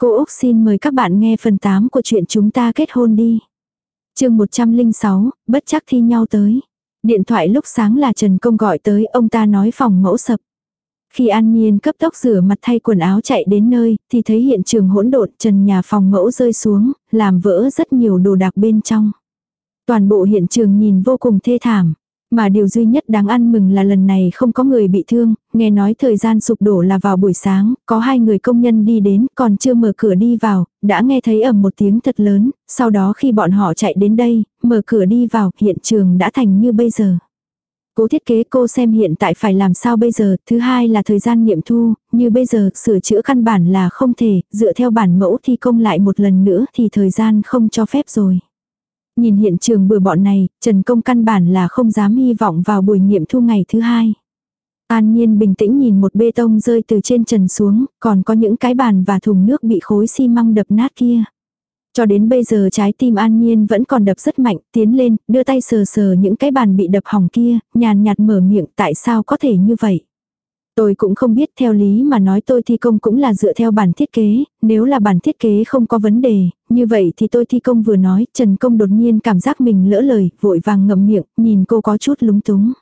Cô Úc xin mời các bạn nghe phần 8 của chuyện chúng ta kết hôn đi. chương 106, bất chắc thi nhau tới. Điện thoại lúc sáng là Trần Công gọi tới, ông ta nói phòng mẫu sập. Khi An Nhiên cấp tốc rửa mặt thay quần áo chạy đến nơi, thì thấy hiện trường hỗn độn trần nhà phòng mẫu rơi xuống, làm vỡ rất nhiều đồ đạc bên trong. Toàn bộ hiện trường nhìn vô cùng thê thảm. Mà điều duy nhất đáng ăn mừng là lần này không có người bị thương, nghe nói thời gian sụp đổ là vào buổi sáng, có hai người công nhân đi đến, còn chưa mở cửa đi vào, đã nghe thấy ầm một tiếng thật lớn, sau đó khi bọn họ chạy đến đây, mở cửa đi vào, hiện trường đã thành như bây giờ. Cố thiết kế cô xem hiện tại phải làm sao bây giờ, thứ hai là thời gian nghiệm thu, như bây giờ sửa chữa căn bản là không thể, dựa theo bản mẫu thi công lại một lần nữa thì thời gian không cho phép rồi. Nhìn hiện trường bừa bọn này, Trần Công căn bản là không dám hy vọng vào buổi nghiệm thu ngày thứ hai. An Nhiên bình tĩnh nhìn một bê tông rơi từ trên trần xuống, còn có những cái bàn và thùng nước bị khối xi măng đập nát kia. Cho đến bây giờ trái tim An Nhiên vẫn còn đập rất mạnh, tiến lên, đưa tay sờ sờ những cái bàn bị đập hỏng kia, nhàn nhạt mở miệng tại sao có thể như vậy. Tôi cũng không biết theo lý mà nói tôi thi công cũng là dựa theo bản thiết kế, nếu là bản thiết kế không có vấn đề, như vậy thì tôi thi công vừa nói, Trần Công đột nhiên cảm giác mình lỡ lời, vội vàng ngậm miệng, nhìn cô có chút lúng túng.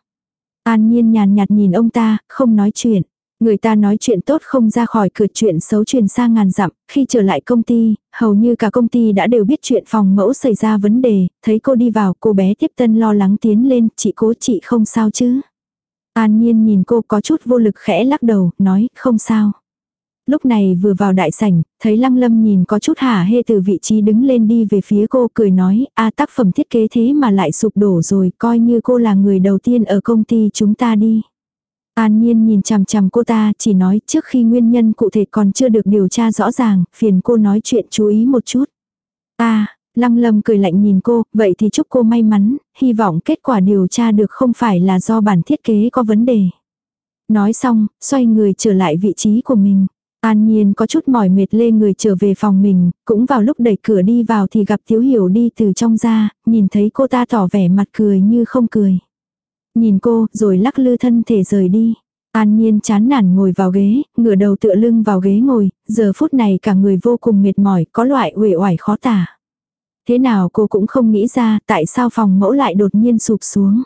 An nhiên nhàn nhạt nhìn ông ta, không nói chuyện. Người ta nói chuyện tốt không ra khỏi cửa chuyện xấu truyền sang ngàn dặm, khi trở lại công ty, hầu như cả công ty đã đều biết chuyện phòng mẫu xảy ra vấn đề, thấy cô đi vào, cô bé tiếp tân lo lắng tiến lên, chị cố chị không sao chứ. An nhiên nhìn cô có chút vô lực khẽ lắc đầu, nói, không sao. Lúc này vừa vào đại sảnh, thấy lăng lâm nhìn có chút hả hê từ vị trí đứng lên đi về phía cô cười nói, a tác phẩm thiết kế thế mà lại sụp đổ rồi, coi như cô là người đầu tiên ở công ty chúng ta đi. An nhiên nhìn chằm chằm cô ta, chỉ nói trước khi nguyên nhân cụ thể còn chưa được điều tra rõ ràng, phiền cô nói chuyện chú ý một chút. Ta, Lăng lâm cười lạnh nhìn cô, vậy thì chúc cô may mắn, hy vọng kết quả điều tra được không phải là do bản thiết kế có vấn đề. Nói xong, xoay người trở lại vị trí của mình. An Nhiên có chút mỏi mệt lê người trở về phòng mình, cũng vào lúc đẩy cửa đi vào thì gặp Thiếu Hiểu đi từ trong ra, nhìn thấy cô ta tỏ vẻ mặt cười như không cười. Nhìn cô, rồi lắc lư thân thể rời đi. An Nhiên chán nản ngồi vào ghế, ngửa đầu tựa lưng vào ghế ngồi, giờ phút này cả người vô cùng mệt mỏi, có loại uể oải khó tả. Thế nào cô cũng không nghĩ ra tại sao phòng mẫu lại đột nhiên sụp xuống.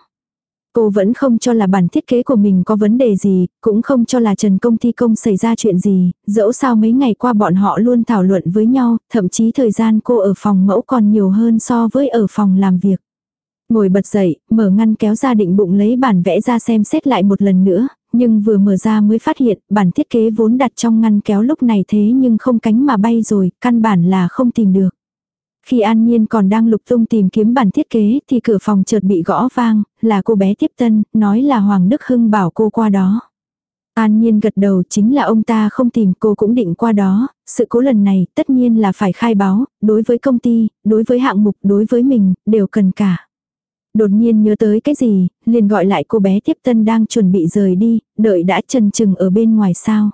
Cô vẫn không cho là bản thiết kế của mình có vấn đề gì, cũng không cho là Trần Công thi công xảy ra chuyện gì, dẫu sao mấy ngày qua bọn họ luôn thảo luận với nhau, thậm chí thời gian cô ở phòng mẫu còn nhiều hơn so với ở phòng làm việc. Ngồi bật dậy, mở ngăn kéo ra định bụng lấy bản vẽ ra xem xét lại một lần nữa, nhưng vừa mở ra mới phát hiện bản thiết kế vốn đặt trong ngăn kéo lúc này thế nhưng không cánh mà bay rồi, căn bản là không tìm được. Khi An Nhiên còn đang lục tung tìm kiếm bản thiết kế thì cửa phòng chợt bị gõ vang, là cô bé tiếp tân, nói là Hoàng Đức Hưng bảo cô qua đó. An Nhiên gật đầu chính là ông ta không tìm cô cũng định qua đó, sự cố lần này tất nhiên là phải khai báo, đối với công ty, đối với hạng mục, đối với mình, đều cần cả. Đột nhiên nhớ tới cái gì, liền gọi lại cô bé tiếp tân đang chuẩn bị rời đi, đợi đã chần chừng ở bên ngoài sao.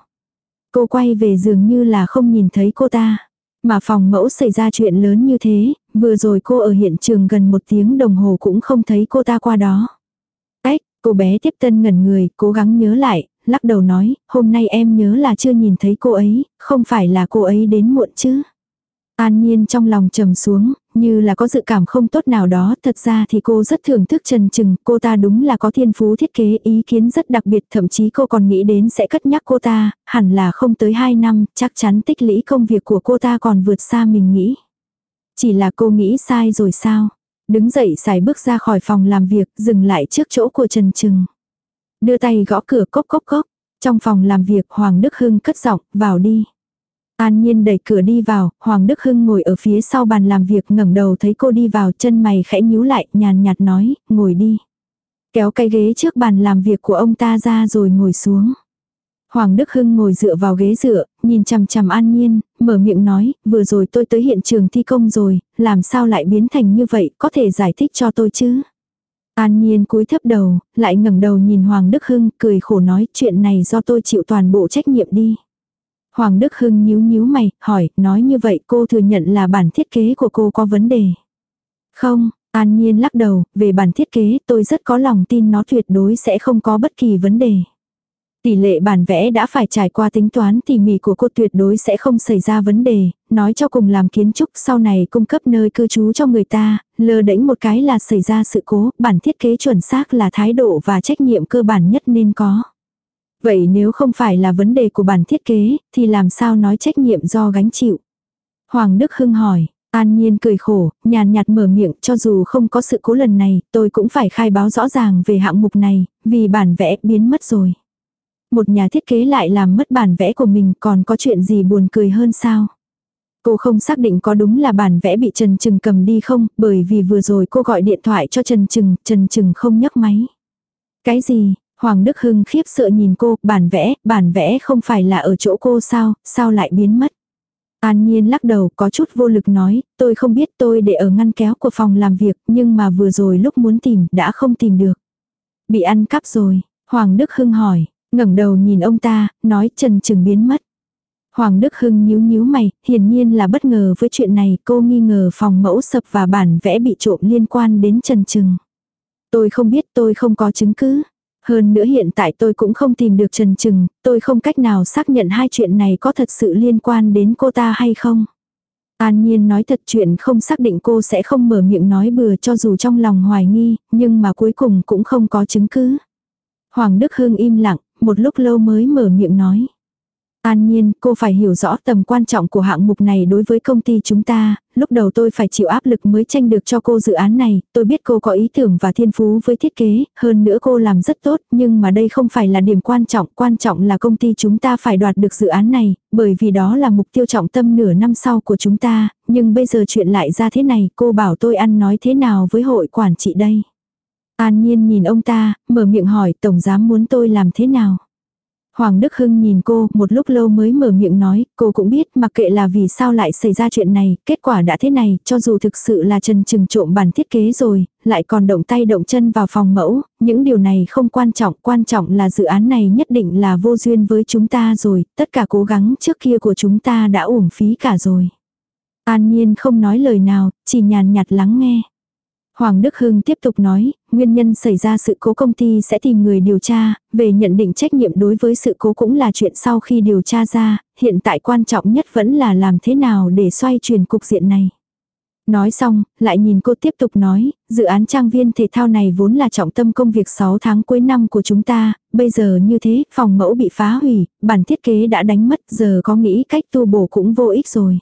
Cô quay về dường như là không nhìn thấy cô ta. Mà phòng mẫu xảy ra chuyện lớn như thế, vừa rồi cô ở hiện trường gần một tiếng đồng hồ cũng không thấy cô ta qua đó. Ếch, cô bé tiếp tân ngẩn người, cố gắng nhớ lại, lắc đầu nói, hôm nay em nhớ là chưa nhìn thấy cô ấy, không phải là cô ấy đến muộn chứ. An nhiên trong lòng trầm xuống, như là có dự cảm không tốt nào đó, thật ra thì cô rất thưởng thức Trần Trừng, cô ta đúng là có thiên phú thiết kế ý kiến rất đặc biệt, thậm chí cô còn nghĩ đến sẽ cất nhắc cô ta, hẳn là không tới 2 năm, chắc chắn tích lũy công việc của cô ta còn vượt xa mình nghĩ. Chỉ là cô nghĩ sai rồi sao? Đứng dậy xài bước ra khỏi phòng làm việc, dừng lại trước chỗ của Trần Trừng. Đưa tay gõ cửa cốc cốc cốc. Trong phòng làm việc Hoàng Đức Hưng cất giọng, vào đi. An Nhiên đẩy cửa đi vào, Hoàng Đức Hưng ngồi ở phía sau bàn làm việc ngẩng đầu thấy cô đi vào chân mày khẽ nhíu lại, nhàn nhạt nói, ngồi đi. Kéo cái ghế trước bàn làm việc của ông ta ra rồi ngồi xuống. Hoàng Đức Hưng ngồi dựa vào ghế dựa, nhìn chằm chằm An Nhiên, mở miệng nói, vừa rồi tôi tới hiện trường thi công rồi, làm sao lại biến thành như vậy, có thể giải thích cho tôi chứ? An Nhiên cúi thấp đầu, lại ngẩng đầu nhìn Hoàng Đức Hưng, cười khổ nói, chuyện này do tôi chịu toàn bộ trách nhiệm đi. Hoàng Đức Hưng nhíu nhíu mày, hỏi, nói như vậy cô thừa nhận là bản thiết kế của cô có vấn đề. Không, An Nhiên lắc đầu, về bản thiết kế tôi rất có lòng tin nó tuyệt đối sẽ không có bất kỳ vấn đề. Tỷ lệ bản vẽ đã phải trải qua tính toán tỉ mỉ của cô tuyệt đối sẽ không xảy ra vấn đề, nói cho cùng làm kiến trúc sau này cung cấp nơi cư trú cho người ta, lơ đễnh một cái là xảy ra sự cố, bản thiết kế chuẩn xác là thái độ và trách nhiệm cơ bản nhất nên có. Vậy nếu không phải là vấn đề của bản thiết kế, thì làm sao nói trách nhiệm do gánh chịu? Hoàng Đức Hưng hỏi, An Nhiên cười khổ, nhàn nhạt mở miệng cho dù không có sự cố lần này, tôi cũng phải khai báo rõ ràng về hạng mục này, vì bản vẽ biến mất rồi. Một nhà thiết kế lại làm mất bản vẽ của mình còn có chuyện gì buồn cười hơn sao? Cô không xác định có đúng là bản vẽ bị Trần Trừng cầm đi không, bởi vì vừa rồi cô gọi điện thoại cho Trần Trừng, Trần Trừng không nhấc máy. Cái gì? Hoàng Đức Hưng khiếp sợ nhìn cô, bản vẽ, bản vẽ không phải là ở chỗ cô sao, sao lại biến mất? An Nhiên lắc đầu có chút vô lực nói, tôi không biết tôi để ở ngăn kéo của phòng làm việc, nhưng mà vừa rồi lúc muốn tìm, đã không tìm được. Bị ăn cắp rồi, Hoàng Đức Hưng hỏi, ngẩng đầu nhìn ông ta, nói Trần Trừng biến mất. Hoàng Đức Hưng nhíu nhíu mày, hiển nhiên là bất ngờ với chuyện này, cô nghi ngờ phòng mẫu sập và bản vẽ bị trộm liên quan đến Trần Trừng. Tôi không biết tôi không có chứng cứ. Hơn nữa hiện tại tôi cũng không tìm được Trần Trừng, tôi không cách nào xác nhận hai chuyện này có thật sự liên quan đến cô ta hay không. An Nhiên nói thật chuyện không xác định cô sẽ không mở miệng nói bừa cho dù trong lòng hoài nghi, nhưng mà cuối cùng cũng không có chứng cứ. Hoàng Đức Hưng im lặng, một lúc lâu mới mở miệng nói. An nhiên, cô phải hiểu rõ tầm quan trọng của hạng mục này đối với công ty chúng ta, lúc đầu tôi phải chịu áp lực mới tranh được cho cô dự án này, tôi biết cô có ý tưởng và thiên phú với thiết kế, hơn nữa cô làm rất tốt, nhưng mà đây không phải là điểm quan trọng, quan trọng là công ty chúng ta phải đoạt được dự án này, bởi vì đó là mục tiêu trọng tâm nửa năm sau của chúng ta, nhưng bây giờ chuyện lại ra thế này, cô bảo tôi ăn nói thế nào với hội quản trị đây. An nhiên nhìn ông ta, mở miệng hỏi tổng giám muốn tôi làm thế nào. Hoàng Đức Hưng nhìn cô, một lúc lâu mới mở miệng nói, cô cũng biết mặc kệ là vì sao lại xảy ra chuyện này, kết quả đã thế này, cho dù thực sự là Trần Trừng trộm bản thiết kế rồi, lại còn động tay động chân vào phòng mẫu, những điều này không quan trọng, quan trọng là dự án này nhất định là vô duyên với chúng ta rồi, tất cả cố gắng trước kia của chúng ta đã uổng phí cả rồi. An Nhiên không nói lời nào, chỉ nhàn nhạt lắng nghe. Hoàng Đức Hưng tiếp tục nói, nguyên nhân xảy ra sự cố công ty sẽ tìm người điều tra, về nhận định trách nhiệm đối với sự cố cũng là chuyện sau khi điều tra ra, hiện tại quan trọng nhất vẫn là làm thế nào để xoay chuyển cục diện này. Nói xong, lại nhìn cô tiếp tục nói, dự án trang viên thể thao này vốn là trọng tâm công việc 6 tháng cuối năm của chúng ta, bây giờ như thế, phòng mẫu bị phá hủy, bản thiết kế đã đánh mất, giờ có nghĩ cách tu bổ cũng vô ích rồi.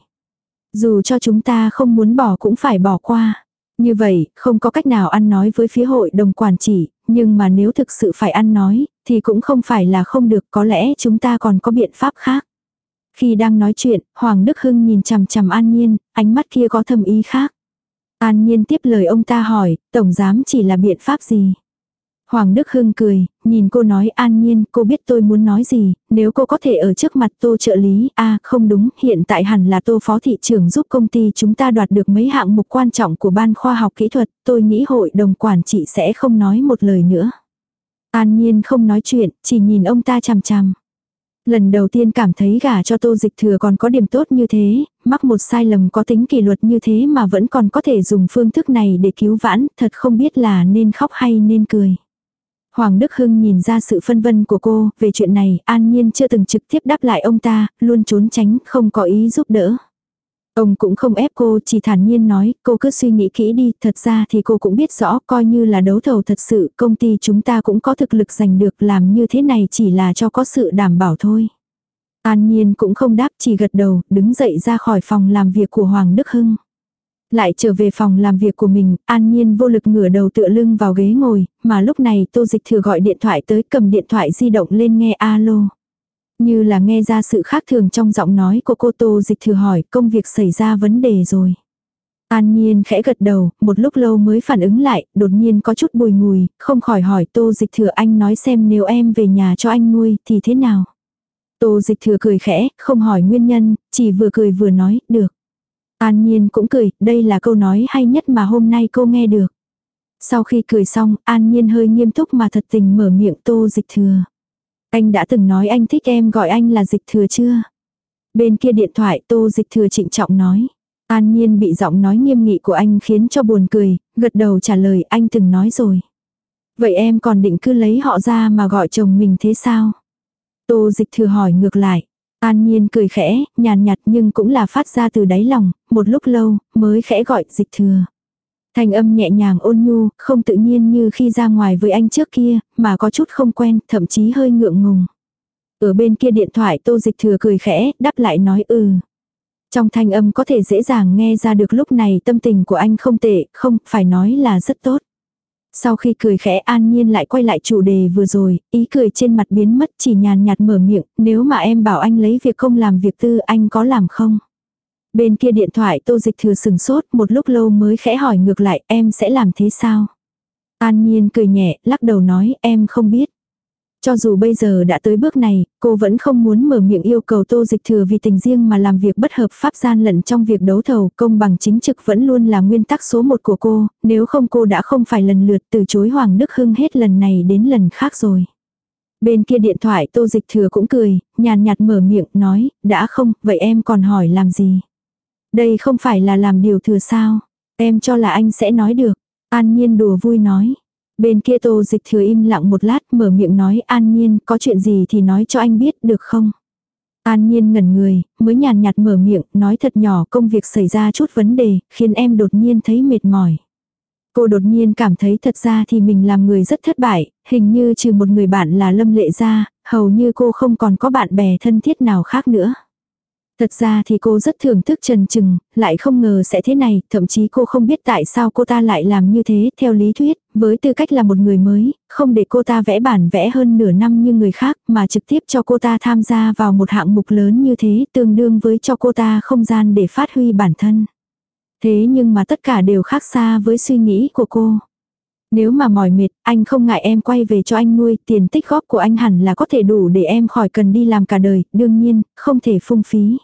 Dù cho chúng ta không muốn bỏ cũng phải bỏ qua. Như vậy, không có cách nào ăn nói với phía hội đồng quản trị, nhưng mà nếu thực sự phải ăn nói, thì cũng không phải là không được, có lẽ chúng ta còn có biện pháp khác. Khi đang nói chuyện, Hoàng Đức Hưng nhìn chằm chằm An Nhiên, ánh mắt kia có thầm ý khác. An Nhiên tiếp lời ông ta hỏi, Tổng Giám chỉ là biện pháp gì? Hoàng Đức Hưng cười, nhìn cô nói an nhiên, cô biết tôi muốn nói gì, nếu cô có thể ở trước mặt tô trợ lý, a à, không đúng, hiện tại hẳn là tô phó thị trưởng giúp công ty chúng ta đoạt được mấy hạng mục quan trọng của ban khoa học kỹ thuật, tôi nghĩ hội đồng quản trị sẽ không nói một lời nữa. An nhiên không nói chuyện, chỉ nhìn ông ta chằm chằm. Lần đầu tiên cảm thấy gả cho tô dịch thừa còn có điểm tốt như thế, mắc một sai lầm có tính kỷ luật như thế mà vẫn còn có thể dùng phương thức này để cứu vãn, thật không biết là nên khóc hay nên cười. Hoàng Đức Hưng nhìn ra sự phân vân của cô, về chuyện này, an nhiên chưa từng trực tiếp đáp lại ông ta, luôn trốn tránh, không có ý giúp đỡ. Ông cũng không ép cô, chỉ thản nhiên nói, cô cứ suy nghĩ kỹ đi, thật ra thì cô cũng biết rõ, coi như là đấu thầu thật sự, công ty chúng ta cũng có thực lực giành được, làm như thế này chỉ là cho có sự đảm bảo thôi. An Nhiên cũng không đáp, chỉ gật đầu, đứng dậy ra khỏi phòng làm việc của Hoàng Đức Hưng. Lại trở về phòng làm việc của mình, an nhiên vô lực ngửa đầu tựa lưng vào ghế ngồi, mà lúc này tô dịch thừa gọi điện thoại tới cầm điện thoại di động lên nghe alo. Như là nghe ra sự khác thường trong giọng nói của cô tô dịch thừa hỏi công việc xảy ra vấn đề rồi. An Nhiên khẽ gật đầu, một lúc lâu mới phản ứng lại, đột nhiên có chút bùi ngùi, không khỏi hỏi Tô Dịch Thừa anh nói xem nếu em về nhà cho anh nuôi thì thế nào. Tô Dịch Thừa cười khẽ, không hỏi nguyên nhân, chỉ vừa cười vừa nói, được. An Nhiên cũng cười, đây là câu nói hay nhất mà hôm nay cô nghe được. Sau khi cười xong, An Nhiên hơi nghiêm túc mà thật tình mở miệng tô dịch thừa. Anh đã từng nói anh thích em gọi anh là dịch thừa chưa? Bên kia điện thoại tô dịch thừa trịnh trọng nói. An Nhiên bị giọng nói nghiêm nghị của anh khiến cho buồn cười, gật đầu trả lời anh từng nói rồi. Vậy em còn định cứ lấy họ ra mà gọi chồng mình thế sao? Tô dịch thừa hỏi ngược lại. An nhiên cười khẽ, nhàn nhạt nhưng cũng là phát ra từ đáy lòng, một lúc lâu, mới khẽ gọi dịch thừa. Thành âm nhẹ nhàng ôn nhu, không tự nhiên như khi ra ngoài với anh trước kia, mà có chút không quen, thậm chí hơi ngượng ngùng. Ở bên kia điện thoại tô dịch thừa cười khẽ, đáp lại nói ừ. Trong thanh âm có thể dễ dàng nghe ra được lúc này tâm tình của anh không tệ, không, phải nói là rất tốt. Sau khi cười khẽ an nhiên lại quay lại chủ đề vừa rồi, ý cười trên mặt biến mất chỉ nhàn nhạt mở miệng, nếu mà em bảo anh lấy việc không làm việc tư anh có làm không? Bên kia điện thoại tô dịch thừa sừng sốt một lúc lâu mới khẽ hỏi ngược lại em sẽ làm thế sao? An nhiên cười nhẹ, lắc đầu nói em không biết. Cho dù bây giờ đã tới bước này, cô vẫn không muốn mở miệng yêu cầu tô dịch thừa vì tình riêng mà làm việc bất hợp pháp gian lận trong việc đấu thầu, công bằng chính trực vẫn luôn là nguyên tắc số một của cô, nếu không cô đã không phải lần lượt từ chối Hoàng Đức Hưng hết lần này đến lần khác rồi. Bên kia điện thoại tô dịch thừa cũng cười, nhàn nhạt mở miệng nói, đã không, vậy em còn hỏi làm gì? Đây không phải là làm điều thừa sao? Em cho là anh sẽ nói được. An nhiên đùa vui nói. Bên kia tô dịch thừa im lặng một lát mở miệng nói an nhiên có chuyện gì thì nói cho anh biết được không? An nhiên ngẩn người, mới nhàn nhạt mở miệng, nói thật nhỏ công việc xảy ra chút vấn đề, khiến em đột nhiên thấy mệt mỏi. Cô đột nhiên cảm thấy thật ra thì mình làm người rất thất bại, hình như trừ một người bạn là Lâm Lệ ra, hầu như cô không còn có bạn bè thân thiết nào khác nữa. Thật ra thì cô rất thưởng thức Trần Trừng, lại không ngờ sẽ thế này, thậm chí cô không biết tại sao cô ta lại làm như thế, theo lý thuyết, với tư cách là một người mới, không để cô ta vẽ bản vẽ hơn nửa năm như người khác, mà trực tiếp cho cô ta tham gia vào một hạng mục lớn như thế, tương đương với cho cô ta không gian để phát huy bản thân. Thế nhưng mà tất cả đều khác xa với suy nghĩ của cô. Nếu mà mỏi mệt, anh không ngại em quay về cho anh nuôi, tiền tích góp của anh hẳn là có thể đủ để em khỏi cần đi làm cả đời, đương nhiên, không thể phung phí.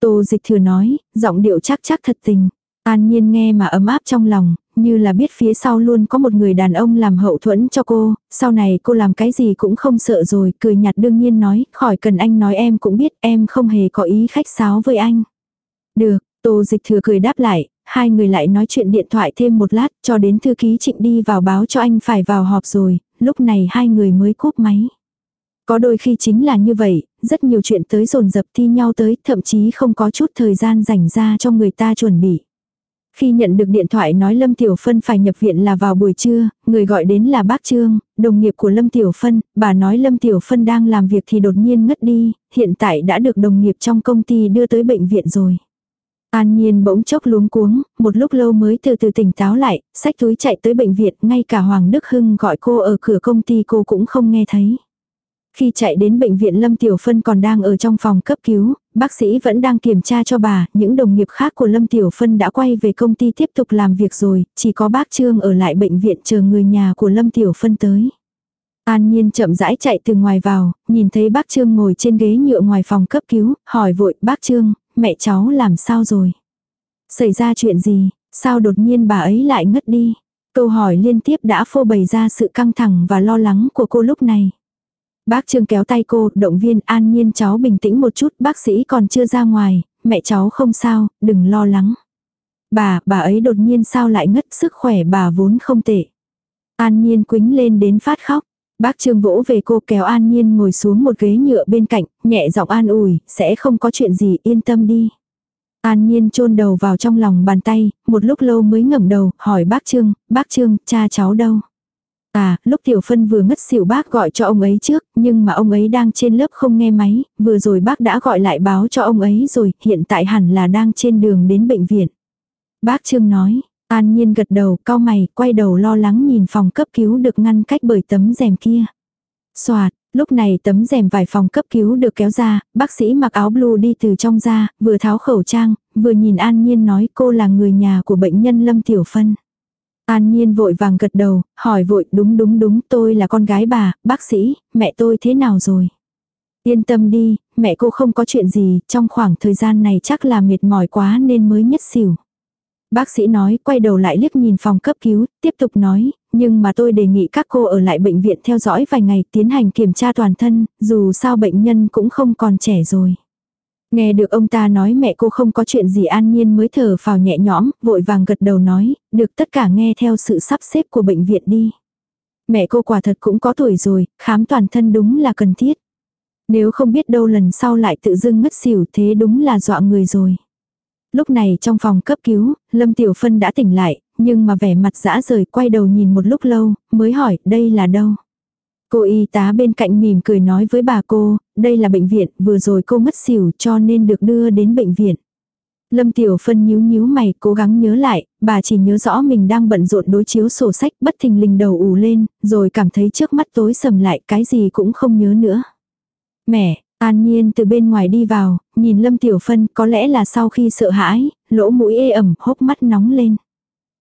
Tô dịch thừa nói, giọng điệu chắc chắc thật tình. An nhiên nghe mà ấm áp trong lòng, như là biết phía sau luôn có một người đàn ông làm hậu thuẫn cho cô, sau này cô làm cái gì cũng không sợ rồi, cười nhạt đương nhiên nói, khỏi cần anh nói em cũng biết em không hề có ý khách sáo với anh. Được, Tô dịch thừa cười đáp lại, hai người lại nói chuyện điện thoại thêm một lát, cho đến thư ký trịnh đi vào báo cho anh phải vào họp rồi, lúc này hai người mới cúp máy. Có đôi khi chính là như vậy, rất nhiều chuyện tới dồn dập thi nhau tới, thậm chí không có chút thời gian dành ra cho người ta chuẩn bị. Khi nhận được điện thoại nói Lâm Tiểu Phân phải nhập viện là vào buổi trưa, người gọi đến là bác Trương, đồng nghiệp của Lâm Tiểu Phân, bà nói Lâm Tiểu Phân đang làm việc thì đột nhiên ngất đi, hiện tại đã được đồng nghiệp trong công ty đưa tới bệnh viện rồi. An Nhiên bỗng chốc luống cuống, một lúc lâu mới từ từ tỉnh táo lại, xách túi chạy tới bệnh viện, ngay cả Hoàng Đức Hưng gọi cô ở cửa công ty cô cũng không nghe thấy. Khi chạy đến bệnh viện Lâm Tiểu Phân còn đang ở trong phòng cấp cứu, bác sĩ vẫn đang kiểm tra cho bà, những đồng nghiệp khác của Lâm Tiểu Phân đã quay về công ty tiếp tục làm việc rồi, chỉ có bác Trương ở lại bệnh viện chờ người nhà của Lâm Tiểu Phân tới. An Nhiên chậm rãi chạy từ ngoài vào, nhìn thấy bác Trương ngồi trên ghế nhựa ngoài phòng cấp cứu, hỏi vội, bác Trương, mẹ cháu làm sao rồi? Xảy ra chuyện gì, sao đột nhiên bà ấy lại ngất đi? Câu hỏi liên tiếp đã phô bày ra sự căng thẳng và lo lắng của cô lúc này. Bác Trương kéo tay cô, động viên an nhiên cháu bình tĩnh một chút, bác sĩ còn chưa ra ngoài, mẹ cháu không sao, đừng lo lắng. Bà, bà ấy đột nhiên sao lại ngất, sức khỏe bà vốn không tệ. An nhiên quính lên đến phát khóc. Bác Trương vỗ về cô kéo An Nhiên ngồi xuống một ghế nhựa bên cạnh, nhẹ giọng an ủi, sẽ không có chuyện gì, yên tâm đi. An Nhiên chôn đầu vào trong lòng bàn tay, một lúc lâu mới ngẩng đầu, hỏi bác Trương, bác Trương, cha cháu đâu? À, lúc Tiểu Phân vừa ngất xỉu bác gọi cho ông ấy trước, nhưng mà ông ấy đang trên lớp không nghe máy, vừa rồi bác đã gọi lại báo cho ông ấy rồi, hiện tại hẳn là đang trên đường đến bệnh viện. Bác Trương nói, An Nhiên gật đầu, cau mày, quay đầu lo lắng nhìn phòng cấp cứu được ngăn cách bởi tấm rèm kia. Xoạt, lúc này tấm rèm vải phòng cấp cứu được kéo ra, bác sĩ mặc áo blue đi từ trong ra, vừa tháo khẩu trang, vừa nhìn An Nhiên nói cô là người nhà của bệnh nhân Lâm Tiểu Phân. An Nhiên vội vàng gật đầu, hỏi vội đúng đúng đúng tôi là con gái bà, bác sĩ, mẹ tôi thế nào rồi? Yên tâm đi, mẹ cô không có chuyện gì, trong khoảng thời gian này chắc là mệt mỏi quá nên mới nhất xỉu. Bác sĩ nói, quay đầu lại liếc nhìn phòng cấp cứu, tiếp tục nói, nhưng mà tôi đề nghị các cô ở lại bệnh viện theo dõi vài ngày tiến hành kiểm tra toàn thân, dù sao bệnh nhân cũng không còn trẻ rồi. Nghe được ông ta nói mẹ cô không có chuyện gì an nhiên mới thở phào nhẹ nhõm, vội vàng gật đầu nói, được tất cả nghe theo sự sắp xếp của bệnh viện đi. Mẹ cô quả thật cũng có tuổi rồi, khám toàn thân đúng là cần thiết. Nếu không biết đâu lần sau lại tự dưng ngất xỉu thế đúng là dọa người rồi. Lúc này trong phòng cấp cứu, Lâm Tiểu Phân đã tỉnh lại, nhưng mà vẻ mặt dã rời quay đầu nhìn một lúc lâu, mới hỏi đây là đâu. Cô y tá bên cạnh mỉm cười nói với bà cô, đây là bệnh viện, vừa rồi cô mất xỉu cho nên được đưa đến bệnh viện. Lâm Tiểu Phân nhíu nhíu mày, cố gắng nhớ lại, bà chỉ nhớ rõ mình đang bận rộn đối chiếu sổ sách, bất thình lình đầu ù lên, rồi cảm thấy trước mắt tối sầm lại, cái gì cũng không nhớ nữa. Mẹ, An Nhiên từ bên ngoài đi vào, nhìn Lâm Tiểu Phân có lẽ là sau khi sợ hãi, lỗ mũi ê ẩm, hốc mắt nóng lên.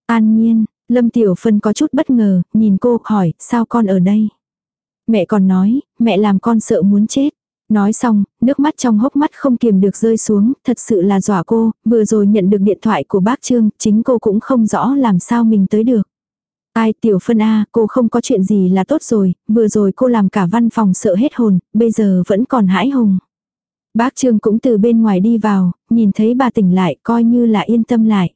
An Nhiên, Lâm Tiểu Phân có chút bất ngờ, nhìn cô hỏi, sao con ở đây? Mẹ còn nói, mẹ làm con sợ muốn chết. Nói xong, nước mắt trong hốc mắt không kiềm được rơi xuống, thật sự là dọa cô, vừa rồi nhận được điện thoại của bác Trương, chính cô cũng không rõ làm sao mình tới được. Ai tiểu phân A, cô không có chuyện gì là tốt rồi, vừa rồi cô làm cả văn phòng sợ hết hồn, bây giờ vẫn còn hãi hùng. Bác Trương cũng từ bên ngoài đi vào, nhìn thấy bà tỉnh lại coi như là yên tâm lại.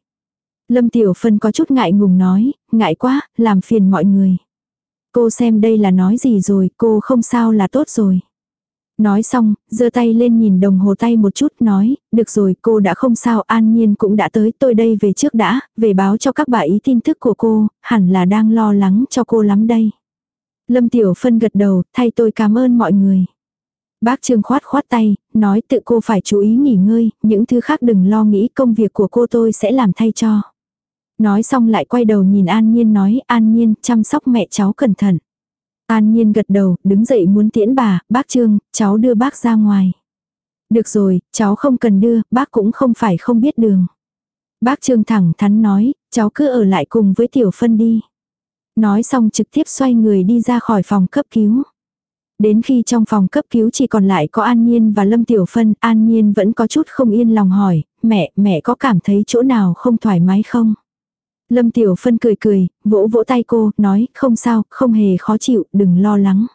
Lâm Tiểu Phân có chút ngại ngùng nói, ngại quá, làm phiền mọi người. Cô xem đây là nói gì rồi, cô không sao là tốt rồi. Nói xong, giơ tay lên nhìn đồng hồ tay một chút nói, được rồi cô đã không sao an nhiên cũng đã tới tôi đây về trước đã, về báo cho các bà ý tin tức của cô, hẳn là đang lo lắng cho cô lắm đây. Lâm Tiểu Phân gật đầu, thay tôi cảm ơn mọi người. Bác Trương khoát khoát tay, nói tự cô phải chú ý nghỉ ngơi, những thứ khác đừng lo nghĩ công việc của cô tôi sẽ làm thay cho. Nói xong lại quay đầu nhìn An Nhiên nói, An Nhiên, chăm sóc mẹ cháu cẩn thận. An Nhiên gật đầu, đứng dậy muốn tiễn bà, bác Trương, cháu đưa bác ra ngoài. Được rồi, cháu không cần đưa, bác cũng không phải không biết đường. Bác Trương thẳng thắn nói, cháu cứ ở lại cùng với Tiểu Phân đi. Nói xong trực tiếp xoay người đi ra khỏi phòng cấp cứu. Đến khi trong phòng cấp cứu chỉ còn lại có An Nhiên và Lâm Tiểu Phân, An Nhiên vẫn có chút không yên lòng hỏi, mẹ, mẹ có cảm thấy chỗ nào không thoải mái không? Lâm Tiểu Phân cười cười, vỗ vỗ tay cô, nói, không sao, không hề khó chịu, đừng lo lắng.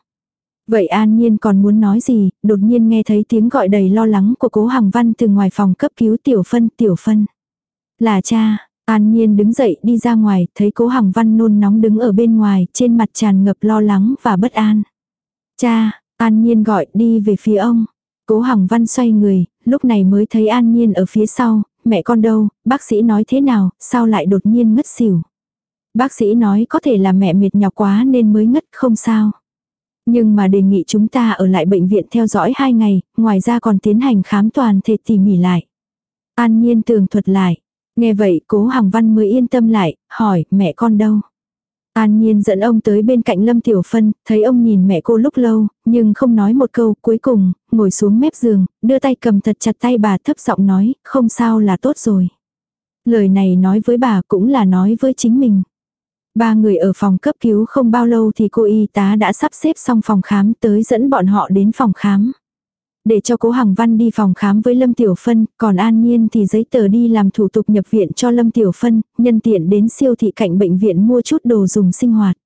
Vậy An Nhiên còn muốn nói gì, đột nhiên nghe thấy tiếng gọi đầy lo lắng của cố Hằng Văn từ ngoài phòng cấp cứu Tiểu Phân, Tiểu Phân. Là cha, An Nhiên đứng dậy đi ra ngoài, thấy cố Hằng Văn nôn nóng đứng ở bên ngoài, trên mặt tràn ngập lo lắng và bất an. Cha, An Nhiên gọi đi về phía ông. Cố Hằng Văn xoay người, lúc này mới thấy An Nhiên ở phía sau, mẹ con đâu, bác sĩ nói thế nào, sao lại đột nhiên ngất xỉu. Bác sĩ nói có thể là mẹ mệt nhọc quá nên mới ngất không sao. Nhưng mà đề nghị chúng ta ở lại bệnh viện theo dõi 2 ngày, ngoài ra còn tiến hành khám toàn thể tỉ mỉ lại. An nhiên tường thuật lại. Nghe vậy cố Hằng Văn mới yên tâm lại, hỏi mẹ con đâu. An Nhiên dẫn ông tới bên cạnh Lâm Tiểu Phân, thấy ông nhìn mẹ cô lúc lâu, nhưng không nói một câu, cuối cùng, ngồi xuống mép giường, đưa tay cầm thật chặt tay bà thấp giọng nói, không sao là tốt rồi. Lời này nói với bà cũng là nói với chính mình. Ba người ở phòng cấp cứu không bao lâu thì cô y tá đã sắp xếp xong phòng khám tới dẫn bọn họ đến phòng khám. Để cho cố Hằng Văn đi phòng khám với Lâm Tiểu Phân, còn An Nhiên thì giấy tờ đi làm thủ tục nhập viện cho Lâm Tiểu Phân, nhân tiện đến siêu thị cạnh bệnh viện mua chút đồ dùng sinh hoạt.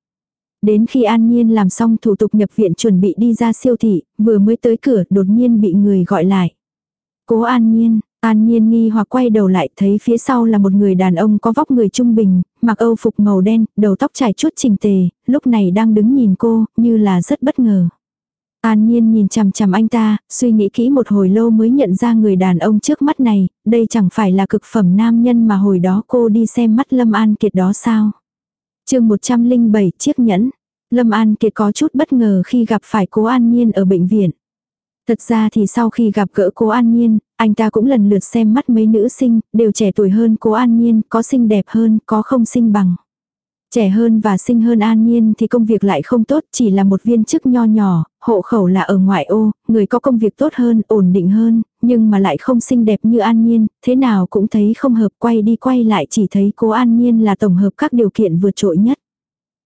Đến khi An Nhiên làm xong thủ tục nhập viện chuẩn bị đi ra siêu thị, vừa mới tới cửa đột nhiên bị người gọi lại. Cố An Nhiên, An Nhiên nghi hoặc quay đầu lại thấy phía sau là một người đàn ông có vóc người trung bình, mặc âu phục màu đen, đầu tóc trải chút chỉnh tề, lúc này đang đứng nhìn cô, như là rất bất ngờ. An Nhiên nhìn chằm chằm anh ta, suy nghĩ kỹ một hồi lâu mới nhận ra người đàn ông trước mắt này, đây chẳng phải là cực phẩm nam nhân mà hồi đó cô đi xem mắt Lâm An Kiệt đó sao. chương 107 chiếc nhẫn. Lâm An Kiệt có chút bất ngờ khi gặp phải cố An Nhiên ở bệnh viện. Thật ra thì sau khi gặp gỡ cố An Nhiên, anh ta cũng lần lượt xem mắt mấy nữ sinh, đều trẻ tuổi hơn cố An Nhiên, có xinh đẹp hơn, có không xinh bằng. Trẻ hơn và sinh hơn an nhiên thì công việc lại không tốt, chỉ là một viên chức nho nhỏ, hộ khẩu là ở ngoại ô, người có công việc tốt hơn, ổn định hơn, nhưng mà lại không xinh đẹp như an nhiên, thế nào cũng thấy không hợp quay đi quay lại chỉ thấy cố an nhiên là tổng hợp các điều kiện vượt trội nhất.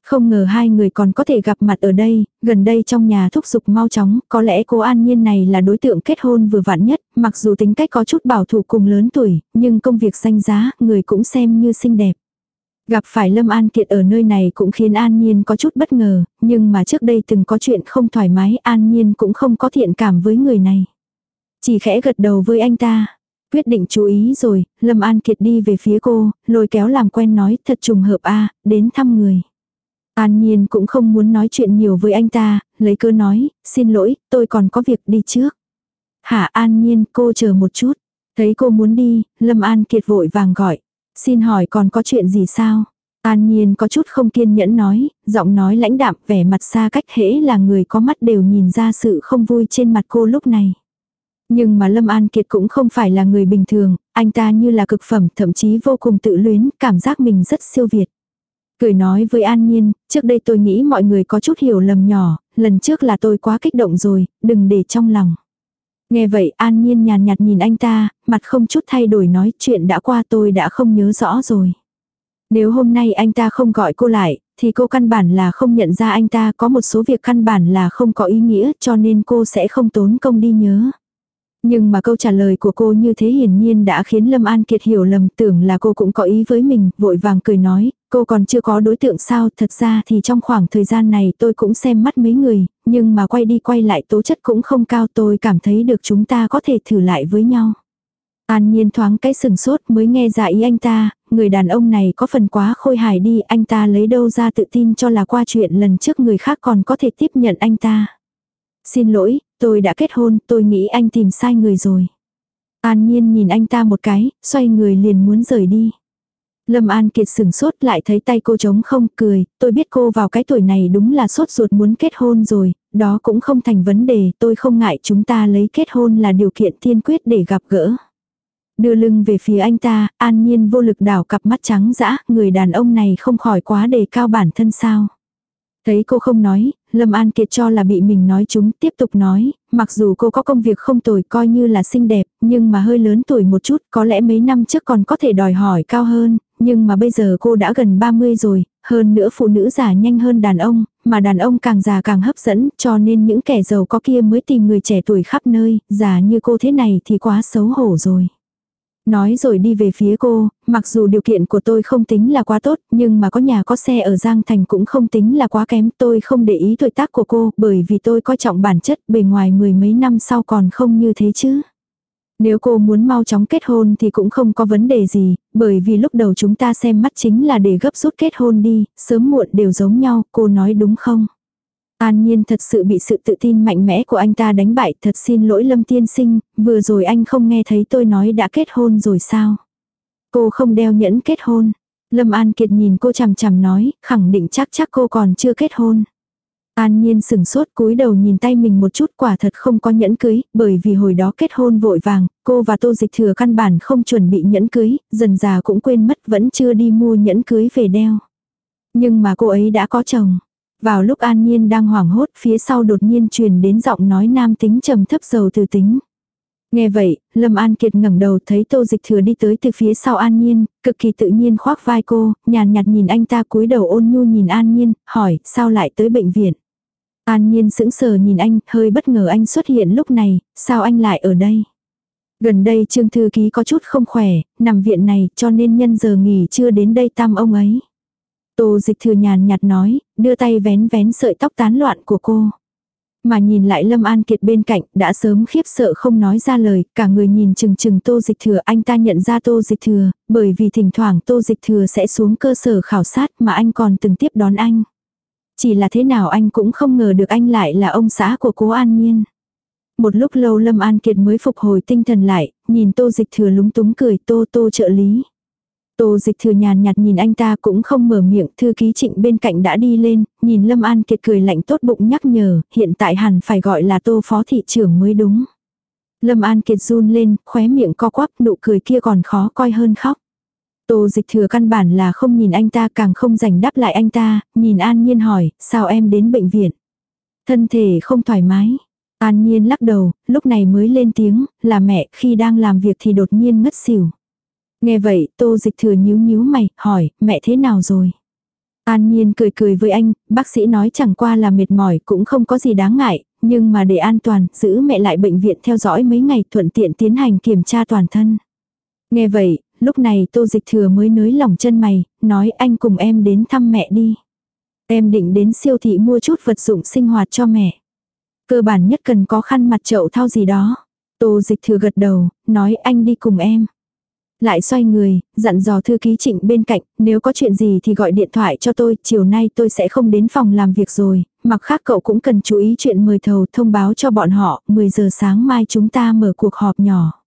Không ngờ hai người còn có thể gặp mặt ở đây, gần đây trong nhà thúc giục mau chóng, có lẽ cô An Nhiên này là đối tượng kết hôn vừa vặn nhất, mặc dù tính cách có chút bảo thủ cùng lớn tuổi, nhưng công việc danh giá, người cũng xem như xinh đẹp. Gặp phải Lâm An Kiệt ở nơi này cũng khiến An Nhiên có chút bất ngờ, nhưng mà trước đây từng có chuyện không thoải mái An Nhiên cũng không có thiện cảm với người này. Chỉ khẽ gật đầu với anh ta. Quyết định chú ý rồi, Lâm An Kiệt đi về phía cô, lôi kéo làm quen nói thật trùng hợp a đến thăm người. An Nhiên cũng không muốn nói chuyện nhiều với anh ta, lấy cơ nói, xin lỗi, tôi còn có việc đi trước. Hả An Nhiên, cô chờ một chút. Thấy cô muốn đi, Lâm An Kiệt vội vàng gọi. Xin hỏi còn có chuyện gì sao? An Nhiên có chút không kiên nhẫn nói, giọng nói lãnh đạm vẻ mặt xa cách hễ là người có mắt đều nhìn ra sự không vui trên mặt cô lúc này. Nhưng mà Lâm An Kiệt cũng không phải là người bình thường, anh ta như là cực phẩm thậm chí vô cùng tự luyến, cảm giác mình rất siêu việt. Cười nói với An Nhiên, trước đây tôi nghĩ mọi người có chút hiểu lầm nhỏ, lần trước là tôi quá kích động rồi, đừng để trong lòng. Nghe vậy An Nhiên nhàn nhạt nhìn anh ta, mặt không chút thay đổi nói chuyện đã qua tôi đã không nhớ rõ rồi. Nếu hôm nay anh ta không gọi cô lại, thì cô căn bản là không nhận ra anh ta có một số việc căn bản là không có ý nghĩa cho nên cô sẽ không tốn công đi nhớ. Nhưng mà câu trả lời của cô như thế hiển nhiên đã khiến Lâm An Kiệt hiểu lầm tưởng là cô cũng có ý với mình, vội vàng cười nói, cô còn chưa có đối tượng sao, thật ra thì trong khoảng thời gian này tôi cũng xem mắt mấy người, nhưng mà quay đi quay lại tố chất cũng không cao tôi cảm thấy được chúng ta có thể thử lại với nhau. An nhiên thoáng cái sừng sốt mới nghe ra ý anh ta, người đàn ông này có phần quá khôi hài đi, anh ta lấy đâu ra tự tin cho là qua chuyện lần trước người khác còn có thể tiếp nhận anh ta. Xin lỗi, tôi đã kết hôn, tôi nghĩ anh tìm sai người rồi. An nhiên nhìn anh ta một cái, xoay người liền muốn rời đi. Lâm An Kiệt sừng sốt lại thấy tay cô trống không cười, tôi biết cô vào cái tuổi này đúng là sốt ruột muốn kết hôn rồi, đó cũng không thành vấn đề, tôi không ngại chúng ta lấy kết hôn là điều kiện tiên quyết để gặp gỡ. Đưa lưng về phía anh ta, an nhiên vô lực đảo cặp mắt trắng dã, người đàn ông này không khỏi quá đề cao bản thân sao. Thấy cô không nói, Lâm An Kiệt cho là bị mình nói chúng, tiếp tục nói, mặc dù cô có công việc không tồi coi như là xinh đẹp, nhưng mà hơi lớn tuổi một chút, có lẽ mấy năm trước còn có thể đòi hỏi cao hơn, nhưng mà bây giờ cô đã gần 30 rồi, hơn nữa phụ nữ già nhanh hơn đàn ông, mà đàn ông càng già càng hấp dẫn, cho nên những kẻ giàu có kia mới tìm người trẻ tuổi khắp nơi, già như cô thế này thì quá xấu hổ rồi. Nói rồi đi về phía cô, mặc dù điều kiện của tôi không tính là quá tốt, nhưng mà có nhà có xe ở Giang Thành cũng không tính là quá kém. Tôi không để ý tuổi tác của cô, bởi vì tôi coi trọng bản chất bề ngoài mười mấy năm sau còn không như thế chứ. Nếu cô muốn mau chóng kết hôn thì cũng không có vấn đề gì, bởi vì lúc đầu chúng ta xem mắt chính là để gấp rút kết hôn đi, sớm muộn đều giống nhau, cô nói đúng không? An Nhiên thật sự bị sự tự tin mạnh mẽ của anh ta đánh bại, thật xin lỗi Lâm Tiên Sinh, vừa rồi anh không nghe thấy tôi nói đã kết hôn rồi sao? Cô không đeo nhẫn kết hôn. Lâm An Kiệt nhìn cô chằm chằm nói, khẳng định chắc chắc cô còn chưa kết hôn. An Nhiên sừng sốt cúi đầu nhìn tay mình một chút quả thật không có nhẫn cưới, bởi vì hồi đó kết hôn vội vàng, cô và Tô Dịch Thừa căn bản không chuẩn bị nhẫn cưới, dần già cũng quên mất vẫn chưa đi mua nhẫn cưới về đeo. Nhưng mà cô ấy đã có chồng. Vào lúc An Nhiên đang hoảng hốt phía sau đột nhiên truyền đến giọng nói nam tính trầm thấp dầu từ tính. Nghe vậy, Lâm An Kiệt ngẩng đầu thấy Tô Dịch Thừa đi tới từ phía sau An Nhiên, cực kỳ tự nhiên khoác vai cô, nhàn nhạt nhìn anh ta cúi đầu ôn nhu nhìn An Nhiên, hỏi sao lại tới bệnh viện. An Nhiên sững sờ nhìn anh, hơi bất ngờ anh xuất hiện lúc này, sao anh lại ở đây. Gần đây Trương Thư Ký có chút không khỏe, nằm viện này cho nên nhân giờ nghỉ chưa đến đây tăm ông ấy. Tô dịch thừa nhàn nhạt nói, đưa tay vén vén sợi tóc tán loạn của cô. Mà nhìn lại Lâm An Kiệt bên cạnh, đã sớm khiếp sợ không nói ra lời, cả người nhìn chừng chừng tô dịch thừa, anh ta nhận ra tô dịch thừa, bởi vì thỉnh thoảng tô dịch thừa sẽ xuống cơ sở khảo sát mà anh còn từng tiếp đón anh. Chỉ là thế nào anh cũng không ngờ được anh lại là ông xã của cố An Nhiên. Một lúc lâu Lâm An Kiệt mới phục hồi tinh thần lại, nhìn tô dịch thừa lúng túng cười tô tô trợ lý. Tô dịch thừa nhàn nhạt nhìn anh ta cũng không mở miệng, thư ký trịnh bên cạnh đã đi lên, nhìn Lâm An Kiệt cười lạnh tốt bụng nhắc nhở, hiện tại hẳn phải gọi là tô phó thị trưởng mới đúng. Lâm An Kiệt run lên, khóe miệng co quắp, nụ cười kia còn khó coi hơn khóc. Tô dịch thừa căn bản là không nhìn anh ta càng không rảnh đáp lại anh ta, nhìn An Nhiên hỏi, sao em đến bệnh viện? Thân thể không thoải mái. An Nhiên lắc đầu, lúc này mới lên tiếng, là mẹ khi đang làm việc thì đột nhiên ngất xỉu. Nghe vậy, tô dịch thừa nhíu nhíu mày, hỏi, mẹ thế nào rồi? An Nhiên cười cười với anh, bác sĩ nói chẳng qua là mệt mỏi cũng không có gì đáng ngại, nhưng mà để an toàn, giữ mẹ lại bệnh viện theo dõi mấy ngày thuận tiện tiến hành kiểm tra toàn thân. Nghe vậy, lúc này tô dịch thừa mới nới lỏng chân mày, nói anh cùng em đến thăm mẹ đi. Em định đến siêu thị mua chút vật dụng sinh hoạt cho mẹ. Cơ bản nhất cần có khăn mặt chậu thao gì đó. Tô dịch thừa gật đầu, nói anh đi cùng em. Lại xoay người, dặn dò thư ký trịnh bên cạnh, nếu có chuyện gì thì gọi điện thoại cho tôi, chiều nay tôi sẽ không đến phòng làm việc rồi, mặc khác cậu cũng cần chú ý chuyện mời thầu thông báo cho bọn họ, 10 giờ sáng mai chúng ta mở cuộc họp nhỏ.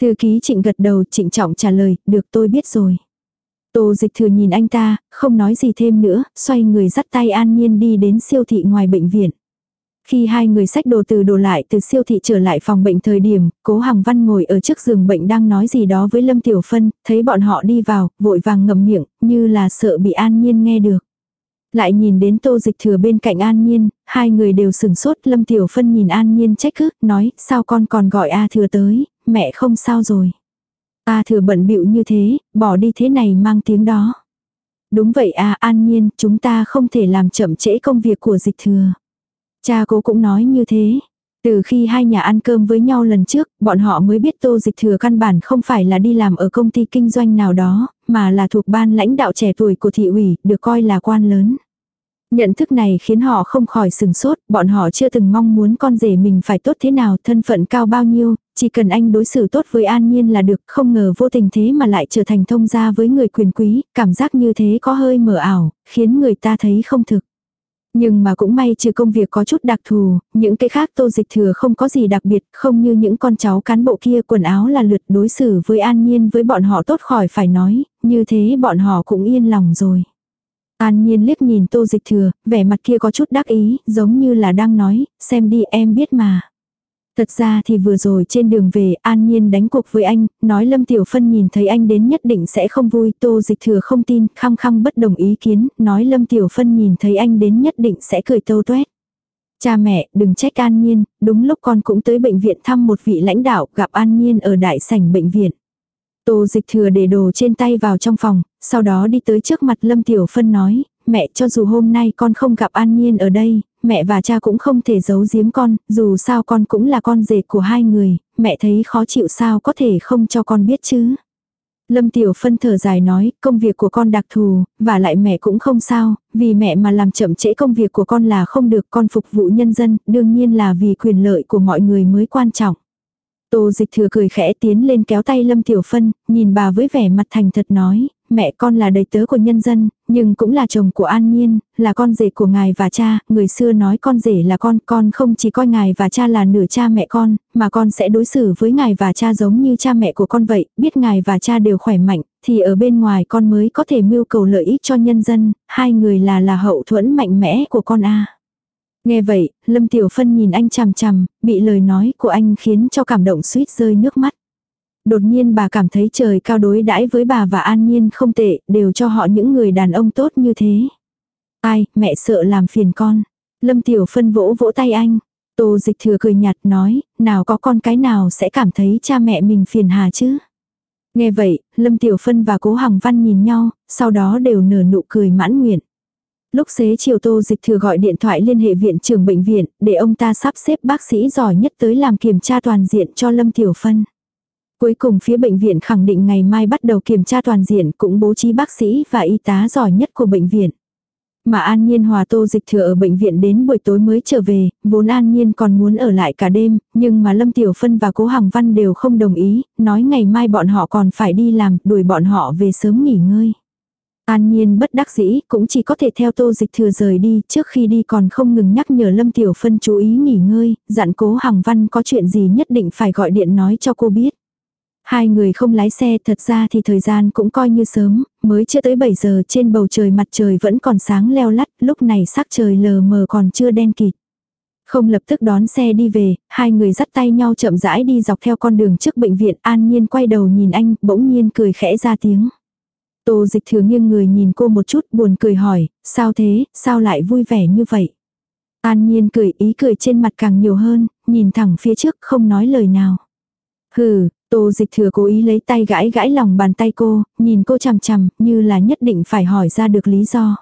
Thư ký trịnh gật đầu trịnh trọng trả lời, được tôi biết rồi. Tô dịch thừa nhìn anh ta, không nói gì thêm nữa, xoay người dắt tay an nhiên đi đến siêu thị ngoài bệnh viện. Khi hai người xách đồ từ đồ lại từ siêu thị trở lại phòng bệnh thời điểm, cố Hằng Văn ngồi ở trước giường bệnh đang nói gì đó với Lâm Tiểu Phân, thấy bọn họ đi vào, vội vàng ngậm miệng, như là sợ bị An Nhiên nghe được. Lại nhìn đến tô dịch thừa bên cạnh An Nhiên, hai người đều sừng sốt, Lâm Tiểu Phân nhìn An Nhiên trách cứ, nói, sao con còn gọi A thừa tới, mẹ không sao rồi. A thừa bận bịu như thế, bỏ đi thế này mang tiếng đó. Đúng vậy à, An Nhiên, chúng ta không thể làm chậm trễ công việc của dịch thừa. Cha cố cũng nói như thế. Từ khi hai nhà ăn cơm với nhau lần trước, bọn họ mới biết tô dịch thừa căn bản không phải là đi làm ở công ty kinh doanh nào đó, mà là thuộc ban lãnh đạo trẻ tuổi của thị ủy, được coi là quan lớn. Nhận thức này khiến họ không khỏi sừng sốt, bọn họ chưa từng mong muốn con rể mình phải tốt thế nào, thân phận cao bao nhiêu, chỉ cần anh đối xử tốt với An Nhiên là được, không ngờ vô tình thế mà lại trở thành thông gia với người quyền quý, cảm giác như thế có hơi mờ ảo, khiến người ta thấy không thực. Nhưng mà cũng may trừ công việc có chút đặc thù, những cái khác tô dịch thừa không có gì đặc biệt, không như những con cháu cán bộ kia quần áo là lượt đối xử với an nhiên với bọn họ tốt khỏi phải nói, như thế bọn họ cũng yên lòng rồi. An nhiên liếc nhìn tô dịch thừa, vẻ mặt kia có chút đắc ý, giống như là đang nói, xem đi em biết mà. Thật ra thì vừa rồi trên đường về An Nhiên đánh cuộc với anh, nói Lâm Tiểu Phân nhìn thấy anh đến nhất định sẽ không vui, Tô Dịch Thừa không tin, khăng khăng bất đồng ý kiến, nói Lâm Tiểu Phân nhìn thấy anh đến nhất định sẽ cười tâu tuét. Cha mẹ, đừng trách An Nhiên, đúng lúc con cũng tới bệnh viện thăm một vị lãnh đạo, gặp An Nhiên ở đại sảnh bệnh viện. Tô Dịch Thừa để đồ trên tay vào trong phòng, sau đó đi tới trước mặt Lâm Tiểu Phân nói, mẹ cho dù hôm nay con không gặp An Nhiên ở đây, mẹ và cha cũng không thể giấu giếm con, dù sao con cũng là con rể của hai người, mẹ thấy khó chịu sao có thể không cho con biết chứ. Lâm Tiểu Phân thở dài nói, công việc của con đặc thù, và lại mẹ cũng không sao, vì mẹ mà làm chậm trễ công việc của con là không được con phục vụ nhân dân, đương nhiên là vì quyền lợi của mọi người mới quan trọng. Tô dịch thừa cười khẽ tiến lên kéo tay Lâm Tiểu Phân, nhìn bà với vẻ mặt thành thật nói, mẹ con là đầy tớ của nhân dân, nhưng cũng là chồng của An Nhiên, là con rể của ngài và cha, người xưa nói con rể là con, con không chỉ coi ngài và cha là nửa cha mẹ con, mà con sẽ đối xử với ngài và cha giống như cha mẹ của con vậy, biết ngài và cha đều khỏe mạnh, thì ở bên ngoài con mới có thể mưu cầu lợi ích cho nhân dân, hai người là là hậu thuẫn mạnh mẽ của con a. Nghe vậy, Lâm Tiểu Phân nhìn anh chằm chằm, bị lời nói của anh khiến cho cảm động suýt rơi nước mắt. Đột nhiên bà cảm thấy trời cao đối đãi với bà và An Nhiên không tệ, đều cho họ những người đàn ông tốt như thế. Ai, mẹ sợ làm phiền con. Lâm Tiểu Phân vỗ vỗ tay anh. Tô dịch thừa cười nhạt nói, nào có con cái nào sẽ cảm thấy cha mẹ mình phiền hà chứ. Nghe vậy, Lâm Tiểu Phân và Cố Hằng Văn nhìn nhau, sau đó đều nở nụ cười mãn nguyện. Lúc xế chiều tô dịch thừa gọi điện thoại liên hệ viện trưởng bệnh viện, để ông ta sắp xếp bác sĩ giỏi nhất tới làm kiểm tra toàn diện cho Lâm Tiểu Phân. Cuối cùng phía bệnh viện khẳng định ngày mai bắt đầu kiểm tra toàn diện cũng bố trí bác sĩ và y tá giỏi nhất của bệnh viện. Mà An Nhiên hòa tô dịch thừa ở bệnh viện đến buổi tối mới trở về, vốn An Nhiên còn muốn ở lại cả đêm, nhưng mà Lâm Tiểu Phân và Cố Hằng Văn đều không đồng ý, nói ngày mai bọn họ còn phải đi làm, đuổi bọn họ về sớm nghỉ ngơi. An Nhiên bất đắc dĩ, cũng chỉ có thể theo tô dịch thừa rời đi, trước khi đi còn không ngừng nhắc nhở Lâm Tiểu Phân chú ý nghỉ ngơi, dặn Cố Hằng Văn có chuyện gì nhất định phải gọi điện nói cho cô biết. Hai người không lái xe thật ra thì thời gian cũng coi như sớm, mới chưa tới 7 giờ trên bầu trời mặt trời vẫn còn sáng leo lắt, lúc này sắc trời lờ mờ còn chưa đen kịt. Không lập tức đón xe đi về, hai người dắt tay nhau chậm rãi đi dọc theo con đường trước bệnh viện an nhiên quay đầu nhìn anh, bỗng nhiên cười khẽ ra tiếng. Tô dịch thừa nghiêng người nhìn cô một chút buồn cười hỏi, sao thế, sao lại vui vẻ như vậy? An nhiên cười ý cười trên mặt càng nhiều hơn, nhìn thẳng phía trước không nói lời nào. Hừ, Tô dịch thừa cố ý lấy tay gãi gãi lòng bàn tay cô, nhìn cô chằm chằm, như là nhất định phải hỏi ra được lý do.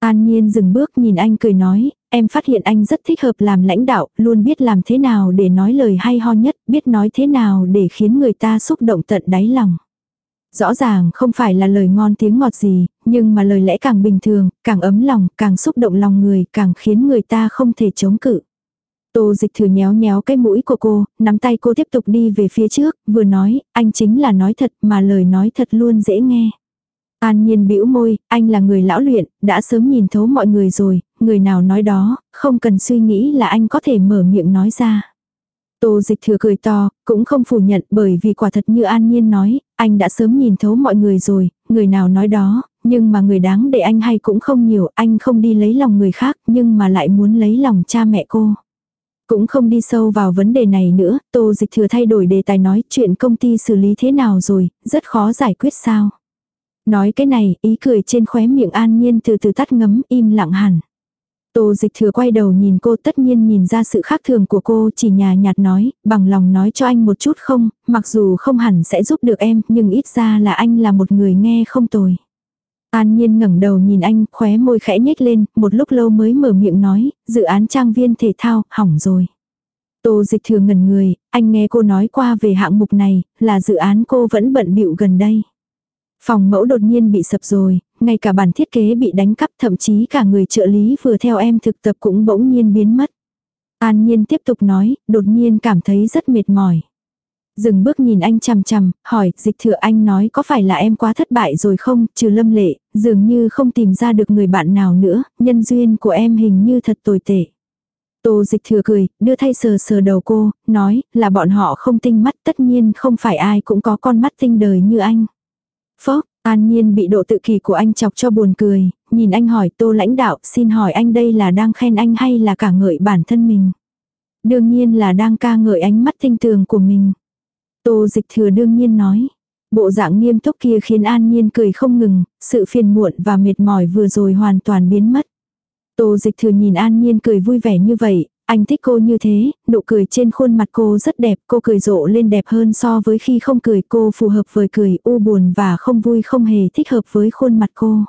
An Nhiên dừng bước nhìn anh cười nói, em phát hiện anh rất thích hợp làm lãnh đạo, luôn biết làm thế nào để nói lời hay ho nhất, biết nói thế nào để khiến người ta xúc động tận đáy lòng. Rõ ràng không phải là lời ngon tiếng ngọt gì, nhưng mà lời lẽ càng bình thường, càng ấm lòng, càng xúc động lòng người, càng khiến người ta không thể chống cự. Tô dịch thừa nhéo nhéo cái mũi của cô, nắm tay cô tiếp tục đi về phía trước, vừa nói, anh chính là nói thật mà lời nói thật luôn dễ nghe. An nhiên bĩu môi, anh là người lão luyện, đã sớm nhìn thấu mọi người rồi, người nào nói đó, không cần suy nghĩ là anh có thể mở miệng nói ra. Tô dịch thừa cười to, cũng không phủ nhận bởi vì quả thật như An Nhiên nói, anh đã sớm nhìn thấu mọi người rồi, người nào nói đó, nhưng mà người đáng để anh hay cũng không nhiều, anh không đi lấy lòng người khác nhưng mà lại muốn lấy lòng cha mẹ cô. Cũng không đi sâu vào vấn đề này nữa, tô dịch thừa thay đổi đề tài nói chuyện công ty xử lý thế nào rồi, rất khó giải quyết sao. Nói cái này, ý cười trên khóe miệng an nhiên từ từ tắt ngấm im lặng hẳn. Tô dịch thừa quay đầu nhìn cô tất nhiên nhìn ra sự khác thường của cô chỉ nhà nhạt nói, bằng lòng nói cho anh một chút không, mặc dù không hẳn sẽ giúp được em, nhưng ít ra là anh là một người nghe không tồi. An Nhiên ngẩng đầu nhìn anh, khóe môi khẽ nhếch lên, một lúc lâu mới mở miệng nói, dự án trang viên thể thao, hỏng rồi. Tô dịch thừa ngẩn người, anh nghe cô nói qua về hạng mục này, là dự án cô vẫn bận bịu gần đây. Phòng mẫu đột nhiên bị sập rồi, ngay cả bản thiết kế bị đánh cắp thậm chí cả người trợ lý vừa theo em thực tập cũng bỗng nhiên biến mất. An Nhiên tiếp tục nói, đột nhiên cảm thấy rất mệt mỏi. Dừng bước nhìn anh chằm chằm, hỏi, dịch thừa anh nói có phải là em quá thất bại rồi không, trừ lâm lệ, dường như không tìm ra được người bạn nào nữa, nhân duyên của em hình như thật tồi tệ. Tô dịch thừa cười, đưa thay sờ sờ đầu cô, nói, là bọn họ không tinh mắt tất nhiên không phải ai cũng có con mắt tinh đời như anh. Phốc, an nhiên bị độ tự kỳ của anh chọc cho buồn cười, nhìn anh hỏi tô lãnh đạo, xin hỏi anh đây là đang khen anh hay là cả ngợi bản thân mình. Đương nhiên là đang ca ngợi ánh mắt tinh tường của mình. Tô dịch thừa đương nhiên nói. Bộ dạng nghiêm túc kia khiến An Nhiên cười không ngừng, sự phiền muộn và mệt mỏi vừa rồi hoàn toàn biến mất. Tô dịch thừa nhìn An Nhiên cười vui vẻ như vậy, anh thích cô như thế, nụ cười trên khuôn mặt cô rất đẹp, cô cười rộ lên đẹp hơn so với khi không cười cô phù hợp với cười u buồn và không vui không hề thích hợp với khuôn mặt cô.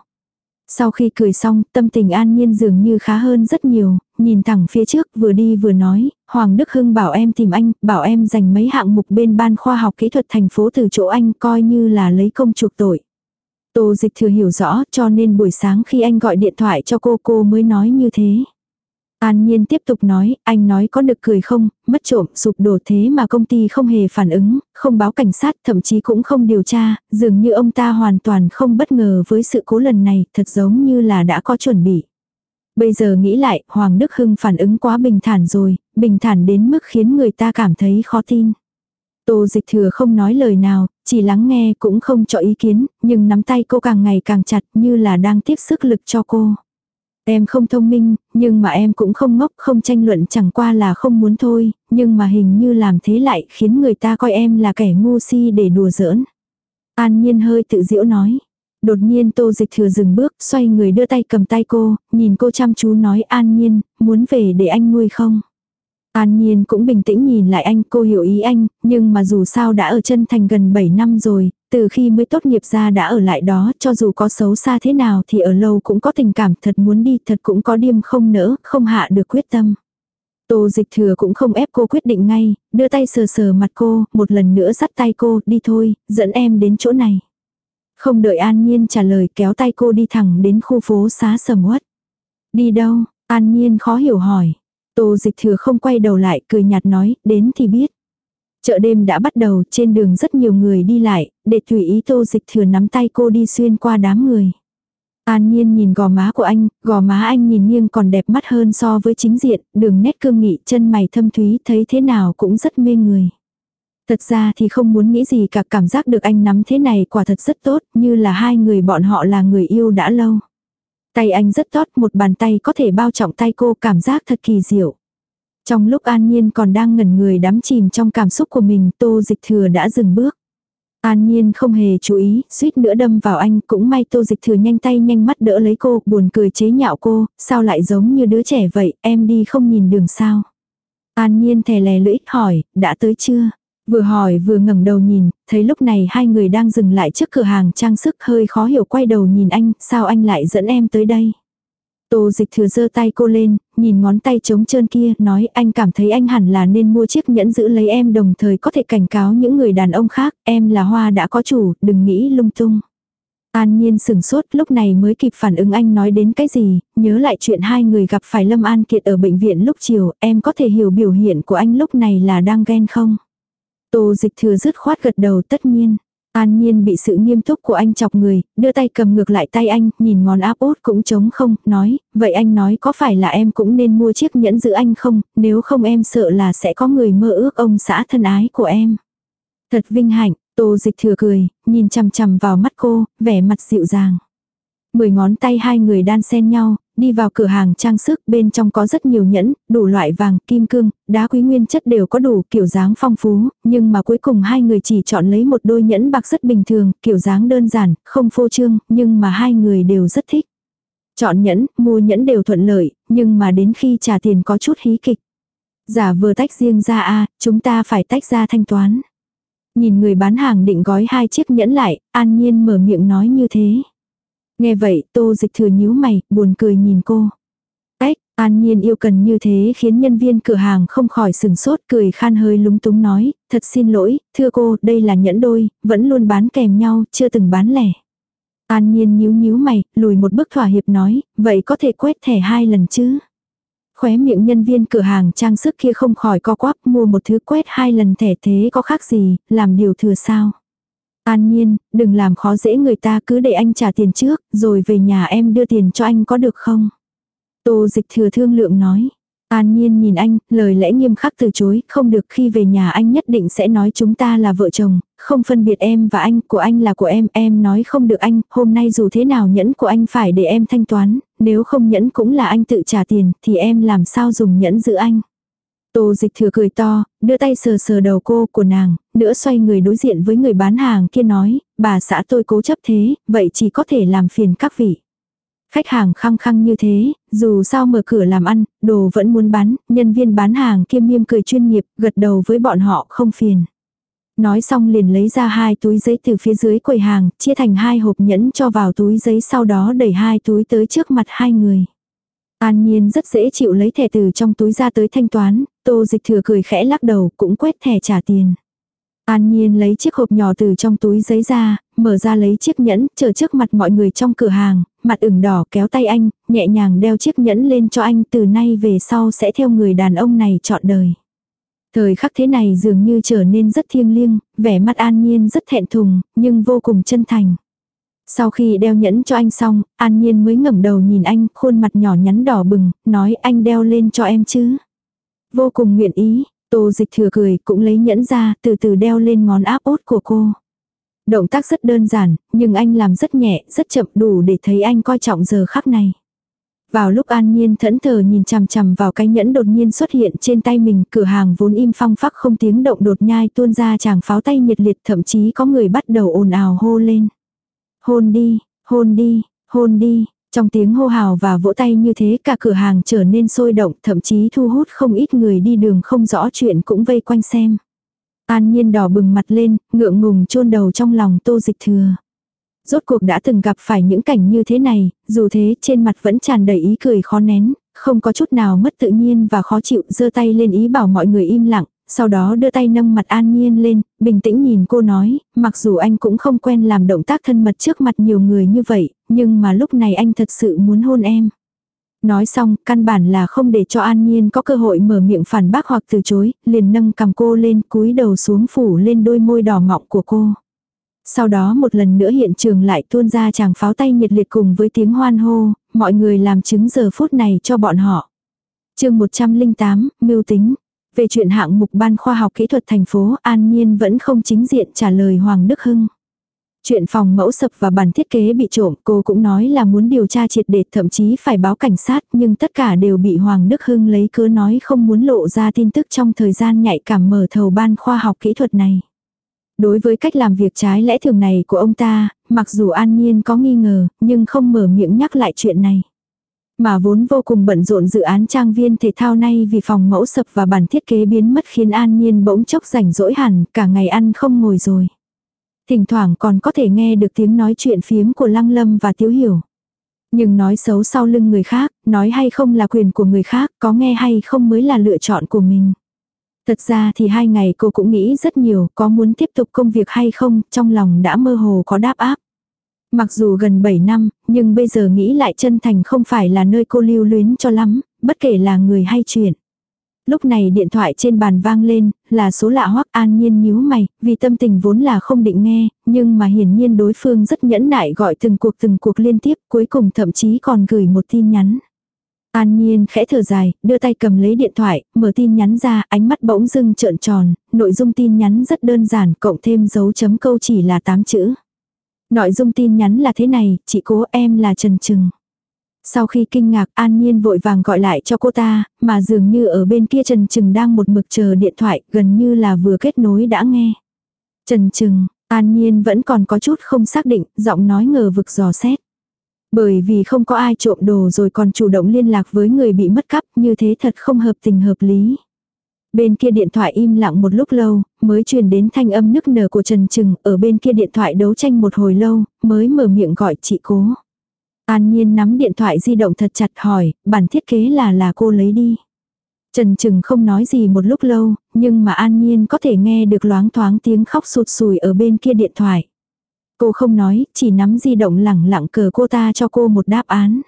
Sau khi cười xong, tâm tình an nhiên dường như khá hơn rất nhiều, nhìn thẳng phía trước vừa đi vừa nói, Hoàng Đức Hưng bảo em tìm anh, bảo em dành mấy hạng mục bên ban khoa học kỹ thuật thành phố từ chỗ anh coi như là lấy công chuộc tội. Tô dịch thừa hiểu rõ cho nên buổi sáng khi anh gọi điện thoại cho cô cô mới nói như thế. An Nhiên tiếp tục nói, anh nói có được cười không, mất trộm, sụp đổ thế mà công ty không hề phản ứng, không báo cảnh sát, thậm chí cũng không điều tra, dường như ông ta hoàn toàn không bất ngờ với sự cố lần này, thật giống như là đã có chuẩn bị. Bây giờ nghĩ lại, Hoàng Đức Hưng phản ứng quá bình thản rồi, bình thản đến mức khiến người ta cảm thấy khó tin. Tô dịch thừa không nói lời nào, chỉ lắng nghe cũng không cho ý kiến, nhưng nắm tay cô càng ngày càng chặt như là đang tiếp sức lực cho cô. Em không thông minh, nhưng mà em cũng không ngốc, không tranh luận chẳng qua là không muốn thôi, nhưng mà hình như làm thế lại khiến người ta coi em là kẻ ngu si để đùa giỡn. An nhiên hơi tự diễu nói. Đột nhiên tô dịch thừa dừng bước, xoay người đưa tay cầm tay cô, nhìn cô chăm chú nói an nhiên, muốn về để anh nuôi không? An Nhiên cũng bình tĩnh nhìn lại anh, cô hiểu ý anh, nhưng mà dù sao đã ở chân thành gần 7 năm rồi, từ khi mới tốt nghiệp ra đã ở lại đó, cho dù có xấu xa thế nào thì ở lâu cũng có tình cảm thật muốn đi, thật cũng có điềm không nỡ, không hạ được quyết tâm. Tô dịch thừa cũng không ép cô quyết định ngay, đưa tay sờ sờ mặt cô, một lần nữa dắt tay cô, đi thôi, dẫn em đến chỗ này. Không đợi An Nhiên trả lời kéo tay cô đi thẳng đến khu phố xá sầm uất. Đi đâu? An Nhiên khó hiểu hỏi. Tô dịch thừa không quay đầu lại, cười nhạt nói, đến thì biết. Chợ đêm đã bắt đầu, trên đường rất nhiều người đi lại, để tùy ý tô dịch thừa nắm tay cô đi xuyên qua đám người. An nhiên nhìn gò má của anh, gò má anh nhìn nghiêng còn đẹp mắt hơn so với chính diện, đường nét cương nghị, chân mày thâm thúy thấy thế nào cũng rất mê người. Thật ra thì không muốn nghĩ gì cả cảm giác được anh nắm thế này quả thật rất tốt, như là hai người bọn họ là người yêu đã lâu. Tay anh rất tốt, một bàn tay có thể bao trọng tay cô cảm giác thật kỳ diệu. Trong lúc An Nhiên còn đang ngẩn người đắm chìm trong cảm xúc của mình, Tô Dịch Thừa đã dừng bước. An Nhiên không hề chú ý, suýt nữa đâm vào anh, cũng may Tô Dịch Thừa nhanh tay nhanh mắt đỡ lấy cô, buồn cười chế nhạo cô, sao lại giống như đứa trẻ vậy, em đi không nhìn đường sao. An Nhiên thè lè lưỡi, hỏi, đã tới chưa? Vừa hỏi vừa ngẩng đầu nhìn, thấy lúc này hai người đang dừng lại trước cửa hàng trang sức hơi khó hiểu quay đầu nhìn anh, sao anh lại dẫn em tới đây? Tô dịch thừa giơ tay cô lên, nhìn ngón tay trống trơn kia, nói anh cảm thấy anh hẳn là nên mua chiếc nhẫn giữ lấy em đồng thời có thể cảnh cáo những người đàn ông khác, em là hoa đã có chủ, đừng nghĩ lung tung. An Nhiên sừng sốt lúc này mới kịp phản ứng anh nói đến cái gì, nhớ lại chuyện hai người gặp phải Lâm An Kiệt ở bệnh viện lúc chiều, em có thể hiểu biểu hiện của anh lúc này là đang ghen không? Tô dịch thừa dứt khoát gật đầu tất nhiên. An Nhiên bị sự nghiêm túc của anh chọc người, đưa tay cầm ngược lại tay anh, nhìn ngón áp út cũng trống không, nói, vậy anh nói có phải là em cũng nên mua chiếc nhẫn giữ anh không, nếu không em sợ là sẽ có người mơ ước ông xã thân ái của em. Thật vinh hạnh, Tô dịch thừa cười, nhìn chằm chằm vào mắt cô, vẻ mặt dịu dàng. Mười ngón tay hai người đan xen nhau, đi vào cửa hàng trang sức, bên trong có rất nhiều nhẫn, đủ loại vàng, kim cương, đá quý nguyên chất đều có đủ kiểu dáng phong phú, nhưng mà cuối cùng hai người chỉ chọn lấy một đôi nhẫn bạc rất bình thường, kiểu dáng đơn giản, không phô trương, nhưng mà hai người đều rất thích. Chọn nhẫn, mua nhẫn đều thuận lợi, nhưng mà đến khi trả tiền có chút hí kịch. Giả vừa tách riêng ra a chúng ta phải tách ra thanh toán. Nhìn người bán hàng định gói hai chiếc nhẫn lại, an nhiên mở miệng nói như thế. Nghe vậy, tô dịch thừa nhíu mày, buồn cười nhìn cô. Ếch, an nhiên yêu cần như thế khiến nhân viên cửa hàng không khỏi sừng sốt cười khan hơi lúng túng nói, thật xin lỗi, thưa cô, đây là nhẫn đôi, vẫn luôn bán kèm nhau, chưa từng bán lẻ. An nhiên nhíu nhíu mày, lùi một bước thỏa hiệp nói, vậy có thể quét thẻ hai lần chứ? Khóe miệng nhân viên cửa hàng trang sức kia không khỏi co quắp mua một thứ quét hai lần thẻ thế có khác gì, làm điều thừa sao. An nhiên, đừng làm khó dễ người ta cứ để anh trả tiền trước, rồi về nhà em đưa tiền cho anh có được không? Tô dịch thừa thương lượng nói. An Nhiên nhìn anh, lời lẽ nghiêm khắc từ chối, không được khi về nhà anh nhất định sẽ nói chúng ta là vợ chồng, không phân biệt em và anh, của anh là của em, em nói không được anh, hôm nay dù thế nào nhẫn của anh phải để em thanh toán, nếu không nhẫn cũng là anh tự trả tiền, thì em làm sao dùng nhẫn giữ anh. Tô dịch thừa cười to, đưa tay sờ sờ đầu cô của nàng, nữa xoay người đối diện với người bán hàng kia nói, bà xã tôi cố chấp thế, vậy chỉ có thể làm phiền các vị. Khách hàng khăng khăng như thế, dù sao mở cửa làm ăn, đồ vẫn muốn bán, nhân viên bán hàng kiêm miêm cười chuyên nghiệp, gật đầu với bọn họ không phiền. Nói xong liền lấy ra hai túi giấy từ phía dưới quầy hàng, chia thành hai hộp nhẫn cho vào túi giấy sau đó đẩy hai túi tới trước mặt hai người. An Nhiên rất dễ chịu lấy thẻ từ trong túi ra tới thanh toán, tô dịch thừa cười khẽ lắc đầu cũng quét thẻ trả tiền. An Nhiên lấy chiếc hộp nhỏ từ trong túi giấy ra, mở ra lấy chiếc nhẫn, chờ trước mặt mọi người trong cửa hàng, mặt ửng đỏ kéo tay anh, nhẹ nhàng đeo chiếc nhẫn lên cho anh từ nay về sau sẽ theo người đàn ông này chọn đời. Thời khắc thế này dường như trở nên rất thiêng liêng, vẻ mặt an nhiên rất thẹn thùng, nhưng vô cùng chân thành. Sau khi đeo nhẫn cho anh xong, an nhiên mới ngẩng đầu nhìn anh, khuôn mặt nhỏ nhắn đỏ bừng, nói anh đeo lên cho em chứ. Vô cùng nguyện ý, tô dịch thừa cười cũng lấy nhẫn ra, từ từ đeo lên ngón áp út của cô. Động tác rất đơn giản, nhưng anh làm rất nhẹ, rất chậm đủ để thấy anh coi trọng giờ khắc này. Vào lúc an nhiên thẫn thờ nhìn chằm chằm vào cái nhẫn đột nhiên xuất hiện trên tay mình, cửa hàng vốn im phong phắc không tiếng động đột nhai tuôn ra chàng pháo tay nhiệt liệt thậm chí có người bắt đầu ồn ào hô lên. Hôn đi, hôn đi, hôn đi, trong tiếng hô hào và vỗ tay như thế cả cửa hàng trở nên sôi động thậm chí thu hút không ít người đi đường không rõ chuyện cũng vây quanh xem. An nhiên đỏ bừng mặt lên, ngượng ngùng chôn đầu trong lòng tô dịch thừa. Rốt cuộc đã từng gặp phải những cảnh như thế này, dù thế trên mặt vẫn tràn đầy ý cười khó nén, không có chút nào mất tự nhiên và khó chịu, giơ tay lên ý bảo mọi người im lặng, sau đó đưa tay nâng mặt an nhiên lên, bình tĩnh nhìn cô nói, mặc dù anh cũng không quen làm động tác thân mật trước mặt nhiều người như vậy, nhưng mà lúc này anh thật sự muốn hôn em. Nói xong, căn bản là không để cho An Nhiên có cơ hội mở miệng phản bác hoặc từ chối, liền nâng cầm cô lên cúi đầu xuống phủ lên đôi môi đỏ mọng của cô. Sau đó một lần nữa hiện trường lại tuôn ra chàng pháo tay nhiệt liệt cùng với tiếng hoan hô, mọi người làm chứng giờ phút này cho bọn họ. chương 108, mưu tính. Về chuyện hạng mục ban khoa học kỹ thuật thành phố An Nhiên vẫn không chính diện trả lời Hoàng Đức Hưng. Chuyện phòng mẫu sập và bản thiết kế bị trộm cô cũng nói là muốn điều tra triệt để thậm chí phải báo cảnh sát nhưng tất cả đều bị Hoàng Đức Hưng lấy cớ nói không muốn lộ ra tin tức trong thời gian nhạy cảm mở thầu ban khoa học kỹ thuật này. Đối với cách làm việc trái lẽ thường này của ông ta, mặc dù An Nhiên có nghi ngờ, nhưng không mở miệng nhắc lại chuyện này. Mà vốn vô cùng bận rộn dự án trang viên thể thao nay vì phòng mẫu sập và bản thiết kế biến mất khiến An Nhiên bỗng chốc rảnh rỗi hẳn, cả ngày ăn không ngồi rồi. Thỉnh thoảng còn có thể nghe được tiếng nói chuyện phiếm của Lăng Lâm và Tiếu Hiểu. Nhưng nói xấu sau lưng người khác, nói hay không là quyền của người khác, có nghe hay không mới là lựa chọn của mình. Thật ra thì hai ngày cô cũng nghĩ rất nhiều, có muốn tiếp tục công việc hay không, trong lòng đã mơ hồ có đáp áp. Mặc dù gần 7 năm, nhưng bây giờ nghĩ lại chân thành không phải là nơi cô lưu luyến cho lắm, bất kể là người hay chuyện. Lúc này điện thoại trên bàn vang lên, là số lạ hoắc an nhiên nhíu mày, vì tâm tình vốn là không định nghe, nhưng mà hiển nhiên đối phương rất nhẫn nại gọi từng cuộc từng cuộc liên tiếp, cuối cùng thậm chí còn gửi một tin nhắn. An Nhiên khẽ thở dài, đưa tay cầm lấy điện thoại, mở tin nhắn ra, ánh mắt bỗng dưng trợn tròn, nội dung tin nhắn rất đơn giản, cộng thêm dấu chấm câu chỉ là 8 chữ. Nội dung tin nhắn là thế này, chị cố em là Trần Trừng. Sau khi kinh ngạc An Nhiên vội vàng gọi lại cho cô ta, mà dường như ở bên kia Trần Trừng đang một mực chờ điện thoại, gần như là vừa kết nối đã nghe. Trần Trừng, An Nhiên vẫn còn có chút không xác định, giọng nói ngờ vực dò xét. Bởi vì không có ai trộm đồ rồi còn chủ động liên lạc với người bị mất cắp như thế thật không hợp tình hợp lý. Bên kia điện thoại im lặng một lúc lâu, mới truyền đến thanh âm nức nở của Trần Trừng, ở bên kia điện thoại đấu tranh một hồi lâu, mới mở miệng gọi chị cố. An Nhiên nắm điện thoại di động thật chặt hỏi, bản thiết kế là là cô lấy đi. Trần Trừng không nói gì một lúc lâu, nhưng mà An Nhiên có thể nghe được loáng thoáng tiếng khóc sụt sùi ở bên kia điện thoại. Cô không nói, chỉ nắm di động lẳng lặng cờ cô ta cho cô một đáp án.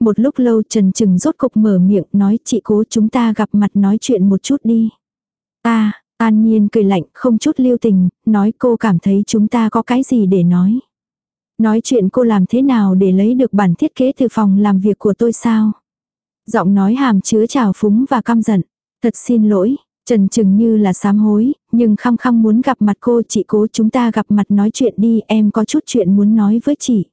Một lúc lâu Trần Trừng rốt cục mở miệng nói chị cố chúng ta gặp mặt nói chuyện một chút đi. Ta, An Nhiên cười lạnh không chút lưu tình, nói cô cảm thấy chúng ta có cái gì để nói. Nói chuyện cô làm thế nào để lấy được bản thiết kế từ phòng làm việc của tôi sao? Giọng nói hàm chứa trào phúng và căm giận. Thật xin lỗi, Trần trừng như là sám hối, nhưng khăng khăng muốn gặp mặt cô chị cố chúng ta gặp mặt nói chuyện đi em có chút chuyện muốn nói với chị.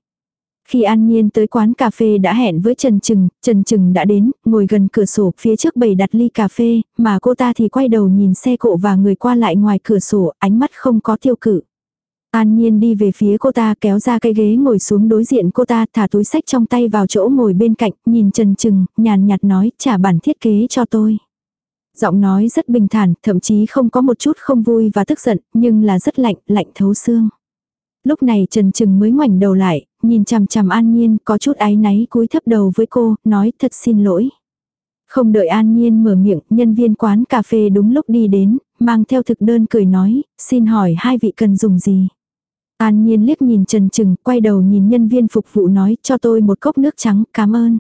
Khi An Nhiên tới quán cà phê đã hẹn với Trần Trừng, Trần Trừng đã đến, ngồi gần cửa sổ phía trước bầy đặt ly cà phê, mà cô ta thì quay đầu nhìn xe cộ và người qua lại ngoài cửa sổ, ánh mắt không có tiêu cự. An Nhiên đi về phía cô ta kéo ra cái ghế ngồi xuống đối diện cô ta thả túi sách trong tay vào chỗ ngồi bên cạnh, nhìn Trần Trừng, nhàn nhạt nói trả bản thiết kế cho tôi. Giọng nói rất bình thản, thậm chí không có một chút không vui và tức giận, nhưng là rất lạnh, lạnh thấu xương. Lúc này Trần Trừng mới ngoảnh đầu lại, nhìn chằm chằm An Nhiên, có chút áy náy cúi thấp đầu với cô, nói thật xin lỗi. Không đợi An Nhiên mở miệng, nhân viên quán cà phê đúng lúc đi đến, mang theo thực đơn cười nói, xin hỏi hai vị cần dùng gì. An Nhiên liếc nhìn Trần Trừng, quay đầu nhìn nhân viên phục vụ nói cho tôi một cốc nước trắng, cảm ơn.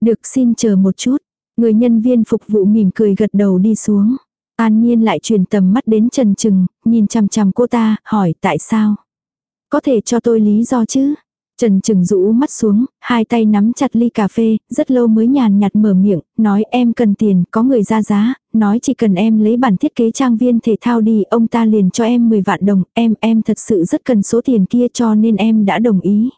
Được xin chờ một chút. Người nhân viên phục vụ mỉm cười gật đầu đi xuống. An Nhiên lại truyền tầm mắt đến Trần Trừng, nhìn chằm chằm cô ta, hỏi tại sao. Có thể cho tôi lý do chứ? Trần Trừng rũ mắt xuống, hai tay nắm chặt ly cà phê, rất lâu mới nhàn nhạt mở miệng, nói em cần tiền, có người ra giá, nói chỉ cần em lấy bản thiết kế trang viên thể thao đi, ông ta liền cho em 10 vạn đồng, em, em thật sự rất cần số tiền kia cho nên em đã đồng ý.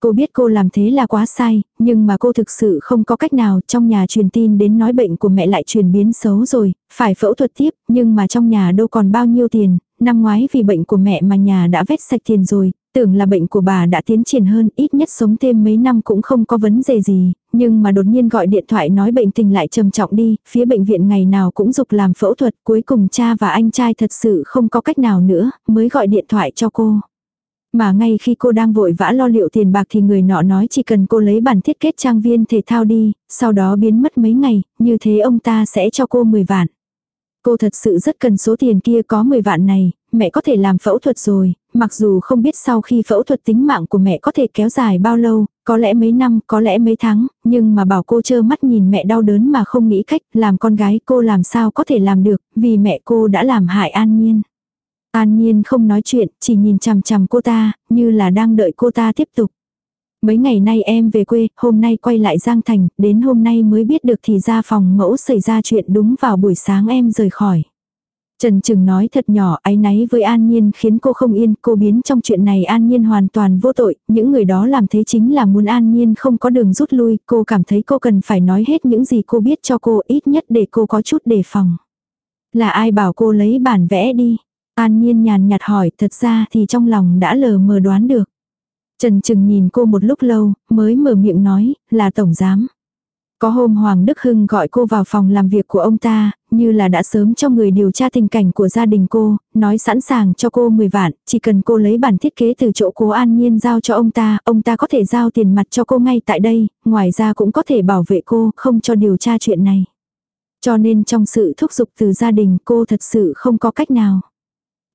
Cô biết cô làm thế là quá sai, nhưng mà cô thực sự không có cách nào trong nhà truyền tin đến nói bệnh của mẹ lại chuyển biến xấu rồi, phải phẫu thuật tiếp, nhưng mà trong nhà đâu còn bao nhiêu tiền, năm ngoái vì bệnh của mẹ mà nhà đã vét sạch tiền rồi, tưởng là bệnh của bà đã tiến triển hơn, ít nhất sống thêm mấy năm cũng không có vấn đề gì, nhưng mà đột nhiên gọi điện thoại nói bệnh tình lại trầm trọng đi, phía bệnh viện ngày nào cũng dục làm phẫu thuật, cuối cùng cha và anh trai thật sự không có cách nào nữa, mới gọi điện thoại cho cô. Mà ngay khi cô đang vội vã lo liệu tiền bạc thì người nọ nói chỉ cần cô lấy bản thiết kết trang viên thể thao đi, sau đó biến mất mấy ngày, như thế ông ta sẽ cho cô 10 vạn. Cô thật sự rất cần số tiền kia có 10 vạn này, mẹ có thể làm phẫu thuật rồi, mặc dù không biết sau khi phẫu thuật tính mạng của mẹ có thể kéo dài bao lâu, có lẽ mấy năm, có lẽ mấy tháng, nhưng mà bảo cô trơ mắt nhìn mẹ đau đớn mà không nghĩ cách, làm con gái cô làm sao có thể làm được, vì mẹ cô đã làm hại an nhiên. An nhiên không nói chuyện, chỉ nhìn chằm chằm cô ta, như là đang đợi cô ta tiếp tục. Mấy ngày nay em về quê, hôm nay quay lại Giang Thành, đến hôm nay mới biết được thì ra phòng mẫu xảy ra chuyện đúng vào buổi sáng em rời khỏi. Trần Trừng nói thật nhỏ áy náy với An Nhiên khiến cô không yên, cô biến trong chuyện này An Nhiên hoàn toàn vô tội, những người đó làm thế chính là muốn An Nhiên không có đường rút lui, cô cảm thấy cô cần phải nói hết những gì cô biết cho cô ít nhất để cô có chút đề phòng. Là ai bảo cô lấy bản vẽ đi? An Nhiên nhàn nhạt hỏi, thật ra thì trong lòng đã lờ mờ đoán được. Trần Trừng nhìn cô một lúc lâu, mới mở miệng nói, là tổng giám. Có hôm Hoàng Đức Hưng gọi cô vào phòng làm việc của ông ta, như là đã sớm cho người điều tra tình cảnh của gia đình cô, nói sẵn sàng cho cô 10 vạn, chỉ cần cô lấy bản thiết kế từ chỗ cố an nhiên giao cho ông ta, ông ta có thể giao tiền mặt cho cô ngay tại đây, ngoài ra cũng có thể bảo vệ cô, không cho điều tra chuyện này. Cho nên trong sự thúc giục từ gia đình cô thật sự không có cách nào.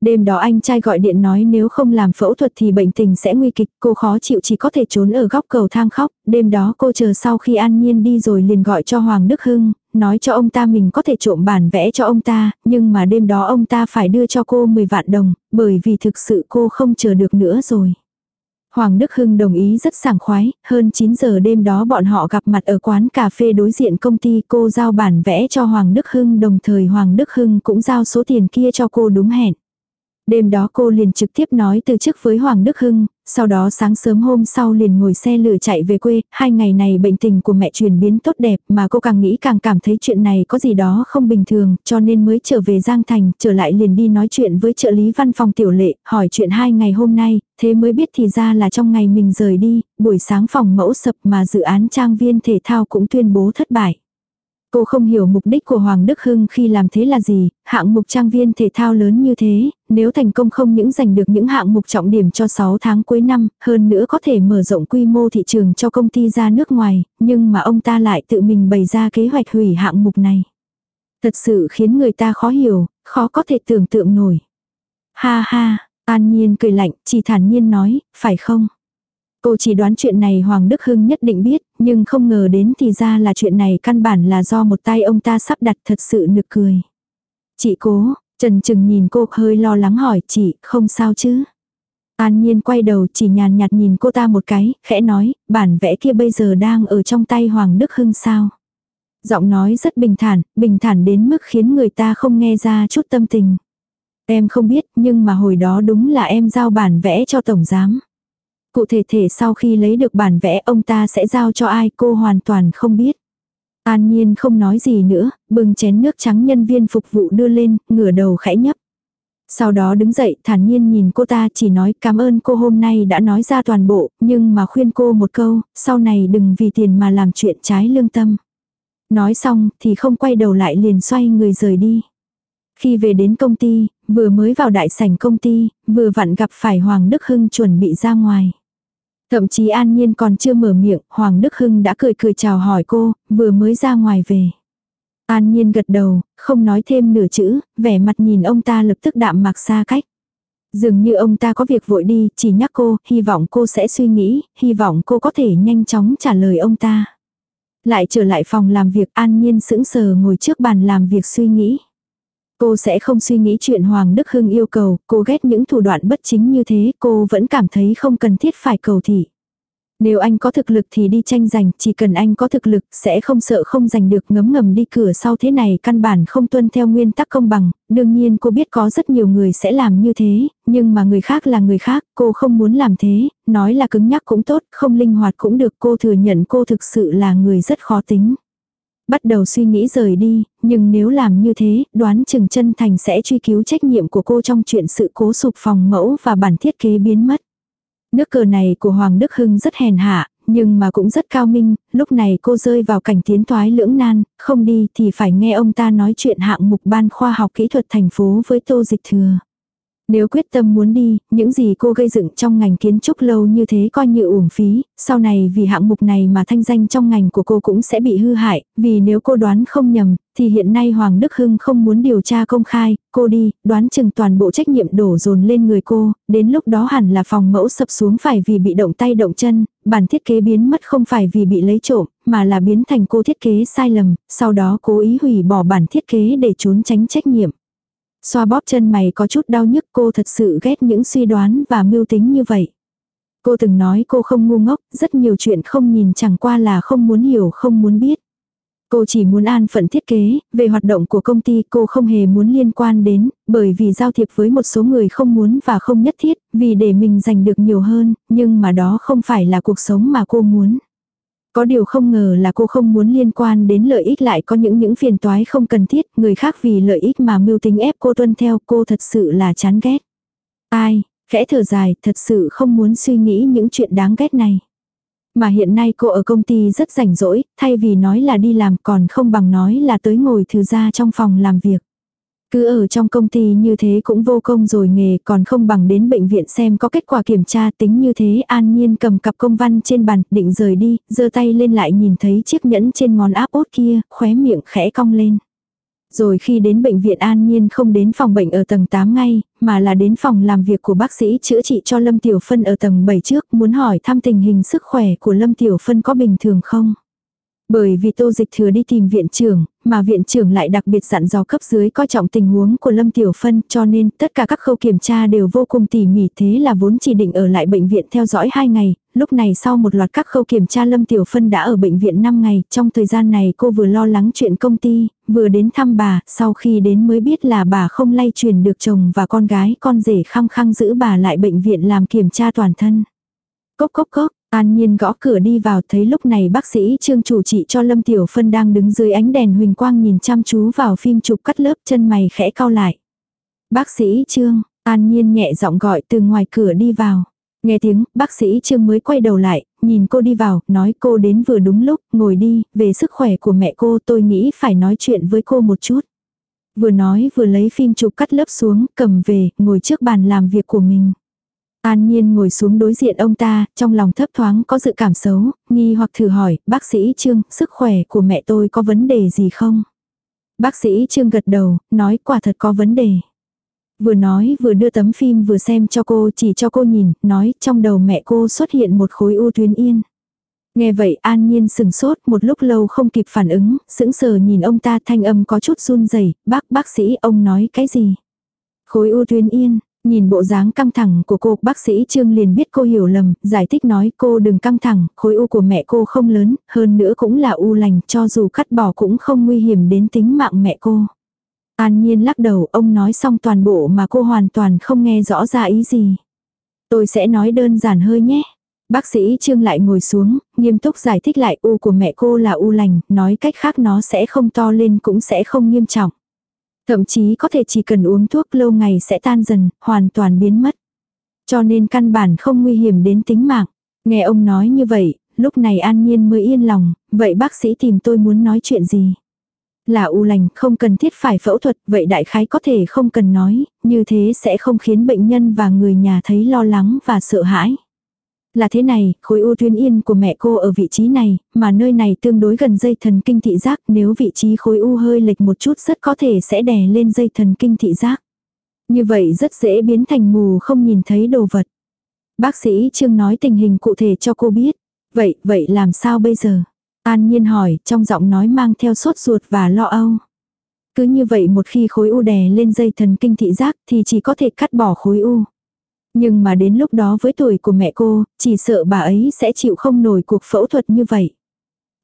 Đêm đó anh trai gọi điện nói nếu không làm phẫu thuật thì bệnh tình sẽ nguy kịch, cô khó chịu chỉ có thể trốn ở góc cầu thang khóc. Đêm đó cô chờ sau khi An Nhiên đi rồi liền gọi cho Hoàng Đức Hưng, nói cho ông ta mình có thể trộm bản vẽ cho ông ta, nhưng mà đêm đó ông ta phải đưa cho cô 10 vạn đồng, bởi vì thực sự cô không chờ được nữa rồi. Hoàng Đức Hưng đồng ý rất sảng khoái, hơn 9 giờ đêm đó bọn họ gặp mặt ở quán cà phê đối diện công ty cô giao bản vẽ cho Hoàng Đức Hưng đồng thời Hoàng Đức Hưng cũng giao số tiền kia cho cô đúng hẹn. Đêm đó cô liền trực tiếp nói từ chức với Hoàng Đức Hưng, sau đó sáng sớm hôm sau liền ngồi xe lửa chạy về quê, hai ngày này bệnh tình của mẹ chuyển biến tốt đẹp mà cô càng nghĩ càng cảm thấy chuyện này có gì đó không bình thường, cho nên mới trở về Giang Thành, trở lại liền đi nói chuyện với trợ lý văn phòng tiểu lệ, hỏi chuyện hai ngày hôm nay, thế mới biết thì ra là trong ngày mình rời đi, buổi sáng phòng mẫu sập mà dự án trang viên thể thao cũng tuyên bố thất bại. Cô không hiểu mục đích của Hoàng Đức Hưng khi làm thế là gì, hạng mục trang viên thể thao lớn như thế, nếu thành công không những giành được những hạng mục trọng điểm cho 6 tháng cuối năm, hơn nữa có thể mở rộng quy mô thị trường cho công ty ra nước ngoài, nhưng mà ông ta lại tự mình bày ra kế hoạch hủy hạng mục này. Thật sự khiến người ta khó hiểu, khó có thể tưởng tượng nổi. Ha ha, an nhiên cười lạnh, chỉ thản nhiên nói, phải không? Cô chỉ đoán chuyện này Hoàng Đức Hưng nhất định biết, nhưng không ngờ đến thì ra là chuyện này căn bản là do một tay ông ta sắp đặt thật sự nực cười. Chị cố, Trần Trừng nhìn cô hơi lo lắng hỏi chị, không sao chứ? An Nhiên quay đầu chỉ nhàn nhạt nhìn cô ta một cái, khẽ nói, bản vẽ kia bây giờ đang ở trong tay Hoàng Đức Hưng sao? Giọng nói rất bình thản, bình thản đến mức khiến người ta không nghe ra chút tâm tình. Em không biết, nhưng mà hồi đó đúng là em giao bản vẽ cho Tổng Giám. Cụ thể thể sau khi lấy được bản vẽ ông ta sẽ giao cho ai cô hoàn toàn không biết. An Nhiên không nói gì nữa, bưng chén nước trắng nhân viên phục vụ đưa lên, ngửa đầu khẽ nhấp. Sau đó đứng dậy thản nhiên nhìn cô ta chỉ nói cảm ơn cô hôm nay đã nói ra toàn bộ, nhưng mà khuyên cô một câu, sau này đừng vì tiền mà làm chuyện trái lương tâm. Nói xong thì không quay đầu lại liền xoay người rời đi. Khi về đến công ty, vừa mới vào đại sảnh công ty, vừa vặn gặp phải Hoàng Đức Hưng chuẩn bị ra ngoài. Thậm chí An Nhiên còn chưa mở miệng, Hoàng Đức Hưng đã cười cười chào hỏi cô, vừa mới ra ngoài về. An Nhiên gật đầu, không nói thêm nửa chữ, vẻ mặt nhìn ông ta lập tức đạm mạc xa cách. Dường như ông ta có việc vội đi, chỉ nhắc cô, hy vọng cô sẽ suy nghĩ, hy vọng cô có thể nhanh chóng trả lời ông ta. Lại trở lại phòng làm việc An Nhiên sững sờ ngồi trước bàn làm việc suy nghĩ. Cô sẽ không suy nghĩ chuyện Hoàng Đức Hưng yêu cầu, cô ghét những thủ đoạn bất chính như thế, cô vẫn cảm thấy không cần thiết phải cầu thị. Nếu anh có thực lực thì đi tranh giành, chỉ cần anh có thực lực sẽ không sợ không giành được ngấm ngầm đi cửa sau thế này căn bản không tuân theo nguyên tắc công bằng. Đương nhiên cô biết có rất nhiều người sẽ làm như thế, nhưng mà người khác là người khác, cô không muốn làm thế, nói là cứng nhắc cũng tốt, không linh hoạt cũng được cô thừa nhận cô thực sự là người rất khó tính bắt đầu suy nghĩ rời đi, nhưng nếu làm như thế, đoán chừng chân thành sẽ truy cứu trách nhiệm của cô trong chuyện sự cố sụp phòng mẫu và bản thiết kế biến mất. Nước cờ này của Hoàng Đức Hưng rất hèn hạ, nhưng mà cũng rất cao minh, lúc này cô rơi vào cảnh tiến toái lưỡng nan, không đi thì phải nghe ông ta nói chuyện hạng mục ban khoa học kỹ thuật thành phố với tô dịch thừa. Nếu quyết tâm muốn đi, những gì cô gây dựng trong ngành kiến trúc lâu như thế coi như uổng phí, sau này vì hạng mục này mà thanh danh trong ngành của cô cũng sẽ bị hư hại, vì nếu cô đoán không nhầm, thì hiện nay Hoàng Đức Hưng không muốn điều tra công khai, cô đi, đoán chừng toàn bộ trách nhiệm đổ dồn lên người cô, đến lúc đó hẳn là phòng mẫu sập xuống phải vì bị động tay động chân, bản thiết kế biến mất không phải vì bị lấy trộm, mà là biến thành cô thiết kế sai lầm, sau đó cố ý hủy bỏ bản thiết kế để trốn tránh trách nhiệm. Xoa bóp chân mày có chút đau nhức cô thật sự ghét những suy đoán và mưu tính như vậy. Cô từng nói cô không ngu ngốc, rất nhiều chuyện không nhìn chẳng qua là không muốn hiểu không muốn biết. Cô chỉ muốn an phận thiết kế, về hoạt động của công ty cô không hề muốn liên quan đến, bởi vì giao thiệp với một số người không muốn và không nhất thiết, vì để mình giành được nhiều hơn, nhưng mà đó không phải là cuộc sống mà cô muốn. Có điều không ngờ là cô không muốn liên quan đến lợi ích lại có những những phiền toái không cần thiết, người khác vì lợi ích mà mưu tính ép cô tuân theo cô thật sự là chán ghét. Ai, khẽ thở dài, thật sự không muốn suy nghĩ những chuyện đáng ghét này. Mà hiện nay cô ở công ty rất rảnh rỗi, thay vì nói là đi làm còn không bằng nói là tới ngồi thư ra trong phòng làm việc. Cứ ở trong công ty như thế cũng vô công rồi nghề còn không bằng đến bệnh viện xem có kết quả kiểm tra tính như thế an nhiên cầm cặp công văn trên bàn định rời đi, giơ tay lên lại nhìn thấy chiếc nhẫn trên ngón áp út kia, khóe miệng khẽ cong lên. Rồi khi đến bệnh viện An Nhiên không đến phòng bệnh ở tầng 8 ngay, mà là đến phòng làm việc của bác sĩ chữa trị cho Lâm Tiểu Phân ở tầng 7 trước, muốn hỏi thăm tình hình sức khỏe của Lâm Tiểu Phân có bình thường không. Bởi vì tô dịch thừa đi tìm viện trưởng, mà viện trưởng lại đặc biệt dặn dò cấp dưới coi trọng tình huống của Lâm Tiểu Phân cho nên tất cả các khâu kiểm tra đều vô cùng tỉ mỉ thế là vốn chỉ định ở lại bệnh viện theo dõi 2 ngày, lúc này sau một loạt các khâu kiểm tra Lâm Tiểu Phân đã ở bệnh viện 5 ngày, trong thời gian này cô vừa lo lắng chuyện công ty, vừa đến thăm bà, sau khi đến mới biết là bà không lay truyền được chồng và con gái, con rể khăng khăng giữ bà lại bệnh viện làm kiểm tra toàn thân. Cốc cốc cốc, An Nhiên gõ cửa đi vào thấy lúc này bác sĩ trương chủ trị cho Lâm Tiểu Phân đang đứng dưới ánh đèn huỳnh quang nhìn chăm chú vào phim chụp cắt lớp chân mày khẽ cau lại. Bác sĩ trương, An Nhiên nhẹ giọng gọi từ ngoài cửa đi vào. Nghe tiếng, bác sĩ Trương mới quay đầu lại, nhìn cô đi vào, nói cô đến vừa đúng lúc, ngồi đi, về sức khỏe của mẹ cô tôi nghĩ phải nói chuyện với cô một chút. Vừa nói vừa lấy phim chụp cắt lớp xuống, cầm về, ngồi trước bàn làm việc của mình. An Nhiên ngồi xuống đối diện ông ta, trong lòng thấp thoáng có dự cảm xấu, nghi hoặc thử hỏi, bác sĩ Trương, sức khỏe của mẹ tôi có vấn đề gì không? Bác sĩ Trương gật đầu, nói quả thật có vấn đề. Vừa nói vừa đưa tấm phim vừa xem cho cô chỉ cho cô nhìn, nói trong đầu mẹ cô xuất hiện một khối u tuyến yên. Nghe vậy an nhiên sừng sốt một lúc lâu không kịp phản ứng, sững sờ nhìn ông ta thanh âm có chút run rẩy bác bác sĩ ông nói cái gì. Khối u tuyến yên, nhìn bộ dáng căng thẳng của cô, bác sĩ Trương liền biết cô hiểu lầm, giải thích nói cô đừng căng thẳng, khối u của mẹ cô không lớn, hơn nữa cũng là u lành, cho dù cắt bỏ cũng không nguy hiểm đến tính mạng mẹ cô. An nhiên lắc đầu ông nói xong toàn bộ mà cô hoàn toàn không nghe rõ ra ý gì. Tôi sẽ nói đơn giản hơi nhé. Bác sĩ Trương lại ngồi xuống, nghiêm túc giải thích lại u của mẹ cô là u lành, nói cách khác nó sẽ không to lên cũng sẽ không nghiêm trọng. Thậm chí có thể chỉ cần uống thuốc lâu ngày sẽ tan dần, hoàn toàn biến mất. Cho nên căn bản không nguy hiểm đến tính mạng. Nghe ông nói như vậy, lúc này an nhiên mới yên lòng, vậy bác sĩ tìm tôi muốn nói chuyện gì? Là u lành, không cần thiết phải phẫu thuật, vậy đại khái có thể không cần nói, như thế sẽ không khiến bệnh nhân và người nhà thấy lo lắng và sợ hãi. Là thế này, khối u tuyến yên của mẹ cô ở vị trí này, mà nơi này tương đối gần dây thần kinh thị giác, nếu vị trí khối u hơi lệch một chút rất có thể sẽ đè lên dây thần kinh thị giác. Như vậy rất dễ biến thành mù không nhìn thấy đồ vật. Bác sĩ Trương nói tình hình cụ thể cho cô biết. Vậy, vậy làm sao bây giờ? An Nhiên hỏi, trong giọng nói mang theo sốt ruột và lo âu. Cứ như vậy một khi khối u đè lên dây thần kinh thị giác thì chỉ có thể cắt bỏ khối u. Nhưng mà đến lúc đó với tuổi của mẹ cô, chỉ sợ bà ấy sẽ chịu không nổi cuộc phẫu thuật như vậy.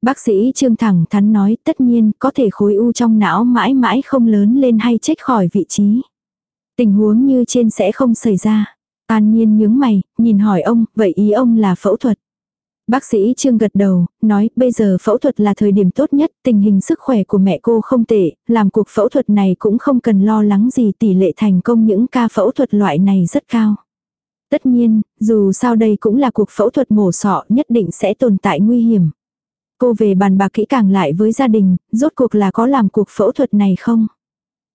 Bác sĩ Trương thẳng thắn nói tất nhiên có thể khối u trong não mãi mãi không lớn lên hay chết khỏi vị trí. Tình huống như trên sẽ không xảy ra. An nhiên nhướng mày, nhìn hỏi ông, vậy ý ông là phẫu thuật. Bác sĩ Trương gật đầu, nói bây giờ phẫu thuật là thời điểm tốt nhất, tình hình sức khỏe của mẹ cô không tệ, làm cuộc phẫu thuật này cũng không cần lo lắng gì tỷ lệ thành công những ca phẫu thuật loại này rất cao. Tất nhiên, dù sao đây cũng là cuộc phẫu thuật mổ sọ nhất định sẽ tồn tại nguy hiểm. Cô về bàn bạc kỹ càng lại với gia đình, rốt cuộc là có làm cuộc phẫu thuật này không?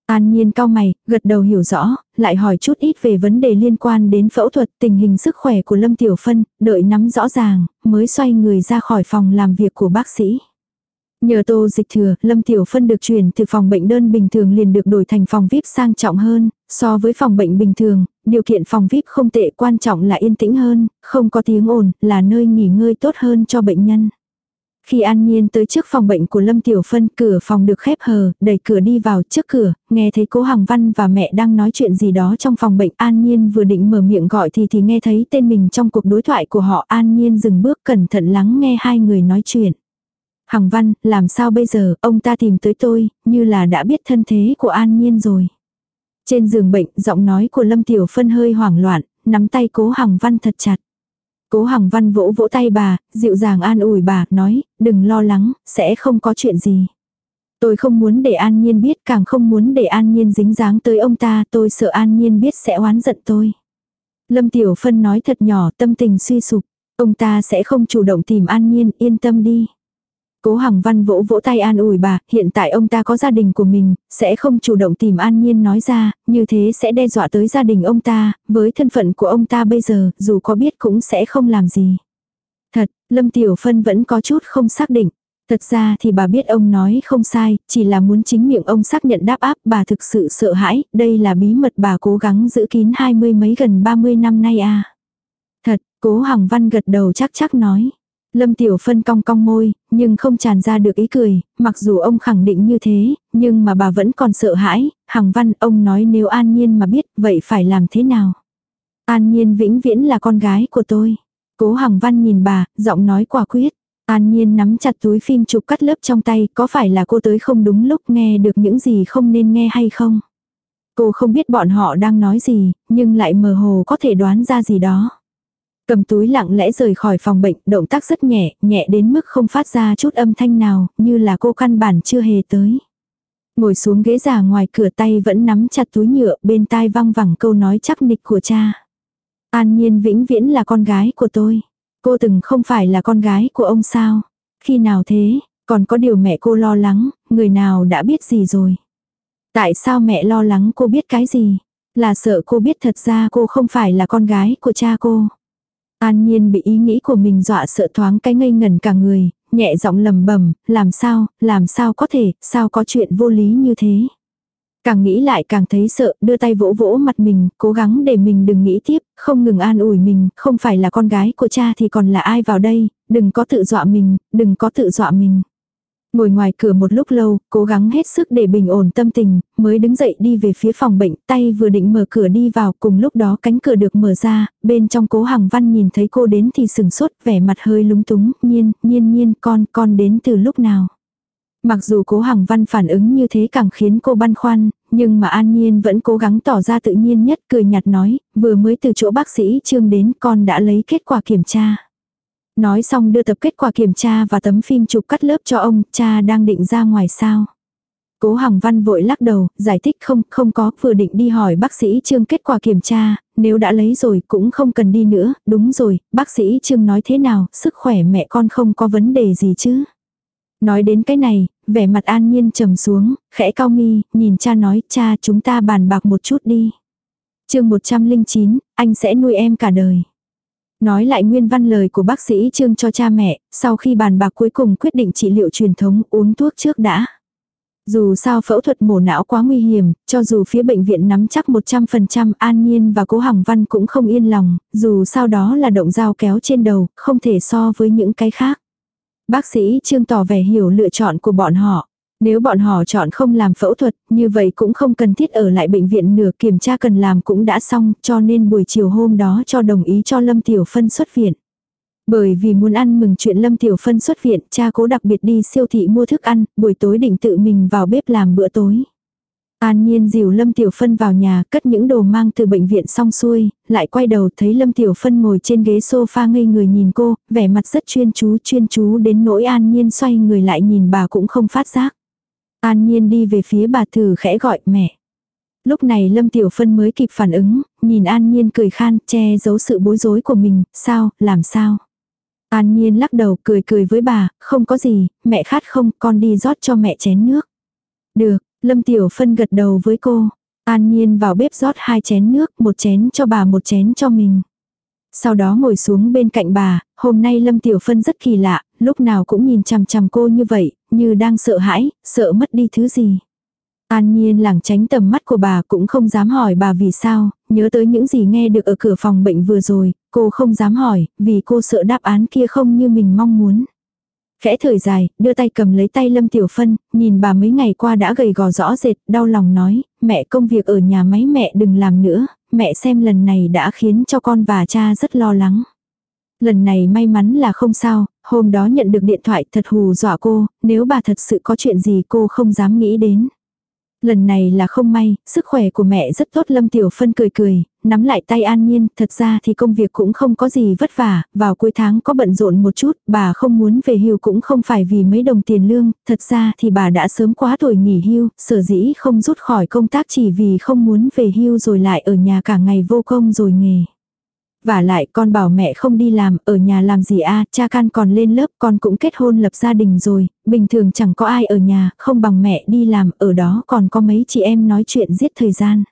An nhiên cao mày, gật đầu hiểu rõ, lại hỏi chút ít về vấn đề liên quan đến phẫu thuật, tình hình sức khỏe của Lâm Tiểu Phân, đợi nắm rõ ràng, mới xoay người ra khỏi phòng làm việc của bác sĩ. Nhờ tô dịch thừa, Lâm Tiểu Phân được chuyển từ phòng bệnh đơn bình thường liền được đổi thành phòng VIP sang trọng hơn, so với phòng bệnh bình thường, điều kiện phòng VIP không tệ quan trọng là yên tĩnh hơn, không có tiếng ồn, là nơi nghỉ ngơi tốt hơn cho bệnh nhân. Khi An Nhiên tới trước phòng bệnh của Lâm Tiểu Phân, cửa phòng được khép hờ, đẩy cửa đi vào trước cửa, nghe thấy cố Hằng Văn và mẹ đang nói chuyện gì đó trong phòng bệnh. An Nhiên vừa định mở miệng gọi thì thì nghe thấy tên mình trong cuộc đối thoại của họ. An Nhiên dừng bước cẩn thận lắng nghe hai người nói chuyện. Hằng Văn, làm sao bây giờ, ông ta tìm tới tôi, như là đã biết thân thế của An Nhiên rồi. Trên giường bệnh, giọng nói của Lâm Tiểu Phân hơi hoảng loạn, nắm tay cố Hằng Văn thật chặt. Cố Hằng Văn vỗ vỗ tay bà, dịu dàng an ủi bà, nói, đừng lo lắng, sẽ không có chuyện gì. Tôi không muốn để An Nhiên biết, càng không muốn để An Nhiên dính dáng tới ông ta, tôi sợ An Nhiên biết sẽ oán giận tôi. Lâm Tiểu Phân nói thật nhỏ, tâm tình suy sụp, ông ta sẽ không chủ động tìm An Nhiên, yên tâm đi. Cố Hằng Văn vỗ vỗ tay an ủi bà, hiện tại ông ta có gia đình của mình, sẽ không chủ động tìm An Nhiên nói ra, như thế sẽ đe dọa tới gia đình ông ta, với thân phận của ông ta bây giờ, dù có biết cũng sẽ không làm gì. Thật, Lâm Tiểu Phân vẫn có chút không xác định. Thật ra thì bà biết ông nói không sai, chỉ là muốn chính miệng ông xác nhận đáp áp bà thực sự sợ hãi, đây là bí mật bà cố gắng giữ kín hai mươi mấy gần ba mươi năm nay à. Thật, cố Hằng Văn gật đầu chắc chắc nói. Lâm Tiểu Phân cong cong môi, nhưng không tràn ra được ý cười, mặc dù ông khẳng định như thế, nhưng mà bà vẫn còn sợ hãi, Hằng Văn ông nói nếu An Nhiên mà biết vậy phải làm thế nào. An Nhiên vĩnh viễn là con gái của tôi. Cố Hằng Văn nhìn bà, giọng nói quả quyết. An Nhiên nắm chặt túi phim chụp cắt lớp trong tay, có phải là cô tới không đúng lúc nghe được những gì không nên nghe hay không? Cô không biết bọn họ đang nói gì, nhưng lại mơ hồ có thể đoán ra gì đó. Cầm túi lặng lẽ rời khỏi phòng bệnh, động tác rất nhẹ, nhẹ đến mức không phát ra chút âm thanh nào, như là cô căn bản chưa hề tới. Ngồi xuống ghế già ngoài cửa tay vẫn nắm chặt túi nhựa, bên tai văng vẳng câu nói chắc nịch của cha. An Nhiên vĩnh viễn là con gái của tôi. Cô từng không phải là con gái của ông sao? Khi nào thế? Còn có điều mẹ cô lo lắng, người nào đã biết gì rồi? Tại sao mẹ lo lắng cô biết cái gì? Là sợ cô biết thật ra cô không phải là con gái của cha cô. An Nhiên bị ý nghĩ của mình dọa sợ thoáng cái ngây ngẩn cả người, nhẹ giọng lầm bầm, làm sao, làm sao có thể, sao có chuyện vô lý như thế. Càng nghĩ lại càng thấy sợ, đưa tay vỗ vỗ mặt mình, cố gắng để mình đừng nghĩ tiếp, không ngừng an ủi mình, không phải là con gái của cha thì còn là ai vào đây, đừng có tự dọa mình, đừng có tự dọa mình. Ngồi ngoài cửa một lúc lâu, cố gắng hết sức để bình ổn tâm tình, mới đứng dậy đi về phía phòng bệnh, tay vừa định mở cửa đi vào, cùng lúc đó cánh cửa được mở ra, bên trong cố hàng văn nhìn thấy cô đến thì sừng sốt, vẻ mặt hơi lúng túng, nhiên, nhiên nhiên, con, con đến từ lúc nào. Mặc dù cố Hằng Văn phản ứng như thế càng khiến cô băn khoăn, nhưng mà An Nhiên vẫn cố gắng tỏ ra tự nhiên nhất cười nhạt nói, vừa mới từ chỗ bác sĩ Trương đến con đã lấy kết quả kiểm tra. Nói xong đưa tập kết quả kiểm tra và tấm phim chụp cắt lớp cho ông, cha đang định ra ngoài sao. Cố Hằng Văn vội lắc đầu, giải thích không, không có, vừa định đi hỏi bác sĩ Trương kết quả kiểm tra, nếu đã lấy rồi cũng không cần đi nữa, đúng rồi, bác sĩ Trương nói thế nào, sức khỏe mẹ con không có vấn đề gì chứ. Nói đến cái này, vẻ mặt an nhiên trầm xuống, khẽ cao mi, nhìn cha nói, cha chúng ta bàn bạc một chút đi. chương 109, anh sẽ nuôi em cả đời. Nói lại nguyên văn lời của bác sĩ Trương cho cha mẹ, sau khi bàn bạc cuối cùng quyết định trị liệu truyền thống uống thuốc trước đã. Dù sao phẫu thuật mổ não quá nguy hiểm, cho dù phía bệnh viện nắm chắc 100% an nhiên và cố hằng văn cũng không yên lòng, dù sao đó là động dao kéo trên đầu, không thể so với những cái khác. Bác sĩ Trương tỏ vẻ hiểu lựa chọn của bọn họ. Nếu bọn họ chọn không làm phẫu thuật, như vậy cũng không cần thiết ở lại bệnh viện nửa kiểm tra cần làm cũng đã xong, cho nên buổi chiều hôm đó cho đồng ý cho Lâm Tiểu Phân xuất viện. Bởi vì muốn ăn mừng chuyện Lâm Tiểu Phân xuất viện, cha cố đặc biệt đi siêu thị mua thức ăn, buổi tối định tự mình vào bếp làm bữa tối. An Nhiên dìu Lâm Tiểu Phân vào nhà, cất những đồ mang từ bệnh viện xong xuôi, lại quay đầu thấy Lâm Tiểu Phân ngồi trên ghế sofa ngây người nhìn cô, vẻ mặt rất chuyên chú chuyên chú đến nỗi An Nhiên xoay người lại nhìn bà cũng không phát giác. An Nhiên đi về phía bà thử khẽ gọi mẹ. Lúc này Lâm Tiểu Phân mới kịp phản ứng, nhìn An Nhiên cười khan, che giấu sự bối rối của mình, sao, làm sao. An Nhiên lắc đầu cười cười với bà, không có gì, mẹ khát không, con đi rót cho mẹ chén nước. Được, Lâm Tiểu Phân gật đầu với cô. An Nhiên vào bếp rót hai chén nước, một chén cho bà một chén cho mình. Sau đó ngồi xuống bên cạnh bà, hôm nay Lâm Tiểu Phân rất kỳ lạ, lúc nào cũng nhìn chằm chằm cô như vậy, như đang sợ hãi, sợ mất đi thứ gì. An Nhiên lảng tránh tầm mắt của bà cũng không dám hỏi bà vì sao, nhớ tới những gì nghe được ở cửa phòng bệnh vừa rồi, cô không dám hỏi, vì cô sợ đáp án kia không như mình mong muốn. Khẽ thời dài, đưa tay cầm lấy tay Lâm Tiểu Phân, nhìn bà mấy ngày qua đã gầy gò rõ rệt, đau lòng nói, mẹ công việc ở nhà máy mẹ đừng làm nữa, mẹ xem lần này đã khiến cho con và cha rất lo lắng. Lần này may mắn là không sao, hôm đó nhận được điện thoại thật hù dọa cô, nếu bà thật sự có chuyện gì cô không dám nghĩ đến. Lần này là không may, sức khỏe của mẹ rất tốt Lâm Tiểu Phân cười cười, nắm lại tay An Nhiên, thật ra thì công việc cũng không có gì vất vả, vào cuối tháng có bận rộn một chút, bà không muốn về hưu cũng không phải vì mấy đồng tiền lương, thật ra thì bà đã sớm quá tuổi nghỉ hưu, sở dĩ không rút khỏi công tác chỉ vì không muốn về hưu rồi lại ở nhà cả ngày vô công rồi nghề. Và lại con bảo mẹ không đi làm, ở nhà làm gì a cha can còn lên lớp, con cũng kết hôn lập gia đình rồi, bình thường chẳng có ai ở nhà, không bằng mẹ đi làm, ở đó còn có mấy chị em nói chuyện giết thời gian.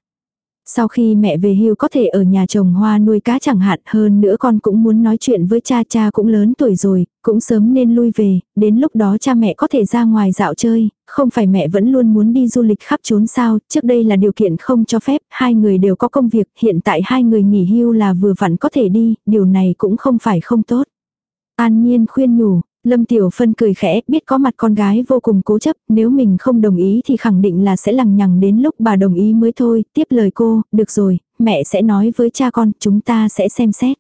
Sau khi mẹ về hưu có thể ở nhà trồng hoa nuôi cá chẳng hạn hơn nữa con cũng muốn nói chuyện với cha cha cũng lớn tuổi rồi, cũng sớm nên lui về, đến lúc đó cha mẹ có thể ra ngoài dạo chơi, không phải mẹ vẫn luôn muốn đi du lịch khắp trốn sao, trước đây là điều kiện không cho phép, hai người đều có công việc, hiện tại hai người nghỉ hưu là vừa vặn có thể đi, điều này cũng không phải không tốt. An Nhiên khuyên nhủ, Lâm Tiểu Phân cười khẽ, biết có mặt con gái vô cùng cố chấp, nếu mình không đồng ý thì khẳng định là sẽ lằng nhằng đến lúc bà đồng ý mới thôi, tiếp lời cô, được rồi, mẹ sẽ nói với cha con, chúng ta sẽ xem xét.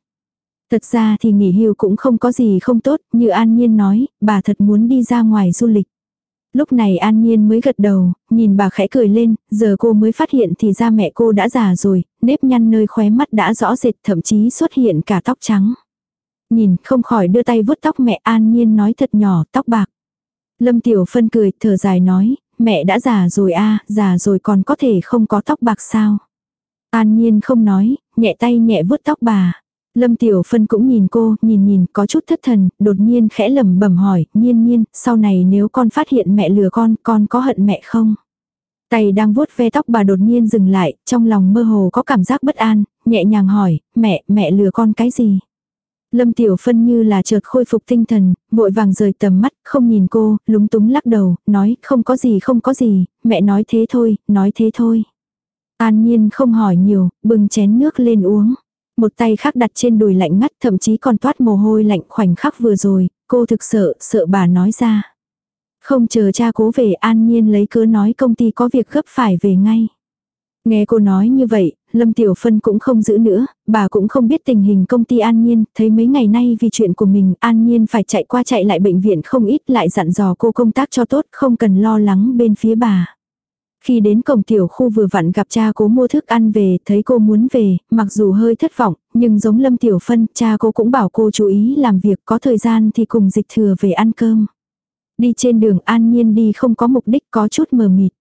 Thật ra thì nghỉ hưu cũng không có gì không tốt, như An Nhiên nói, bà thật muốn đi ra ngoài du lịch. Lúc này An Nhiên mới gật đầu, nhìn bà khẽ cười lên, giờ cô mới phát hiện thì ra mẹ cô đã già rồi, nếp nhăn nơi khóe mắt đã rõ rệt thậm chí xuất hiện cả tóc trắng. Nhìn không khỏi đưa tay vuốt tóc mẹ An Nhiên nói thật nhỏ, tóc bạc. Lâm Tiểu Phân cười, thở dài nói, mẹ đã già rồi a già rồi còn có thể không có tóc bạc sao. An Nhiên không nói, nhẹ tay nhẹ vuốt tóc bà. Lâm Tiểu Phân cũng nhìn cô, nhìn nhìn, có chút thất thần, đột nhiên khẽ lẩm bẩm hỏi, nhiên nhiên, sau này nếu con phát hiện mẹ lừa con, con có hận mẹ không? Tay đang vuốt ve tóc bà đột nhiên dừng lại, trong lòng mơ hồ có cảm giác bất an, nhẹ nhàng hỏi, mẹ, mẹ lừa con cái gì? Lâm Tiểu Phân như là chợt khôi phục tinh thần, vội vàng rời tầm mắt, không nhìn cô, lúng túng lắc đầu, nói, không có gì không có gì, mẹ nói thế thôi, nói thế thôi. An Nhiên không hỏi nhiều, bưng chén nước lên uống. Một tay khác đặt trên đùi lạnh ngắt thậm chí còn toát mồ hôi lạnh khoảnh khắc vừa rồi, cô thực sợ, sợ bà nói ra. Không chờ cha cố về An Nhiên lấy cớ nói công ty có việc gấp phải về ngay. Nghe cô nói như vậy, Lâm Tiểu Phân cũng không giữ nữa, bà cũng không biết tình hình công ty An Nhiên, thấy mấy ngày nay vì chuyện của mình An Nhiên phải chạy qua chạy lại bệnh viện không ít lại dặn dò cô công tác cho tốt, không cần lo lắng bên phía bà. Khi đến cổng tiểu khu vừa vặn gặp cha cố mua thức ăn về, thấy cô muốn về, mặc dù hơi thất vọng, nhưng giống Lâm Tiểu Phân, cha cô cũng bảo cô chú ý làm việc có thời gian thì cùng dịch thừa về ăn cơm. Đi trên đường an nhiên đi không có mục đích có chút mờ mịt.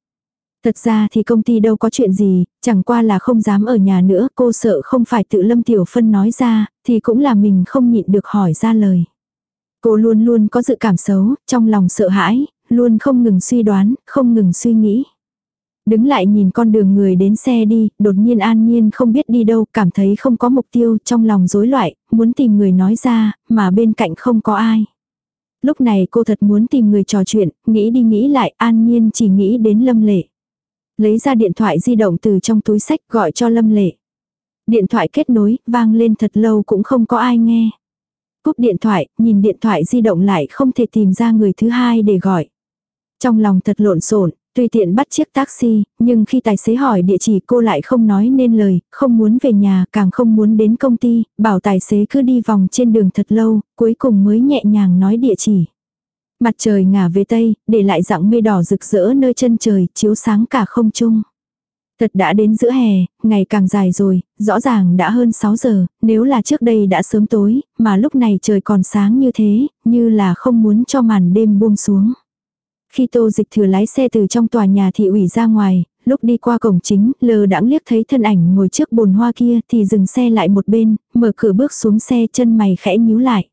Thật ra thì công ty đâu có chuyện gì, chẳng qua là không dám ở nhà nữa, cô sợ không phải tự Lâm Tiểu Phân nói ra, thì cũng là mình không nhịn được hỏi ra lời. Cô luôn luôn có dự cảm xấu, trong lòng sợ hãi, luôn không ngừng suy đoán, không ngừng suy nghĩ. Đứng lại nhìn con đường người đến xe đi, đột nhiên an nhiên không biết đi đâu, cảm thấy không có mục tiêu, trong lòng rối loạn, muốn tìm người nói ra, mà bên cạnh không có ai. Lúc này cô thật muốn tìm người trò chuyện, nghĩ đi nghĩ lại, an nhiên chỉ nghĩ đến lâm lệ. Lấy ra điện thoại di động từ trong túi sách gọi cho lâm lệ. Điện thoại kết nối, vang lên thật lâu cũng không có ai nghe. Cúp điện thoại, nhìn điện thoại di động lại không thể tìm ra người thứ hai để gọi. Trong lòng thật lộn xộn, Tùy tiện bắt chiếc taxi, nhưng khi tài xế hỏi địa chỉ cô lại không nói nên lời, không muốn về nhà, càng không muốn đến công ty, bảo tài xế cứ đi vòng trên đường thật lâu, cuối cùng mới nhẹ nhàng nói địa chỉ. Mặt trời ngả về tây, để lại dạng mây đỏ rực rỡ nơi chân trời, chiếu sáng cả không trung. Thật đã đến giữa hè, ngày càng dài rồi, rõ ràng đã hơn 6 giờ, nếu là trước đây đã sớm tối, mà lúc này trời còn sáng như thế, như là không muốn cho màn đêm buông xuống. Khi tô dịch thừa lái xe từ trong tòa nhà thị ủy ra ngoài, lúc đi qua cổng chính, lờ đãng liếc thấy thân ảnh ngồi trước bồn hoa kia thì dừng xe lại một bên, mở cửa bước xuống xe chân mày khẽ nhíu lại.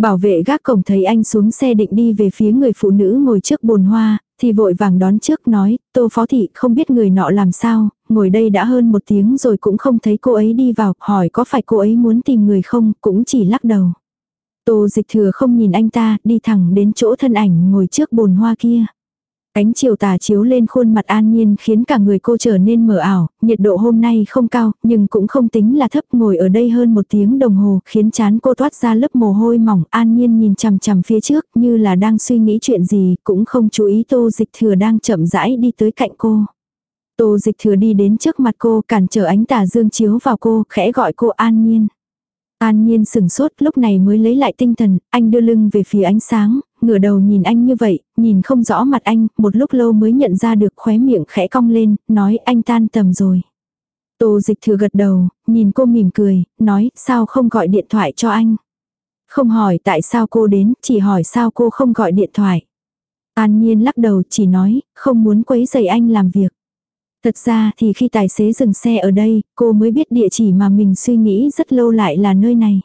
Bảo vệ gác cổng thấy anh xuống xe định đi về phía người phụ nữ ngồi trước bồn hoa, thì vội vàng đón trước nói, tô phó thị không biết người nọ làm sao, ngồi đây đã hơn một tiếng rồi cũng không thấy cô ấy đi vào, hỏi có phải cô ấy muốn tìm người không, cũng chỉ lắc đầu. Tô dịch thừa không nhìn anh ta, đi thẳng đến chỗ thân ảnh ngồi trước bồn hoa kia. Ánh chiều tà chiếu lên khuôn mặt an nhiên khiến cả người cô trở nên mờ ảo, nhiệt độ hôm nay không cao, nhưng cũng không tính là thấp ngồi ở đây hơn một tiếng đồng hồ, khiến chán cô toát ra lớp mồ hôi mỏng, an nhiên nhìn chằm chằm phía trước như là đang suy nghĩ chuyện gì, cũng không chú ý tô dịch thừa đang chậm rãi đi tới cạnh cô. Tô dịch thừa đi đến trước mặt cô cản trở ánh tà dương chiếu vào cô, khẽ gọi cô an nhiên. An nhiên sừng sốt lúc này mới lấy lại tinh thần, anh đưa lưng về phía ánh sáng, ngửa đầu nhìn anh như vậy, nhìn không rõ mặt anh, một lúc lâu mới nhận ra được khóe miệng khẽ cong lên, nói anh tan tầm rồi. Tô dịch thừa gật đầu, nhìn cô mỉm cười, nói sao không gọi điện thoại cho anh. Không hỏi tại sao cô đến, chỉ hỏi sao cô không gọi điện thoại. An nhiên lắc đầu chỉ nói, không muốn quấy rầy anh làm việc. Thật ra thì khi tài xế dừng xe ở đây, cô mới biết địa chỉ mà mình suy nghĩ rất lâu lại là nơi này.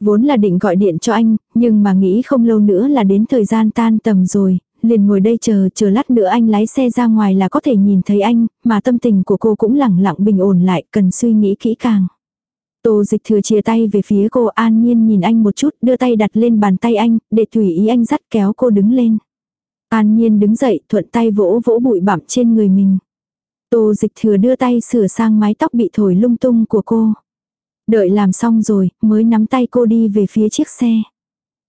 Vốn là định gọi điện cho anh, nhưng mà nghĩ không lâu nữa là đến thời gian tan tầm rồi, liền ngồi đây chờ, chờ lát nữa anh lái xe ra ngoài là có thể nhìn thấy anh, mà tâm tình của cô cũng lẳng lặng bình ổn lại, cần suy nghĩ kỹ càng. Tô dịch thừa chia tay về phía cô an nhiên nhìn anh một chút, đưa tay đặt lên bàn tay anh, để tùy ý anh dắt kéo cô đứng lên. An nhiên đứng dậy, thuận tay vỗ vỗ bụi bặm trên người mình. Tô dịch thừa đưa tay sửa sang mái tóc bị thổi lung tung của cô. Đợi làm xong rồi, mới nắm tay cô đi về phía chiếc xe.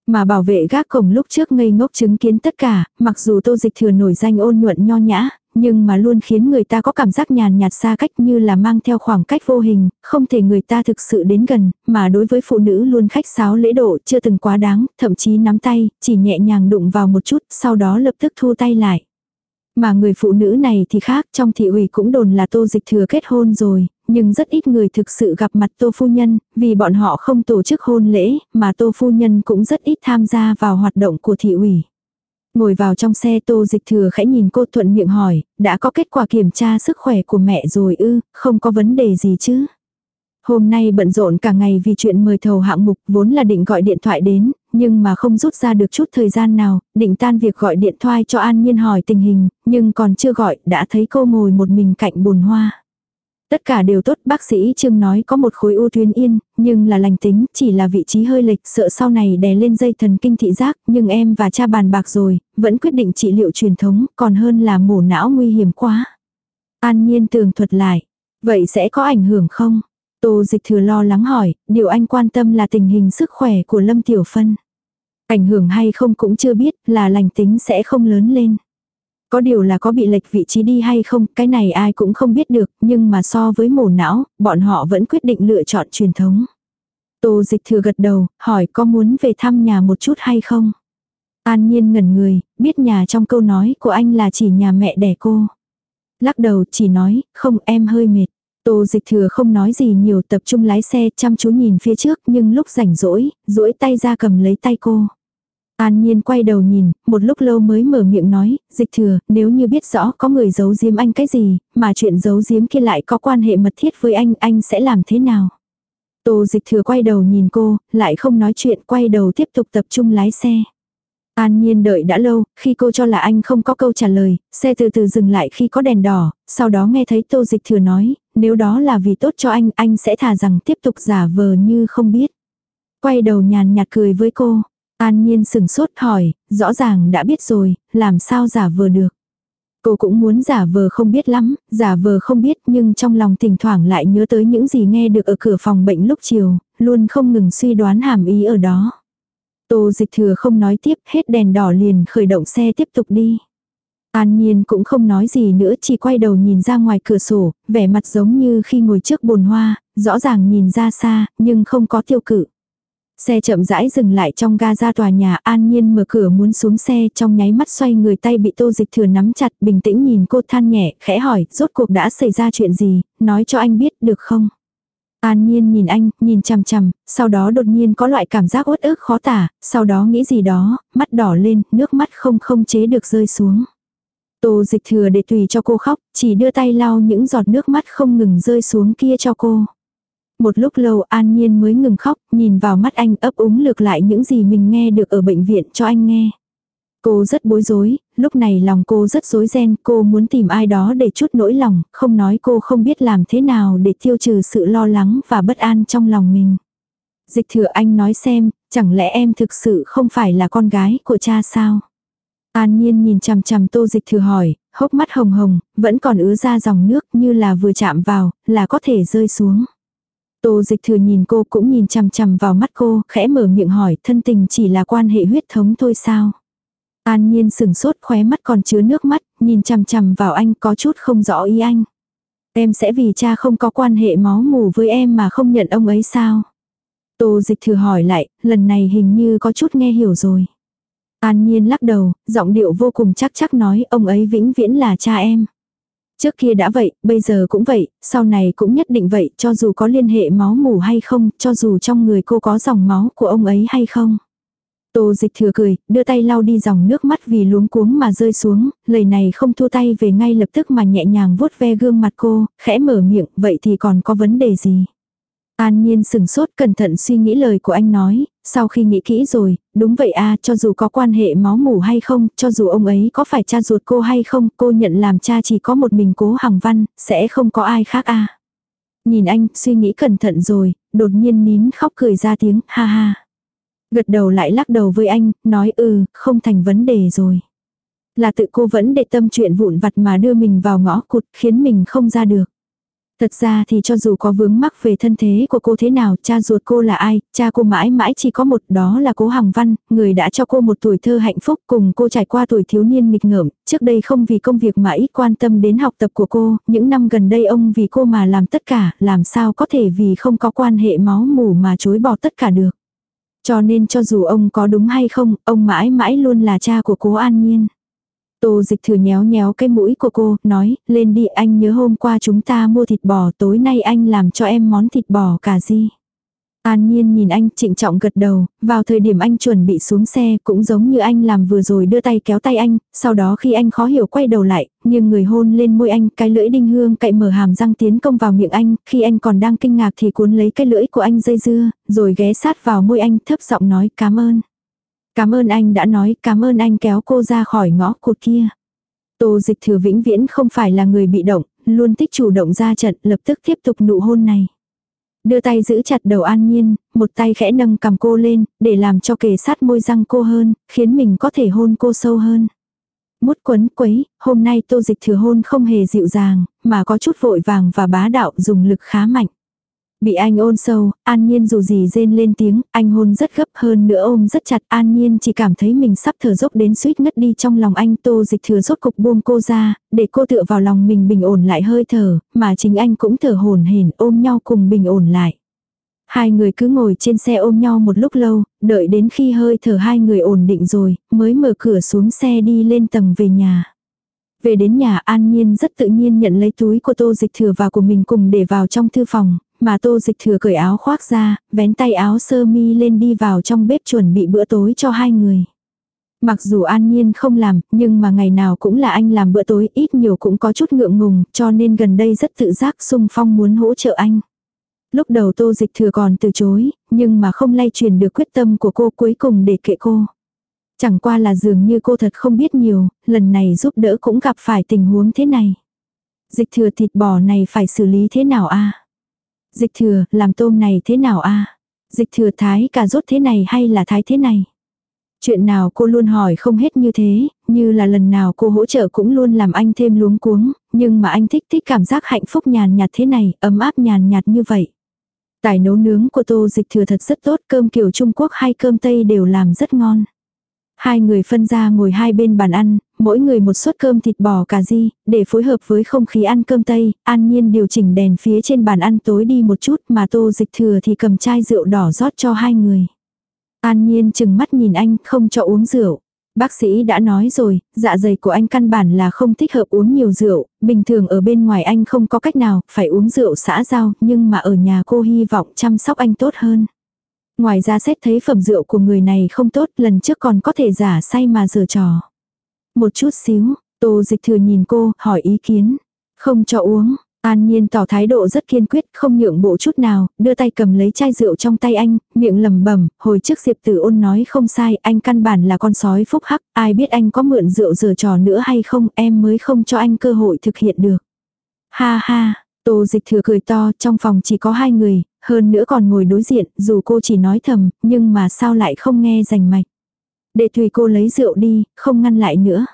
Mà bảo vệ gác cổng lúc trước ngây ngốc chứng kiến tất cả, mặc dù tô dịch thừa nổi danh ôn nhuận nho nhã, nhưng mà luôn khiến người ta có cảm giác nhàn nhạt xa cách như là mang theo khoảng cách vô hình, không thể người ta thực sự đến gần, mà đối với phụ nữ luôn khách sáo lễ độ chưa từng quá đáng, thậm chí nắm tay, chỉ nhẹ nhàng đụng vào một chút, sau đó lập tức thu tay lại. Mà người phụ nữ này thì khác, trong thị ủy cũng đồn là tô dịch thừa kết hôn rồi, nhưng rất ít người thực sự gặp mặt tô phu nhân, vì bọn họ không tổ chức hôn lễ, mà tô phu nhân cũng rất ít tham gia vào hoạt động của thị ủy. Ngồi vào trong xe tô dịch thừa khẽ nhìn cô thuận miệng hỏi, đã có kết quả kiểm tra sức khỏe của mẹ rồi ư, không có vấn đề gì chứ. Hôm nay bận rộn cả ngày vì chuyện mời thầu hạng mục vốn là định gọi điện thoại đến, nhưng mà không rút ra được chút thời gian nào, định tan việc gọi điện thoại cho An Nhiên hỏi tình hình, nhưng còn chưa gọi, đã thấy cô ngồi một mình cạnh bồn hoa. Tất cả đều tốt, bác sĩ Trương nói có một khối u tuyến yên, nhưng là lành tính, chỉ là vị trí hơi lệch, sợ sau này đè lên dây thần kinh thị giác, nhưng em và cha bàn bạc rồi, vẫn quyết định trị liệu truyền thống, còn hơn là mổ não nguy hiểm quá. An Nhiên tường thuật lại, vậy sẽ có ảnh hưởng không? Tô dịch thừa lo lắng hỏi, điều anh quan tâm là tình hình sức khỏe của Lâm Tiểu Phân. Ảnh hưởng hay không cũng chưa biết, là lành tính sẽ không lớn lên. Có điều là có bị lệch vị trí đi hay không, cái này ai cũng không biết được, nhưng mà so với mổ não, bọn họ vẫn quyết định lựa chọn truyền thống. Tô dịch thừa gật đầu, hỏi có muốn về thăm nhà một chút hay không? An nhiên ngẩn người, biết nhà trong câu nói của anh là chỉ nhà mẹ đẻ cô. Lắc đầu chỉ nói, không em hơi mệt. Tô dịch thừa không nói gì nhiều tập trung lái xe chăm chú nhìn phía trước nhưng lúc rảnh rỗi, duỗi tay ra cầm lấy tay cô. An Nhiên quay đầu nhìn, một lúc lâu mới mở miệng nói, dịch thừa, nếu như biết rõ có người giấu giếm anh cái gì, mà chuyện giấu giếm kia lại có quan hệ mật thiết với anh, anh sẽ làm thế nào? Tô dịch thừa quay đầu nhìn cô, lại không nói chuyện, quay đầu tiếp tục tập trung lái xe. An Nhiên đợi đã lâu, khi cô cho là anh không có câu trả lời, xe từ từ dừng lại khi có đèn đỏ, sau đó nghe thấy Tô Dịch Thừa nói, nếu đó là vì tốt cho anh, anh sẽ thà rằng tiếp tục giả vờ như không biết. Quay đầu nhàn nhạt cười với cô, An Nhiên sừng sốt hỏi, rõ ràng đã biết rồi, làm sao giả vờ được. Cô cũng muốn giả vờ không biết lắm, giả vờ không biết nhưng trong lòng thỉnh thoảng lại nhớ tới những gì nghe được ở cửa phòng bệnh lúc chiều, luôn không ngừng suy đoán hàm ý ở đó. Tô dịch thừa không nói tiếp, hết đèn đỏ liền khởi động xe tiếp tục đi. An Nhiên cũng không nói gì nữa chỉ quay đầu nhìn ra ngoài cửa sổ, vẻ mặt giống như khi ngồi trước bồn hoa, rõ ràng nhìn ra xa, nhưng không có tiêu cự. Xe chậm rãi dừng lại trong ga ra tòa nhà an nhiên mở cửa muốn xuống xe trong nháy mắt xoay người tay bị tô dịch thừa nắm chặt bình tĩnh nhìn cô than nhẹ khẽ hỏi rốt cuộc đã xảy ra chuyện gì, nói cho anh biết được không. An nhiên nhìn anh, nhìn chằm chằm, sau đó đột nhiên có loại cảm giác uất ức khó tả, sau đó nghĩ gì đó, mắt đỏ lên, nước mắt không không chế được rơi xuống. Tô dịch thừa để tùy cho cô khóc, chỉ đưa tay lau những giọt nước mắt không ngừng rơi xuống kia cho cô. Một lúc lâu an nhiên mới ngừng khóc, nhìn vào mắt anh ấp úng lược lại những gì mình nghe được ở bệnh viện cho anh nghe. Cô rất bối rối, lúc này lòng cô rất rối ren, cô muốn tìm ai đó để chút nỗi lòng, không nói cô không biết làm thế nào để tiêu trừ sự lo lắng và bất an trong lòng mình. Dịch thừa anh nói xem, chẳng lẽ em thực sự không phải là con gái của cha sao? An Nhiên nhìn chằm chằm tô dịch thừa hỏi, hốc mắt hồng hồng, vẫn còn ứa ra dòng nước như là vừa chạm vào, là có thể rơi xuống. Tô dịch thừa nhìn cô cũng nhìn chằm chằm vào mắt cô, khẽ mở miệng hỏi thân tình chỉ là quan hệ huyết thống thôi sao. An nhiên sừng sốt khóe mắt còn chứa nước mắt, nhìn chằm chằm vào anh có chút không rõ ý anh. Em sẽ vì cha không có quan hệ máu mù với em mà không nhận ông ấy sao? Tô dịch thừa hỏi lại, lần này hình như có chút nghe hiểu rồi. An nhiên lắc đầu, giọng điệu vô cùng chắc chắc nói ông ấy vĩnh viễn là cha em. Trước kia đã vậy, bây giờ cũng vậy, sau này cũng nhất định vậy, cho dù có liên hệ máu mủ hay không, cho dù trong người cô có dòng máu của ông ấy hay không. Tô dịch thừa cười, đưa tay lau đi dòng nước mắt vì luống cuống mà rơi xuống, lời này không thua tay về ngay lập tức mà nhẹ nhàng vuốt ve gương mặt cô, khẽ mở miệng, vậy thì còn có vấn đề gì? An Nhiên sừng sốt cẩn thận suy nghĩ lời của anh nói, sau khi nghĩ kỹ rồi, đúng vậy a cho dù có quan hệ máu mủ hay không, cho dù ông ấy có phải cha ruột cô hay không, cô nhận làm cha chỉ có một mình cố Hằng Văn, sẽ không có ai khác a Nhìn anh, suy nghĩ cẩn thận rồi, đột nhiên nín khóc cười ra tiếng, ha ha. Gật đầu lại lắc đầu với anh, nói ừ, không thành vấn đề rồi. Là tự cô vẫn để tâm chuyện vụn vặt mà đưa mình vào ngõ cụt khiến mình không ra được. Thật ra thì cho dù có vướng mắc về thân thế của cô thế nào, cha ruột cô là ai, cha cô mãi mãi chỉ có một, đó là cố Hằng Văn, người đã cho cô một tuổi thơ hạnh phúc cùng cô trải qua tuổi thiếu niên nghịch ngợm, trước đây không vì công việc mà ít quan tâm đến học tập của cô, những năm gần đây ông vì cô mà làm tất cả, làm sao có thể vì không có quan hệ máu mủ mà chối bỏ tất cả được. Cho nên cho dù ông có đúng hay không, ông mãi mãi luôn là cha của cố An Nhiên. Tô dịch thừa nhéo nhéo cái mũi của cô, nói, lên đi anh nhớ hôm qua chúng ta mua thịt bò, tối nay anh làm cho em món thịt bò cà ri. An Nhiên nhìn anh trịnh trọng gật đầu, vào thời điểm anh chuẩn bị xuống xe cũng giống như anh làm vừa rồi đưa tay kéo tay anh, sau đó khi anh khó hiểu quay đầu lại, nhưng người hôn lên môi anh, cái lưỡi đinh hương cậy mở hàm răng tiến công vào miệng anh, khi anh còn đang kinh ngạc thì cuốn lấy cái lưỡi của anh dây dưa, rồi ghé sát vào môi anh thấp giọng nói cảm ơn. Cảm ơn anh đã nói, cảm ơn anh kéo cô ra khỏi ngõ cụt kia. Tô dịch thừa vĩnh viễn không phải là người bị động, luôn tích chủ động ra trận lập tức tiếp tục nụ hôn này. Đưa tay giữ chặt đầu an nhiên, một tay khẽ nâng cầm cô lên, để làm cho kề sát môi răng cô hơn, khiến mình có thể hôn cô sâu hơn. Mút quấn quấy, hôm nay tô dịch thừa hôn không hề dịu dàng, mà có chút vội vàng và bá đạo dùng lực khá mạnh. Bị anh ôn sâu, an nhiên dù gì rên lên tiếng, anh hôn rất gấp hơn nữa ôm rất chặt. An nhiên chỉ cảm thấy mình sắp thở dốc đến suýt ngất đi trong lòng anh tô dịch thừa rốt cục buông cô ra, để cô tựa vào lòng mình bình ổn lại hơi thở, mà chính anh cũng thở hồn hển ôm nhau cùng bình ổn lại. Hai người cứ ngồi trên xe ôm nhau một lúc lâu, đợi đến khi hơi thở hai người ổn định rồi, mới mở cửa xuống xe đi lên tầng về nhà. Về đến nhà An Nhiên rất tự nhiên nhận lấy túi của tô dịch thừa và của mình cùng để vào trong thư phòng, mà tô dịch thừa cởi áo khoác ra, vén tay áo sơ mi lên đi vào trong bếp chuẩn bị bữa tối cho hai người. Mặc dù an nhiên không làm, nhưng mà ngày nào cũng là anh làm bữa tối ít nhiều cũng có chút ngượng ngùng, cho nên gần đây rất tự giác sung phong muốn hỗ trợ anh. Lúc đầu tô dịch thừa còn từ chối, nhưng mà không lay truyền được quyết tâm của cô cuối cùng để kệ cô. Chẳng qua là dường như cô thật không biết nhiều, lần này giúp đỡ cũng gặp phải tình huống thế này. Dịch thừa thịt bò này phải xử lý thế nào a Dịch thừa, làm tôm này thế nào a Dịch thừa thái cà rốt thế này hay là thái thế này? Chuyện nào cô luôn hỏi không hết như thế, như là lần nào cô hỗ trợ cũng luôn làm anh thêm luống cuống, nhưng mà anh thích thích cảm giác hạnh phúc nhàn nhạt thế này, ấm áp nhàn nhạt như vậy. Tài nấu nướng của tô dịch thừa thật rất tốt, cơm kiểu Trung Quốc hay cơm Tây đều làm rất ngon. Hai người phân ra ngồi hai bên bàn ăn, mỗi người một suất cơm thịt bò cà ri, để phối hợp với không khí ăn cơm Tây, an nhiên điều chỉnh đèn phía trên bàn ăn tối đi một chút mà tô dịch thừa thì cầm chai rượu đỏ rót cho hai người. An nhiên chừng mắt nhìn anh không cho uống rượu. Bác sĩ đã nói rồi, dạ dày của anh căn bản là không thích hợp uống nhiều rượu, bình thường ở bên ngoài anh không có cách nào, phải uống rượu xã giao, nhưng mà ở nhà cô hy vọng chăm sóc anh tốt hơn. Ngoài ra xét thấy phẩm rượu của người này không tốt, lần trước còn có thể giả say mà giở trò. Một chút xíu, tô dịch thừa nhìn cô, hỏi ý kiến. Không cho uống, An Nhiên tỏ thái độ rất kiên quyết, không nhượng bộ chút nào, đưa tay cầm lấy chai rượu trong tay anh, miệng lẩm bẩm, hồi trước Diệp Tử Ôn nói không sai, anh căn bản là con sói phúc hắc, ai biết anh có mượn rượu giở trò nữa hay không, em mới không cho anh cơ hội thực hiện được. Ha ha, Tô Dịch Thừa cười to, trong phòng chỉ có hai người, hơn nữa còn ngồi đối diện, dù cô chỉ nói thầm, nhưng mà sao lại không nghe rành mạch. Để tùy cô lấy rượu đi, không ngăn lại nữa.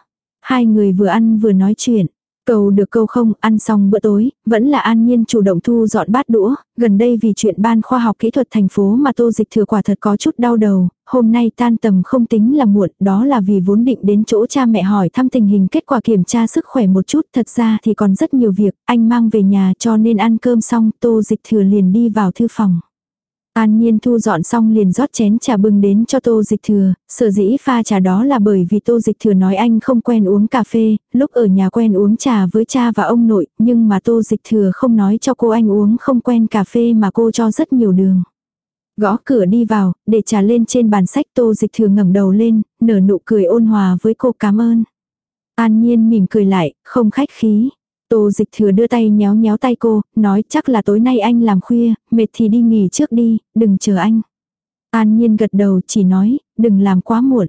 Hai người vừa ăn vừa nói chuyện. Cầu được câu không, ăn xong bữa tối, vẫn là an nhiên chủ động thu dọn bát đũa, gần đây vì chuyện ban khoa học kỹ thuật thành phố mà tô dịch thừa quả thật có chút đau đầu, hôm nay tan tầm không tính là muộn, đó là vì vốn định đến chỗ cha mẹ hỏi thăm tình hình kết quả kiểm tra sức khỏe một chút, thật ra thì còn rất nhiều việc, anh mang về nhà cho nên ăn cơm xong, tô dịch thừa liền đi vào thư phòng. An Nhiên thu dọn xong liền rót chén trà bưng đến cho Tô Dịch Thừa, sở dĩ pha trà đó là bởi vì Tô Dịch Thừa nói anh không quen uống cà phê, lúc ở nhà quen uống trà với cha và ông nội, nhưng mà Tô Dịch Thừa không nói cho cô anh uống không quen cà phê mà cô cho rất nhiều đường. Gõ cửa đi vào, để trà lên trên bàn sách Tô Dịch Thừa ngẩng đầu lên, nở nụ cười ôn hòa với cô cảm ơn. An Nhiên mỉm cười lại, không khách khí. Tô dịch thừa đưa tay nhéo nhéo tay cô, nói chắc là tối nay anh làm khuya, mệt thì đi nghỉ trước đi, đừng chờ anh. An nhiên gật đầu chỉ nói, đừng làm quá muộn.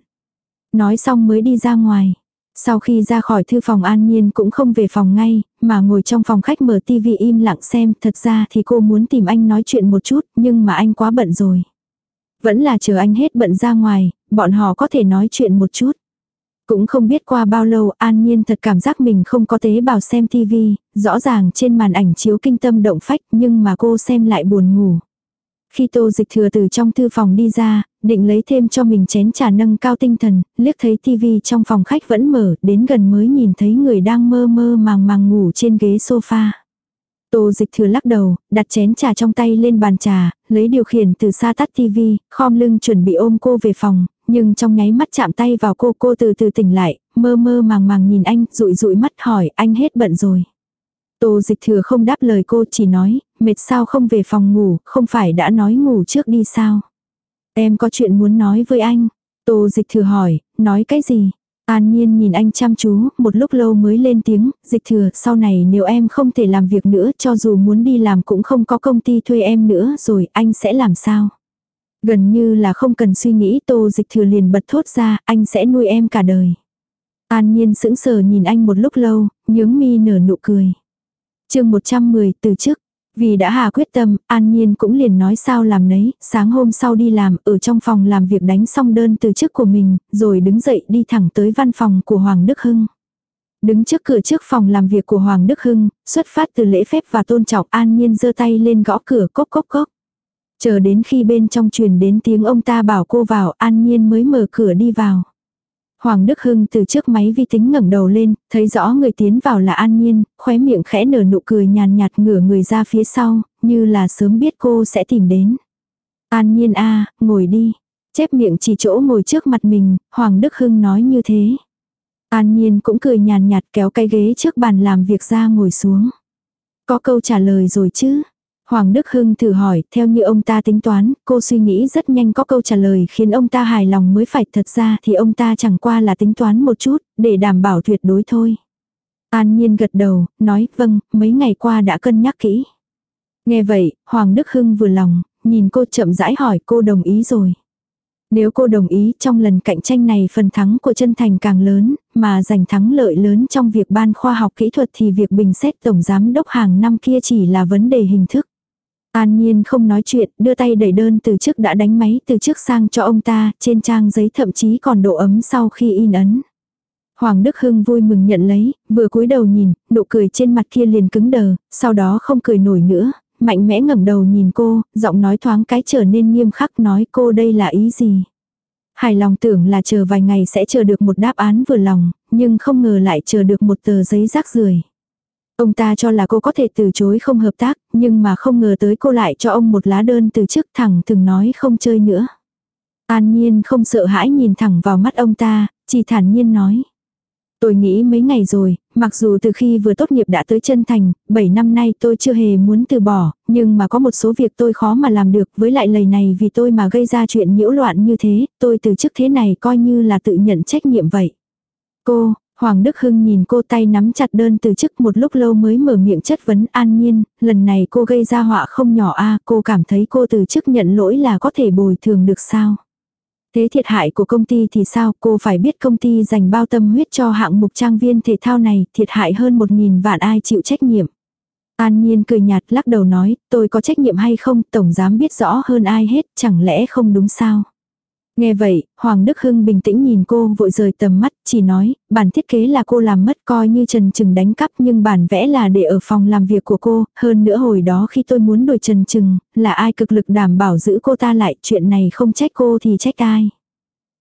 Nói xong mới đi ra ngoài. Sau khi ra khỏi thư phòng An Nhiên cũng không về phòng ngay, mà ngồi trong phòng khách mở tivi im lặng xem, thật ra thì cô muốn tìm anh nói chuyện một chút, nhưng mà anh quá bận rồi. Vẫn là chờ anh hết bận ra ngoài, bọn họ có thể nói chuyện một chút. Cũng không biết qua bao lâu An Nhiên thật cảm giác mình không có tế bào xem tivi, rõ ràng trên màn ảnh chiếu kinh tâm động phách nhưng mà cô xem lại buồn ngủ. Khi tô dịch thừa từ trong thư phòng đi ra, định lấy thêm cho mình chén trà nâng cao tinh thần, liếc thấy tivi trong phòng khách vẫn mở, đến gần mới nhìn thấy người đang mơ mơ màng màng ngủ trên ghế sofa. Tô dịch thừa lắc đầu, đặt chén trà trong tay lên bàn trà, lấy điều khiển từ xa tắt tivi, khom lưng chuẩn bị ôm cô về phòng, nhưng trong nháy mắt chạm tay vào cô cô từ từ tỉnh lại, mơ mơ màng màng nhìn anh, rụi rụi mắt hỏi anh hết bận rồi. Tô dịch thừa không đáp lời cô chỉ nói, mệt sao không về phòng ngủ, không phải đã nói ngủ trước đi sao. Em có chuyện muốn nói với anh. Tô dịch thừa hỏi, nói cái gì? An nhiên nhìn anh chăm chú, một lúc lâu mới lên tiếng, dịch thừa, sau này nếu em không thể làm việc nữa cho dù muốn đi làm cũng không có công ty thuê em nữa rồi, anh sẽ làm sao? Gần như là không cần suy nghĩ tô dịch thừa liền bật thốt ra, anh sẽ nuôi em cả đời. An nhiên sững sờ nhìn anh một lúc lâu, nhướng mi nở nụ cười. chương 110 từ chức. Vì đã hà quyết tâm, An Nhiên cũng liền nói sao làm nấy, sáng hôm sau đi làm, ở trong phòng làm việc đánh xong đơn từ chức của mình, rồi đứng dậy đi thẳng tới văn phòng của Hoàng Đức Hưng. Đứng trước cửa trước phòng làm việc của Hoàng Đức Hưng, xuất phát từ lễ phép và tôn trọng An Nhiên giơ tay lên gõ cửa cốc cốc cốc. Chờ đến khi bên trong truyền đến tiếng ông ta bảo cô vào, An Nhiên mới mở cửa đi vào. Hoàng Đức Hưng từ trước máy vi tính ngẩng đầu lên, thấy rõ người tiến vào là An Nhiên, khóe miệng khẽ nở nụ cười nhàn nhạt ngửa người ra phía sau, như là sớm biết cô sẽ tìm đến. An Nhiên a, ngồi đi. Chép miệng chỉ chỗ ngồi trước mặt mình, Hoàng Đức Hưng nói như thế. An Nhiên cũng cười nhàn nhạt kéo cái ghế trước bàn làm việc ra ngồi xuống. Có câu trả lời rồi chứ? Hoàng Đức Hưng thử hỏi, theo như ông ta tính toán, cô suy nghĩ rất nhanh có câu trả lời khiến ông ta hài lòng mới phải thật ra thì ông ta chẳng qua là tính toán một chút, để đảm bảo tuyệt đối thôi. An Nhiên gật đầu, nói vâng, mấy ngày qua đã cân nhắc kỹ. Nghe vậy, Hoàng Đức Hưng vừa lòng, nhìn cô chậm rãi hỏi cô đồng ý rồi. Nếu cô đồng ý trong lần cạnh tranh này phần thắng của chân thành càng lớn, mà giành thắng lợi lớn trong việc ban khoa học kỹ thuật thì việc bình xét tổng giám đốc hàng năm kia chỉ là vấn đề hình thức. An Nhiên không nói chuyện, đưa tay đẩy đơn từ trước đã đánh máy từ trước sang cho ông ta, trên trang giấy thậm chí còn độ ấm sau khi in ấn. Hoàng Đức Hưng vui mừng nhận lấy, vừa cúi đầu nhìn, nụ cười trên mặt kia liền cứng đờ, sau đó không cười nổi nữa, mạnh mẽ ngẩng đầu nhìn cô, giọng nói thoáng cái trở nên nghiêm khắc nói cô đây là ý gì. Hài lòng tưởng là chờ vài ngày sẽ chờ được một đáp án vừa lòng, nhưng không ngờ lại chờ được một tờ giấy rác rưởi. Ông ta cho là cô có thể từ chối không hợp tác, nhưng mà không ngờ tới cô lại cho ông một lá đơn từ chức thẳng từng nói không chơi nữa. An nhiên không sợ hãi nhìn thẳng vào mắt ông ta, chỉ thản nhiên nói. Tôi nghĩ mấy ngày rồi, mặc dù từ khi vừa tốt nghiệp đã tới chân thành, 7 năm nay tôi chưa hề muốn từ bỏ, nhưng mà có một số việc tôi khó mà làm được với lại lời này vì tôi mà gây ra chuyện nhiễu loạn như thế, tôi từ chức thế này coi như là tự nhận trách nhiệm vậy. Cô, Hoàng Đức Hưng nhìn cô tay nắm chặt đơn từ chức một lúc lâu mới mở miệng chất vấn an nhiên, lần này cô gây ra họa không nhỏ a cô cảm thấy cô từ chức nhận lỗi là có thể bồi thường được sao. Thế thiệt hại của công ty thì sao cô phải biết công ty dành bao tâm huyết cho hạng mục trang viên thể thao này thiệt hại hơn một nghìn vạn ai chịu trách nhiệm. An Nhiên cười nhạt lắc đầu nói, tôi có trách nhiệm hay không, tổng giám biết rõ hơn ai hết, chẳng lẽ không đúng sao. Nghe vậy, Hoàng Đức Hưng bình tĩnh nhìn cô vội rời tầm mắt, chỉ nói, bản thiết kế là cô làm mất coi như Trần Trừng đánh cắp nhưng bản vẽ là để ở phòng làm việc của cô, hơn nữa hồi đó khi tôi muốn đổi Trần Trừng, là ai cực lực đảm bảo giữ cô ta lại, chuyện này không trách cô thì trách ai.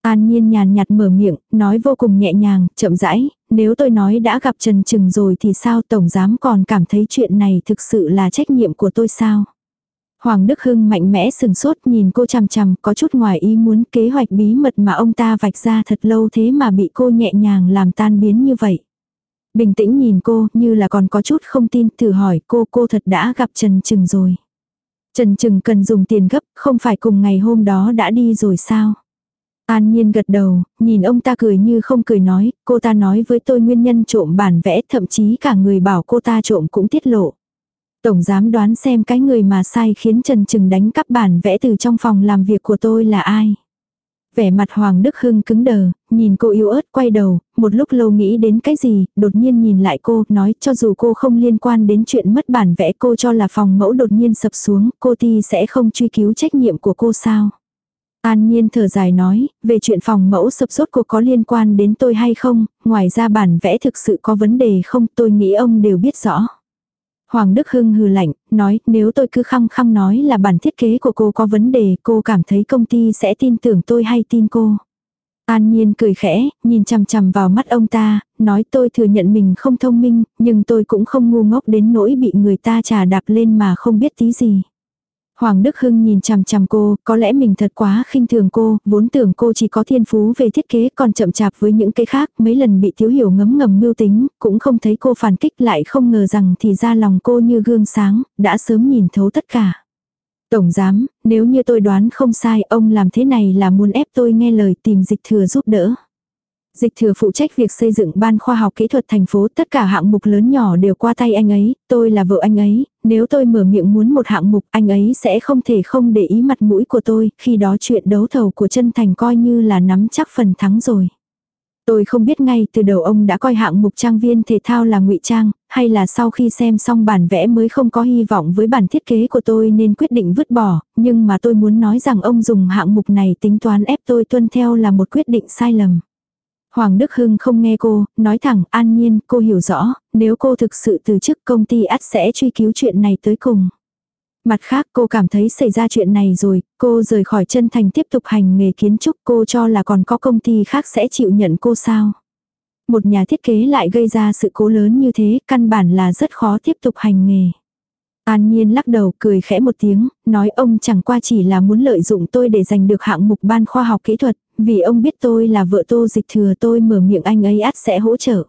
An Nhiên nhàn nhạt mở miệng, nói vô cùng nhẹ nhàng, chậm rãi, nếu tôi nói đã gặp Trần Trừng rồi thì sao Tổng Giám còn cảm thấy chuyện này thực sự là trách nhiệm của tôi sao? Hoàng Đức Hưng mạnh mẽ sừng sốt nhìn cô chằm chằm có chút ngoài ý muốn kế hoạch bí mật mà ông ta vạch ra thật lâu thế mà bị cô nhẹ nhàng làm tan biến như vậy. Bình tĩnh nhìn cô như là còn có chút không tin thử hỏi cô cô thật đã gặp Trần Trừng rồi. Trần Trừng cần dùng tiền gấp không phải cùng ngày hôm đó đã đi rồi sao? An Nhiên gật đầu, nhìn ông ta cười như không cười nói, cô ta nói với tôi nguyên nhân trộm bản vẽ, thậm chí cả người bảo cô ta trộm cũng tiết lộ. Tổng giám đoán xem cái người mà sai khiến Trần Trừng đánh cắp bản vẽ từ trong phòng làm việc của tôi là ai. Vẻ mặt Hoàng Đức Hưng cứng đờ, nhìn cô yếu ớt quay đầu, một lúc lâu nghĩ đến cái gì, đột nhiên nhìn lại cô, nói cho dù cô không liên quan đến chuyện mất bản vẽ cô cho là phòng mẫu đột nhiên sập xuống, cô ti sẽ không truy cứu trách nhiệm của cô sao. An Nhiên thở dài nói, về chuyện phòng mẫu sập sốt cuộc có liên quan đến tôi hay không, ngoài ra bản vẽ thực sự có vấn đề không tôi nghĩ ông đều biết rõ. Hoàng Đức Hưng hừ lạnh, nói nếu tôi cứ khăng khăng nói là bản thiết kế của cô có vấn đề cô cảm thấy công ty sẽ tin tưởng tôi hay tin cô. An Nhiên cười khẽ, nhìn chằm chằm vào mắt ông ta, nói tôi thừa nhận mình không thông minh, nhưng tôi cũng không ngu ngốc đến nỗi bị người ta trà đạp lên mà không biết tí gì. Hoàng Đức Hưng nhìn chằm chằm cô, có lẽ mình thật quá khinh thường cô, vốn tưởng cô chỉ có thiên phú về thiết kế còn chậm chạp với những cái khác, mấy lần bị thiếu hiểu ngấm ngầm mưu tính, cũng không thấy cô phản kích lại không ngờ rằng thì ra lòng cô như gương sáng, đã sớm nhìn thấu tất cả. Tổng giám, nếu như tôi đoán không sai, ông làm thế này là muốn ép tôi nghe lời tìm dịch thừa giúp đỡ. Dịch thừa phụ trách việc xây dựng ban khoa học kỹ thuật thành phố, tất cả hạng mục lớn nhỏ đều qua tay anh ấy, tôi là vợ anh ấy, nếu tôi mở miệng muốn một hạng mục anh ấy sẽ không thể không để ý mặt mũi của tôi, khi đó chuyện đấu thầu của chân thành coi như là nắm chắc phần thắng rồi. Tôi không biết ngay từ đầu ông đã coi hạng mục trang viên thể thao là ngụy trang, hay là sau khi xem xong bản vẽ mới không có hy vọng với bản thiết kế của tôi nên quyết định vứt bỏ, nhưng mà tôi muốn nói rằng ông dùng hạng mục này tính toán ép tôi tuân theo là một quyết định sai lầm. Hoàng Đức Hưng không nghe cô, nói thẳng, an nhiên, cô hiểu rõ, nếu cô thực sự từ chức công ty ắt sẽ truy cứu chuyện này tới cùng. Mặt khác cô cảm thấy xảy ra chuyện này rồi, cô rời khỏi chân thành tiếp tục hành nghề kiến trúc cô cho là còn có công ty khác sẽ chịu nhận cô sao. Một nhà thiết kế lại gây ra sự cố lớn như thế, căn bản là rất khó tiếp tục hành nghề. An Nhiên lắc đầu cười khẽ một tiếng, nói ông chẳng qua chỉ là muốn lợi dụng tôi để giành được hạng mục ban khoa học kỹ thuật, vì ông biết tôi là vợ tô dịch thừa tôi mở miệng anh ấy ắt sẽ hỗ trợ.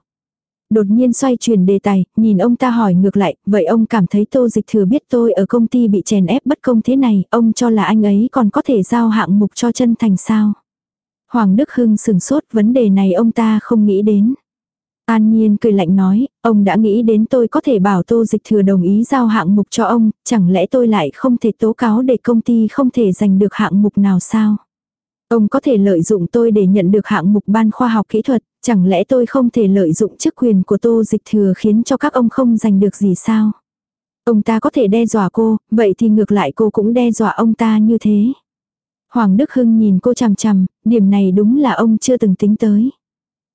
Đột nhiên xoay chuyển đề tài, nhìn ông ta hỏi ngược lại, vậy ông cảm thấy tô dịch thừa biết tôi ở công ty bị chèn ép bất công thế này, ông cho là anh ấy còn có thể giao hạng mục cho chân thành sao? Hoàng Đức Hưng sừng sốt vấn đề này ông ta không nghĩ đến. An Nhiên cười lạnh nói, ông đã nghĩ đến tôi có thể bảo tô dịch thừa đồng ý giao hạng mục cho ông, chẳng lẽ tôi lại không thể tố cáo để công ty không thể giành được hạng mục nào sao? Ông có thể lợi dụng tôi để nhận được hạng mục ban khoa học kỹ thuật, chẳng lẽ tôi không thể lợi dụng chức quyền của tô dịch thừa khiến cho các ông không giành được gì sao? Ông ta có thể đe dọa cô, vậy thì ngược lại cô cũng đe dọa ông ta như thế. Hoàng Đức Hưng nhìn cô chằm chằm, điểm này đúng là ông chưa từng tính tới.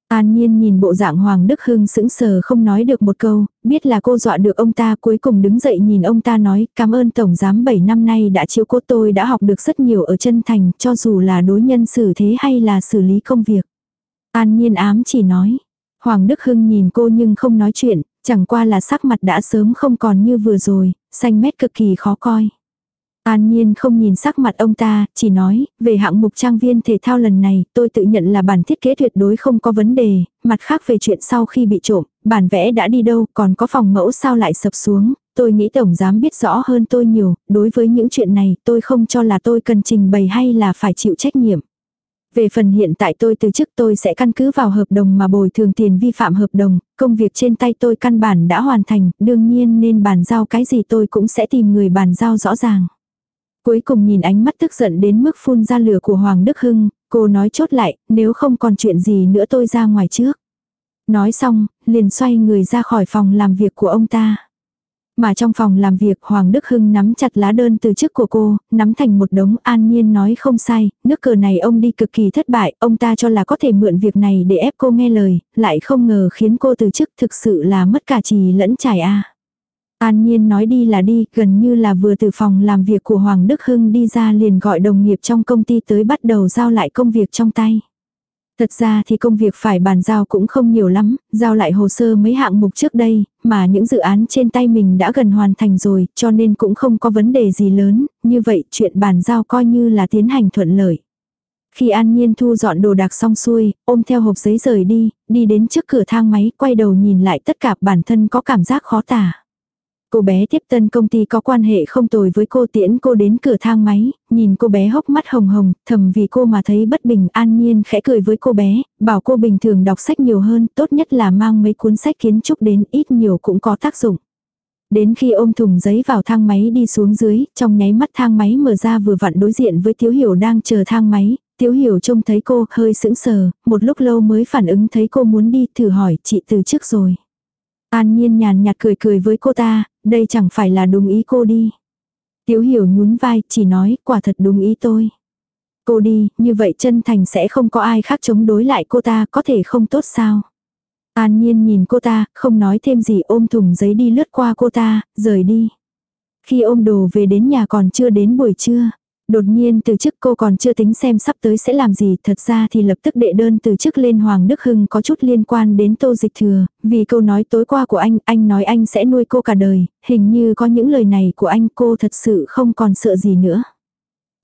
An Nhiên nhìn bộ dạng Hoàng Đức Hưng sững sờ không nói được một câu, biết là cô dọa được ông ta cuối cùng đứng dậy nhìn ông ta nói cảm ơn Tổng Giám 7 năm nay đã chiếu cố tôi đã học được rất nhiều ở chân thành cho dù là đối nhân xử thế hay là xử lý công việc. An Nhiên ám chỉ nói. Hoàng Đức Hưng nhìn cô nhưng không nói chuyện, chẳng qua là sắc mặt đã sớm không còn như vừa rồi, xanh mét cực kỳ khó coi. An Nhiên không nhìn sắc mặt ông ta, chỉ nói, về hạng mục trang viên thể thao lần này, tôi tự nhận là bản thiết kế tuyệt đối không có vấn đề, mặt khác về chuyện sau khi bị trộm, bản vẽ đã đi đâu, còn có phòng mẫu sao lại sập xuống, tôi nghĩ Tổng Giám biết rõ hơn tôi nhiều, đối với những chuyện này tôi không cho là tôi cần trình bày hay là phải chịu trách nhiệm. Về phần hiện tại tôi từ chức tôi sẽ căn cứ vào hợp đồng mà bồi thường tiền vi phạm hợp đồng, công việc trên tay tôi căn bản đã hoàn thành, đương nhiên nên bàn giao cái gì tôi cũng sẽ tìm người bàn giao rõ ràng. Cuối cùng nhìn ánh mắt tức giận đến mức phun ra lửa của Hoàng Đức Hưng, cô nói chốt lại, nếu không còn chuyện gì nữa tôi ra ngoài trước. Nói xong, liền xoay người ra khỏi phòng làm việc của ông ta. Mà trong phòng làm việc Hoàng Đức Hưng nắm chặt lá đơn từ chức của cô, nắm thành một đống an nhiên nói không sai, nước cờ này ông đi cực kỳ thất bại, ông ta cho là có thể mượn việc này để ép cô nghe lời, lại không ngờ khiến cô từ chức thực sự là mất cả trì lẫn trải a. An Nhiên nói đi là đi, gần như là vừa từ phòng làm việc của Hoàng Đức Hưng đi ra liền gọi đồng nghiệp trong công ty tới bắt đầu giao lại công việc trong tay. Thật ra thì công việc phải bàn giao cũng không nhiều lắm, giao lại hồ sơ mấy hạng mục trước đây, mà những dự án trên tay mình đã gần hoàn thành rồi, cho nên cũng không có vấn đề gì lớn, như vậy chuyện bàn giao coi như là tiến hành thuận lợi. Khi An Nhiên thu dọn đồ đạc xong xuôi, ôm theo hộp giấy rời đi, đi đến trước cửa thang máy, quay đầu nhìn lại tất cả bản thân có cảm giác khó tả. Cô bé tiếp tân công ty có quan hệ không tồi với cô tiễn cô đến cửa thang máy, nhìn cô bé hốc mắt hồng hồng, thầm vì cô mà thấy bất bình an nhiên khẽ cười với cô bé, bảo cô bình thường đọc sách nhiều hơn, tốt nhất là mang mấy cuốn sách kiến trúc đến ít nhiều cũng có tác dụng. Đến khi ôm thùng giấy vào thang máy đi xuống dưới, trong nháy mắt thang máy mở ra vừa vặn đối diện với Tiếu Hiểu đang chờ thang máy, Tiếu Hiểu trông thấy cô hơi sững sờ, một lúc lâu mới phản ứng thấy cô muốn đi thử hỏi chị từ trước rồi. An nhiên nhàn nhạt cười cười với cô ta, đây chẳng phải là đúng ý cô đi. Tiếu hiểu nhún vai, chỉ nói, quả thật đúng ý tôi. Cô đi, như vậy chân thành sẽ không có ai khác chống đối lại cô ta, có thể không tốt sao. An nhiên nhìn cô ta, không nói thêm gì ôm thùng giấy đi lướt qua cô ta, rời đi. Khi ôm đồ về đến nhà còn chưa đến buổi trưa. Đột nhiên từ chức cô còn chưa tính xem sắp tới sẽ làm gì, thật ra thì lập tức đệ đơn từ chức lên Hoàng Đức Hưng có chút liên quan đến tô dịch thừa, vì câu nói tối qua của anh, anh nói anh sẽ nuôi cô cả đời, hình như có những lời này của anh cô thật sự không còn sợ gì nữa.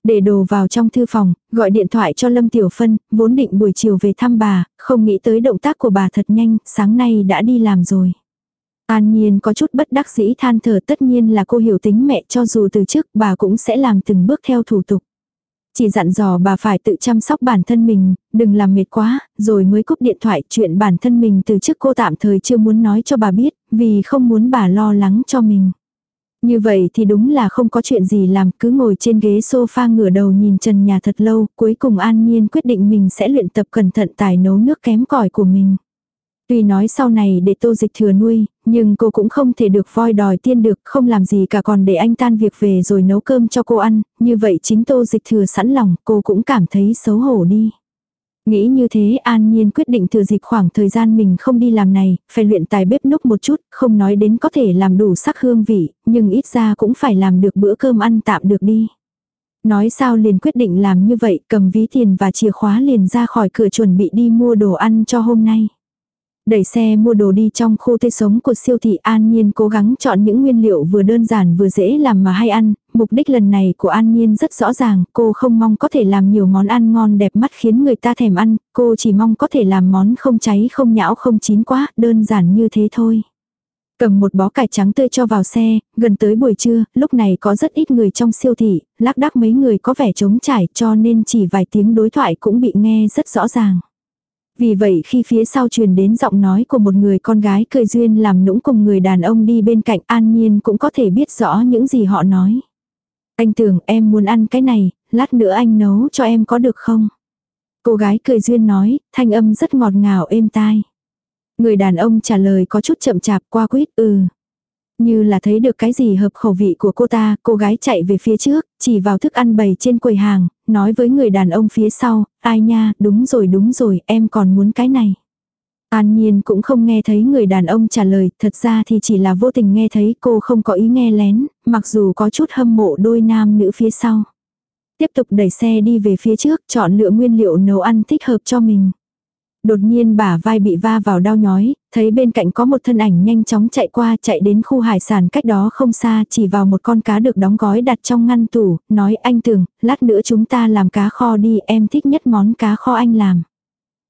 Để đồ vào trong thư phòng, gọi điện thoại cho Lâm Tiểu Phân, vốn định buổi chiều về thăm bà, không nghĩ tới động tác của bà thật nhanh, sáng nay đã đi làm rồi. An Nhiên có chút bất đắc dĩ than thở tất nhiên là cô hiểu tính mẹ cho dù từ trước bà cũng sẽ làm từng bước theo thủ tục. Chỉ dặn dò bà phải tự chăm sóc bản thân mình, đừng làm mệt quá, rồi mới cúp điện thoại chuyện bản thân mình từ trước cô tạm thời chưa muốn nói cho bà biết, vì không muốn bà lo lắng cho mình. Như vậy thì đúng là không có chuyện gì làm, cứ ngồi trên ghế sofa ngửa đầu nhìn trần nhà thật lâu, cuối cùng an nhiên quyết định mình sẽ luyện tập cẩn thận tài nấu nước kém cỏi của mình. Tuy nói sau này để tô dịch thừa nuôi, nhưng cô cũng không thể được voi đòi tiên được, không làm gì cả còn để anh tan việc về rồi nấu cơm cho cô ăn, như vậy chính tô dịch thừa sẵn lòng, cô cũng cảm thấy xấu hổ đi. Nghĩ như thế An Nhiên quyết định thừa dịp khoảng thời gian mình không đi làm này, phải luyện tài bếp núc một chút, không nói đến có thể làm đủ sắc hương vị, nhưng ít ra cũng phải làm được bữa cơm ăn tạm được đi. Nói sao liền quyết định làm như vậy, cầm ví tiền và chìa khóa liền ra khỏi cửa chuẩn bị đi mua đồ ăn cho hôm nay. Đẩy xe mua đồ đi trong khu tươi sống của siêu thị An Nhiên cố gắng chọn những nguyên liệu vừa đơn giản vừa dễ làm mà hay ăn. Mục đích lần này của An Nhiên rất rõ ràng, cô không mong có thể làm nhiều món ăn ngon đẹp mắt khiến người ta thèm ăn, cô chỉ mong có thể làm món không cháy không nhão không chín quá, đơn giản như thế thôi. Cầm một bó cải trắng tươi cho vào xe, gần tới buổi trưa, lúc này có rất ít người trong siêu thị, lác đác mấy người có vẻ trống trải cho nên chỉ vài tiếng đối thoại cũng bị nghe rất rõ ràng. Vì vậy khi phía sau truyền đến giọng nói của một người con gái cười duyên làm nũng cùng người đàn ông đi bên cạnh an nhiên cũng có thể biết rõ những gì họ nói. Anh tưởng em muốn ăn cái này, lát nữa anh nấu cho em có được không? Cô gái cười duyên nói, thanh âm rất ngọt ngào êm tai. Người đàn ông trả lời có chút chậm chạp qua quýt ừ. Như là thấy được cái gì hợp khẩu vị của cô ta, cô gái chạy về phía trước, chỉ vào thức ăn bày trên quầy hàng, nói với người đàn ông phía sau, ai nha, đúng rồi đúng rồi, em còn muốn cái này. An Nhiên cũng không nghe thấy người đàn ông trả lời, thật ra thì chỉ là vô tình nghe thấy cô không có ý nghe lén, mặc dù có chút hâm mộ đôi nam nữ phía sau. Tiếp tục đẩy xe đi về phía trước, chọn lựa nguyên liệu nấu ăn thích hợp cho mình. Đột nhiên bả vai bị va vào đau nhói, thấy bên cạnh có một thân ảnh nhanh chóng chạy qua chạy đến khu hải sản cách đó không xa chỉ vào một con cá được đóng gói đặt trong ngăn tủ, nói anh tưởng, lát nữa chúng ta làm cá kho đi, em thích nhất món cá kho anh làm.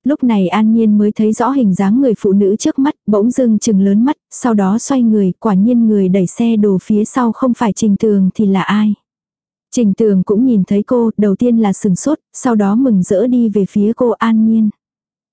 Lúc này An Nhiên mới thấy rõ hình dáng người phụ nữ trước mắt, bỗng dưng chừng lớn mắt, sau đó xoay người, quả nhiên người đẩy xe đồ phía sau không phải Trình Tường thì là ai. Trình Tường cũng nhìn thấy cô, đầu tiên là sừng sốt, sau đó mừng rỡ đi về phía cô An Nhiên.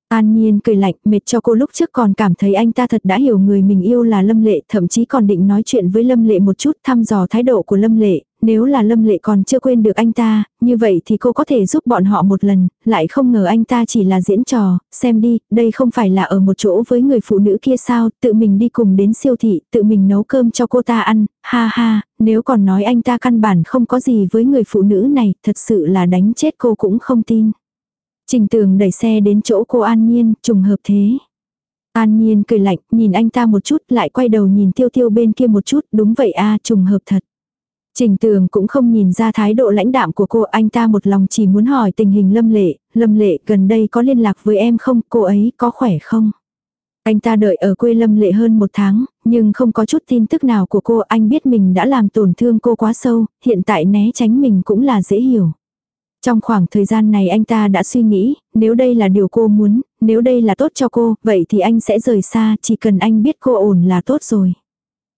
An Nhiên cười lạnh, mệt cho cô lúc trước còn cảm thấy anh ta thật đã hiểu người mình yêu là Lâm Lệ, thậm chí còn định nói chuyện với Lâm Lệ một chút thăm dò thái độ của Lâm Lệ, nếu là Lâm Lệ còn chưa quên được anh ta, như vậy thì cô có thể giúp bọn họ một lần, lại không ngờ anh ta chỉ là diễn trò, xem đi, đây không phải là ở một chỗ với người phụ nữ kia sao, tự mình đi cùng đến siêu thị, tự mình nấu cơm cho cô ta ăn, ha ha, nếu còn nói anh ta căn bản không có gì với người phụ nữ này, thật sự là đánh chết cô cũng không tin. Trình tường đẩy xe đến chỗ cô An Nhiên, trùng hợp thế. An Nhiên cười lạnh, nhìn anh ta một chút, lại quay đầu nhìn tiêu tiêu bên kia một chút, đúng vậy a trùng hợp thật. Trình tường cũng không nhìn ra thái độ lãnh đạm của cô, anh ta một lòng chỉ muốn hỏi tình hình lâm lệ, lâm lệ gần đây có liên lạc với em không, cô ấy có khỏe không? Anh ta đợi ở quê lâm lệ hơn một tháng, nhưng không có chút tin tức nào của cô, anh biết mình đã làm tổn thương cô quá sâu, hiện tại né tránh mình cũng là dễ hiểu. Trong khoảng thời gian này anh ta đã suy nghĩ, nếu đây là điều cô muốn, nếu đây là tốt cho cô, vậy thì anh sẽ rời xa, chỉ cần anh biết cô ổn là tốt rồi.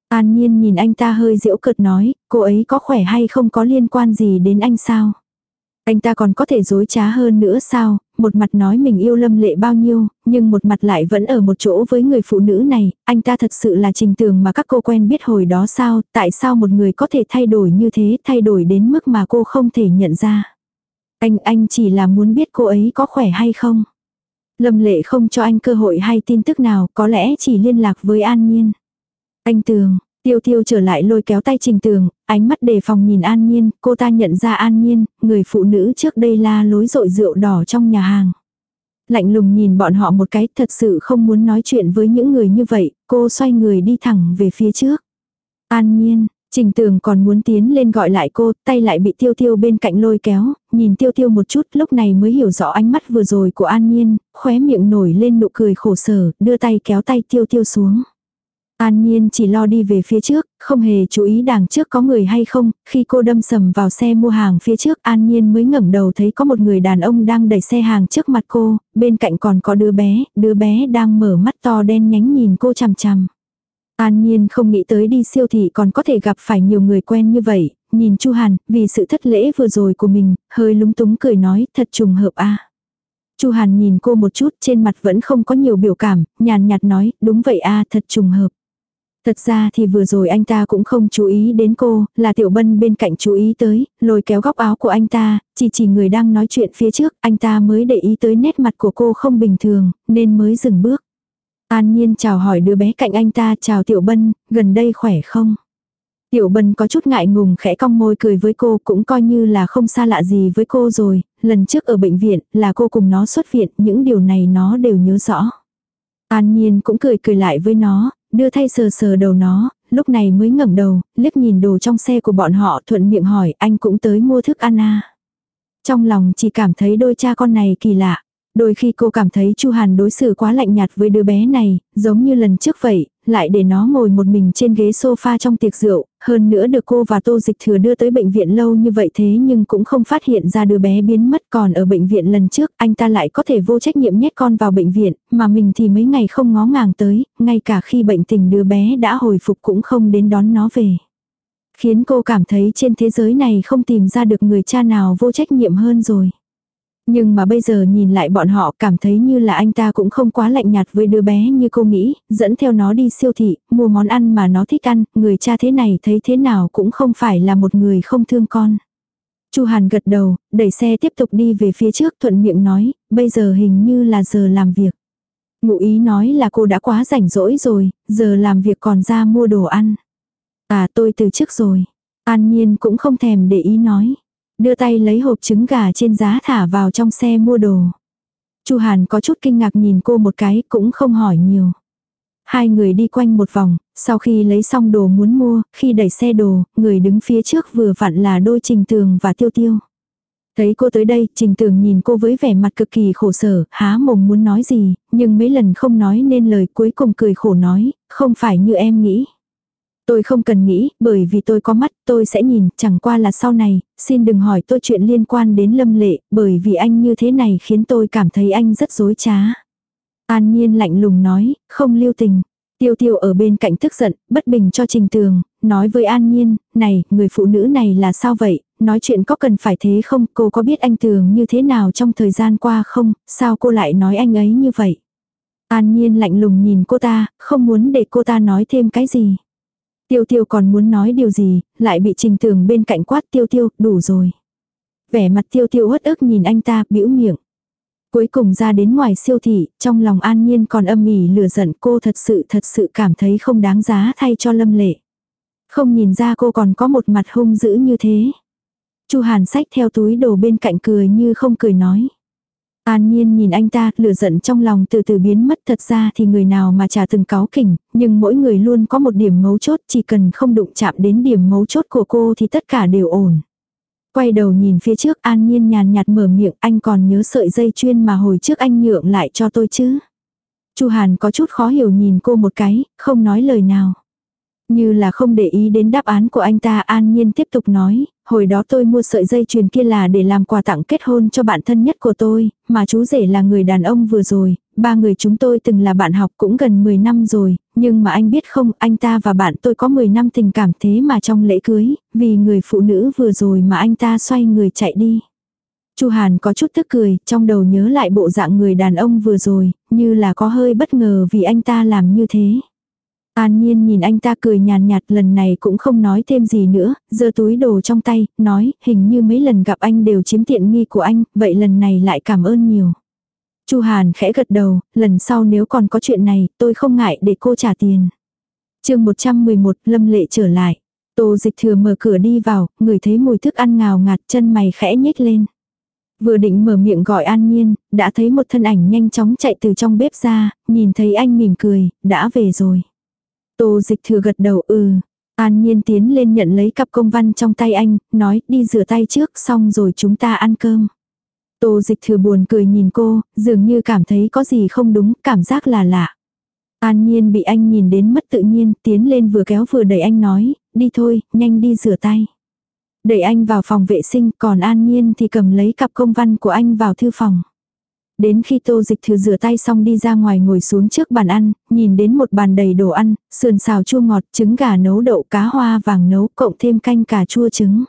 An Nhiên nhìn anh ta hơi giễu cợt nói, cô ấy có khỏe hay không có liên quan gì đến anh sao? Anh ta còn có thể dối trá hơn nữa sao, một mặt nói mình yêu lâm lệ bao nhiêu, nhưng một mặt lại vẫn ở một chỗ với người phụ nữ này, anh ta thật sự là trình tường mà các cô quen biết hồi đó sao, tại sao một người có thể thay đổi như thế, thay đổi đến mức mà cô không thể nhận ra. Anh, anh chỉ là muốn biết cô ấy có khỏe hay không. Lâm lệ không cho anh cơ hội hay tin tức nào, có lẽ chỉ liên lạc với An Nhiên. Anh Tường, Tiêu tiêu trở lại lôi kéo tay trình tường, ánh mắt đề phòng nhìn an nhiên, cô ta nhận ra an nhiên, người phụ nữ trước đây la lối rội rượu đỏ trong nhà hàng. Lạnh lùng nhìn bọn họ một cái thật sự không muốn nói chuyện với những người như vậy, cô xoay người đi thẳng về phía trước. An nhiên, Trình tường còn muốn tiến lên gọi lại cô, tay lại bị tiêu tiêu bên cạnh lôi kéo, nhìn tiêu tiêu một chút lúc này mới hiểu rõ ánh mắt vừa rồi của An Nhiên, khóe miệng nổi lên nụ cười khổ sở, đưa tay kéo tay tiêu tiêu xuống. An Nhiên chỉ lo đi về phía trước, không hề chú ý đằng trước có người hay không, khi cô đâm sầm vào xe mua hàng phía trước An Nhiên mới ngẩng đầu thấy có một người đàn ông đang đẩy xe hàng trước mặt cô, bên cạnh còn có đứa bé, đứa bé đang mở mắt to đen nhánh nhìn cô chằm chằm. An Nhiên không nghĩ tới đi siêu thị còn có thể gặp phải nhiều người quen như vậy, nhìn Chu Hàn, vì sự thất lễ vừa rồi của mình, hơi lúng túng cười nói thật trùng hợp a. Chu Hàn nhìn cô một chút trên mặt vẫn không có nhiều biểu cảm, nhàn nhạt nói, đúng vậy a thật trùng hợp. Thật ra thì vừa rồi anh ta cũng không chú ý đến cô, là Tiểu Bân bên cạnh chú ý tới, lôi kéo góc áo của anh ta, chỉ chỉ người đang nói chuyện phía trước, anh ta mới để ý tới nét mặt của cô không bình thường, nên mới dừng bước. An Nhiên chào hỏi đứa bé cạnh anh ta, chào Tiểu Bân, gần đây khỏe không? Tiểu Bân có chút ngại ngùng khẽ cong môi cười với cô cũng coi như là không xa lạ gì với cô rồi, lần trước ở bệnh viện là cô cùng nó xuất viện, những điều này nó đều nhớ rõ. An Nhiên cũng cười cười lại với nó, đưa thay sờ sờ đầu nó, lúc này mới ngẩng đầu, liếc nhìn đồ trong xe của bọn họ thuận miệng hỏi anh cũng tới mua thức ăn à. Trong lòng chỉ cảm thấy đôi cha con này kỳ lạ. Đôi khi cô cảm thấy Chu Hàn đối xử quá lạnh nhạt với đứa bé này, giống như lần trước vậy, lại để nó ngồi một mình trên ghế sofa trong tiệc rượu, hơn nữa được cô và Tô Dịch Thừa đưa tới bệnh viện lâu như vậy thế nhưng cũng không phát hiện ra đứa bé biến mất còn ở bệnh viện lần trước anh ta lại có thể vô trách nhiệm nhét con vào bệnh viện, mà mình thì mấy ngày không ngó ngàng tới, ngay cả khi bệnh tình đứa bé đã hồi phục cũng không đến đón nó về. Khiến cô cảm thấy trên thế giới này không tìm ra được người cha nào vô trách nhiệm hơn rồi. Nhưng mà bây giờ nhìn lại bọn họ cảm thấy như là anh ta cũng không quá lạnh nhạt với đứa bé như cô nghĩ, dẫn theo nó đi siêu thị, mua món ăn mà nó thích ăn, người cha thế này thấy thế nào cũng không phải là một người không thương con. Chu Hàn gật đầu, đẩy xe tiếp tục đi về phía trước thuận miệng nói, bây giờ hình như là giờ làm việc. Ngụ ý nói là cô đã quá rảnh rỗi rồi, giờ làm việc còn ra mua đồ ăn. À tôi từ trước rồi. An Nhiên cũng không thèm để ý nói. Đưa tay lấy hộp trứng gà trên giá thả vào trong xe mua đồ. Chu Hàn có chút kinh ngạc nhìn cô một cái cũng không hỏi nhiều. Hai người đi quanh một vòng, sau khi lấy xong đồ muốn mua, khi đẩy xe đồ, người đứng phía trước vừa vặn là đôi Trình Tường và Tiêu Tiêu. Thấy cô tới đây, Trình Tường nhìn cô với vẻ mặt cực kỳ khổ sở, há mồm muốn nói gì, nhưng mấy lần không nói nên lời cuối cùng cười khổ nói, không phải như em nghĩ. Tôi không cần nghĩ, bởi vì tôi có mắt, tôi sẽ nhìn, chẳng qua là sau này, xin đừng hỏi tôi chuyện liên quan đến lâm lệ, bởi vì anh như thế này khiến tôi cảm thấy anh rất dối trá. An nhiên lạnh lùng nói, không lưu tình. Tiêu tiêu ở bên cạnh tức giận, bất bình cho trình tường, nói với an nhiên, này, người phụ nữ này là sao vậy, nói chuyện có cần phải thế không, cô có biết anh tường như thế nào trong thời gian qua không, sao cô lại nói anh ấy như vậy. An nhiên lạnh lùng nhìn cô ta, không muốn để cô ta nói thêm cái gì. Tiêu tiêu còn muốn nói điều gì, lại bị trình tường bên cạnh quát tiêu tiêu, đủ rồi. Vẻ mặt tiêu tiêu hất ức nhìn anh ta, bĩu miệng. Cuối cùng ra đến ngoài siêu thị, trong lòng an nhiên còn âm ỉ lửa giận cô thật sự thật sự cảm thấy không đáng giá thay cho lâm lệ. Không nhìn ra cô còn có một mặt hung dữ như thế. Chu Hàn sách theo túi đồ bên cạnh cười như không cười nói. An Nhiên nhìn anh ta, lửa giận trong lòng từ từ biến mất thật ra thì người nào mà trả từng cáo kỉnh, nhưng mỗi người luôn có một điểm mấu chốt, chỉ cần không đụng chạm đến điểm mấu chốt của cô thì tất cả đều ổn. Quay đầu nhìn phía trước An Nhiên nhàn nhạt mở miệng anh còn nhớ sợi dây chuyên mà hồi trước anh nhượng lại cho tôi chứ. Chu Hàn có chút khó hiểu nhìn cô một cái, không nói lời nào. Như là không để ý đến đáp án của anh ta an nhiên tiếp tục nói, hồi đó tôi mua sợi dây chuyền kia là để làm quà tặng kết hôn cho bạn thân nhất của tôi, mà chú rể là người đàn ông vừa rồi, ba người chúng tôi từng là bạn học cũng gần 10 năm rồi, nhưng mà anh biết không, anh ta và bạn tôi có 10 năm tình cảm thế mà trong lễ cưới, vì người phụ nữ vừa rồi mà anh ta xoay người chạy đi. Chu Hàn có chút tức cười, trong đầu nhớ lại bộ dạng người đàn ông vừa rồi, như là có hơi bất ngờ vì anh ta làm như thế. An Nhiên nhìn anh ta cười nhàn nhạt lần này cũng không nói thêm gì nữa, giơ túi đồ trong tay, nói, hình như mấy lần gặp anh đều chiếm tiện nghi của anh, vậy lần này lại cảm ơn nhiều. Chu Hàn khẽ gật đầu, lần sau nếu còn có chuyện này, tôi không ngại để cô trả tiền. chương 111, Lâm Lệ trở lại. Tô dịch thừa mở cửa đi vào, người thấy mùi thức ăn ngào ngạt chân mày khẽ nhếch lên. Vừa định mở miệng gọi an nhiên, đã thấy một thân ảnh nhanh chóng chạy từ trong bếp ra, nhìn thấy anh mỉm cười, đã về rồi. Tô dịch thừa gật đầu ừ. An nhiên tiến lên nhận lấy cặp công văn trong tay anh, nói đi rửa tay trước xong rồi chúng ta ăn cơm. Tô dịch thừa buồn cười nhìn cô, dường như cảm thấy có gì không đúng, cảm giác là lạ. An nhiên bị anh nhìn đến mất tự nhiên, tiến lên vừa kéo vừa đẩy anh nói, đi thôi, nhanh đi rửa tay. Đẩy anh vào phòng vệ sinh, còn an nhiên thì cầm lấy cặp công văn của anh vào thư phòng. Đến khi tô dịch thừa rửa tay xong đi ra ngoài ngồi xuống trước bàn ăn, nhìn đến một bàn đầy đồ ăn, sườn xào chua ngọt, trứng gà nấu đậu cá hoa vàng nấu, cộng thêm canh cà chua trứng.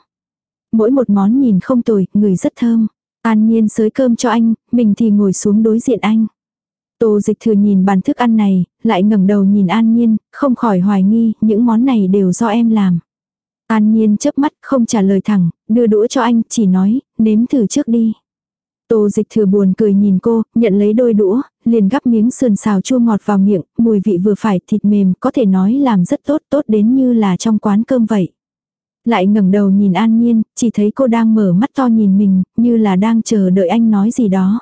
Mỗi một món nhìn không tồi, người rất thơm. An nhiên sới cơm cho anh, mình thì ngồi xuống đối diện anh. Tô dịch thừa nhìn bàn thức ăn này, lại ngẩng đầu nhìn an nhiên, không khỏi hoài nghi, những món này đều do em làm. An nhiên chớp mắt, không trả lời thẳng, đưa đũa cho anh, chỉ nói, nếm thử trước đi. Tô dịch thừa buồn cười nhìn cô, nhận lấy đôi đũa, liền gắp miếng sườn xào chua ngọt vào miệng, mùi vị vừa phải, thịt mềm, có thể nói làm rất tốt, tốt đến như là trong quán cơm vậy. Lại ngẩng đầu nhìn An Nhiên, chỉ thấy cô đang mở mắt to nhìn mình, như là đang chờ đợi anh nói gì đó.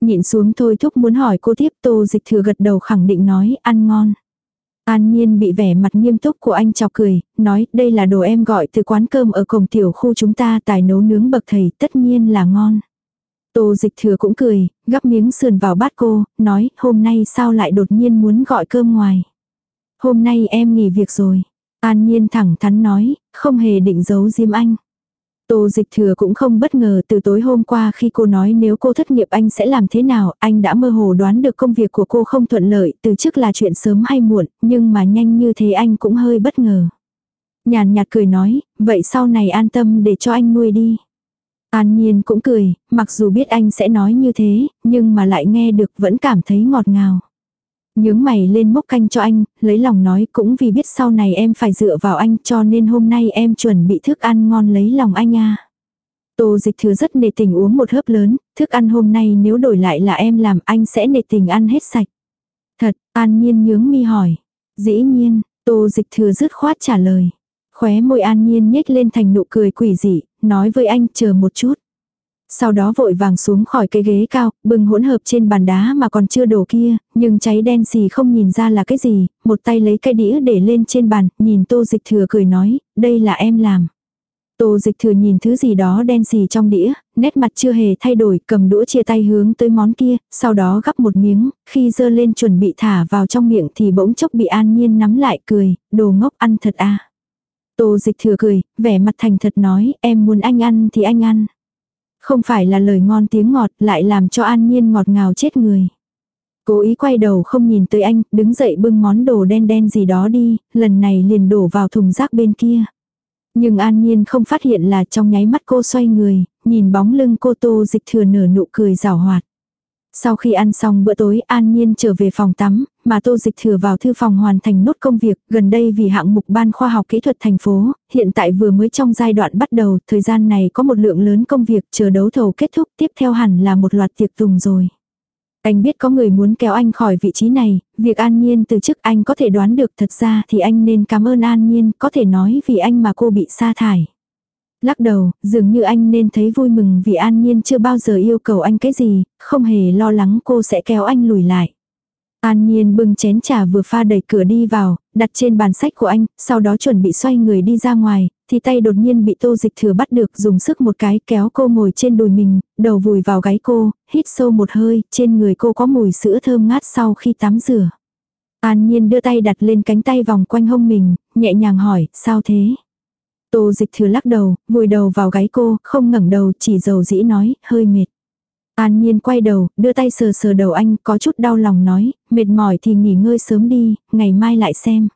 Nhịn xuống thôi thúc muốn hỏi cô tiếp tô dịch thừa gật đầu khẳng định nói ăn ngon. An Nhiên bị vẻ mặt nghiêm túc của anh chọc cười, nói đây là đồ em gọi từ quán cơm ở cổng tiểu khu chúng ta tài nấu nướng bậc thầy tất nhiên là ngon. Tô dịch thừa cũng cười, gắp miếng sườn vào bát cô, nói hôm nay sao lại đột nhiên muốn gọi cơm ngoài. Hôm nay em nghỉ việc rồi. An Nhiên thẳng thắn nói, không hề định giấu diêm anh. Tô dịch thừa cũng không bất ngờ từ tối hôm qua khi cô nói nếu cô thất nghiệp anh sẽ làm thế nào, anh đã mơ hồ đoán được công việc của cô không thuận lợi, từ trước là chuyện sớm hay muộn, nhưng mà nhanh như thế anh cũng hơi bất ngờ. Nhàn nhạt cười nói, vậy sau này an tâm để cho anh nuôi đi. An Nhiên cũng cười, mặc dù biết anh sẽ nói như thế, nhưng mà lại nghe được vẫn cảm thấy ngọt ngào. Nhướng mày lên mốc canh cho anh, lấy lòng nói cũng vì biết sau này em phải dựa vào anh cho nên hôm nay em chuẩn bị thức ăn ngon lấy lòng anh à. Tô dịch thừa rất nề tình uống một hớp lớn, thức ăn hôm nay nếu đổi lại là em làm anh sẽ nề tình ăn hết sạch. Thật, an nhiên nhướng mi hỏi. Dĩ nhiên, tô dịch thừa dứt khoát trả lời. Khóe môi an nhiên nhếch lên thành nụ cười quỷ dị, nói với anh chờ một chút. Sau đó vội vàng xuống khỏi cái ghế cao, bưng hỗn hợp trên bàn đá mà còn chưa đổ kia, nhưng cháy đen gì không nhìn ra là cái gì, một tay lấy cái đĩa để lên trên bàn, nhìn tô dịch thừa cười nói, đây là em làm. Tô dịch thừa nhìn thứ gì đó đen xì trong đĩa, nét mặt chưa hề thay đổi, cầm đũa chia tay hướng tới món kia, sau đó gắp một miếng, khi dơ lên chuẩn bị thả vào trong miệng thì bỗng chốc bị an nhiên nắm lại cười, đồ ngốc ăn thật à. Tô dịch thừa cười, vẻ mặt thành thật nói, em muốn anh ăn thì anh ăn. Không phải là lời ngon tiếng ngọt lại làm cho an nhiên ngọt ngào chết người. Cố ý quay đầu không nhìn tới anh, đứng dậy bưng món đồ đen đen gì đó đi, lần này liền đổ vào thùng rác bên kia. Nhưng an nhiên không phát hiện là trong nháy mắt cô xoay người, nhìn bóng lưng cô tô dịch thừa nở nụ cười rào hoạt. Sau khi ăn xong bữa tối An Nhiên trở về phòng tắm, mà Tô Dịch Thừa vào thư phòng hoàn thành nốt công việc, gần đây vì hạng mục ban khoa học kỹ thuật thành phố, hiện tại vừa mới trong giai đoạn bắt đầu, thời gian này có một lượng lớn công việc chờ đấu thầu kết thúc, tiếp theo hẳn là một loạt tiệc tùng rồi. Anh biết có người muốn kéo anh khỏi vị trí này, việc An Nhiên từ chức anh có thể đoán được thật ra thì anh nên cảm ơn An Nhiên, có thể nói vì anh mà cô bị sa thải. Lắc đầu, dường như anh nên thấy vui mừng vì an nhiên chưa bao giờ yêu cầu anh cái gì, không hề lo lắng cô sẽ kéo anh lùi lại. An Nhiên bưng chén trà vừa pha đẩy cửa đi vào, đặt trên bàn sách của anh, sau đó chuẩn bị xoay người đi ra ngoài, thì tay đột nhiên bị tô dịch thừa bắt được dùng sức một cái kéo cô ngồi trên đùi mình, đầu vùi vào gáy cô, hít sâu một hơi, trên người cô có mùi sữa thơm ngát sau khi tắm rửa. An Nhiên đưa tay đặt lên cánh tay vòng quanh hông mình, nhẹ nhàng hỏi, sao thế? Tô dịch thừa lắc đầu, vùi đầu vào gáy cô, không ngẩng đầu chỉ dầu dĩ nói, hơi mệt. An Nhiên quay đầu, đưa tay sờ sờ đầu anh, có chút đau lòng nói, mệt mỏi thì nghỉ ngơi sớm đi, ngày mai lại xem.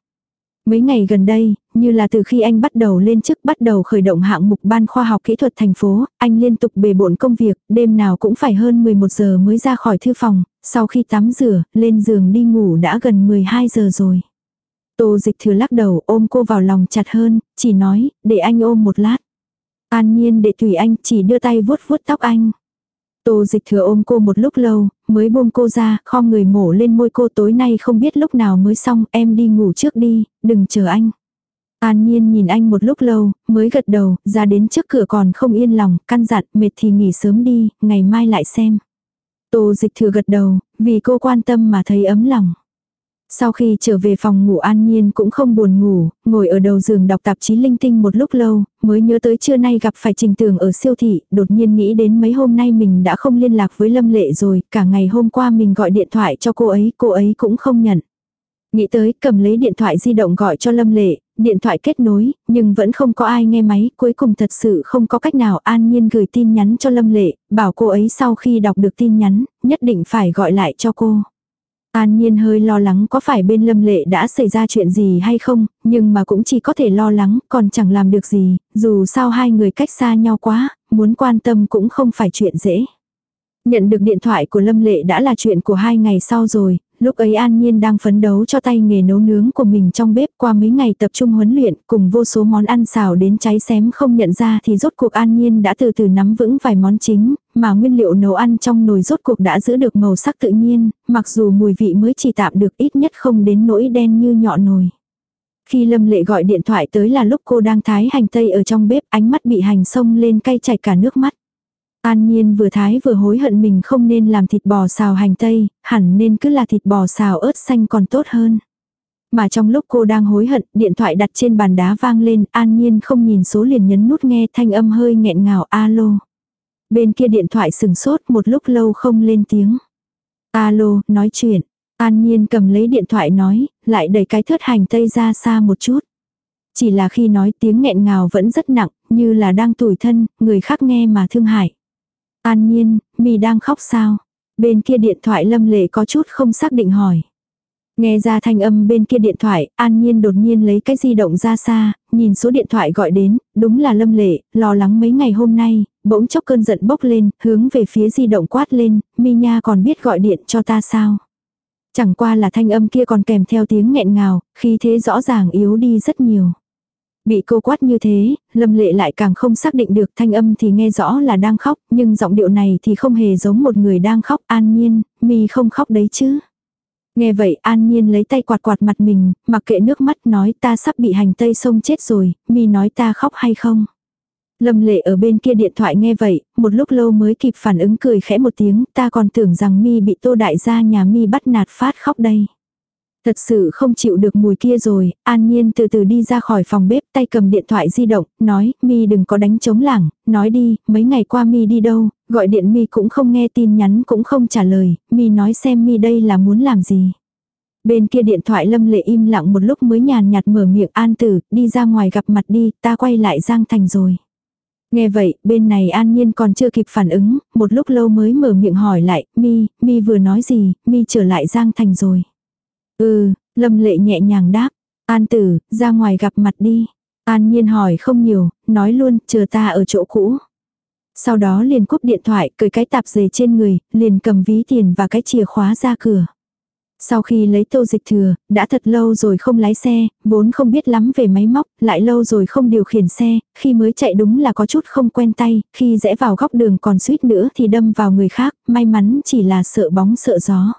Mấy ngày gần đây, như là từ khi anh bắt đầu lên chức bắt đầu khởi động hạng mục ban khoa học kỹ thuật thành phố, anh liên tục bề bộn công việc, đêm nào cũng phải hơn 11 giờ mới ra khỏi thư phòng, sau khi tắm rửa, lên giường đi ngủ đã gần 12 giờ rồi. Tô dịch thừa lắc đầu ôm cô vào lòng chặt hơn, chỉ nói, để anh ôm một lát. An nhiên để tùy anh chỉ đưa tay vuốt vuốt tóc anh. Tô dịch thừa ôm cô một lúc lâu, mới buông cô ra, khom người mổ lên môi cô tối nay không biết lúc nào mới xong, em đi ngủ trước đi, đừng chờ anh. An nhiên nhìn anh một lúc lâu, mới gật đầu, ra đến trước cửa còn không yên lòng, căn dặn, mệt thì nghỉ sớm đi, ngày mai lại xem. Tô dịch thừa gật đầu, vì cô quan tâm mà thấy ấm lòng. Sau khi trở về phòng ngủ an nhiên cũng không buồn ngủ, ngồi ở đầu giường đọc tạp chí linh tinh một lúc lâu, mới nhớ tới trưa nay gặp phải trình tường ở siêu thị, đột nhiên nghĩ đến mấy hôm nay mình đã không liên lạc với Lâm Lệ rồi, cả ngày hôm qua mình gọi điện thoại cho cô ấy, cô ấy cũng không nhận. Nghĩ tới cầm lấy điện thoại di động gọi cho Lâm Lệ, điện thoại kết nối, nhưng vẫn không có ai nghe máy, cuối cùng thật sự không có cách nào an nhiên gửi tin nhắn cho Lâm Lệ, bảo cô ấy sau khi đọc được tin nhắn, nhất định phải gọi lại cho cô. An Nhiên hơi lo lắng có phải bên Lâm Lệ đã xảy ra chuyện gì hay không, nhưng mà cũng chỉ có thể lo lắng, còn chẳng làm được gì, dù sao hai người cách xa nhau quá, muốn quan tâm cũng không phải chuyện dễ. Nhận được điện thoại của Lâm Lệ đã là chuyện của hai ngày sau rồi, lúc ấy An Nhiên đang phấn đấu cho tay nghề nấu nướng của mình trong bếp qua mấy ngày tập trung huấn luyện cùng vô số món ăn xào đến cháy xém không nhận ra thì rốt cuộc An Nhiên đã từ từ nắm vững vài món chính, mà nguyên liệu nấu ăn trong nồi rốt cuộc đã giữ được màu sắc tự nhiên, mặc dù mùi vị mới chỉ tạm được ít nhất không đến nỗi đen như nhọ nồi. Khi Lâm Lệ gọi điện thoại tới là lúc cô đang thái hành tây ở trong bếp ánh mắt bị hành sông lên cay chảy cả nước mắt. An Nhiên vừa thái vừa hối hận mình không nên làm thịt bò xào hành tây, hẳn nên cứ là thịt bò xào ớt xanh còn tốt hơn. Mà trong lúc cô đang hối hận, điện thoại đặt trên bàn đá vang lên, An Nhiên không nhìn số liền nhấn nút nghe thanh âm hơi nghẹn ngào alo. Bên kia điện thoại sừng sốt một lúc lâu không lên tiếng. Alo, nói chuyện. An Nhiên cầm lấy điện thoại nói, lại đẩy cái thớt hành tây ra xa một chút. Chỉ là khi nói tiếng nghẹn ngào vẫn rất nặng, như là đang tủi thân, người khác nghe mà thương hại. An nhiên, mì đang khóc sao? Bên kia điện thoại lâm lệ có chút không xác định hỏi. Nghe ra thanh âm bên kia điện thoại, An Nhiên đột nhiên lấy cái di động ra xa, nhìn số điện thoại gọi đến, đúng là Lâm Lệ, lo lắng mấy ngày hôm nay, bỗng chốc cơn giận bốc lên, hướng về phía di động quát lên, Mi Nha còn biết gọi điện cho ta sao. Chẳng qua là thanh âm kia còn kèm theo tiếng nghẹn ngào, khi thế rõ ràng yếu đi rất nhiều. Bị cô quát như thế, Lâm Lệ lại càng không xác định được thanh âm thì nghe rõ là đang khóc, nhưng giọng điệu này thì không hề giống một người đang khóc an nhiên, mi không khóc đấy chứ. Nghe vậy an nhiên lấy tay quạt quạt mặt mình, mặc kệ nước mắt nói ta sắp bị hành tây sông chết rồi, mi nói ta khóc hay không. Lâm lệ ở bên kia điện thoại nghe vậy, một lúc lâu mới kịp phản ứng cười khẽ một tiếng, ta còn tưởng rằng mi bị tô đại gia nhà mi bắt nạt phát khóc đây. Thật sự không chịu được mùi kia rồi, an nhiên từ từ đi ra khỏi phòng bếp tay cầm điện thoại di động, nói, mi đừng có đánh chống lảng, nói đi, mấy ngày qua mi đi đâu, gọi điện mi cũng không nghe tin nhắn cũng không trả lời, mi nói xem mi đây là muốn làm gì. Bên kia điện thoại lâm lệ im lặng một lúc mới nhàn nhạt mở miệng an tử, đi ra ngoài gặp mặt đi, ta quay lại Giang Thành rồi. Nghe vậy, bên này an nhiên còn chưa kịp phản ứng, một lúc lâu mới mở miệng hỏi lại, mi, mi vừa nói gì, mi trở lại Giang Thành rồi. Ừ, lâm lệ nhẹ nhàng đáp. An tử, ra ngoài gặp mặt đi. An nhiên hỏi không nhiều, nói luôn, chờ ta ở chỗ cũ. Sau đó liền cúp điện thoại, cởi cái tạp dề trên người, liền cầm ví tiền và cái chìa khóa ra cửa. Sau khi lấy tô dịch thừa, đã thật lâu rồi không lái xe, vốn không biết lắm về máy móc, lại lâu rồi không điều khiển xe, khi mới chạy đúng là có chút không quen tay, khi rẽ vào góc đường còn suýt nữa thì đâm vào người khác, may mắn chỉ là sợ bóng sợ gió.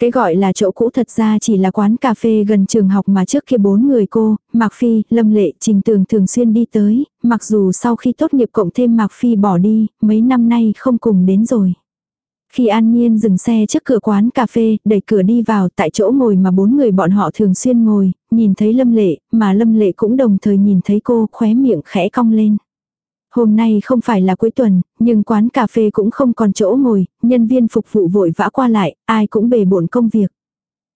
Cái gọi là chỗ cũ thật ra chỉ là quán cà phê gần trường học mà trước kia bốn người cô, Mạc Phi, Lâm Lệ, Trình Tường thường xuyên đi tới, mặc dù sau khi tốt nghiệp cộng thêm Mạc Phi bỏ đi, mấy năm nay không cùng đến rồi. Khi An Nhiên dừng xe trước cửa quán cà phê, đẩy cửa đi vào tại chỗ ngồi mà bốn người bọn họ thường xuyên ngồi, nhìn thấy Lâm Lệ, mà Lâm Lệ cũng đồng thời nhìn thấy cô khóe miệng khẽ cong lên. Hôm nay không phải là cuối tuần, nhưng quán cà phê cũng không còn chỗ ngồi, nhân viên phục vụ vội vã qua lại, ai cũng bề bộn công việc.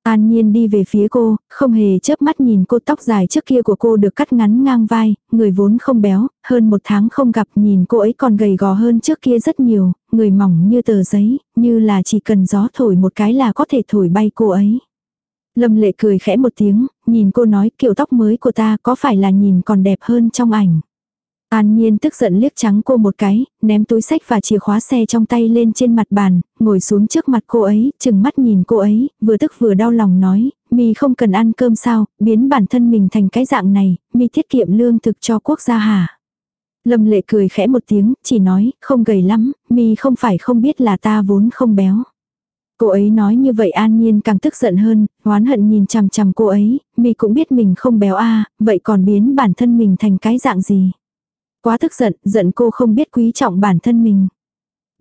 An Nhiên đi về phía cô, không hề chớp mắt nhìn cô tóc dài trước kia của cô được cắt ngắn ngang vai, người vốn không béo, hơn một tháng không gặp nhìn cô ấy còn gầy gò hơn trước kia rất nhiều, người mỏng như tờ giấy, như là chỉ cần gió thổi một cái là có thể thổi bay cô ấy. Lâm lệ cười khẽ một tiếng, nhìn cô nói kiểu tóc mới của ta có phải là nhìn còn đẹp hơn trong ảnh. An Nhiên tức giận liếc trắng cô một cái, ném túi sách và chìa khóa xe trong tay lên trên mặt bàn, ngồi xuống trước mặt cô ấy, chừng mắt nhìn cô ấy, vừa tức vừa đau lòng nói, mi không cần ăn cơm sao, biến bản thân mình thành cái dạng này, mi tiết kiệm lương thực cho quốc gia hả? Lâm lệ cười khẽ một tiếng, chỉ nói, không gầy lắm, mi không phải không biết là ta vốn không béo. Cô ấy nói như vậy an nhiên càng tức giận hơn, oán hận nhìn chằm chằm cô ấy, mi cũng biết mình không béo a vậy còn biến bản thân mình thành cái dạng gì. Quá tức giận, giận cô không biết quý trọng bản thân mình.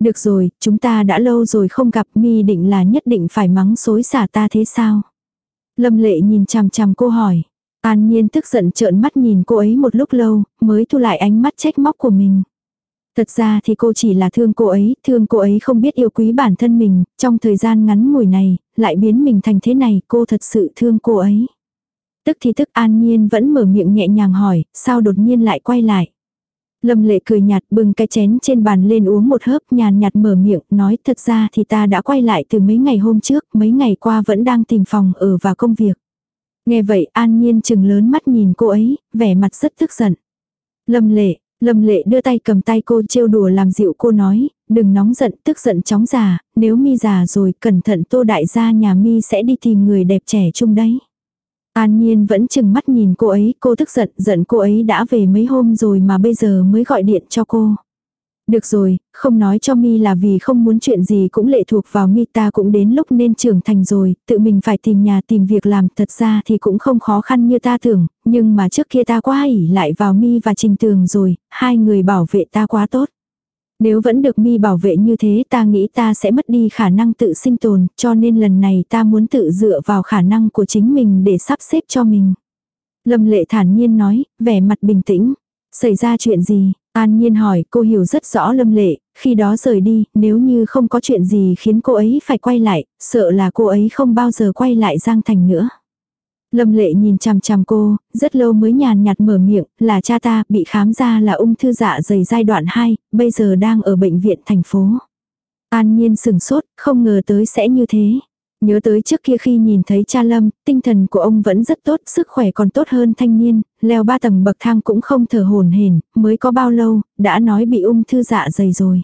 Được rồi, chúng ta đã lâu rồi không gặp mi định là nhất định phải mắng xối xả ta thế sao? Lâm lệ nhìn chằm chằm cô hỏi. An nhiên tức giận trợn mắt nhìn cô ấy một lúc lâu, mới thu lại ánh mắt trách móc của mình. Thật ra thì cô chỉ là thương cô ấy, thương cô ấy không biết yêu quý bản thân mình, trong thời gian ngắn ngủi này, lại biến mình thành thế này, cô thật sự thương cô ấy. Tức thì tức an nhiên vẫn mở miệng nhẹ nhàng hỏi, sao đột nhiên lại quay lại. Lâm lệ cười nhạt bưng cái chén trên bàn lên uống một hớp nhàn nhạt mở miệng nói thật ra thì ta đã quay lại từ mấy ngày hôm trước, mấy ngày qua vẫn đang tìm phòng ở và công việc. Nghe vậy an nhiên chừng lớn mắt nhìn cô ấy, vẻ mặt rất tức giận. Lâm lệ, Lâm lệ đưa tay cầm tay cô trêu đùa làm dịu cô nói, đừng nóng giận tức giận chóng già, nếu mi già rồi cẩn thận tô đại gia nhà mi sẽ đi tìm người đẹp trẻ chung đấy. An Nhiên vẫn chừng mắt nhìn cô ấy, cô tức giận, giận cô ấy đã về mấy hôm rồi mà bây giờ mới gọi điện cho cô. Được rồi, không nói cho mi là vì không muốn chuyện gì cũng lệ thuộc vào mi ta cũng đến lúc nên trưởng thành rồi, tự mình phải tìm nhà tìm việc làm thật ra thì cũng không khó khăn như ta tưởng, nhưng mà trước kia ta quá ỉ lại vào mi và trình tường rồi, hai người bảo vệ ta quá tốt. Nếu vẫn được mi bảo vệ như thế ta nghĩ ta sẽ mất đi khả năng tự sinh tồn, cho nên lần này ta muốn tự dựa vào khả năng của chính mình để sắp xếp cho mình. Lâm lệ thản nhiên nói, vẻ mặt bình tĩnh. Xảy ra chuyện gì? An nhiên hỏi, cô hiểu rất rõ lâm lệ, khi đó rời đi, nếu như không có chuyện gì khiến cô ấy phải quay lại, sợ là cô ấy không bao giờ quay lại Giang Thành nữa. Lâm lệ nhìn chằm chằm cô, rất lâu mới nhàn nhạt mở miệng, là cha ta bị khám ra là ung thư dạ dày giai đoạn 2, bây giờ đang ở bệnh viện thành phố. An nhiên sừng sốt, không ngờ tới sẽ như thế. Nhớ tới trước kia khi nhìn thấy cha Lâm, tinh thần của ông vẫn rất tốt, sức khỏe còn tốt hơn thanh niên, leo ba tầng bậc thang cũng không thở hồn hển, mới có bao lâu, đã nói bị ung thư dạ dày rồi.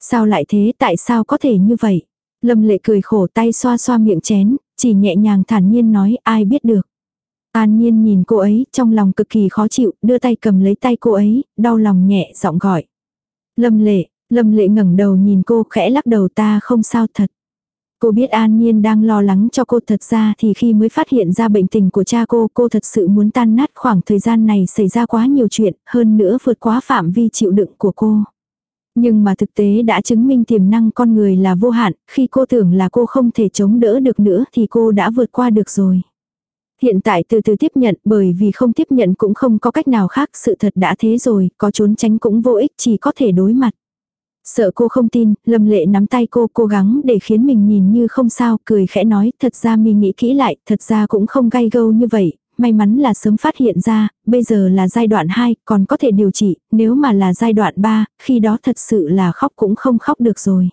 Sao lại thế, tại sao có thể như vậy? Lâm lệ cười khổ tay xoa xoa miệng chén, chỉ nhẹ nhàng thản nhiên nói ai biết được. An nhiên nhìn cô ấy, trong lòng cực kỳ khó chịu, đưa tay cầm lấy tay cô ấy, đau lòng nhẹ giọng gọi. Lâm lệ, lâm lệ ngẩng đầu nhìn cô khẽ lắc đầu ta không sao thật. Cô biết An Nhiên đang lo lắng cho cô thật ra thì khi mới phát hiện ra bệnh tình của cha cô, cô thật sự muốn tan nát khoảng thời gian này xảy ra quá nhiều chuyện, hơn nữa vượt quá phạm vi chịu đựng của cô. Nhưng mà thực tế đã chứng minh tiềm năng con người là vô hạn, khi cô tưởng là cô không thể chống đỡ được nữa thì cô đã vượt qua được rồi. Hiện tại từ từ tiếp nhận bởi vì không tiếp nhận cũng không có cách nào khác sự thật đã thế rồi, có trốn tránh cũng vô ích chỉ có thể đối mặt. Sợ cô không tin, Lâm Lệ nắm tay cô cố gắng để khiến mình nhìn như không sao, cười khẽ nói, thật ra mình nghĩ kỹ lại, thật ra cũng không gay gâu như vậy, may mắn là sớm phát hiện ra, bây giờ là giai đoạn 2, còn có thể điều trị, nếu mà là giai đoạn 3, khi đó thật sự là khóc cũng không khóc được rồi.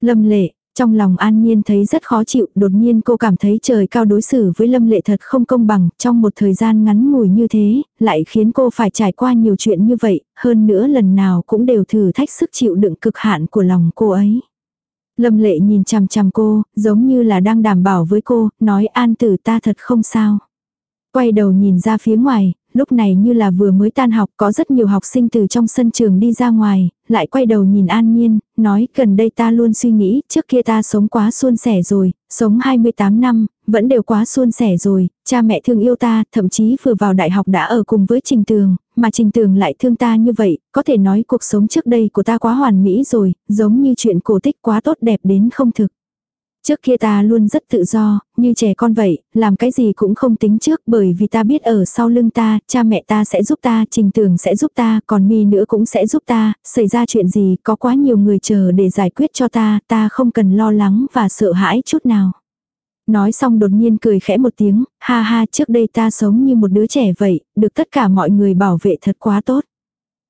Lâm Lệ, trong lòng an nhiên thấy rất khó chịu, đột nhiên cô cảm thấy trời cao đối xử với lâm lệ thật không công bằng, trong một thời gian ngắn ngủi như thế, lại khiến cô phải trải qua nhiều chuyện như vậy, hơn nữa lần nào cũng đều thử thách sức chịu đựng cực hạn của lòng cô ấy. Lâm lệ nhìn chằm chằm cô, giống như là đang đảm bảo với cô, nói an tử ta thật không sao. Quay đầu nhìn ra phía ngoài, lúc này như là vừa mới tan học có rất nhiều học sinh từ trong sân trường đi ra ngoài, lại quay đầu nhìn An Nhiên, nói gần đây ta luôn suy nghĩ, trước kia ta sống quá suôn sẻ rồi, sống 28 năm, vẫn đều quá suôn sẻ rồi, cha mẹ thương yêu ta, thậm chí vừa vào đại học đã ở cùng với Trình Tường, mà Trình Tường lại thương ta như vậy, có thể nói cuộc sống trước đây của ta quá hoàn mỹ rồi, giống như chuyện cổ tích quá tốt đẹp đến không thực. Trước kia ta luôn rất tự do, như trẻ con vậy, làm cái gì cũng không tính trước bởi vì ta biết ở sau lưng ta, cha mẹ ta sẽ giúp ta, trình tường sẽ giúp ta, còn mi nữa cũng sẽ giúp ta, xảy ra chuyện gì có quá nhiều người chờ để giải quyết cho ta, ta không cần lo lắng và sợ hãi chút nào. Nói xong đột nhiên cười khẽ một tiếng, ha ha trước đây ta sống như một đứa trẻ vậy, được tất cả mọi người bảo vệ thật quá tốt.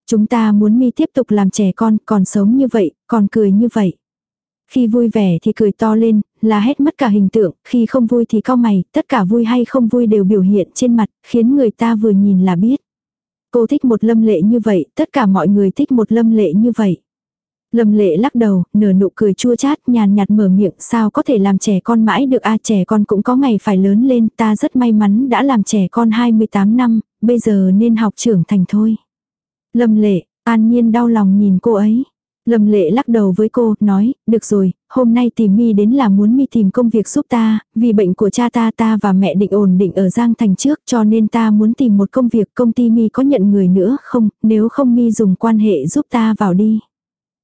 Chúng ta muốn mi tiếp tục làm trẻ con, còn sống như vậy, còn cười như vậy. Khi vui vẻ thì cười to lên, là hết mất cả hình tượng, khi không vui thì cau mày, tất cả vui hay không vui đều biểu hiện trên mặt, khiến người ta vừa nhìn là biết. Cô thích một lâm lệ như vậy, tất cả mọi người thích một lâm lệ như vậy. Lâm lệ lắc đầu, nở nụ cười chua chát, nhàn nhạt mở miệng, sao có thể làm trẻ con mãi được a trẻ con cũng có ngày phải lớn lên, ta rất may mắn đã làm trẻ con 28 năm, bây giờ nên học trưởng thành thôi. Lâm lệ, an nhiên đau lòng nhìn cô ấy. Lâm lệ lắc đầu với cô, nói, được rồi, hôm nay tìm mi đến là muốn mi tìm công việc giúp ta, vì bệnh của cha ta ta và mẹ định ổn định ở Giang Thành trước cho nên ta muốn tìm một công việc công ty mi có nhận người nữa không, nếu không mi dùng quan hệ giúp ta vào đi.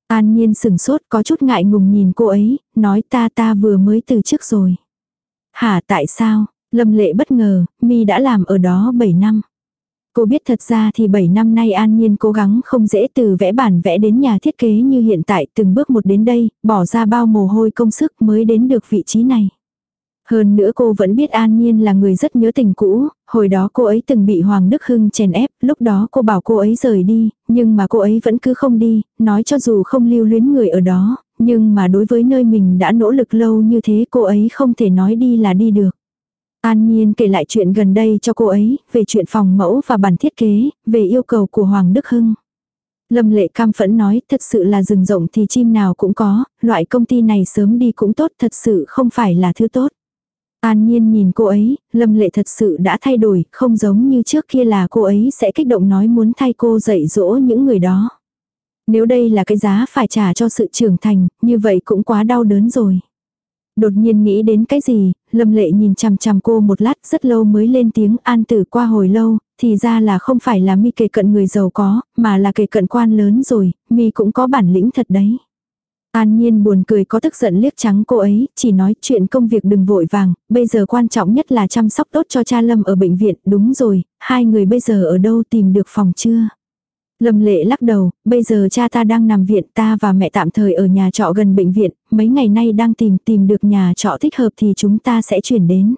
An nhiên sừng sốt có chút ngại ngùng nhìn cô ấy, nói ta ta vừa mới từ trước rồi. Hả tại sao? Lâm lệ bất ngờ, mi đã làm ở đó 7 năm. Cô biết thật ra thì 7 năm nay An Nhiên cố gắng không dễ từ vẽ bản vẽ đến nhà thiết kế như hiện tại từng bước một đến đây, bỏ ra bao mồ hôi công sức mới đến được vị trí này. Hơn nữa cô vẫn biết An Nhiên là người rất nhớ tình cũ, hồi đó cô ấy từng bị Hoàng Đức Hưng chèn ép, lúc đó cô bảo cô ấy rời đi, nhưng mà cô ấy vẫn cứ không đi, nói cho dù không lưu luyến người ở đó, nhưng mà đối với nơi mình đã nỗ lực lâu như thế cô ấy không thể nói đi là đi được. An Nhiên kể lại chuyện gần đây cho cô ấy, về chuyện phòng mẫu và bản thiết kế, về yêu cầu của Hoàng Đức Hưng. Lâm lệ cam phẫn nói, thật sự là rừng rộng thì chim nào cũng có, loại công ty này sớm đi cũng tốt, thật sự không phải là thứ tốt. An Nhiên nhìn cô ấy, Lâm Lệ thật sự đã thay đổi, không giống như trước kia là cô ấy sẽ kích động nói muốn thay cô dạy dỗ những người đó. Nếu đây là cái giá phải trả cho sự trưởng thành, như vậy cũng quá đau đớn rồi. Đột nhiên nghĩ đến cái gì, Lâm Lệ nhìn chằm chằm cô một lát rất lâu mới lên tiếng an tử qua hồi lâu, thì ra là không phải là mi kề cận người giàu có, mà là kề cận quan lớn rồi, mi cũng có bản lĩnh thật đấy. An Nhiên buồn cười có tức giận liếc trắng cô ấy, chỉ nói chuyện công việc đừng vội vàng, bây giờ quan trọng nhất là chăm sóc tốt cho cha Lâm ở bệnh viện, đúng rồi, hai người bây giờ ở đâu tìm được phòng chưa? Lâm lệ lắc đầu, bây giờ cha ta đang nằm viện ta và mẹ tạm thời ở nhà trọ gần bệnh viện, mấy ngày nay đang tìm tìm được nhà trọ thích hợp thì chúng ta sẽ chuyển đến.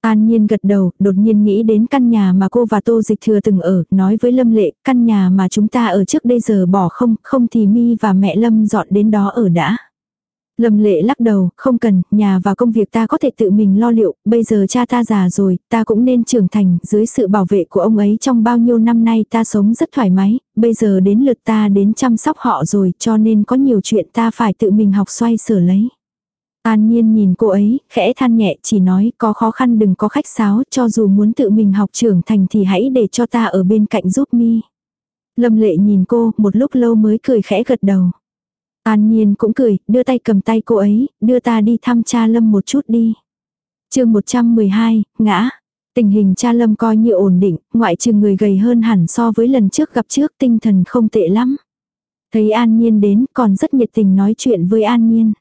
An Nhiên gật đầu, đột nhiên nghĩ đến căn nhà mà cô và Tô Dịch Thừa từng ở, nói với Lâm Lệ, căn nhà mà chúng ta ở trước đây giờ bỏ không, không thì Mi và mẹ Lâm dọn đến đó ở đã. Lâm lệ lắc đầu, không cần, nhà và công việc ta có thể tự mình lo liệu, bây giờ cha ta già rồi, ta cũng nên trưởng thành, dưới sự bảo vệ của ông ấy trong bao nhiêu năm nay ta sống rất thoải mái, bây giờ đến lượt ta đến chăm sóc họ rồi, cho nên có nhiều chuyện ta phải tự mình học xoay sở lấy. An Nhiên nhìn cô ấy, khẽ than nhẹ chỉ nói có khó khăn đừng có khách sáo, cho dù muốn tự mình học trưởng thành thì hãy để cho ta ở bên cạnh giúp mi. Lâm lệ nhìn cô, một lúc lâu mới cười khẽ gật đầu. An Nhiên cũng cười, đưa tay cầm tay cô ấy, đưa ta đi thăm cha Lâm một chút đi. chương 112, ngã. Tình hình cha Lâm coi như ổn định, ngoại trừ người gầy hơn hẳn so với lần trước gặp trước tinh thần không tệ lắm. Thấy An Nhiên đến còn rất nhiệt tình nói chuyện với An Nhiên.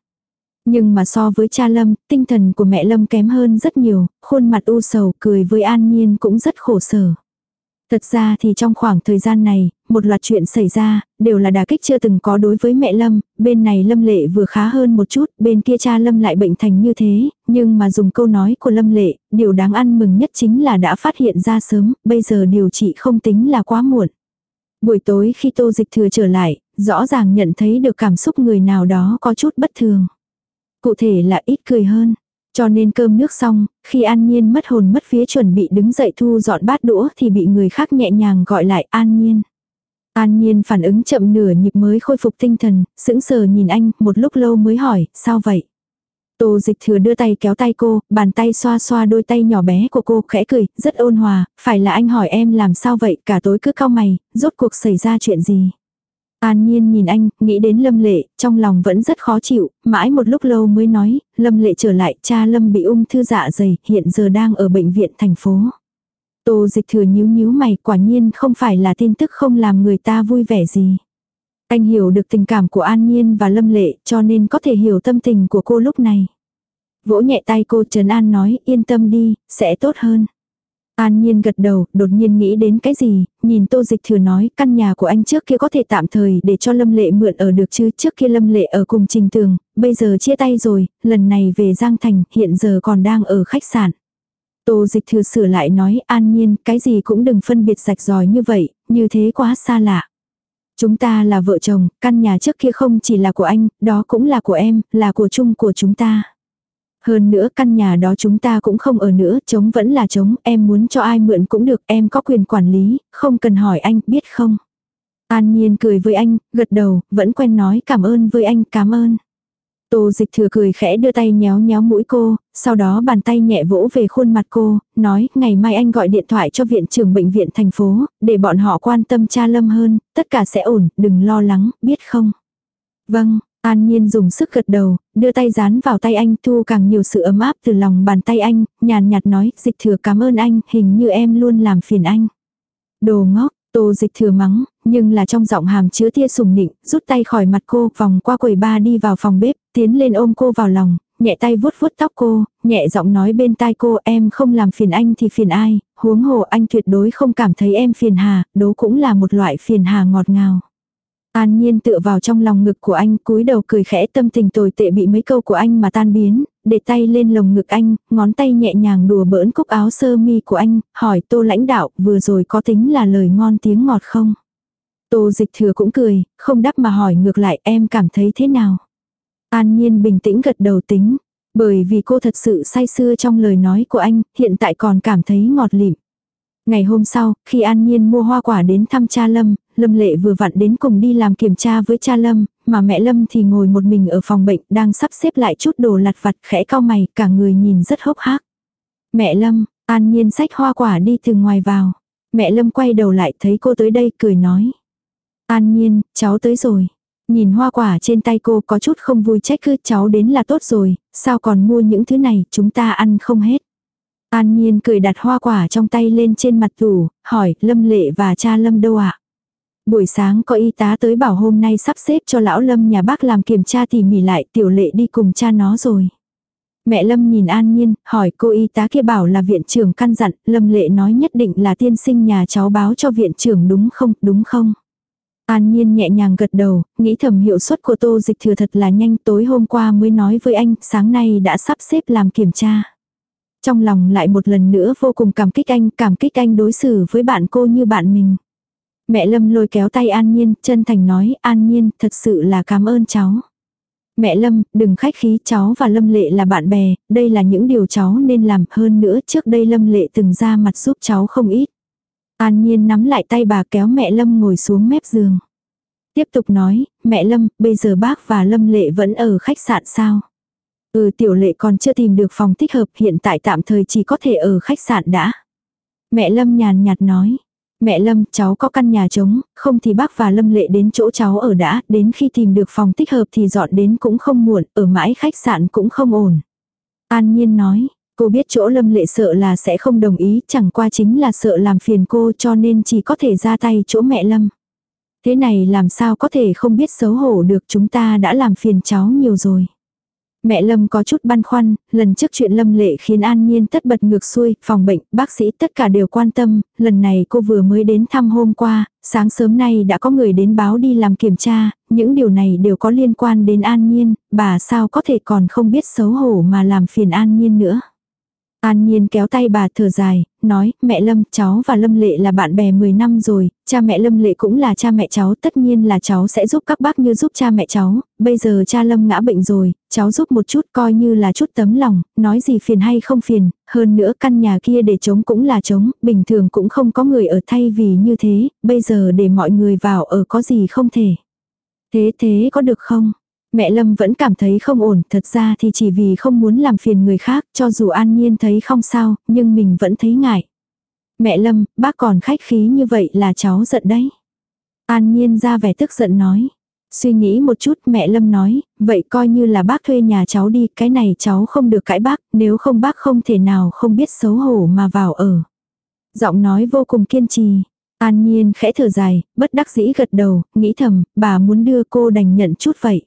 Nhưng mà so với cha Lâm, tinh thần của mẹ Lâm kém hơn rất nhiều, khuôn mặt u sầu cười với An Nhiên cũng rất khổ sở. Thật ra thì trong khoảng thời gian này, một loạt chuyện xảy ra, đều là đả kích chưa từng có đối với mẹ Lâm, bên này Lâm Lệ vừa khá hơn một chút, bên kia cha Lâm lại bệnh thành như thế, nhưng mà dùng câu nói của Lâm Lệ, điều đáng ăn mừng nhất chính là đã phát hiện ra sớm, bây giờ điều trị không tính là quá muộn. Buổi tối khi tô dịch thừa trở lại, rõ ràng nhận thấy được cảm xúc người nào đó có chút bất thường. Cụ thể là ít cười hơn. Cho nên cơm nước xong, khi An Nhiên mất hồn mất phía chuẩn bị đứng dậy thu dọn bát đũa thì bị người khác nhẹ nhàng gọi lại An Nhiên. An Nhiên phản ứng chậm nửa nhịp mới khôi phục tinh thần, sững sờ nhìn anh, một lúc lâu mới hỏi, sao vậy? Tô dịch thừa đưa tay kéo tay cô, bàn tay xoa xoa đôi tay nhỏ bé của cô, khẽ cười, rất ôn hòa, phải là anh hỏi em làm sao vậy, cả tối cứ cau mày, rốt cuộc xảy ra chuyện gì? An Nhiên nhìn anh, nghĩ đến Lâm Lệ, trong lòng vẫn rất khó chịu, mãi một lúc lâu mới nói, Lâm Lệ trở lại, cha Lâm bị ung thư dạ dày, hiện giờ đang ở bệnh viện thành phố. Tô dịch thừa nhíu nhíu mày, quả nhiên không phải là tin tức không làm người ta vui vẻ gì. Anh hiểu được tình cảm của An Nhiên và Lâm Lệ, cho nên có thể hiểu tâm tình của cô lúc này. Vỗ nhẹ tay cô Trấn An nói, yên tâm đi, sẽ tốt hơn. An Nhiên gật đầu, đột nhiên nghĩ đến cái gì, nhìn Tô Dịch Thừa nói, căn nhà của anh trước kia có thể tạm thời để cho Lâm Lệ mượn ở được chứ, trước kia Lâm Lệ ở cùng Trình Tường, bây giờ chia tay rồi, lần này về Giang Thành, hiện giờ còn đang ở khách sạn. Tô Dịch Thừa sửa lại nói, An Nhiên, cái gì cũng đừng phân biệt rạch ròi như vậy, như thế quá xa lạ. Chúng ta là vợ chồng, căn nhà trước kia không chỉ là của anh, đó cũng là của em, là của chung của chúng ta. Hơn nữa căn nhà đó chúng ta cũng không ở nữa, chống vẫn là chống, em muốn cho ai mượn cũng được, em có quyền quản lý, không cần hỏi anh, biết không? An Nhiên cười với anh, gật đầu, vẫn quen nói cảm ơn với anh, cảm ơn. Tô dịch thừa cười khẽ đưa tay nhéo nhéo mũi cô, sau đó bàn tay nhẹ vỗ về khuôn mặt cô, nói ngày mai anh gọi điện thoại cho viện trưởng bệnh viện thành phố, để bọn họ quan tâm cha Lâm hơn, tất cả sẽ ổn, đừng lo lắng, biết không? Vâng, An Nhiên dùng sức gật đầu, đưa tay dán vào tay anh thu càng nhiều sự ấm áp từ lòng bàn tay anh, nhàn nhạt nói, dịch thừa cảm ơn anh, hình như em luôn làm phiền anh. Đồ ngốc, tô dịch thừa mắng, nhưng là trong giọng hàm chứa tia sùng nịnh, rút tay khỏi mặt cô, vòng qua quầy ba đi vào phòng bếp, tiến lên ôm cô vào lòng, nhẹ tay vuốt vuốt tóc cô, nhẹ giọng nói bên tai cô em không làm phiền anh thì phiền ai, huống hồ anh tuyệt đối không cảm thấy em phiền hà, đố cũng là một loại phiền hà ngọt ngào. An nhiên tựa vào trong lòng ngực của anh cúi đầu cười khẽ tâm tình tồi tệ bị mấy câu của anh mà tan biến, để tay lên lồng ngực anh, ngón tay nhẹ nhàng đùa bỡn cúc áo sơ mi của anh, hỏi tô lãnh đạo vừa rồi có tính là lời ngon tiếng ngọt không? Tô dịch thừa cũng cười, không đáp mà hỏi ngược lại em cảm thấy thế nào? An nhiên bình tĩnh gật đầu tính, bởi vì cô thật sự say sưa trong lời nói của anh, hiện tại còn cảm thấy ngọt lịm. Ngày hôm sau, khi An Nhiên mua hoa quả đến thăm cha Lâm, Lâm Lệ vừa vặn đến cùng đi làm kiểm tra với cha Lâm, mà mẹ Lâm thì ngồi một mình ở phòng bệnh đang sắp xếp lại chút đồ lặt vặt khẽ cao mày, cả người nhìn rất hốc hác. Mẹ Lâm, An Nhiên xách hoa quả đi từ ngoài vào. Mẹ Lâm quay đầu lại thấy cô tới đây cười nói. An Nhiên, cháu tới rồi. Nhìn hoa quả trên tay cô có chút không vui trách cứ cháu đến là tốt rồi, sao còn mua những thứ này, chúng ta ăn không hết. An Nhiên cười đặt hoa quả trong tay lên trên mặt tủ, hỏi Lâm Lệ và cha Lâm đâu ạ? Buổi sáng có y tá tới bảo hôm nay sắp xếp cho lão Lâm nhà bác làm kiểm tra tỉ mỉ lại tiểu lệ đi cùng cha nó rồi. Mẹ Lâm nhìn An Nhiên, hỏi cô y tá kia bảo là viện trưởng căn dặn, Lâm lệ nói nhất định là tiên sinh nhà cháu báo cho viện trưởng đúng không, đúng không? An Nhiên nhẹ nhàng gật đầu, nghĩ thầm hiệu suất của tô dịch thừa thật là nhanh tối hôm qua mới nói với anh, sáng nay đã sắp xếp làm kiểm tra. Trong lòng lại một lần nữa vô cùng cảm kích anh, cảm kích anh đối xử với bạn cô như bạn mình. Mẹ Lâm lôi kéo tay An Nhiên, chân thành nói, An Nhiên, thật sự là cảm ơn cháu. Mẹ Lâm, đừng khách khí, cháu và Lâm Lệ là bạn bè, đây là những điều cháu nên làm hơn nữa, trước đây Lâm Lệ từng ra mặt giúp cháu không ít. An Nhiên nắm lại tay bà kéo mẹ Lâm ngồi xuống mép giường. Tiếp tục nói, mẹ Lâm, bây giờ bác và Lâm Lệ vẫn ở khách sạn sao? Ừ tiểu lệ còn chưa tìm được phòng thích hợp hiện tại tạm thời chỉ có thể ở khách sạn đã. Mẹ Lâm nhàn nhạt nói. Mẹ Lâm, cháu có căn nhà trống, không thì bác và Lâm lệ đến chỗ cháu ở đã, đến khi tìm được phòng thích hợp thì dọn đến cũng không muộn, ở mãi khách sạn cũng không ổn. An Nhiên nói, cô biết chỗ Lâm lệ sợ là sẽ không đồng ý, chẳng qua chính là sợ làm phiền cô cho nên chỉ có thể ra tay chỗ mẹ Lâm. Thế này làm sao có thể không biết xấu hổ được chúng ta đã làm phiền cháu nhiều rồi. Mẹ Lâm có chút băn khoăn, lần trước chuyện Lâm lệ khiến An Nhiên tất bật ngược xuôi, phòng bệnh, bác sĩ tất cả đều quan tâm, lần này cô vừa mới đến thăm hôm qua, sáng sớm nay đã có người đến báo đi làm kiểm tra, những điều này đều có liên quan đến An Nhiên, bà sao có thể còn không biết xấu hổ mà làm phiền An Nhiên nữa. An Nhiên kéo tay bà thở dài, nói, mẹ Lâm, cháu và Lâm Lệ là bạn bè 10 năm rồi, cha mẹ Lâm Lệ cũng là cha mẹ cháu, tất nhiên là cháu sẽ giúp các bác như giúp cha mẹ cháu, bây giờ cha Lâm ngã bệnh rồi, cháu giúp một chút coi như là chút tấm lòng, nói gì phiền hay không phiền, hơn nữa căn nhà kia để chống cũng là chống, bình thường cũng không có người ở thay vì như thế, bây giờ để mọi người vào ở có gì không thể. Thế thế có được không? Mẹ Lâm vẫn cảm thấy không ổn, thật ra thì chỉ vì không muốn làm phiền người khác, cho dù an nhiên thấy không sao, nhưng mình vẫn thấy ngại. Mẹ Lâm, bác còn khách khí như vậy là cháu giận đấy. An nhiên ra vẻ tức giận nói. Suy nghĩ một chút mẹ Lâm nói, vậy coi như là bác thuê nhà cháu đi, cái này cháu không được cãi bác, nếu không bác không thể nào không biết xấu hổ mà vào ở. Giọng nói vô cùng kiên trì. An nhiên khẽ thở dài, bất đắc dĩ gật đầu, nghĩ thầm, bà muốn đưa cô đành nhận chút vậy.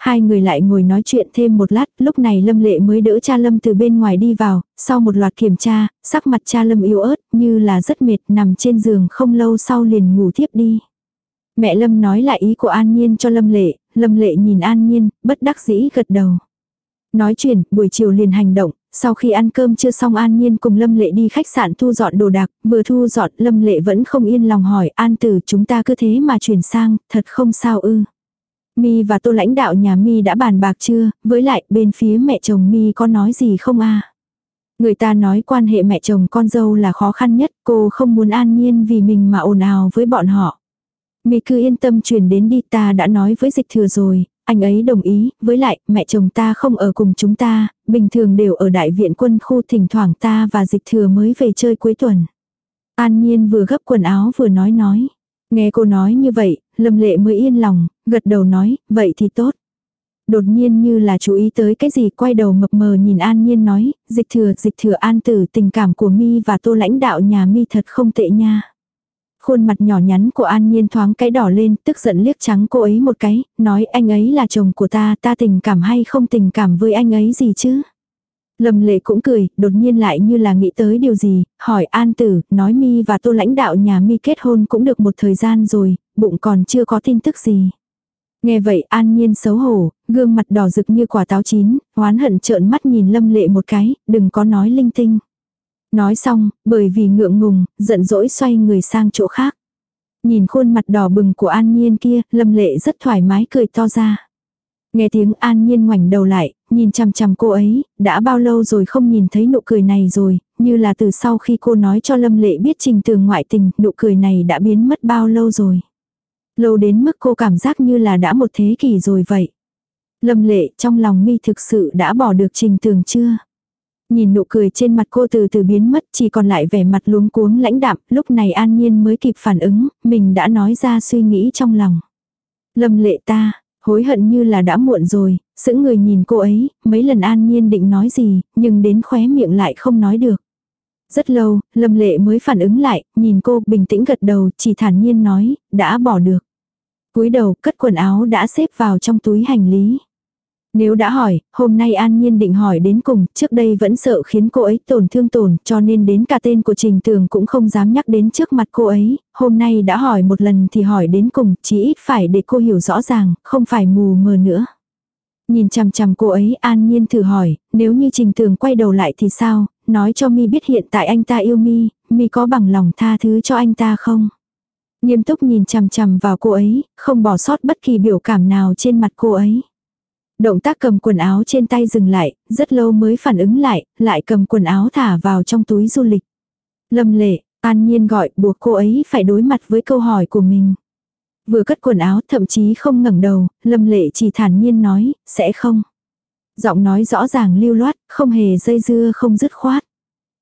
Hai người lại ngồi nói chuyện thêm một lát, lúc này Lâm Lệ mới đỡ cha Lâm từ bên ngoài đi vào, sau một loạt kiểm tra, sắc mặt cha Lâm yếu ớt, như là rất mệt, nằm trên giường không lâu sau liền ngủ thiếp đi. Mẹ Lâm nói lại ý của An Nhiên cho Lâm Lệ, Lâm Lệ nhìn An Nhiên, bất đắc dĩ gật đầu. Nói chuyện, buổi chiều liền hành động, sau khi ăn cơm chưa xong An Nhiên cùng Lâm Lệ đi khách sạn thu dọn đồ đạc, vừa thu dọn Lâm Lệ vẫn không yên lòng hỏi An Tử chúng ta cứ thế mà chuyển sang, thật không sao ư. Mi và tô lãnh đạo nhà Mi đã bàn bạc chưa, với lại bên phía mẹ chồng Mi có nói gì không a Người ta nói quan hệ mẹ chồng con dâu là khó khăn nhất, cô không muốn an nhiên vì mình mà ồn ào với bọn họ. Mi cứ yên tâm truyền đến đi ta đã nói với dịch thừa rồi, anh ấy đồng ý, với lại, mẹ chồng ta không ở cùng chúng ta, bình thường đều ở đại viện quân khu thỉnh thoảng ta và dịch thừa mới về chơi cuối tuần. An Nhiên vừa gấp quần áo vừa nói nói. Nghe cô nói như vậy, Lâm Lệ mới yên lòng, gật đầu nói, vậy thì tốt. Đột nhiên như là chú ý tới cái gì quay đầu mập mờ nhìn An Nhiên nói, dịch thừa, dịch thừa an tử tình cảm của mi và tô lãnh đạo nhà mi thật không tệ nha. Khuôn mặt nhỏ nhắn của An Nhiên thoáng cái đỏ lên, tức giận liếc trắng cô ấy một cái, nói anh ấy là chồng của ta, ta tình cảm hay không tình cảm với anh ấy gì chứ. Lâm lệ cũng cười, đột nhiên lại như là nghĩ tới điều gì, hỏi An Tử, nói mi và tô lãnh đạo nhà mi kết hôn cũng được một thời gian rồi, bụng còn chưa có tin tức gì. Nghe vậy An Nhiên xấu hổ, gương mặt đỏ rực như quả táo chín, hoán hận trợn mắt nhìn Lâm lệ một cái, đừng có nói linh tinh. Nói xong, bởi vì ngượng ngùng, giận dỗi xoay người sang chỗ khác. Nhìn khuôn mặt đỏ bừng của An Nhiên kia, Lâm Lệ rất thoải mái cười to ra. Nghe tiếng An Nhiên ngoảnh đầu lại, nhìn chằm chằm cô ấy, đã bao lâu rồi không nhìn thấy nụ cười này rồi, như là từ sau khi cô nói cho Lâm Lệ biết trình tường ngoại tình, nụ cười này đã biến mất bao lâu rồi. Lâu đến mức cô cảm giác như là đã một thế kỷ rồi vậy. Lâm Lệ trong lòng mi thực sự đã bỏ được trình tường chưa? Nhìn nụ cười trên mặt cô từ từ biến mất chỉ còn lại vẻ mặt luống cuống lãnh đạm, lúc này an nhiên mới kịp phản ứng, mình đã nói ra suy nghĩ trong lòng. Lâm lệ ta, hối hận như là đã muộn rồi, sững người nhìn cô ấy, mấy lần an nhiên định nói gì, nhưng đến khóe miệng lại không nói được. Rất lâu, lâm lệ mới phản ứng lại, nhìn cô bình tĩnh gật đầu, chỉ thản nhiên nói, đã bỏ được cúi đầu, cất quần áo đã xếp vào trong túi hành lý. Nếu đã hỏi, hôm nay An Nhiên định hỏi đến cùng, trước đây vẫn sợ khiến cô ấy tổn thương tổn, cho nên đến cả tên của Trình Tường cũng không dám nhắc đến trước mặt cô ấy, hôm nay đã hỏi một lần thì hỏi đến cùng, chỉ ít phải để cô hiểu rõ ràng, không phải mù mờ nữa. Nhìn chằm chằm cô ấy An Nhiên thử hỏi, nếu như Trình Tường quay đầu lại thì sao, nói cho mi biết hiện tại anh ta yêu mi, mi có bằng lòng tha thứ cho anh ta không? Nghiêm túc nhìn chằm chằm vào cô ấy, không bỏ sót bất kỳ biểu cảm nào trên mặt cô ấy. Động tác cầm quần áo trên tay dừng lại, rất lâu mới phản ứng lại, lại cầm quần áo thả vào trong túi du lịch. Lâm lệ, an nhiên gọi buộc cô ấy phải đối mặt với câu hỏi của mình. Vừa cất quần áo thậm chí không ngẩng đầu, lâm lệ chỉ thản nhiên nói, sẽ không. Giọng nói rõ ràng lưu loát, không hề dây dưa không dứt khoát.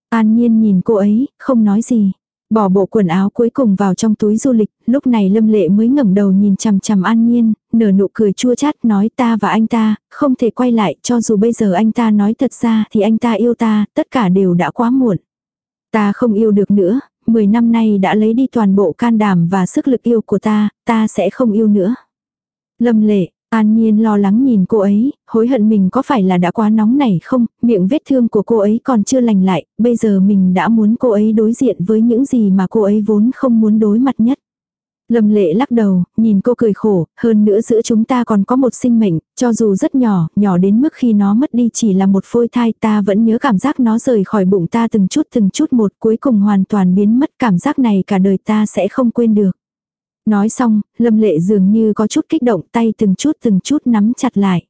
An nhiên nhìn cô ấy, không nói gì. Bỏ bộ quần áo cuối cùng vào trong túi du lịch, lúc này Lâm Lệ mới ngẩng đầu nhìn chằm chằm An Nhiên, nở nụ cười chua chát nói ta và anh ta, không thể quay lại, cho dù bây giờ anh ta nói thật ra thì anh ta yêu ta, tất cả đều đã quá muộn. Ta không yêu được nữa, 10 năm nay đã lấy đi toàn bộ can đảm và sức lực yêu của ta, ta sẽ không yêu nữa. Lâm Lệ, An Nhiên lo lắng nhìn cô ấy, hối hận mình có phải là đã quá nóng này không, miệng vết thương của cô ấy còn chưa lành lại, bây giờ mình đã muốn cô ấy đối diện với những gì mà cô ấy vốn không muốn đối mặt nhất. Lâm lệ lắc đầu, nhìn cô cười khổ, hơn nữa giữa chúng ta còn có một sinh mệnh, cho dù rất nhỏ, nhỏ đến mức khi nó mất đi chỉ là một phôi thai ta vẫn nhớ cảm giác nó rời khỏi bụng ta từng chút từng chút một cuối cùng hoàn toàn biến mất cảm giác này cả đời ta sẽ không quên được. Nói xong, lâm lệ dường như có chút kích động tay từng chút từng chút nắm chặt lại.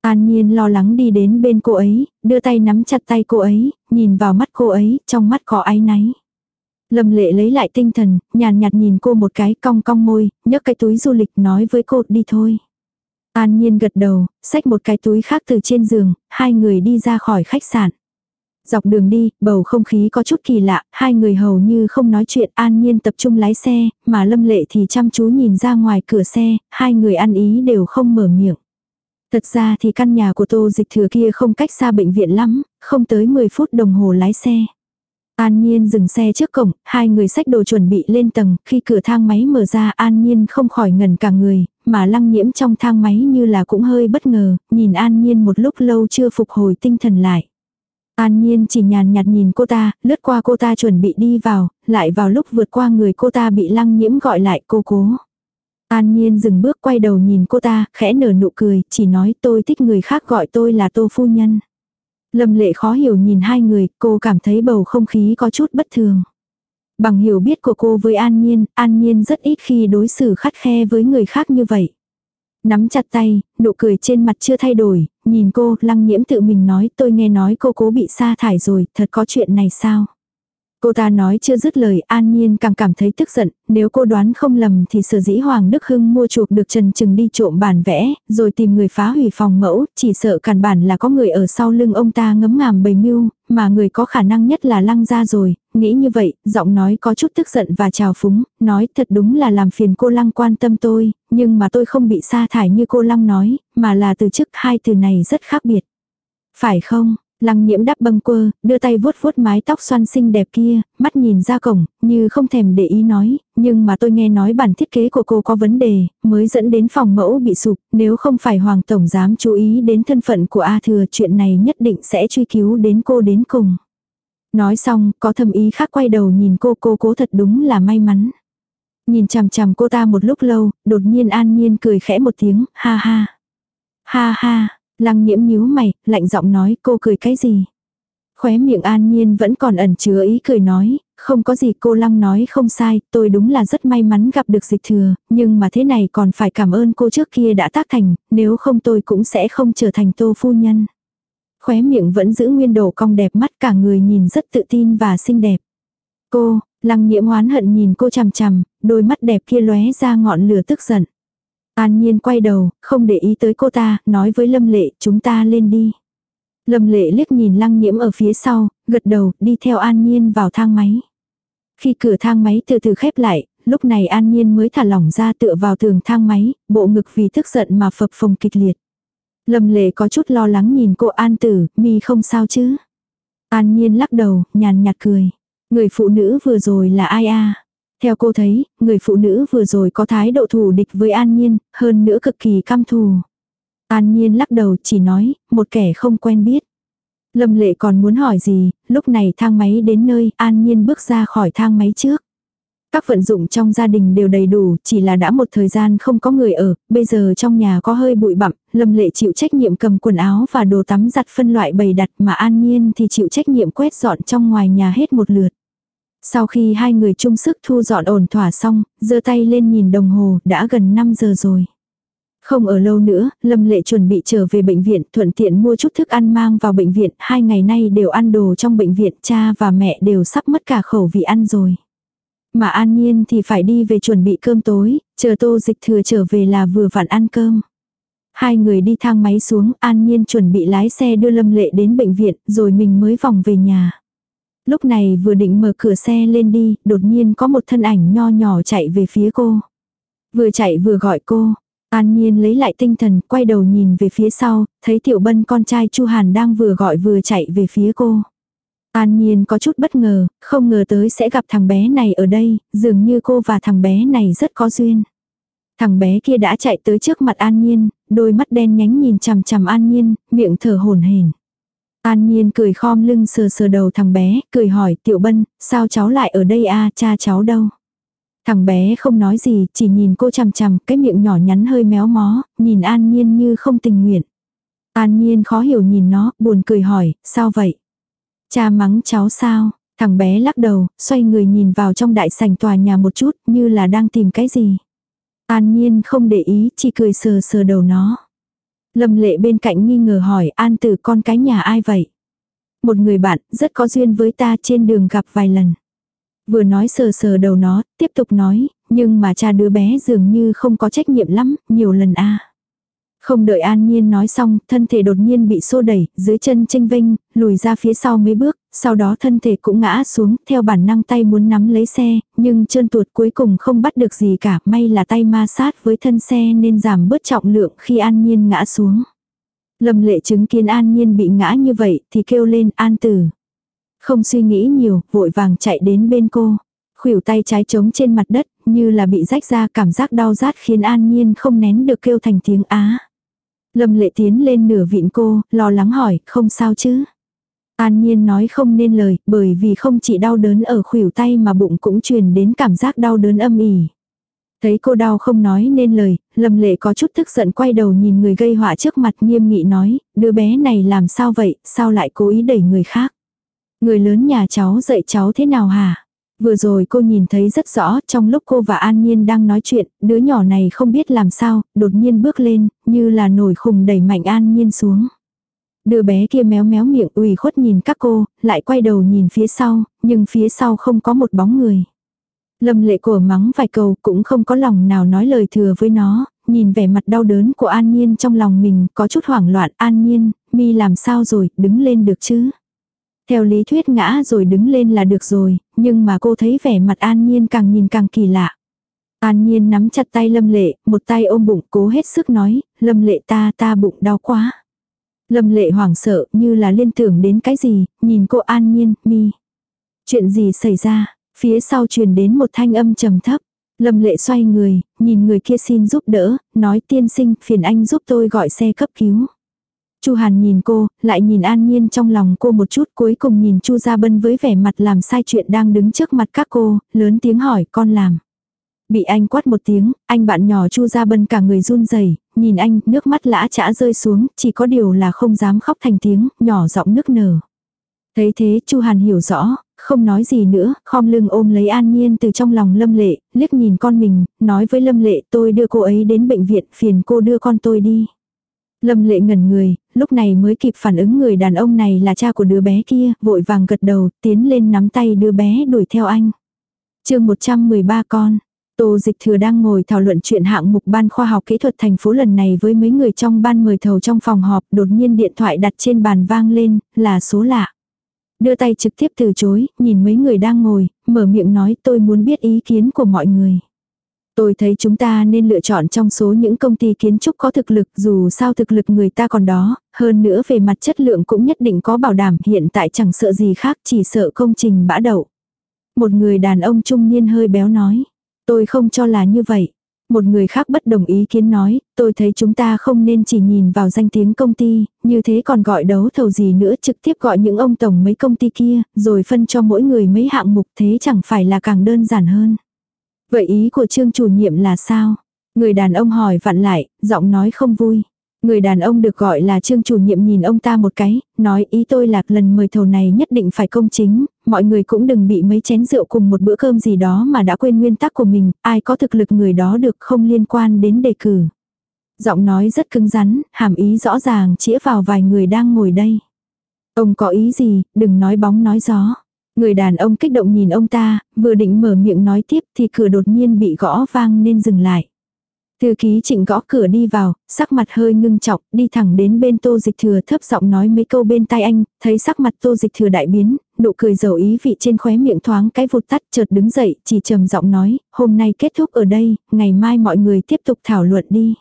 An Nhiên lo lắng đi đến bên cô ấy, đưa tay nắm chặt tay cô ấy, nhìn vào mắt cô ấy, trong mắt có áy náy. Lâm lệ lấy lại tinh thần, nhàn nhạt nhìn cô một cái cong cong môi, nhấc cái túi du lịch nói với cô đi thôi. An Nhiên gật đầu, xách một cái túi khác từ trên giường, hai người đi ra khỏi khách sạn. Dọc đường đi, bầu không khí có chút kỳ lạ, hai người hầu như không nói chuyện an nhiên tập trung lái xe, mà lâm lệ thì chăm chú nhìn ra ngoài cửa xe, hai người ăn ý đều không mở miệng. Thật ra thì căn nhà của tô dịch thừa kia không cách xa bệnh viện lắm, không tới 10 phút đồng hồ lái xe. An Nhiên dừng xe trước cổng, hai người xách đồ chuẩn bị lên tầng, khi cửa thang máy mở ra An Nhiên không khỏi ngẩn cả người, mà lăng nhiễm trong thang máy như là cũng hơi bất ngờ, nhìn An Nhiên một lúc lâu chưa phục hồi tinh thần lại. An Nhiên chỉ nhàn nhạt nhìn cô ta, lướt qua cô ta chuẩn bị đi vào, lại vào lúc vượt qua người cô ta bị lăng nhiễm gọi lại cô cố. An Nhiên dừng bước quay đầu nhìn cô ta, khẽ nở nụ cười, chỉ nói tôi thích người khác gọi tôi là tô phu nhân. Lâm lệ khó hiểu nhìn hai người, cô cảm thấy bầu không khí có chút bất thường. Bằng hiểu biết của cô với An Nhiên, An Nhiên rất ít khi đối xử khắt khe với người khác như vậy. Nắm chặt tay, nụ cười trên mặt chưa thay đổi, nhìn cô, lăng nhiễm tự mình nói tôi nghe nói cô cố bị sa thải rồi, thật có chuyện này sao? Cô ta nói chưa dứt lời, an nhiên càng cảm thấy tức giận, nếu cô đoán không lầm thì sở dĩ Hoàng Đức Hưng mua chuộc được Trần Trừng đi trộm bản vẽ, rồi tìm người phá hủy phòng mẫu, chỉ sợ cản bản là có người ở sau lưng ông ta ngấm ngàm bầy mưu, mà người có khả năng nhất là lăng ra rồi, nghĩ như vậy, giọng nói có chút tức giận và trào phúng, nói thật đúng là làm phiền cô lăng quan tâm tôi, nhưng mà tôi không bị sa thải như cô lăng nói, mà là từ chức hai từ này rất khác biệt. Phải không? Lăng nhiễm đắp bâng quơ, đưa tay vuốt vuốt mái tóc xoăn xinh đẹp kia, mắt nhìn ra cổng, như không thèm để ý nói, nhưng mà tôi nghe nói bản thiết kế của cô có vấn đề, mới dẫn đến phòng mẫu bị sụp, nếu không phải Hoàng Tổng dám chú ý đến thân phận của A Thừa chuyện này nhất định sẽ truy cứu đến cô đến cùng. Nói xong, có thầm ý khác quay đầu nhìn cô cô cố thật đúng là may mắn. Nhìn chằm chằm cô ta một lúc lâu, đột nhiên an nhiên cười khẽ một tiếng, ha ha. Ha ha, Lăng nhiễm nhíu mày, lạnh giọng nói cô cười cái gì. Khóe miệng an nhiên vẫn còn ẩn chứa ý cười nói, không có gì cô lăng nói không sai, tôi đúng là rất may mắn gặp được dịch thừa, nhưng mà thế này còn phải cảm ơn cô trước kia đã tác thành, nếu không tôi cũng sẽ không trở thành tô phu nhân. Khóe miệng vẫn giữ nguyên đồ cong đẹp mắt cả người nhìn rất tự tin và xinh đẹp. Cô, lăng nhiễm hoán hận nhìn cô chằm chằm, đôi mắt đẹp kia lóe ra ngọn lửa tức giận. An Nhiên quay đầu, không để ý tới cô ta, nói với Lâm Lệ, chúng ta lên đi. Lâm Lệ liếc nhìn lăng nhiễm ở phía sau, gật đầu, đi theo An Nhiên vào thang máy. Khi cửa thang máy từ từ khép lại, lúc này An Nhiên mới thả lỏng ra tựa vào tường thang máy, bộ ngực vì tức giận mà phập phồng kịch liệt. Lâm Lệ có chút lo lắng nhìn cô An Tử, mi không sao chứ. An Nhiên lắc đầu, nhàn nhạt cười. Người phụ nữ vừa rồi là ai a? Theo cô thấy, người phụ nữ vừa rồi có thái độ thù địch với An Nhiên, hơn nữa cực kỳ căm thù. An Nhiên lắc đầu chỉ nói, một kẻ không quen biết. Lâm lệ còn muốn hỏi gì, lúc này thang máy đến nơi, An Nhiên bước ra khỏi thang máy trước. Các vận dụng trong gia đình đều đầy đủ, chỉ là đã một thời gian không có người ở, bây giờ trong nhà có hơi bụi bặm, Lâm Lệ chịu trách nhiệm cầm quần áo và đồ tắm giặt phân loại bày đặt mà An Nhiên thì chịu trách nhiệm quét dọn trong ngoài nhà hết một lượt. Sau khi hai người chung sức thu dọn ổn thỏa xong, giơ tay lên nhìn đồng hồ, đã gần 5 giờ rồi. Không ở lâu nữa, Lâm Lệ chuẩn bị trở về bệnh viện, thuận tiện mua chút thức ăn mang vào bệnh viện, hai ngày nay đều ăn đồ trong bệnh viện, cha và mẹ đều sắp mất cả khẩu vị ăn rồi. Mà An Nhiên thì phải đi về chuẩn bị cơm tối, chờ tô dịch thừa trở về là vừa vặn ăn cơm. Hai người đi thang máy xuống, An Nhiên chuẩn bị lái xe đưa Lâm Lệ đến bệnh viện, rồi mình mới vòng về nhà. Lúc này vừa định mở cửa xe lên đi, đột nhiên có một thân ảnh nho nhỏ chạy về phía cô. Vừa chạy vừa gọi cô. An Nhiên lấy lại tinh thần, quay đầu nhìn về phía sau, thấy Tiểu Bân con trai Chu Hàn đang vừa gọi vừa chạy về phía cô. An Nhiên có chút bất ngờ, không ngờ tới sẽ gặp thằng bé này ở đây, dường như cô và thằng bé này rất có duyên. Thằng bé kia đã chạy tới trước mặt An Nhiên, đôi mắt đen nhánh nhìn chằm chằm An Nhiên, miệng thở hổn hển. An Nhiên cười khom lưng sờ sờ đầu thằng bé, cười hỏi Tiểu Bân, sao cháu lại ở đây a cha cháu đâu? Thằng bé không nói gì, chỉ nhìn cô chằm chằm, cái miệng nhỏ nhắn hơi méo mó, nhìn An Nhiên như không tình nguyện. An Nhiên khó hiểu nhìn nó, buồn cười hỏi, sao vậy? Cha mắng cháu sao? Thằng bé lắc đầu, xoay người nhìn vào trong đại sảnh tòa nhà một chút, như là đang tìm cái gì. An Nhiên không để ý, chỉ cười sờ sờ đầu nó. Lâm lệ bên cạnh nghi ngờ hỏi an tử con cái nhà ai vậy? Một người bạn rất có duyên với ta trên đường gặp vài lần. Vừa nói sờ sờ đầu nó, tiếp tục nói, nhưng mà cha đứa bé dường như không có trách nhiệm lắm, nhiều lần a không đợi An Nhiên nói xong, thân thể đột nhiên bị xô đẩy, dưới chân tranh vinh, lùi ra phía sau mấy bước, sau đó thân thể cũng ngã xuống, theo bản năng tay muốn nắm lấy xe, nhưng chân tuột cuối cùng không bắt được gì cả, may là tay ma sát với thân xe nên giảm bớt trọng lượng khi An Nhiên ngã xuống. Lâm lệ chứng kiến An Nhiên bị ngã như vậy thì kêu lên An Tử. Không suy nghĩ nhiều, vội vàng chạy đến bên cô. Khuỷu tay trái trống trên mặt đất, như là bị rách ra cảm giác đau rát khiến an nhiên không nén được kêu thành tiếng á. Lâm lệ tiến lên nửa vịn cô, lo lắng hỏi, không sao chứ. An nhiên nói không nên lời, bởi vì không chỉ đau đớn ở khuỷu tay mà bụng cũng truyền đến cảm giác đau đớn âm ỉ. Thấy cô đau không nói nên lời, lâm lệ có chút tức giận quay đầu nhìn người gây họa trước mặt nghiêm nghị nói, đứa bé này làm sao vậy, sao lại cố ý đẩy người khác. Người lớn nhà cháu dạy cháu thế nào hả? Vừa rồi cô nhìn thấy rất rõ, trong lúc cô và An Nhiên đang nói chuyện, đứa nhỏ này không biết làm sao, đột nhiên bước lên, như là nổi khùng đẩy mạnh An Nhiên xuống. Đứa bé kia méo méo miệng ủy khuất nhìn các cô, lại quay đầu nhìn phía sau, nhưng phía sau không có một bóng người. Lâm lệ của mắng vài câu cũng không có lòng nào nói lời thừa với nó, nhìn vẻ mặt đau đớn của An Nhiên trong lòng mình có chút hoảng loạn. An Nhiên, mi làm sao rồi, đứng lên được chứ? Theo lý thuyết ngã rồi đứng lên là được rồi, nhưng mà cô thấy vẻ mặt An Nhiên càng nhìn càng kỳ lạ. An Nhiên nắm chặt tay Lâm Lệ, một tay ôm bụng cố hết sức nói, Lâm Lệ ta ta bụng đau quá. Lâm Lệ hoảng sợ như là liên tưởng đến cái gì, nhìn cô An Nhiên, mi. Chuyện gì xảy ra, phía sau truyền đến một thanh âm trầm thấp. Lâm Lệ xoay người, nhìn người kia xin giúp đỡ, nói tiên sinh phiền anh giúp tôi gọi xe cấp cứu. Chu Hàn nhìn cô, lại nhìn An Nhiên trong lòng cô một chút cuối cùng nhìn Chu Gia Bân với vẻ mặt làm sai chuyện đang đứng trước mặt các cô, lớn tiếng hỏi con làm. Bị anh quát một tiếng, anh bạn nhỏ Chu Gia Bân cả người run rẩy nhìn anh, nước mắt lã chã rơi xuống, chỉ có điều là không dám khóc thành tiếng, nhỏ giọng nước nở. Thấy thế Chu Hàn hiểu rõ, không nói gì nữa, khom lưng ôm lấy An Nhiên từ trong lòng Lâm Lệ, liếc nhìn con mình, nói với Lâm Lệ tôi đưa cô ấy đến bệnh viện, phiền cô đưa con tôi đi. Lâm lệ ngẩn người, lúc này mới kịp phản ứng người đàn ông này là cha của đứa bé kia, vội vàng gật đầu, tiến lên nắm tay đứa bé đuổi theo anh. chương 113 con. Tô Dịch Thừa đang ngồi thảo luận chuyện hạng mục ban khoa học kỹ thuật thành phố lần này với mấy người trong ban mời thầu trong phòng họp, đột nhiên điện thoại đặt trên bàn vang lên, là số lạ. Đưa tay trực tiếp từ chối, nhìn mấy người đang ngồi, mở miệng nói tôi muốn biết ý kiến của mọi người. Tôi thấy chúng ta nên lựa chọn trong số những công ty kiến trúc có thực lực dù sao thực lực người ta còn đó, hơn nữa về mặt chất lượng cũng nhất định có bảo đảm hiện tại chẳng sợ gì khác chỉ sợ công trình bã đậu. Một người đàn ông trung niên hơi béo nói, tôi không cho là như vậy. Một người khác bất đồng ý kiến nói, tôi thấy chúng ta không nên chỉ nhìn vào danh tiếng công ty, như thế còn gọi đấu thầu gì nữa trực tiếp gọi những ông tổng mấy công ty kia, rồi phân cho mỗi người mấy hạng mục thế chẳng phải là càng đơn giản hơn. Vậy ý của trương chủ nhiệm là sao? Người đàn ông hỏi vặn lại, giọng nói không vui. Người đàn ông được gọi là trương chủ nhiệm nhìn ông ta một cái, nói ý tôi là lần mời thầu này nhất định phải công chính, mọi người cũng đừng bị mấy chén rượu cùng một bữa cơm gì đó mà đã quên nguyên tắc của mình, ai có thực lực người đó được không liên quan đến đề cử. Giọng nói rất cứng rắn, hàm ý rõ ràng chĩa vào vài người đang ngồi đây. Ông có ý gì, đừng nói bóng nói gió. Người đàn ông kích động nhìn ông ta, vừa định mở miệng nói tiếp thì cửa đột nhiên bị gõ vang nên dừng lại. Thư ký trịnh gõ cửa đi vào, sắc mặt hơi ngưng trọng, đi thẳng đến bên tô dịch thừa thấp giọng nói mấy câu bên tai anh, thấy sắc mặt tô dịch thừa đại biến, nụ cười dầu ý vị trên khóe miệng thoáng cái vụt tắt chợt đứng dậy, chỉ trầm giọng nói, hôm nay kết thúc ở đây, ngày mai mọi người tiếp tục thảo luận đi.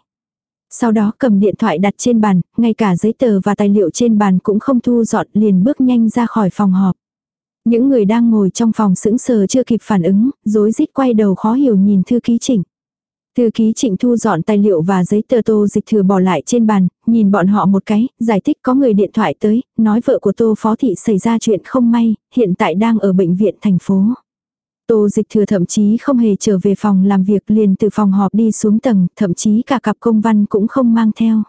Sau đó cầm điện thoại đặt trên bàn, ngay cả giấy tờ và tài liệu trên bàn cũng không thu dọn liền bước nhanh ra khỏi phòng họp. Những người đang ngồi trong phòng sững sờ chưa kịp phản ứng, rối rít quay đầu khó hiểu nhìn thư ký trịnh. Thư ký trịnh thu dọn tài liệu và giấy tờ tô dịch thừa bỏ lại trên bàn, nhìn bọn họ một cái, giải thích có người điện thoại tới, nói vợ của tô phó thị xảy ra chuyện không may, hiện tại đang ở bệnh viện thành phố. Tô dịch thừa thậm chí không hề trở về phòng làm việc liền từ phòng họp đi xuống tầng, thậm chí cả cặp công văn cũng không mang theo.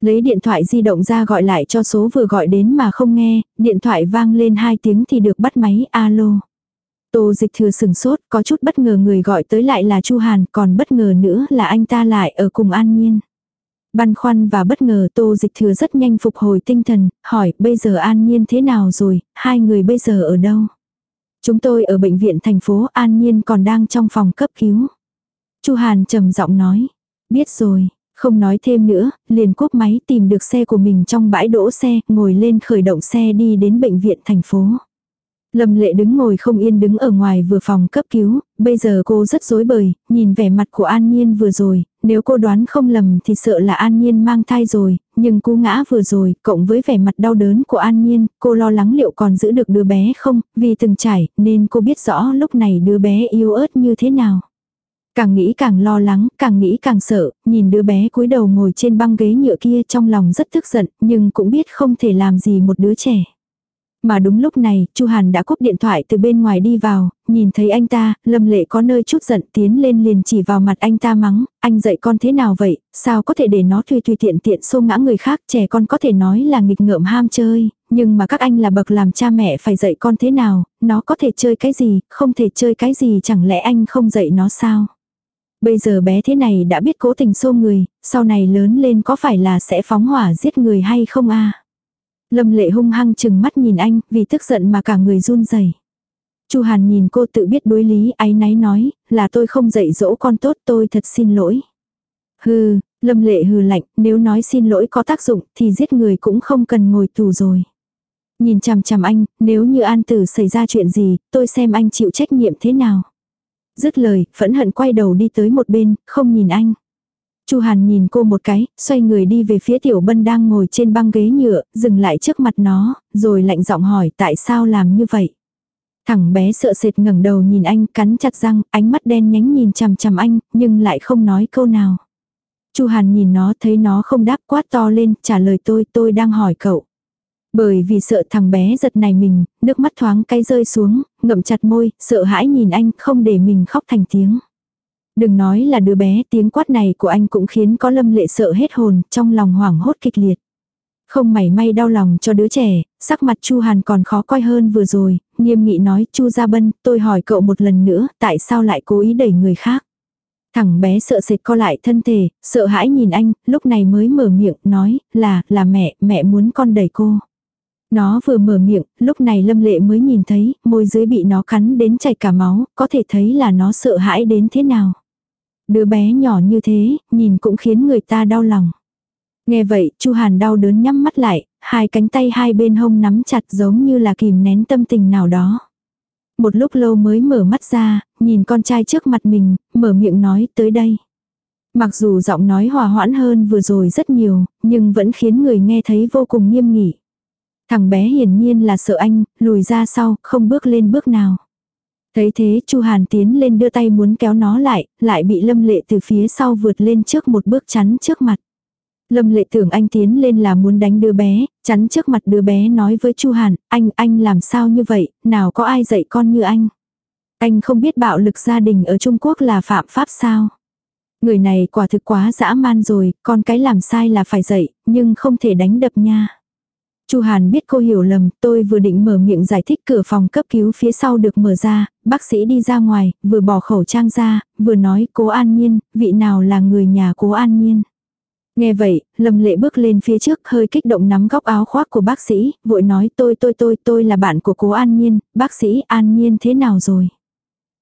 Lấy điện thoại di động ra gọi lại cho số vừa gọi đến mà không nghe, điện thoại vang lên hai tiếng thì được bắt máy alo. Tô dịch thừa sừng sốt, có chút bất ngờ người gọi tới lại là Chu Hàn, còn bất ngờ nữa là anh ta lại ở cùng An Nhiên. Băn khoăn và bất ngờ Tô dịch thừa rất nhanh phục hồi tinh thần, hỏi bây giờ An Nhiên thế nào rồi, hai người bây giờ ở đâu? Chúng tôi ở bệnh viện thành phố An Nhiên còn đang trong phòng cấp cứu. Chu Hàn trầm giọng nói, biết rồi, không nói thêm nữa, liền cúp máy tìm được xe của mình trong bãi đỗ xe, ngồi lên khởi động xe đi đến bệnh viện thành phố. Lâm lệ đứng ngồi không yên đứng ở ngoài vừa phòng cấp cứu, bây giờ cô rất rối bời, nhìn vẻ mặt của An Nhiên vừa rồi, nếu cô đoán không lầm thì sợ là An Nhiên mang thai rồi, nhưng cú ngã vừa rồi, cộng với vẻ mặt đau đớn của An Nhiên, cô lo lắng liệu còn giữ được đứa bé không, vì từng trải, nên cô biết rõ lúc này đứa bé yếu ớt như thế nào. Càng nghĩ càng lo lắng, càng nghĩ càng sợ, nhìn đứa bé cúi đầu ngồi trên băng ghế nhựa kia trong lòng rất tức giận, nhưng cũng biết không thể làm gì một đứa trẻ. Mà đúng lúc này, Chu Hàn đã cúp điện thoại từ bên ngoài đi vào, nhìn thấy anh ta, Lâm Lệ có nơi chút giận tiến lên liền chỉ vào mặt anh ta mắng, anh dạy con thế nào vậy, sao có thể để nó tùy tùy tiện tiện xô ngã người khác, trẻ con có thể nói là nghịch ngợm ham chơi, nhưng mà các anh là bậc làm cha mẹ phải dạy con thế nào, nó có thể chơi cái gì, không thể chơi cái gì chẳng lẽ anh không dạy nó sao. Bây giờ bé thế này đã biết cố tình xô người, sau này lớn lên có phải là sẽ phóng hỏa giết người hay không a Lâm lệ hung hăng chừng mắt nhìn anh, vì tức giận mà cả người run rẩy. Chu Hàn nhìn cô tự biết đối lý áy náy nói, là tôi không dạy dỗ con tốt tôi thật xin lỗi. Hừ, lâm lệ hừ lạnh, nếu nói xin lỗi có tác dụng thì giết người cũng không cần ngồi tù rồi. Nhìn chằm chằm anh, nếu như an tử xảy ra chuyện gì, tôi xem anh chịu trách nhiệm thế nào. Dứt lời, phẫn hận quay đầu đi tới một bên, không nhìn anh. Chu Hàn nhìn cô một cái, xoay người đi về phía Tiểu Bân đang ngồi trên băng ghế nhựa, dừng lại trước mặt nó, rồi lạnh giọng hỏi tại sao làm như vậy. Thằng bé sợ sệt ngẩng đầu nhìn anh, cắn chặt răng, ánh mắt đen nhánh nhìn chằm chằm anh, nhưng lại không nói câu nào. Chu Hàn nhìn nó, thấy nó không đáp quát to lên, trả lời tôi, tôi đang hỏi cậu. Bởi vì sợ thằng bé giật này mình, nước mắt thoáng cay rơi xuống, ngậm chặt môi, sợ hãi nhìn anh, không để mình khóc thành tiếng. Đừng nói là đứa bé, tiếng quát này của anh cũng khiến có lâm lệ sợ hết hồn, trong lòng hoảng hốt kịch liệt. Không mảy may đau lòng cho đứa trẻ, sắc mặt Chu Hàn còn khó coi hơn vừa rồi, nghiêm nghị nói Chu Gia Bân, tôi hỏi cậu một lần nữa, tại sao lại cố ý đẩy người khác. Thằng bé sợ sệt co lại thân thể, sợ hãi nhìn anh, lúc này mới mở miệng, nói, là, là mẹ, mẹ muốn con đẩy cô. Nó vừa mở miệng, lúc này lâm lệ mới nhìn thấy, môi dưới bị nó cắn đến chảy cả máu, có thể thấy là nó sợ hãi đến thế nào. Đứa bé nhỏ như thế, nhìn cũng khiến người ta đau lòng. Nghe vậy, Chu Hàn đau đớn nhắm mắt lại, hai cánh tay hai bên hông nắm chặt giống như là kìm nén tâm tình nào đó. Một lúc lâu mới mở mắt ra, nhìn con trai trước mặt mình, mở miệng nói tới đây. Mặc dù giọng nói hòa hoãn hơn vừa rồi rất nhiều, nhưng vẫn khiến người nghe thấy vô cùng nghiêm nghị. Thằng bé hiển nhiên là sợ anh, lùi ra sau, không bước lên bước nào. Thấy thế Chu Hàn tiến lên đưa tay muốn kéo nó lại, lại bị Lâm Lệ từ phía sau vượt lên trước một bước chắn trước mặt. Lâm Lệ tưởng anh tiến lên là muốn đánh đứa bé, chắn trước mặt đứa bé nói với Chu Hàn, anh, anh làm sao như vậy, nào có ai dạy con như anh. Anh không biết bạo lực gia đình ở Trung Quốc là phạm pháp sao. Người này quả thực quá dã man rồi, con cái làm sai là phải dạy, nhưng không thể đánh đập nha. Chu Hàn biết cô hiểu lầm, tôi vừa định mở miệng giải thích cửa phòng cấp cứu phía sau được mở ra, bác sĩ đi ra ngoài, vừa bỏ khẩu trang ra, vừa nói cố an nhiên, vị nào là người nhà cố an nhiên. Nghe vậy, Lâm Lệ bước lên phía trước hơi kích động nắm góc áo khoác của bác sĩ, vội nói tôi tôi tôi tôi là bạn của cố An Nhiên, bác sĩ An Nhiên thế nào rồi?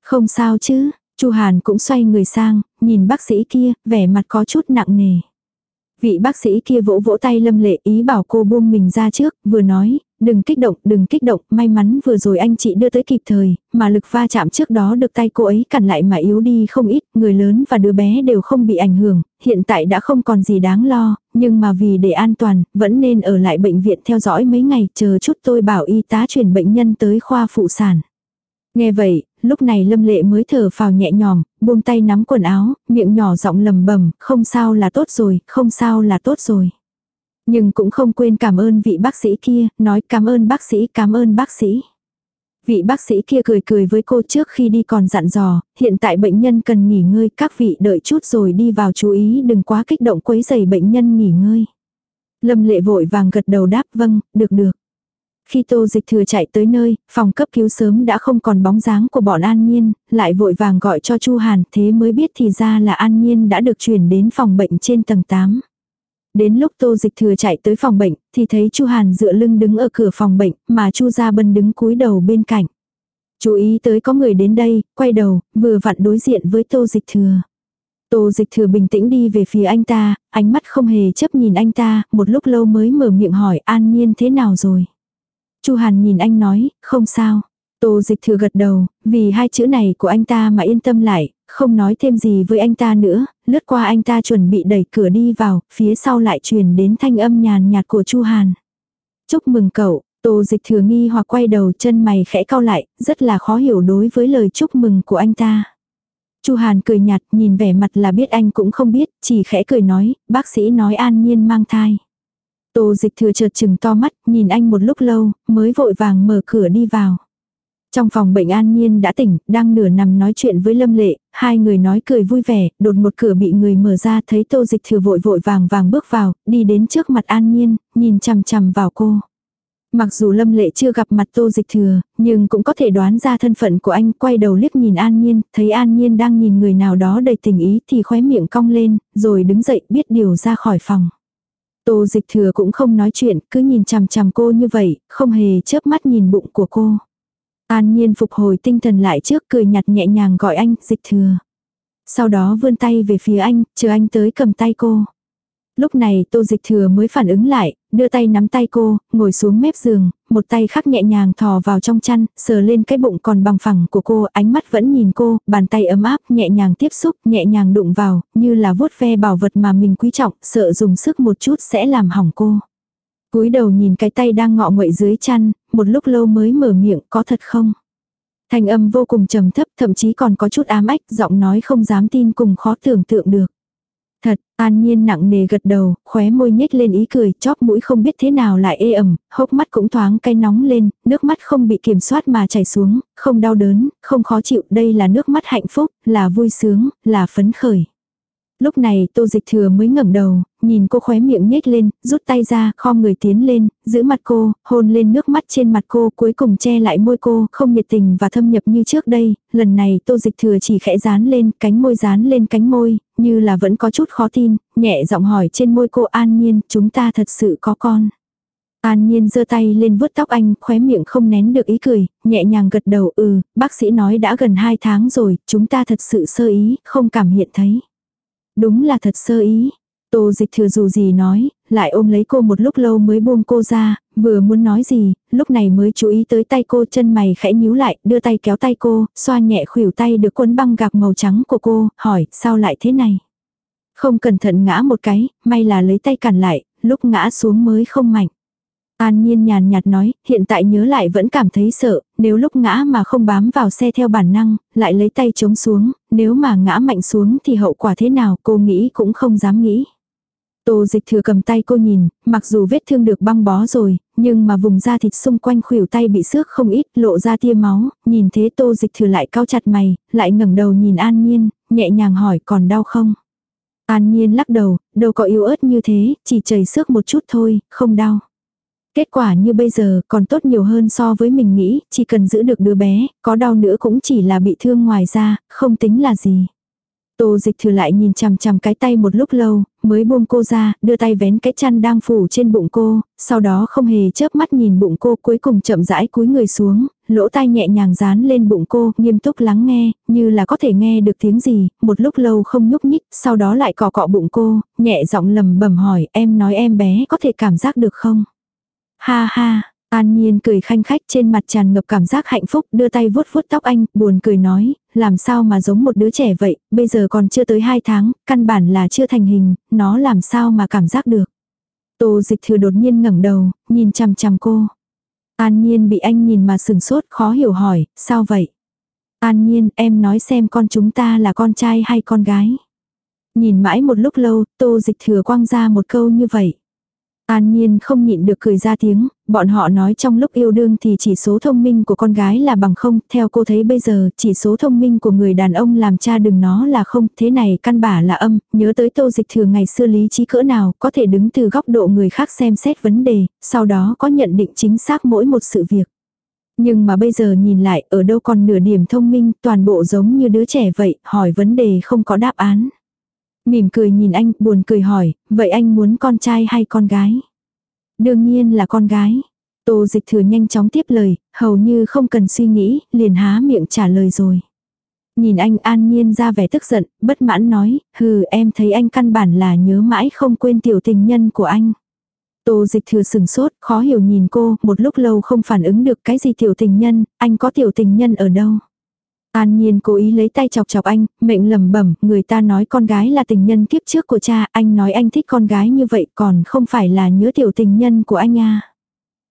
Không sao chứ, Chu Hàn cũng xoay người sang, nhìn bác sĩ kia, vẻ mặt có chút nặng nề. Vị bác sĩ kia vỗ vỗ tay Lâm Lệ ý bảo cô buông mình ra trước, vừa nói, đừng kích động, đừng kích động, may mắn vừa rồi anh chị đưa tới kịp thời, mà lực va chạm trước đó được tay cô ấy cản lại mà yếu đi không ít, người lớn và đứa bé đều không bị ảnh hưởng, hiện tại đã không còn gì đáng lo, nhưng mà vì để an toàn, vẫn nên ở lại bệnh viện theo dõi mấy ngày, chờ chút tôi bảo y tá chuyển bệnh nhân tới khoa phụ sản. Nghe vậy, lúc này lâm lệ mới thở phào nhẹ nhòm, buông tay nắm quần áo, miệng nhỏ giọng lầm bầm, không sao là tốt rồi, không sao là tốt rồi. Nhưng cũng không quên cảm ơn vị bác sĩ kia, nói cảm ơn bác sĩ, cảm ơn bác sĩ. Vị bác sĩ kia cười cười với cô trước khi đi còn dặn dò, hiện tại bệnh nhân cần nghỉ ngơi, các vị đợi chút rồi đi vào chú ý đừng quá kích động quấy giày bệnh nhân nghỉ ngơi. Lâm lệ vội vàng gật đầu đáp vâng, được được. Khi tô dịch thừa chạy tới nơi, phòng cấp cứu sớm đã không còn bóng dáng của bọn An Nhiên, lại vội vàng gọi cho Chu Hàn, thế mới biết thì ra là An Nhiên đã được chuyển đến phòng bệnh trên tầng 8. Đến lúc Tô Dịch Thừa chạy tới phòng bệnh, thì thấy Chu Hàn dựa lưng đứng ở cửa phòng bệnh, mà Chu Gia Bân đứng cúi đầu bên cạnh. Chú ý tới có người đến đây, quay đầu, vừa vặn đối diện với Tô Dịch Thừa. Tô Dịch Thừa bình tĩnh đi về phía anh ta, ánh mắt không hề chấp nhìn anh ta, một lúc lâu mới mở miệng hỏi An Nhiên thế nào rồi. Chu Hàn nhìn anh nói, không sao. Tô dịch thừa gật đầu, vì hai chữ này của anh ta mà yên tâm lại, không nói thêm gì với anh ta nữa, lướt qua anh ta chuẩn bị đẩy cửa đi vào, phía sau lại truyền đến thanh âm nhàn nhạt của Chu Hàn. Chúc mừng cậu, Tô dịch thừa nghi hoặc quay đầu chân mày khẽ cau lại, rất là khó hiểu đối với lời chúc mừng của anh ta. Chu Hàn cười nhạt, nhìn vẻ mặt là biết anh cũng không biết, chỉ khẽ cười nói, bác sĩ nói an nhiên mang thai. Tô dịch thừa chợt chừng to mắt, nhìn anh một lúc lâu, mới vội vàng mở cửa đi vào. Trong phòng bệnh an nhiên đã tỉnh, đang nửa nằm nói chuyện với Lâm Lệ, hai người nói cười vui vẻ, đột một cửa bị người mở ra thấy tô dịch thừa vội vội vàng vàng bước vào, đi đến trước mặt an nhiên, nhìn chằm chằm vào cô. Mặc dù Lâm Lệ chưa gặp mặt Tô Dịch Thừa, nhưng cũng có thể đoán ra thân phận của anh, quay đầu liếc nhìn An Nhiên, thấy An Nhiên đang nhìn người nào đó đầy tình ý thì khóe miệng cong lên, rồi đứng dậy biết điều ra khỏi phòng. Tô Dịch Thừa cũng không nói chuyện, cứ nhìn chằm chằm cô như vậy, không hề chớp mắt nhìn bụng của cô. An Nhiên phục hồi tinh thần lại trước cười nhạt nhẹ nhàng gọi anh, Dịch Thừa. Sau đó vươn tay về phía anh, chờ anh tới cầm tay cô. Lúc này tô dịch thừa mới phản ứng lại, đưa tay nắm tay cô, ngồi xuống mép giường, một tay khác nhẹ nhàng thò vào trong chăn, sờ lên cái bụng còn bằng phẳng của cô, ánh mắt vẫn nhìn cô, bàn tay ấm áp, nhẹ nhàng tiếp xúc, nhẹ nhàng đụng vào, như là vuốt ve bảo vật mà mình quý trọng, sợ dùng sức một chút sẽ làm hỏng cô. cúi đầu nhìn cái tay đang ngọ nguậy dưới chăn, một lúc lâu mới mở miệng, có thật không? Thanh âm vô cùng trầm thấp, thậm chí còn có chút ám ách, giọng nói không dám tin cùng khó tưởng tượng được. Thật, an nhiên nặng nề gật đầu, khóe môi nhếch lên ý cười, chóp mũi không biết thế nào lại ê ẩm, hốc mắt cũng thoáng cay nóng lên, nước mắt không bị kiểm soát mà chảy xuống, không đau đớn, không khó chịu, đây là nước mắt hạnh phúc, là vui sướng, là phấn khởi. Lúc này tô dịch thừa mới ngẩng đầu, nhìn cô khóe miệng nhếch lên, rút tay ra, kho người tiến lên, giữ mặt cô, hôn lên nước mắt trên mặt cô, cuối cùng che lại môi cô, không nhiệt tình và thâm nhập như trước đây, lần này tô dịch thừa chỉ khẽ dán lên, cánh môi dán lên cánh môi, như là vẫn có chút khó tin, nhẹ giọng hỏi trên môi cô an nhiên, chúng ta thật sự có con. An Nhiên giơ tay lên vuốt tóc anh, khóe miệng không nén được ý cười, nhẹ nhàng gật đầu ừ, bác sĩ nói đã gần 2 tháng rồi, chúng ta thật sự sơ ý, không cảm hiện thấy. Đúng là thật sơ ý. Tô dịch thừa dù gì nói, lại ôm lấy cô một lúc lâu mới buông cô ra, vừa muốn nói gì, lúc này mới chú ý tới tay cô chân mày khẽ nhíu lại, đưa tay kéo tay cô, xoa nhẹ khuỷu tay được quấn băng gạc màu trắng của cô, hỏi, sao lại thế này? Không cẩn thận ngã một cái, may là lấy tay cản lại, lúc ngã xuống mới không mạnh. An Nhiên nhàn nhạt nói, hiện tại nhớ lại vẫn cảm thấy sợ, nếu lúc ngã mà không bám vào xe theo bản năng, lại lấy tay chống xuống, nếu mà ngã mạnh xuống thì hậu quả thế nào cô nghĩ cũng không dám nghĩ. Tô dịch thừa cầm tay cô nhìn, mặc dù vết thương được băng bó rồi, nhưng mà vùng da thịt xung quanh khuỷu tay bị xước không ít, lộ ra tia máu, nhìn thế tô dịch thừa lại cao chặt mày, lại ngẩng đầu nhìn An Nhiên, nhẹ nhàng hỏi còn đau không? An Nhiên lắc đầu, đâu có yếu ớt như thế, chỉ chảy xước một chút thôi, không đau. Kết quả như bây giờ còn tốt nhiều hơn so với mình nghĩ, chỉ cần giữ được đứa bé, có đau nữa cũng chỉ là bị thương ngoài ra, không tính là gì. Tô dịch thừa lại nhìn chằm chằm cái tay một lúc lâu, mới buông cô ra, đưa tay vén cái chăn đang phủ trên bụng cô, sau đó không hề chớp mắt nhìn bụng cô cuối cùng chậm rãi cúi người xuống, lỗ tai nhẹ nhàng dán lên bụng cô, nghiêm túc lắng nghe, như là có thể nghe được tiếng gì, một lúc lâu không nhúc nhích, sau đó lại cọ cọ bụng cô, nhẹ giọng lầm bẩm hỏi em nói em bé có thể cảm giác được không? Ha ha, An Nhiên cười khanh khách trên mặt tràn ngập cảm giác hạnh phúc, đưa tay vuốt vuốt tóc anh, buồn cười nói, làm sao mà giống một đứa trẻ vậy, bây giờ còn chưa tới 2 tháng, căn bản là chưa thành hình, nó làm sao mà cảm giác được. Tô dịch thừa đột nhiên ngẩng đầu, nhìn chằm chằm cô. An Nhiên bị anh nhìn mà sừng sốt khó hiểu hỏi, sao vậy? An Nhiên, em nói xem con chúng ta là con trai hay con gái? Nhìn mãi một lúc lâu, tô dịch thừa quăng ra một câu như vậy. An Nhiên không nhịn được cười ra tiếng, bọn họ nói trong lúc yêu đương thì chỉ số thông minh của con gái là bằng không, theo cô thấy bây giờ chỉ số thông minh của người đàn ông làm cha đừng nó là không, thế này căn bản là âm, nhớ tới tô dịch thường ngày xưa lý trí cỡ nào, có thể đứng từ góc độ người khác xem xét vấn đề, sau đó có nhận định chính xác mỗi một sự việc. Nhưng mà bây giờ nhìn lại ở đâu còn nửa điểm thông minh, toàn bộ giống như đứa trẻ vậy, hỏi vấn đề không có đáp án. Mỉm cười nhìn anh, buồn cười hỏi, vậy anh muốn con trai hay con gái? Đương nhiên là con gái. Tô dịch thừa nhanh chóng tiếp lời, hầu như không cần suy nghĩ, liền há miệng trả lời rồi. Nhìn anh an nhiên ra vẻ tức giận, bất mãn nói, hừ em thấy anh căn bản là nhớ mãi không quên tiểu tình nhân của anh. Tô dịch thừa sừng sốt, khó hiểu nhìn cô, một lúc lâu không phản ứng được cái gì tiểu tình nhân, anh có tiểu tình nhân ở đâu. An Nhiên cố ý lấy tay chọc chọc anh, mệnh lầm bẩm, người ta nói con gái là tình nhân kiếp trước của cha, anh nói anh thích con gái như vậy còn không phải là nhớ tiểu tình nhân của anh à.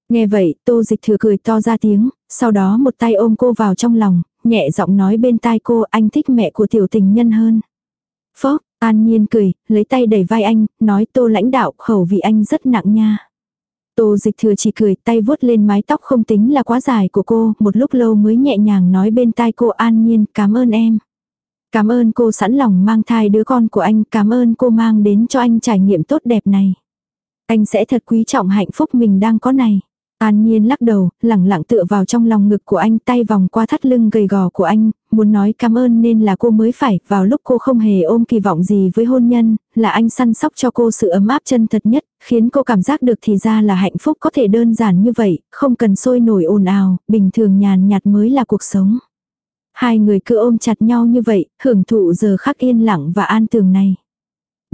Nghe vậy, tô dịch thừa cười to ra tiếng, sau đó một tay ôm cô vào trong lòng, nhẹ giọng nói bên tai cô anh thích mẹ của tiểu tình nhân hơn. Phó, An Nhiên cười, lấy tay đẩy vai anh, nói tô lãnh đạo khẩu vị anh rất nặng nha. Tô dịch thừa chỉ cười tay vuốt lên mái tóc không tính là quá dài của cô, một lúc lâu mới nhẹ nhàng nói bên tai cô an nhiên cảm ơn em. Cảm ơn cô sẵn lòng mang thai đứa con của anh, cảm ơn cô mang đến cho anh trải nghiệm tốt đẹp này. Anh sẽ thật quý trọng hạnh phúc mình đang có này. An Nhiên lắc đầu, lẳng lặng tựa vào trong lòng ngực của anh tay vòng qua thắt lưng gầy gò của anh, muốn nói cảm ơn nên là cô mới phải, vào lúc cô không hề ôm kỳ vọng gì với hôn nhân, là anh săn sóc cho cô sự ấm áp chân thật nhất, khiến cô cảm giác được thì ra là hạnh phúc có thể đơn giản như vậy, không cần sôi nổi ồn ào, bình thường nhàn nhạt mới là cuộc sống. Hai người cứ ôm chặt nhau như vậy, hưởng thụ giờ khắc yên lặng và an tường này.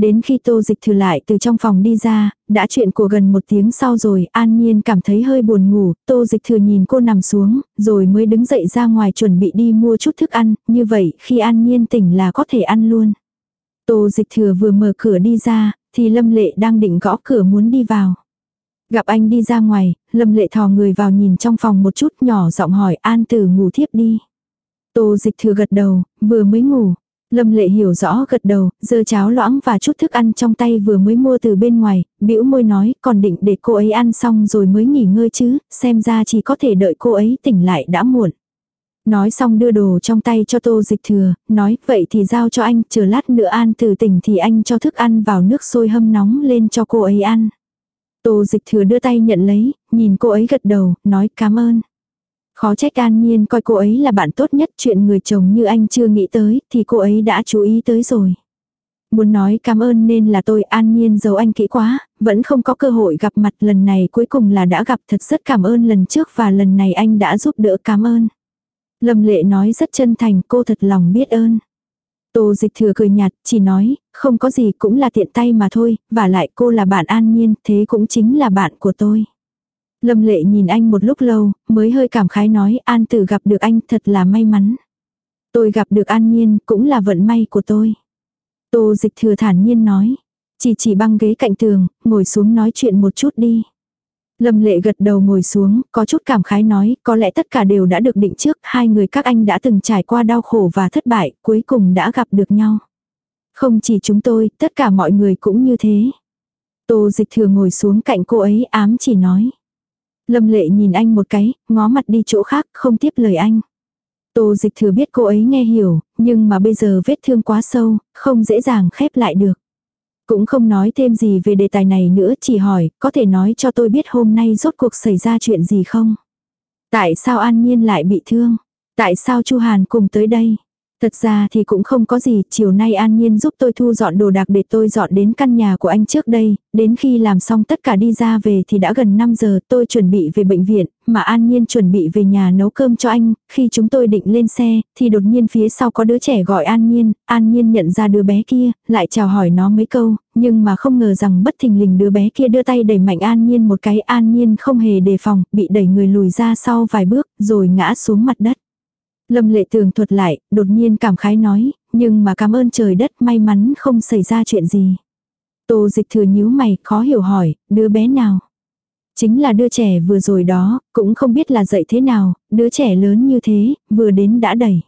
Đến khi tô dịch thử lại từ trong phòng đi ra, đã chuyện của gần một tiếng sau rồi, an nhiên cảm thấy hơi buồn ngủ, tô dịch thừa nhìn cô nằm xuống, rồi mới đứng dậy ra ngoài chuẩn bị đi mua chút thức ăn, như vậy khi an nhiên tỉnh là có thể ăn luôn. Tô dịch thừa vừa mở cửa đi ra, thì lâm lệ đang định gõ cửa muốn đi vào. Gặp anh đi ra ngoài, lâm lệ thò người vào nhìn trong phòng một chút nhỏ giọng hỏi an tử ngủ thiếp đi. Tô dịch thừa gật đầu, vừa mới ngủ, Lâm lệ hiểu rõ gật đầu, dơ cháo loãng và chút thức ăn trong tay vừa mới mua từ bên ngoài, bĩu môi nói còn định để cô ấy ăn xong rồi mới nghỉ ngơi chứ, xem ra chỉ có thể đợi cô ấy tỉnh lại đã muộn. Nói xong đưa đồ trong tay cho tô dịch thừa, nói vậy thì giao cho anh, chờ lát nữa an từ tỉnh thì anh cho thức ăn vào nước sôi hâm nóng lên cho cô ấy ăn. Tô dịch thừa đưa tay nhận lấy, nhìn cô ấy gật đầu, nói cảm ơn. Khó trách an nhiên coi cô ấy là bạn tốt nhất chuyện người chồng như anh chưa nghĩ tới thì cô ấy đã chú ý tới rồi. Muốn nói cảm ơn nên là tôi an nhiên giấu anh kỹ quá, vẫn không có cơ hội gặp mặt lần này cuối cùng là đã gặp thật rất cảm ơn lần trước và lần này anh đã giúp đỡ cảm ơn. Lâm lệ nói rất chân thành cô thật lòng biết ơn. Tô dịch thừa cười nhạt, chỉ nói, không có gì cũng là tiện tay mà thôi, và lại cô là bạn an nhiên, thế cũng chính là bạn của tôi. Lâm lệ nhìn anh một lúc lâu, mới hơi cảm khái nói an tử gặp được anh thật là may mắn. Tôi gặp được an nhiên cũng là vận may của tôi. Tô dịch thừa thản nhiên nói. Chỉ chỉ băng ghế cạnh tường, ngồi xuống nói chuyện một chút đi. Lâm lệ gật đầu ngồi xuống, có chút cảm khái nói, có lẽ tất cả đều đã được định trước, hai người các anh đã từng trải qua đau khổ và thất bại, cuối cùng đã gặp được nhau. Không chỉ chúng tôi, tất cả mọi người cũng như thế. Tô dịch thừa ngồi xuống cạnh cô ấy ám chỉ nói. Lâm lệ nhìn anh một cái, ngó mặt đi chỗ khác, không tiếp lời anh. Tô dịch thừa biết cô ấy nghe hiểu, nhưng mà bây giờ vết thương quá sâu, không dễ dàng khép lại được. Cũng không nói thêm gì về đề tài này nữa, chỉ hỏi, có thể nói cho tôi biết hôm nay rốt cuộc xảy ra chuyện gì không? Tại sao An Nhiên lại bị thương? Tại sao Chu Hàn cùng tới đây? Thật ra thì cũng không có gì, chiều nay An Nhiên giúp tôi thu dọn đồ đạc để tôi dọn đến căn nhà của anh trước đây, đến khi làm xong tất cả đi ra về thì đã gần 5 giờ tôi chuẩn bị về bệnh viện, mà An Nhiên chuẩn bị về nhà nấu cơm cho anh, khi chúng tôi định lên xe, thì đột nhiên phía sau có đứa trẻ gọi An Nhiên, An Nhiên nhận ra đứa bé kia, lại chào hỏi nó mấy câu, nhưng mà không ngờ rằng bất thình lình đứa bé kia đưa tay đẩy mạnh An Nhiên một cái An Nhiên không hề đề phòng, bị đẩy người lùi ra sau vài bước, rồi ngã xuống mặt đất. Lâm lệ tường thuật lại, đột nhiên cảm khái nói, nhưng mà cảm ơn trời đất may mắn không xảy ra chuyện gì. Tô dịch thừa nhíu mày, khó hiểu hỏi, đứa bé nào? Chính là đứa trẻ vừa rồi đó, cũng không biết là dạy thế nào, đứa trẻ lớn như thế, vừa đến đã đẩy.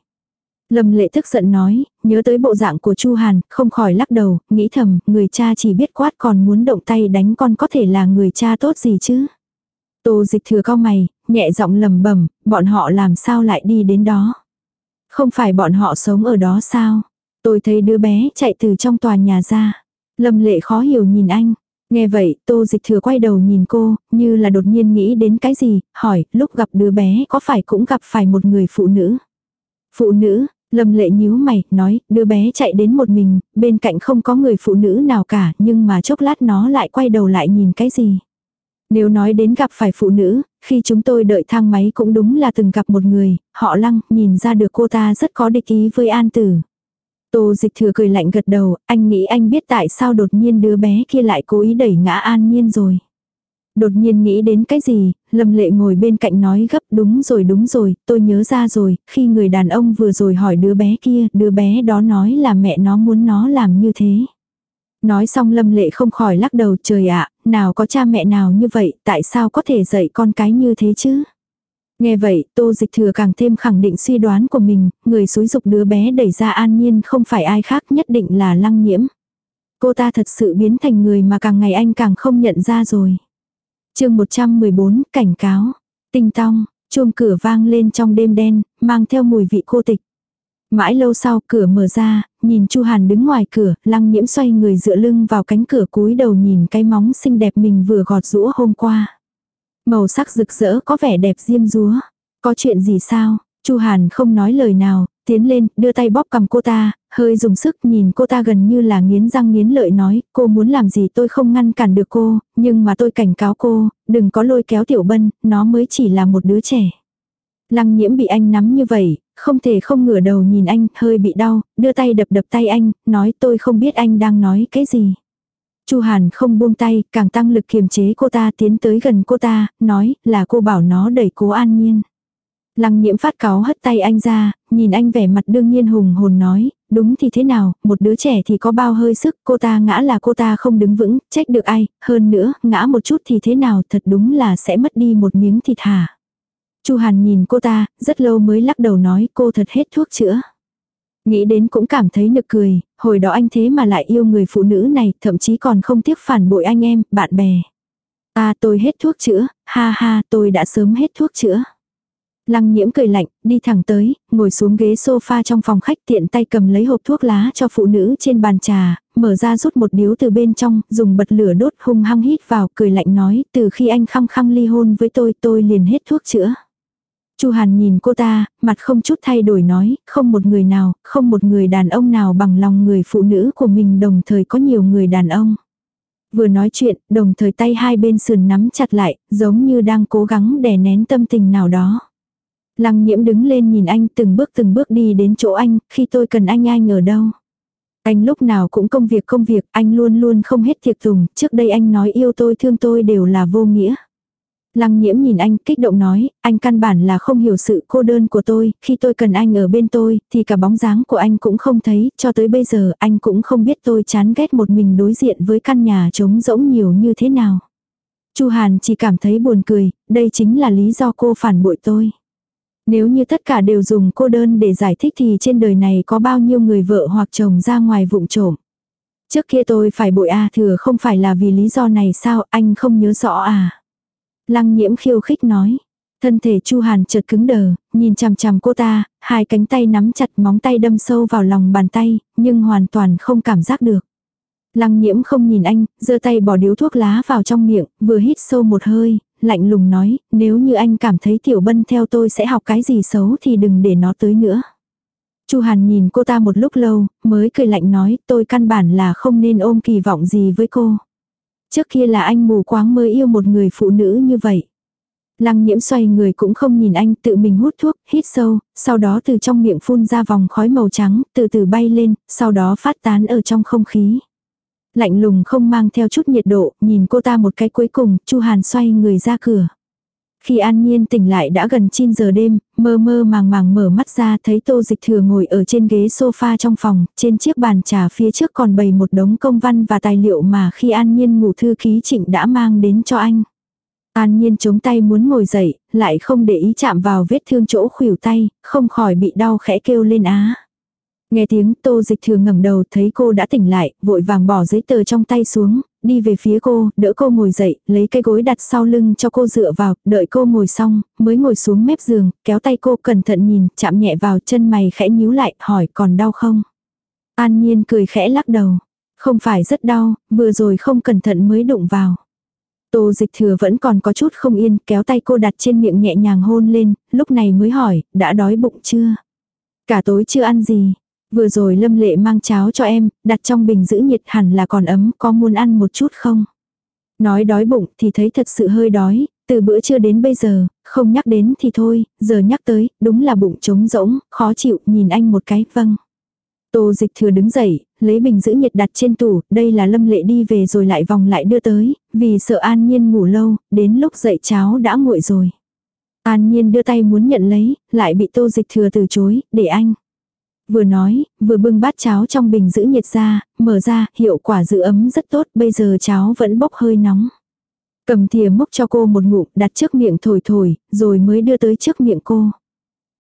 Lâm lệ tức giận nói, nhớ tới bộ dạng của Chu Hàn, không khỏi lắc đầu, nghĩ thầm, người cha chỉ biết quát còn muốn động tay đánh con có thể là người cha tốt gì chứ. Tô dịch thừa cao mày, nhẹ giọng lầm bầm bọn họ làm sao lại đi đến đó. Không phải bọn họ sống ở đó sao? Tôi thấy đứa bé chạy từ trong tòa nhà ra. Lâm lệ khó hiểu nhìn anh. Nghe vậy, tô dịch thừa quay đầu nhìn cô, như là đột nhiên nghĩ đến cái gì, hỏi, lúc gặp đứa bé có phải cũng gặp phải một người phụ nữ? Phụ nữ, lâm lệ nhíu mày, nói, đứa bé chạy đến một mình, bên cạnh không có người phụ nữ nào cả, nhưng mà chốc lát nó lại quay đầu lại nhìn cái gì? Nếu nói đến gặp phải phụ nữ, khi chúng tôi đợi thang máy cũng đúng là từng gặp một người, họ lăng, nhìn ra được cô ta rất có địch ý với An Tử. Tô dịch thừa cười lạnh gật đầu, anh nghĩ anh biết tại sao đột nhiên đứa bé kia lại cố ý đẩy ngã An Nhiên rồi. Đột nhiên nghĩ đến cái gì, Lâm Lệ ngồi bên cạnh nói gấp đúng rồi đúng rồi, tôi nhớ ra rồi, khi người đàn ông vừa rồi hỏi đứa bé kia, đứa bé đó nói là mẹ nó muốn nó làm như thế. Nói xong Lâm Lệ không khỏi lắc đầu trời ạ, nào có cha mẹ nào như vậy, tại sao có thể dạy con cái như thế chứ? Nghe vậy, Tô Dịch Thừa càng thêm khẳng định suy đoán của mình, người xúi dục đứa bé đẩy ra an nhiên không phải ai khác nhất định là lăng nhiễm. Cô ta thật sự biến thành người mà càng ngày anh càng không nhận ra rồi. chương 114, cảnh cáo. Tinh tong, chuông cửa vang lên trong đêm đen, mang theo mùi vị cô tịch. Mãi lâu sau cửa mở ra, nhìn Chu Hàn đứng ngoài cửa, lăng nhiễm xoay người dựa lưng vào cánh cửa cúi đầu nhìn cái móng xinh đẹp mình vừa gọt rũa hôm qua. Màu sắc rực rỡ có vẻ đẹp diêm rúa. Có chuyện gì sao? Chu Hàn không nói lời nào, tiến lên, đưa tay bóp cầm cô ta, hơi dùng sức nhìn cô ta gần như là nghiến răng nghiến lợi nói, cô muốn làm gì tôi không ngăn cản được cô, nhưng mà tôi cảnh cáo cô, đừng có lôi kéo tiểu bân, nó mới chỉ là một đứa trẻ. Lăng nhiễm bị anh nắm như vậy, không thể không ngửa đầu nhìn anh, hơi bị đau, đưa tay đập đập tay anh, nói tôi không biết anh đang nói cái gì. Chu Hàn không buông tay, càng tăng lực kiềm chế cô ta tiến tới gần cô ta, nói là cô bảo nó đẩy cố an nhiên. Lăng nhiễm phát cáo hất tay anh ra, nhìn anh vẻ mặt đương nhiên hùng hồn nói, đúng thì thế nào, một đứa trẻ thì có bao hơi sức, cô ta ngã là cô ta không đứng vững, trách được ai, hơn nữa, ngã một chút thì thế nào, thật đúng là sẽ mất đi một miếng thịt hả. Chu Hàn nhìn cô ta, rất lâu mới lắc đầu nói cô thật hết thuốc chữa. Nghĩ đến cũng cảm thấy nực cười, hồi đó anh thế mà lại yêu người phụ nữ này, thậm chí còn không tiếc phản bội anh em, bạn bè. À tôi hết thuốc chữa, ha ha tôi đã sớm hết thuốc chữa. Lăng nhiễm cười lạnh, đi thẳng tới, ngồi xuống ghế sofa trong phòng khách tiện tay cầm lấy hộp thuốc lá cho phụ nữ trên bàn trà, mở ra rút một điếu từ bên trong, dùng bật lửa đốt hung hăng hít vào, cười lạnh nói, từ khi anh khăng khăng ly hôn với tôi tôi liền hết thuốc chữa. Chu Hàn nhìn cô ta, mặt không chút thay đổi nói, không một người nào, không một người đàn ông nào bằng lòng người phụ nữ của mình đồng thời có nhiều người đàn ông. Vừa nói chuyện, đồng thời tay hai bên sườn nắm chặt lại, giống như đang cố gắng đè nén tâm tình nào đó. Lăng nhiễm đứng lên nhìn anh từng bước từng bước đi đến chỗ anh, khi tôi cần anh anh ở đâu. Anh lúc nào cũng công việc công việc, anh luôn luôn không hết thiệt thùng, trước đây anh nói yêu tôi thương tôi đều là vô nghĩa. Lăng nhiễm nhìn anh kích động nói, anh căn bản là không hiểu sự cô đơn của tôi, khi tôi cần anh ở bên tôi, thì cả bóng dáng của anh cũng không thấy, cho tới bây giờ anh cũng không biết tôi chán ghét một mình đối diện với căn nhà trống rỗng nhiều như thế nào. Chu Hàn chỉ cảm thấy buồn cười, đây chính là lý do cô phản bội tôi. Nếu như tất cả đều dùng cô đơn để giải thích thì trên đời này có bao nhiêu người vợ hoặc chồng ra ngoài vụng trộm. Trước kia tôi phải bội A thừa không phải là vì lý do này sao anh không nhớ rõ à. Lăng nhiễm khiêu khích nói. Thân thể Chu Hàn chợt cứng đờ, nhìn chằm chằm cô ta, hai cánh tay nắm chặt móng tay đâm sâu vào lòng bàn tay, nhưng hoàn toàn không cảm giác được. Lăng nhiễm không nhìn anh, giơ tay bỏ điếu thuốc lá vào trong miệng, vừa hít sâu một hơi, lạnh lùng nói, nếu như anh cảm thấy tiểu bân theo tôi sẽ học cái gì xấu thì đừng để nó tới nữa. Chu Hàn nhìn cô ta một lúc lâu, mới cười lạnh nói, tôi căn bản là không nên ôm kỳ vọng gì với cô. Trước kia là anh mù quáng mới yêu một người phụ nữ như vậy. Lăng nhiễm xoay người cũng không nhìn anh tự mình hút thuốc, hít sâu, sau đó từ trong miệng phun ra vòng khói màu trắng, từ từ bay lên, sau đó phát tán ở trong không khí. Lạnh lùng không mang theo chút nhiệt độ, nhìn cô ta một cái cuối cùng, Chu Hàn xoay người ra cửa. Khi An Nhiên tỉnh lại đã gần 9 giờ đêm, mơ mơ màng màng mở mắt ra thấy Tô Dịch Thừa ngồi ở trên ghế sofa trong phòng, trên chiếc bàn trà phía trước còn bày một đống công văn và tài liệu mà khi An Nhiên ngủ thư ký trịnh đã mang đến cho anh. An Nhiên chống tay muốn ngồi dậy, lại không để ý chạm vào vết thương chỗ khuỷu tay, không khỏi bị đau khẽ kêu lên á. Nghe tiếng tô dịch thừa ngẩng đầu thấy cô đã tỉnh lại, vội vàng bỏ giấy tờ trong tay xuống, đi về phía cô, đỡ cô ngồi dậy, lấy cái gối đặt sau lưng cho cô dựa vào, đợi cô ngồi xong, mới ngồi xuống mép giường, kéo tay cô cẩn thận nhìn, chạm nhẹ vào chân mày khẽ nhíu lại, hỏi còn đau không? An nhiên cười khẽ lắc đầu. Không phải rất đau, vừa rồi không cẩn thận mới đụng vào. Tô dịch thừa vẫn còn có chút không yên, kéo tay cô đặt trên miệng nhẹ nhàng hôn lên, lúc này mới hỏi, đã đói bụng chưa? Cả tối chưa ăn gì, Vừa rồi Lâm Lệ mang cháo cho em, đặt trong bình giữ nhiệt hẳn là còn ấm, có muốn ăn một chút không? Nói đói bụng thì thấy thật sự hơi đói, từ bữa trưa đến bây giờ, không nhắc đến thì thôi, giờ nhắc tới, đúng là bụng trống rỗng, khó chịu, nhìn anh một cái, vâng. Tô dịch thừa đứng dậy, lấy bình giữ nhiệt đặt trên tủ, đây là lâm lệ đi về rồi lại vòng lại đưa tới, vì sợ an nhiên ngủ lâu, đến lúc dậy cháo đã nguội rồi. An nhiên đưa tay muốn nhận lấy, lại bị tô dịch thừa từ chối, để anh. Vừa nói, vừa bưng bát cháo trong bình giữ nhiệt ra, mở ra, hiệu quả giữ ấm rất tốt, bây giờ cháo vẫn bốc hơi nóng. Cầm thìa múc cho cô một ngụm, đặt trước miệng thổi thổi, rồi mới đưa tới trước miệng cô.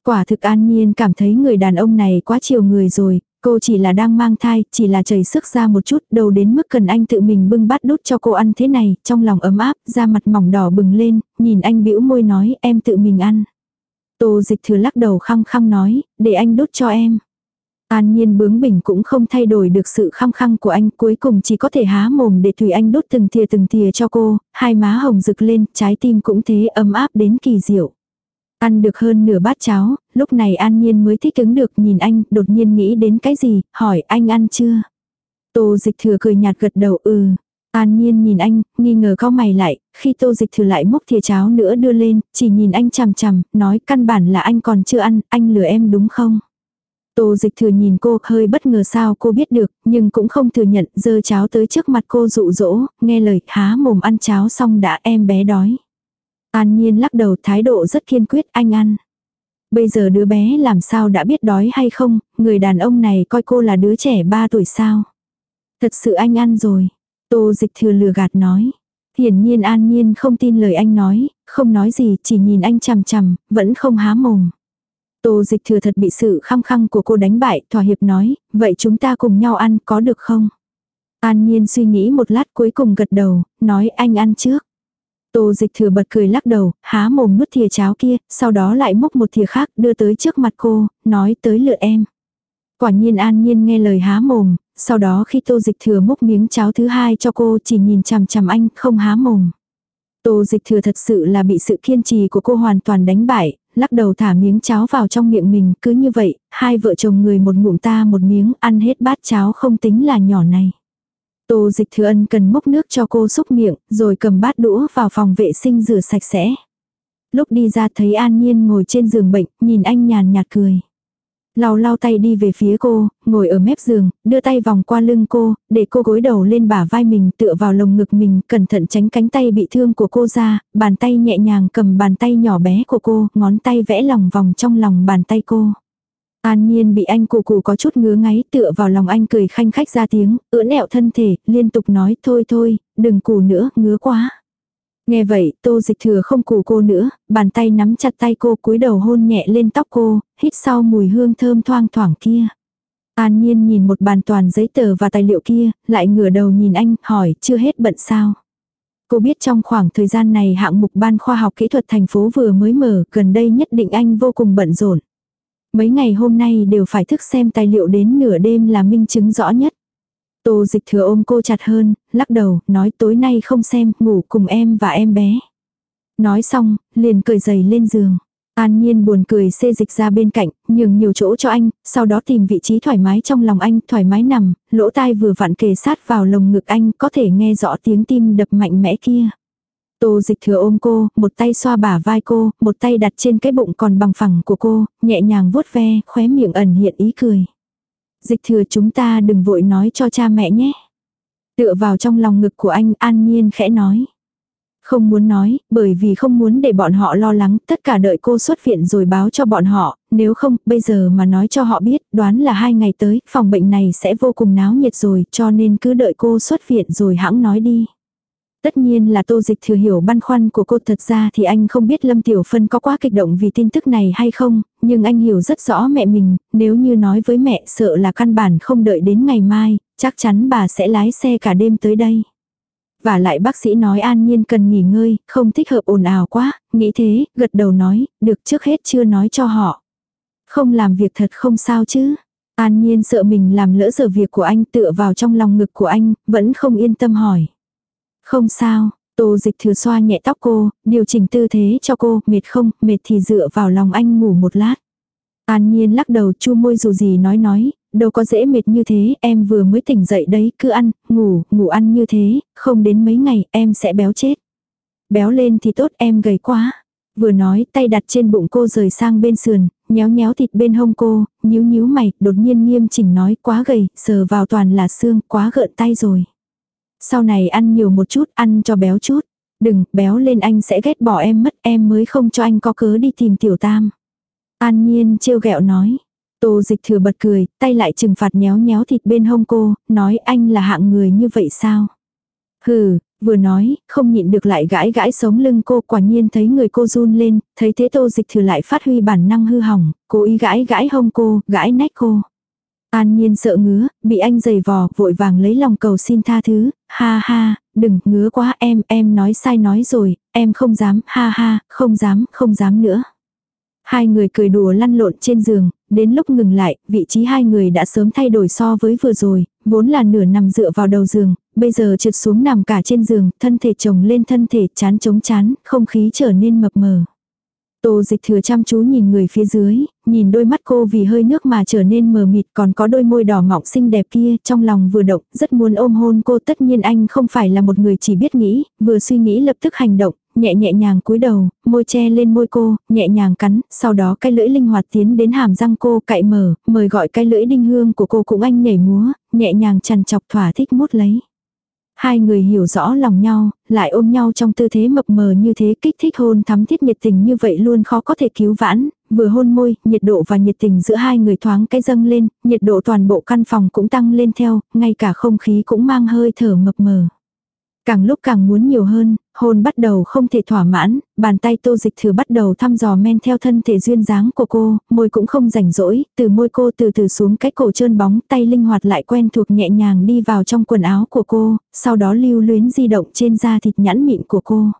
Quả thực an nhiên cảm thấy người đàn ông này quá chiều người rồi, cô chỉ là đang mang thai, chỉ là chảy sức ra một chút, đầu đến mức cần anh tự mình bưng bát đút cho cô ăn thế này, trong lòng ấm áp, da mặt mỏng đỏ bừng lên, nhìn anh bĩu môi nói em tự mình ăn. Tô dịch thừa lắc đầu khăng khăng nói, để anh đút cho em. An nhiên bướng bỉnh cũng không thay đổi được sự khăng khăng của anh, cuối cùng chỉ có thể há mồm để tùy anh đốt từng thìa từng thìa cho cô, hai má hồng rực lên, trái tim cũng thế ấm áp đến kỳ diệu. Ăn được hơn nửa bát cháo, lúc này An Nhiên mới thích ứng được nhìn anh, đột nhiên nghĩ đến cái gì, hỏi anh ăn chưa? Tô dịch thừa cười nhạt gật đầu ừ. An Nhiên nhìn anh, nghi ngờ cao mày lại, khi tô dịch thừa lại múc thìa cháo nữa đưa lên, chỉ nhìn anh chằm chằm, nói căn bản là anh còn chưa ăn, anh lừa em đúng không? Tô dịch thừa nhìn cô hơi bất ngờ sao cô biết được, nhưng cũng không thừa nhận, dơ cháo tới trước mặt cô dụ dỗ, nghe lời há mồm ăn cháo xong đã em bé đói. An nhiên lắc đầu thái độ rất kiên quyết anh ăn. Bây giờ đứa bé làm sao đã biết đói hay không, người đàn ông này coi cô là đứa trẻ 3 tuổi sao. Thật sự anh ăn rồi. Tô dịch thừa lừa gạt nói. Hiển nhiên an nhiên không tin lời anh nói, không nói gì, chỉ nhìn anh chằm chằm, vẫn không há mồm. Tô dịch thừa thật bị sự khăng khăng của cô đánh bại, thỏa hiệp nói, vậy chúng ta cùng nhau ăn có được không? An nhiên suy nghĩ một lát cuối cùng gật đầu, nói anh ăn trước. Tô dịch thừa bật cười lắc đầu, há mồm nuốt thìa cháo kia, sau đó lại múc một thìa khác đưa tới trước mặt cô, nói tới lượt em. Quả nhiên an nhiên nghe lời há mồm, sau đó khi tô dịch thừa múc miếng cháo thứ hai cho cô chỉ nhìn chằm chằm anh không há mồm. Tô dịch thừa thật sự là bị sự kiên trì của cô hoàn toàn đánh bại, lắc đầu thả miếng cháo vào trong miệng mình, cứ như vậy, hai vợ chồng người một ngụm ta một miếng, ăn hết bát cháo không tính là nhỏ này. Tô dịch thừa ân cần múc nước cho cô xúc miệng, rồi cầm bát đũa vào phòng vệ sinh rửa sạch sẽ. Lúc đi ra thấy An Nhiên ngồi trên giường bệnh, nhìn anh nhàn nhạt cười. Lau lau tay đi về phía cô, ngồi ở mép giường, đưa tay vòng qua lưng cô, để cô gối đầu lên bả vai mình tựa vào lồng ngực mình, cẩn thận tránh cánh tay bị thương của cô ra, bàn tay nhẹ nhàng cầm bàn tay nhỏ bé của cô, ngón tay vẽ lòng vòng trong lòng bàn tay cô. An nhiên bị anh cụ cụ có chút ngứa ngáy tựa vào lòng anh cười khanh khách ra tiếng, ưỡn ẹo thân thể, liên tục nói thôi thôi, đừng cù nữa, ngứa quá. Nghe vậy, tô dịch thừa không cù cô nữa, bàn tay nắm chặt tay cô cúi đầu hôn nhẹ lên tóc cô, hít sau mùi hương thơm thoang thoảng kia. An nhiên nhìn một bàn toàn giấy tờ và tài liệu kia, lại ngửa đầu nhìn anh, hỏi, chưa hết bận sao? Cô biết trong khoảng thời gian này hạng mục ban khoa học kỹ thuật thành phố vừa mới mở, gần đây nhất định anh vô cùng bận rộn. Mấy ngày hôm nay đều phải thức xem tài liệu đến nửa đêm là minh chứng rõ nhất. Tô dịch thừa ôm cô chặt hơn, lắc đầu, nói tối nay không xem, ngủ cùng em và em bé. Nói xong, liền cởi giày lên giường. An Nhiên buồn cười xê dịch ra bên cạnh, nhường nhiều chỗ cho anh, sau đó tìm vị trí thoải mái trong lòng anh, thoải mái nằm, lỗ tai vừa vặn kề sát vào lồng ngực anh, có thể nghe rõ tiếng tim đập mạnh mẽ kia. Tô dịch thừa ôm cô, một tay xoa bả vai cô, một tay đặt trên cái bụng còn bằng phẳng của cô, nhẹ nhàng vuốt ve, khóe miệng ẩn hiện ý cười. Dịch thừa chúng ta đừng vội nói cho cha mẹ nhé. Tựa vào trong lòng ngực của anh an nhiên khẽ nói. Không muốn nói, bởi vì không muốn để bọn họ lo lắng, tất cả đợi cô xuất viện rồi báo cho bọn họ, nếu không, bây giờ mà nói cho họ biết, đoán là hai ngày tới, phòng bệnh này sẽ vô cùng náo nhiệt rồi, cho nên cứ đợi cô xuất viện rồi hãng nói đi. Tất nhiên là tô dịch thừa hiểu băn khoăn của cô thật ra thì anh không biết Lâm Tiểu Phân có quá kích động vì tin tức này hay không, nhưng anh hiểu rất rõ mẹ mình, nếu như nói với mẹ sợ là căn bản không đợi đến ngày mai, chắc chắn bà sẽ lái xe cả đêm tới đây. Và lại bác sĩ nói an nhiên cần nghỉ ngơi, không thích hợp ồn ào quá, nghĩ thế, gật đầu nói, được trước hết chưa nói cho họ. Không làm việc thật không sao chứ. An nhiên sợ mình làm lỡ giờ việc của anh tựa vào trong lòng ngực của anh, vẫn không yên tâm hỏi. Không sao, tô dịch thừa xoa nhẹ tóc cô, điều chỉnh tư thế cho cô, mệt không, mệt thì dựa vào lòng anh ngủ một lát. An nhiên lắc đầu chu môi dù gì nói nói, đâu có dễ mệt như thế, em vừa mới tỉnh dậy đấy, cứ ăn, ngủ, ngủ ăn như thế, không đến mấy ngày em sẽ béo chết. Béo lên thì tốt em gầy quá. Vừa nói tay đặt trên bụng cô rời sang bên sườn, nhéo nhéo thịt bên hông cô, nhíu nhíu mày, đột nhiên nghiêm chỉnh nói quá gầy, sờ vào toàn là xương, quá gợn tay rồi. Sau này ăn nhiều một chút, ăn cho béo chút. Đừng, béo lên anh sẽ ghét bỏ em mất, em mới không cho anh có cớ đi tìm tiểu tam. An nhiên trêu ghẹo nói. Tô dịch thừa bật cười, tay lại trừng phạt nhéo nhéo thịt bên hông cô, nói anh là hạng người như vậy sao? Hừ, vừa nói, không nhịn được lại gãi gãi sống lưng cô quả nhiên thấy người cô run lên, thấy thế tô dịch thừa lại phát huy bản năng hư hỏng, cố ý gãi gãi hông cô, gãi nách cô. An nhiên sợ ngứa, bị anh giày vò, vội vàng lấy lòng cầu xin tha thứ, ha ha, đừng ngứa quá em, em nói sai nói rồi, em không dám, ha ha, không dám, không dám nữa. Hai người cười đùa lăn lộn trên giường, đến lúc ngừng lại, vị trí hai người đã sớm thay đổi so với vừa rồi, vốn là nửa nằm dựa vào đầu giường, bây giờ trượt xuống nằm cả trên giường, thân thể chồng lên thân thể chán chống chán, không khí trở nên mập mờ. Tô dịch thừa chăm chú nhìn người phía dưới, nhìn đôi mắt cô vì hơi nước mà trở nên mờ mịt còn có đôi môi đỏ mọng xinh đẹp kia trong lòng vừa động, rất muốn ôm hôn cô tất nhiên anh không phải là một người chỉ biết nghĩ, vừa suy nghĩ lập tức hành động, nhẹ nhẹ nhàng cúi đầu, môi che lên môi cô, nhẹ nhàng cắn, sau đó cái lưỡi linh hoạt tiến đến hàm răng cô cạy mở, mời gọi cái lưỡi đinh hương của cô cũng anh nhảy múa, nhẹ nhàng chằn chọc thỏa thích mút lấy. Hai người hiểu rõ lòng nhau, lại ôm nhau trong tư thế mập mờ như thế kích thích hôn thắm thiết nhiệt tình như vậy luôn khó có thể cứu vãn, vừa hôn môi, nhiệt độ và nhiệt tình giữa hai người thoáng cái dâng lên, nhiệt độ toàn bộ căn phòng cũng tăng lên theo, ngay cả không khí cũng mang hơi thở mập mờ. Càng lúc càng muốn nhiều hơn, hôn bắt đầu không thể thỏa mãn, bàn tay tô dịch thừa bắt đầu thăm dò men theo thân thể duyên dáng của cô, môi cũng không rảnh rỗi, từ môi cô từ từ xuống cái cổ trơn bóng, tay linh hoạt lại quen thuộc nhẹ nhàng đi vào trong quần áo của cô, sau đó lưu luyến di động trên da thịt nhẵn mịn của cô.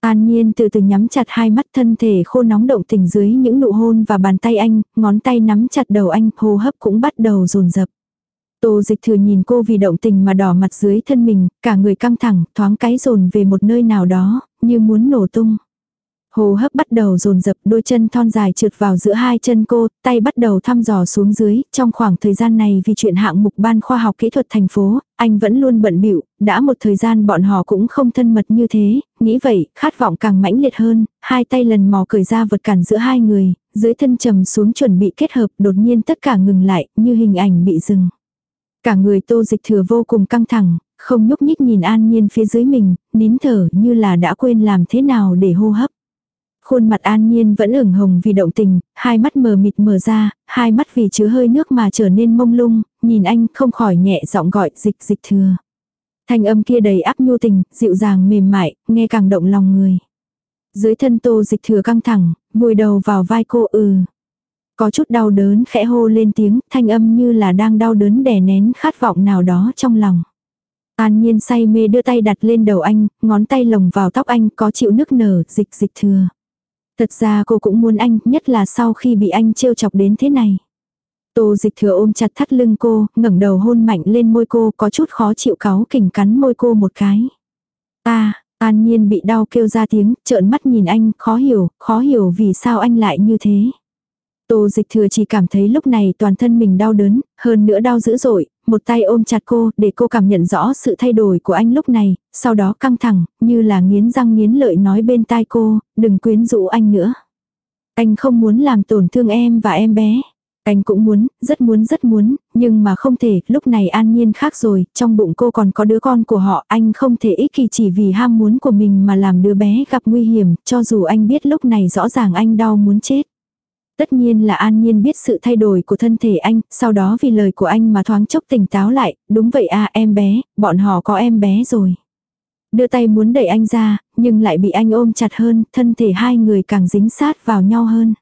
An Nhiên từ từ nhắm chặt hai mắt thân thể khô nóng động tình dưới những nụ hôn và bàn tay anh, ngón tay nắm chặt đầu anh, hô hấp cũng bắt đầu rồn rập. Tô dịch thừa nhìn cô vì động tình mà đỏ mặt dưới thân mình, cả người căng thẳng, thoáng cái dồn về một nơi nào đó, như muốn nổ tung. Hồ hấp bắt đầu dồn dập đôi chân thon dài trượt vào giữa hai chân cô, tay bắt đầu thăm dò xuống dưới, trong khoảng thời gian này vì chuyện hạng mục ban khoa học kỹ thuật thành phố, anh vẫn luôn bận bịu đã một thời gian bọn họ cũng không thân mật như thế, nghĩ vậy, khát vọng càng mãnh liệt hơn, hai tay lần mò cởi ra vật cản giữa hai người, dưới thân trầm xuống chuẩn bị kết hợp, đột nhiên tất cả ngừng lại, như hình ảnh bị dừng. Cả người tô dịch thừa vô cùng căng thẳng, không nhúc nhích nhìn an nhiên phía dưới mình, nín thở như là đã quên làm thế nào để hô hấp. Khuôn mặt an nhiên vẫn ửng hồng vì động tình, hai mắt mờ mịt mở ra, hai mắt vì chứa hơi nước mà trở nên mông lung, nhìn anh không khỏi nhẹ giọng gọi dịch dịch thừa. Thanh âm kia đầy áp nhu tình, dịu dàng mềm mại, nghe càng động lòng người. Dưới thân tô dịch thừa căng thẳng, vùi đầu vào vai cô ừ. Có chút đau đớn khẽ hô lên tiếng, thanh âm như là đang đau đớn đè nén khát vọng nào đó trong lòng. An nhiên say mê đưa tay đặt lên đầu anh, ngón tay lồng vào tóc anh có chịu nức nở, dịch dịch thừa. Thật ra cô cũng muốn anh, nhất là sau khi bị anh trêu chọc đến thế này. Tô dịch thừa ôm chặt thắt lưng cô, ngẩng đầu hôn mạnh lên môi cô, có chút khó chịu cáu kỉnh cắn môi cô một cái. Ta, an nhiên bị đau kêu ra tiếng, trợn mắt nhìn anh, khó hiểu, khó hiểu vì sao anh lại như thế. Tô dịch thừa chỉ cảm thấy lúc này toàn thân mình đau đớn, hơn nữa đau dữ dội, một tay ôm chặt cô để cô cảm nhận rõ sự thay đổi của anh lúc này, sau đó căng thẳng, như là nghiến răng nghiến lợi nói bên tai cô, đừng quyến rũ anh nữa. Anh không muốn làm tổn thương em và em bé. Anh cũng muốn, rất muốn rất muốn, nhưng mà không thể, lúc này an nhiên khác rồi, trong bụng cô còn có đứa con của họ, anh không thể ích kỷ chỉ vì ham muốn của mình mà làm đứa bé gặp nguy hiểm, cho dù anh biết lúc này rõ ràng anh đau muốn chết. Tất nhiên là an nhiên biết sự thay đổi của thân thể anh, sau đó vì lời của anh mà thoáng chốc tỉnh táo lại, đúng vậy à em bé, bọn họ có em bé rồi. Đưa tay muốn đẩy anh ra, nhưng lại bị anh ôm chặt hơn, thân thể hai người càng dính sát vào nhau hơn.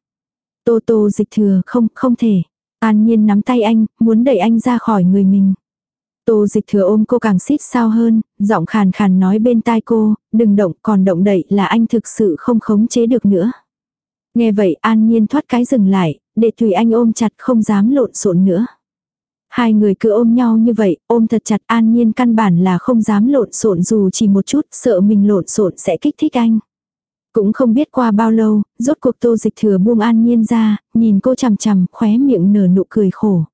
Tô tô dịch thừa không, không thể. An nhiên nắm tay anh, muốn đẩy anh ra khỏi người mình. Tô dịch thừa ôm cô càng xít sao hơn, giọng khàn khàn nói bên tai cô, đừng động còn động đậy là anh thực sự không khống chế được nữa. Nghe vậy an nhiên thoát cái dừng lại, để tùy anh ôm chặt không dám lộn xộn nữa. Hai người cứ ôm nhau như vậy, ôm thật chặt an nhiên căn bản là không dám lộn xộn dù chỉ một chút, sợ mình lộn xộn sẽ kích thích anh. Cũng không biết qua bao lâu, rốt cuộc tô dịch thừa buông an nhiên ra, nhìn cô chằm chằm, khóe miệng nở nụ cười khổ.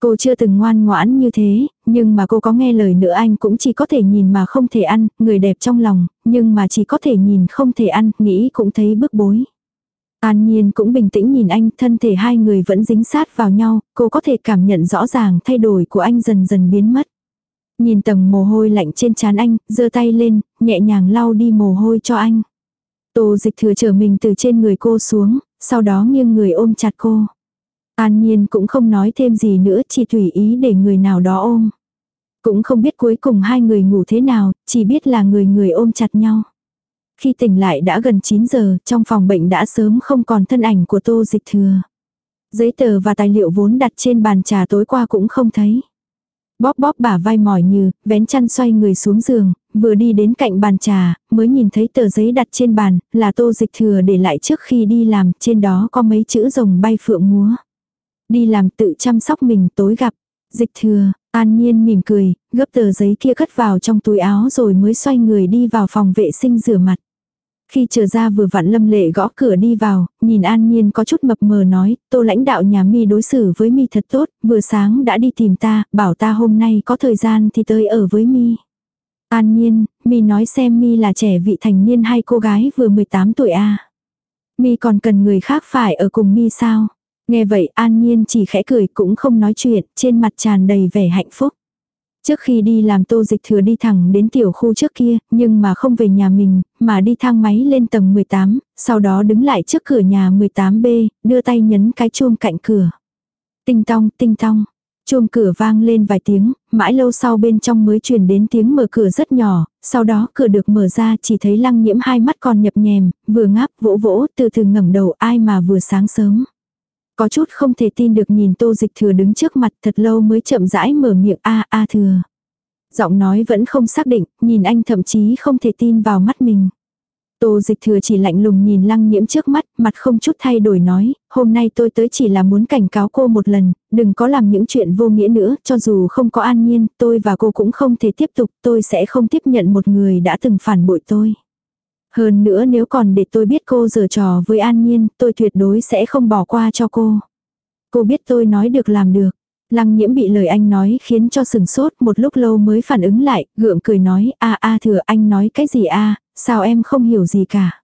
Cô chưa từng ngoan ngoãn như thế, nhưng mà cô có nghe lời nữa anh cũng chỉ có thể nhìn mà không thể ăn, người đẹp trong lòng, nhưng mà chỉ có thể nhìn không thể ăn, nghĩ cũng thấy bức bối. An Nhiên cũng bình tĩnh nhìn anh, thân thể hai người vẫn dính sát vào nhau, cô có thể cảm nhận rõ ràng thay đổi của anh dần dần biến mất. Nhìn tầng mồ hôi lạnh trên trán anh, giơ tay lên, nhẹ nhàng lau đi mồ hôi cho anh. Tô dịch thừa trở mình từ trên người cô xuống, sau đó nghiêng người ôm chặt cô. An Nhiên cũng không nói thêm gì nữa, chỉ tùy ý để người nào đó ôm. Cũng không biết cuối cùng hai người ngủ thế nào, chỉ biết là người người ôm chặt nhau. Khi tỉnh lại đã gần 9 giờ, trong phòng bệnh đã sớm không còn thân ảnh của tô dịch thừa. Giấy tờ và tài liệu vốn đặt trên bàn trà tối qua cũng không thấy. Bóp bóp bả vai mỏi như, vén chăn xoay người xuống giường, vừa đi đến cạnh bàn trà, mới nhìn thấy tờ giấy đặt trên bàn, là tô dịch thừa để lại trước khi đi làm, trên đó có mấy chữ rồng bay phượng múa. Đi làm tự chăm sóc mình tối gặp. Dịch thừa, an nhiên mỉm cười, gấp tờ giấy kia cất vào trong túi áo rồi mới xoay người đi vào phòng vệ sinh rửa mặt. Khi trở ra vừa vặn lâm lệ gõ cửa đi vào, nhìn an nhiên có chút mập mờ nói, tô lãnh đạo nhà mi đối xử với mi thật tốt, vừa sáng đã đi tìm ta, bảo ta hôm nay có thời gian thì tới ở với mi. An nhiên, mi nói xem mi là trẻ vị thành niên hay cô gái vừa 18 tuổi a à. Mi còn cần người khác phải ở cùng mi sao? Nghe vậy an nhiên chỉ khẽ cười cũng không nói chuyện, trên mặt tràn đầy vẻ hạnh phúc. Trước khi đi làm tô dịch thừa đi thẳng đến tiểu khu trước kia, nhưng mà không về nhà mình, mà đi thang máy lên tầng 18, sau đó đứng lại trước cửa nhà 18B, đưa tay nhấn cái chuông cạnh cửa. Tinh tong, tinh tong. Chuông cửa vang lên vài tiếng, mãi lâu sau bên trong mới truyền đến tiếng mở cửa rất nhỏ, sau đó cửa được mở ra chỉ thấy lăng nhiễm hai mắt còn nhập nhèm, vừa ngáp vỗ vỗ từ từ ngẩng đầu ai mà vừa sáng sớm. Có chút không thể tin được nhìn tô dịch thừa đứng trước mặt thật lâu mới chậm rãi mở miệng a a thừa. Giọng nói vẫn không xác định, nhìn anh thậm chí không thể tin vào mắt mình. Tô dịch thừa chỉ lạnh lùng nhìn lăng nhiễm trước mắt, mặt không chút thay đổi nói, hôm nay tôi tới chỉ là muốn cảnh cáo cô một lần, đừng có làm những chuyện vô nghĩa nữa, cho dù không có an nhiên, tôi và cô cũng không thể tiếp tục, tôi sẽ không tiếp nhận một người đã từng phản bội tôi. Hơn nữa nếu còn để tôi biết cô giở trò với an nhiên, tôi tuyệt đối sẽ không bỏ qua cho cô. Cô biết tôi nói được làm được. Lăng nhiễm bị lời anh nói khiến cho sừng sốt một lúc lâu mới phản ứng lại, gượng cười nói, a a thừa anh nói cái gì a sao em không hiểu gì cả.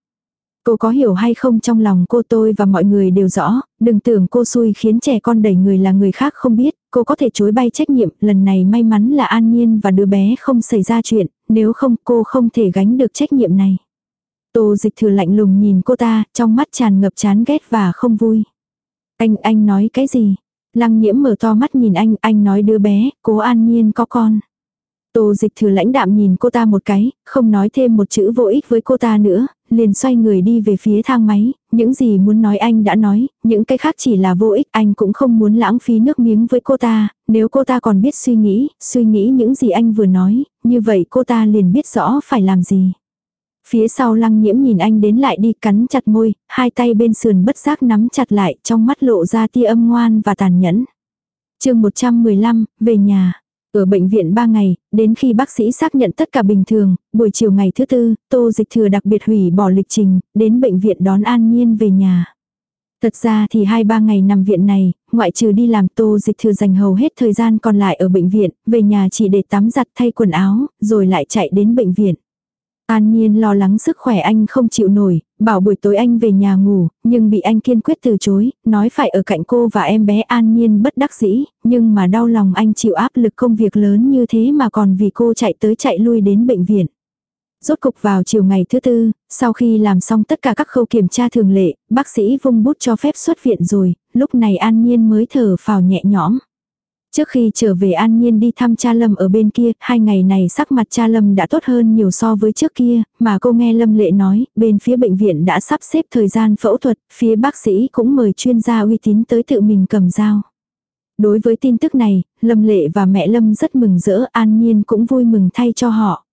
Cô có hiểu hay không trong lòng cô tôi và mọi người đều rõ, đừng tưởng cô xui khiến trẻ con đẩy người là người khác không biết, cô có thể chối bay trách nhiệm, lần này may mắn là an nhiên và đứa bé không xảy ra chuyện, nếu không cô không thể gánh được trách nhiệm này. Tô dịch thừa lạnh lùng nhìn cô ta, trong mắt tràn ngập chán ghét và không vui. Anh, anh nói cái gì? Lăng nhiễm mở to mắt nhìn anh, anh nói đứa bé, cố an nhiên có con. Tô dịch thừa lãnh đạm nhìn cô ta một cái, không nói thêm một chữ vô ích với cô ta nữa, liền xoay người đi về phía thang máy, những gì muốn nói anh đã nói, những cái khác chỉ là vô ích, anh cũng không muốn lãng phí nước miếng với cô ta, nếu cô ta còn biết suy nghĩ, suy nghĩ những gì anh vừa nói, như vậy cô ta liền biết rõ phải làm gì. Phía sau lăng nhiễm nhìn anh đến lại đi cắn chặt môi, hai tay bên sườn bất giác nắm chặt lại, trong mắt lộ ra tia âm ngoan và tàn nhẫn. chương 115, về nhà. Ở bệnh viện 3 ngày, đến khi bác sĩ xác nhận tất cả bình thường, buổi chiều ngày thứ tư, tô dịch thừa đặc biệt hủy bỏ lịch trình, đến bệnh viện đón an nhiên về nhà. Thật ra thì hai ba ngày nằm viện này, ngoại trừ đi làm tô dịch thừa dành hầu hết thời gian còn lại ở bệnh viện, về nhà chỉ để tắm giặt thay quần áo, rồi lại chạy đến bệnh viện. An Nhiên lo lắng sức khỏe anh không chịu nổi, bảo buổi tối anh về nhà ngủ, nhưng bị anh kiên quyết từ chối, nói phải ở cạnh cô và em bé An Nhiên bất đắc dĩ, nhưng mà đau lòng anh chịu áp lực công việc lớn như thế mà còn vì cô chạy tới chạy lui đến bệnh viện. Rốt cục vào chiều ngày thứ tư, sau khi làm xong tất cả các khâu kiểm tra thường lệ, bác sĩ vung bút cho phép xuất viện rồi, lúc này An Nhiên mới thở phào nhẹ nhõm. Trước khi trở về An Nhiên đi thăm cha Lâm ở bên kia, hai ngày này sắc mặt cha Lâm đã tốt hơn nhiều so với trước kia, mà cô nghe Lâm Lệ nói, bên phía bệnh viện đã sắp xếp thời gian phẫu thuật, phía bác sĩ cũng mời chuyên gia uy tín tới tự mình cầm dao. Đối với tin tức này, Lâm Lệ và mẹ Lâm rất mừng rỡ, An Nhiên cũng vui mừng thay cho họ.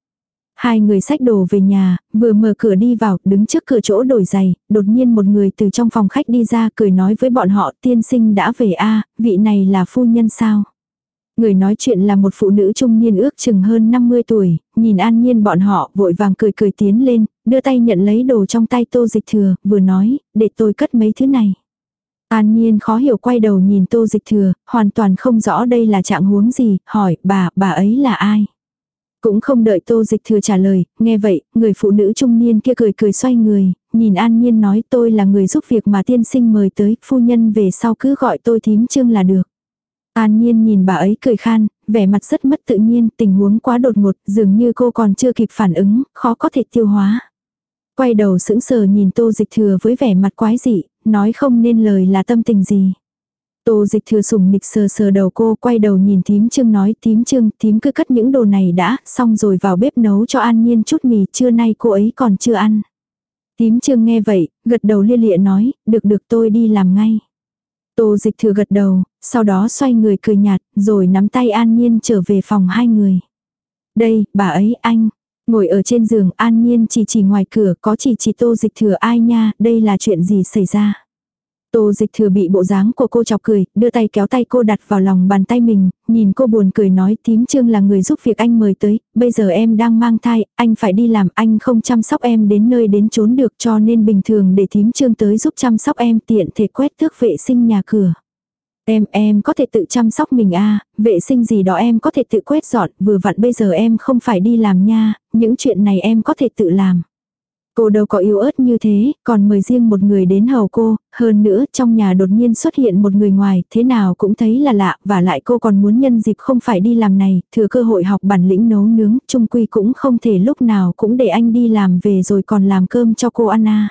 Hai người xách đồ về nhà, vừa mở cửa đi vào, đứng trước cửa chỗ đổi giày, đột nhiên một người từ trong phòng khách đi ra cười nói với bọn họ tiên sinh đã về a vị này là phu nhân sao. Người nói chuyện là một phụ nữ trung niên ước chừng hơn 50 tuổi, nhìn an nhiên bọn họ vội vàng cười cười tiến lên, đưa tay nhận lấy đồ trong tay tô dịch thừa, vừa nói, để tôi cất mấy thứ này. An nhiên khó hiểu quay đầu nhìn tô dịch thừa, hoàn toàn không rõ đây là trạng huống gì, hỏi bà, bà ấy là ai. Cũng không đợi tô dịch thừa trả lời, nghe vậy, người phụ nữ trung niên kia cười cười xoay người, nhìn an nhiên nói tôi là người giúp việc mà tiên sinh mời tới, phu nhân về sau cứ gọi tôi thím trương là được. An nhiên nhìn bà ấy cười khan, vẻ mặt rất mất tự nhiên, tình huống quá đột ngột, dường như cô còn chưa kịp phản ứng, khó có thể tiêu hóa. Quay đầu sững sờ nhìn tô dịch thừa với vẻ mặt quái dị, nói không nên lời là tâm tình gì. Tô dịch thừa sùng nịch sờ sờ đầu cô quay đầu nhìn thím trương nói thím trương thím cứ cất những đồ này đã xong rồi vào bếp nấu cho an nhiên chút mì trưa nay cô ấy còn chưa ăn. Thím trương nghe vậy, gật đầu lia lịa nói, được được tôi đi làm ngay. Tô dịch thừa gật đầu, sau đó xoay người cười nhạt, rồi nắm tay an nhiên trở về phòng hai người. Đây, bà ấy, anh. Ngồi ở trên giường an nhiên chỉ chỉ ngoài cửa có chỉ chỉ tô dịch thừa ai nha, đây là chuyện gì xảy ra. Tô dịch thừa bị bộ dáng của cô chọc cười, đưa tay kéo tay cô đặt vào lòng bàn tay mình, nhìn cô buồn cười nói tím trương là người giúp việc anh mời tới, bây giờ em đang mang thai, anh phải đi làm, anh không chăm sóc em đến nơi đến chốn được cho nên bình thường để tím trương tới giúp chăm sóc em tiện thể quét thước vệ sinh nhà cửa. Em, em có thể tự chăm sóc mình à, vệ sinh gì đó em có thể tự quét dọn, vừa vặn bây giờ em không phải đi làm nha, những chuyện này em có thể tự làm. Cô đâu có yếu ớt như thế, còn mời riêng một người đến hầu cô, hơn nữa trong nhà đột nhiên xuất hiện một người ngoài, thế nào cũng thấy là lạ, và lại cô còn muốn nhân dịp không phải đi làm này, thừa cơ hội học bản lĩnh nấu nướng, trung quy cũng không thể lúc nào cũng để anh đi làm về rồi còn làm cơm cho cô ăn à.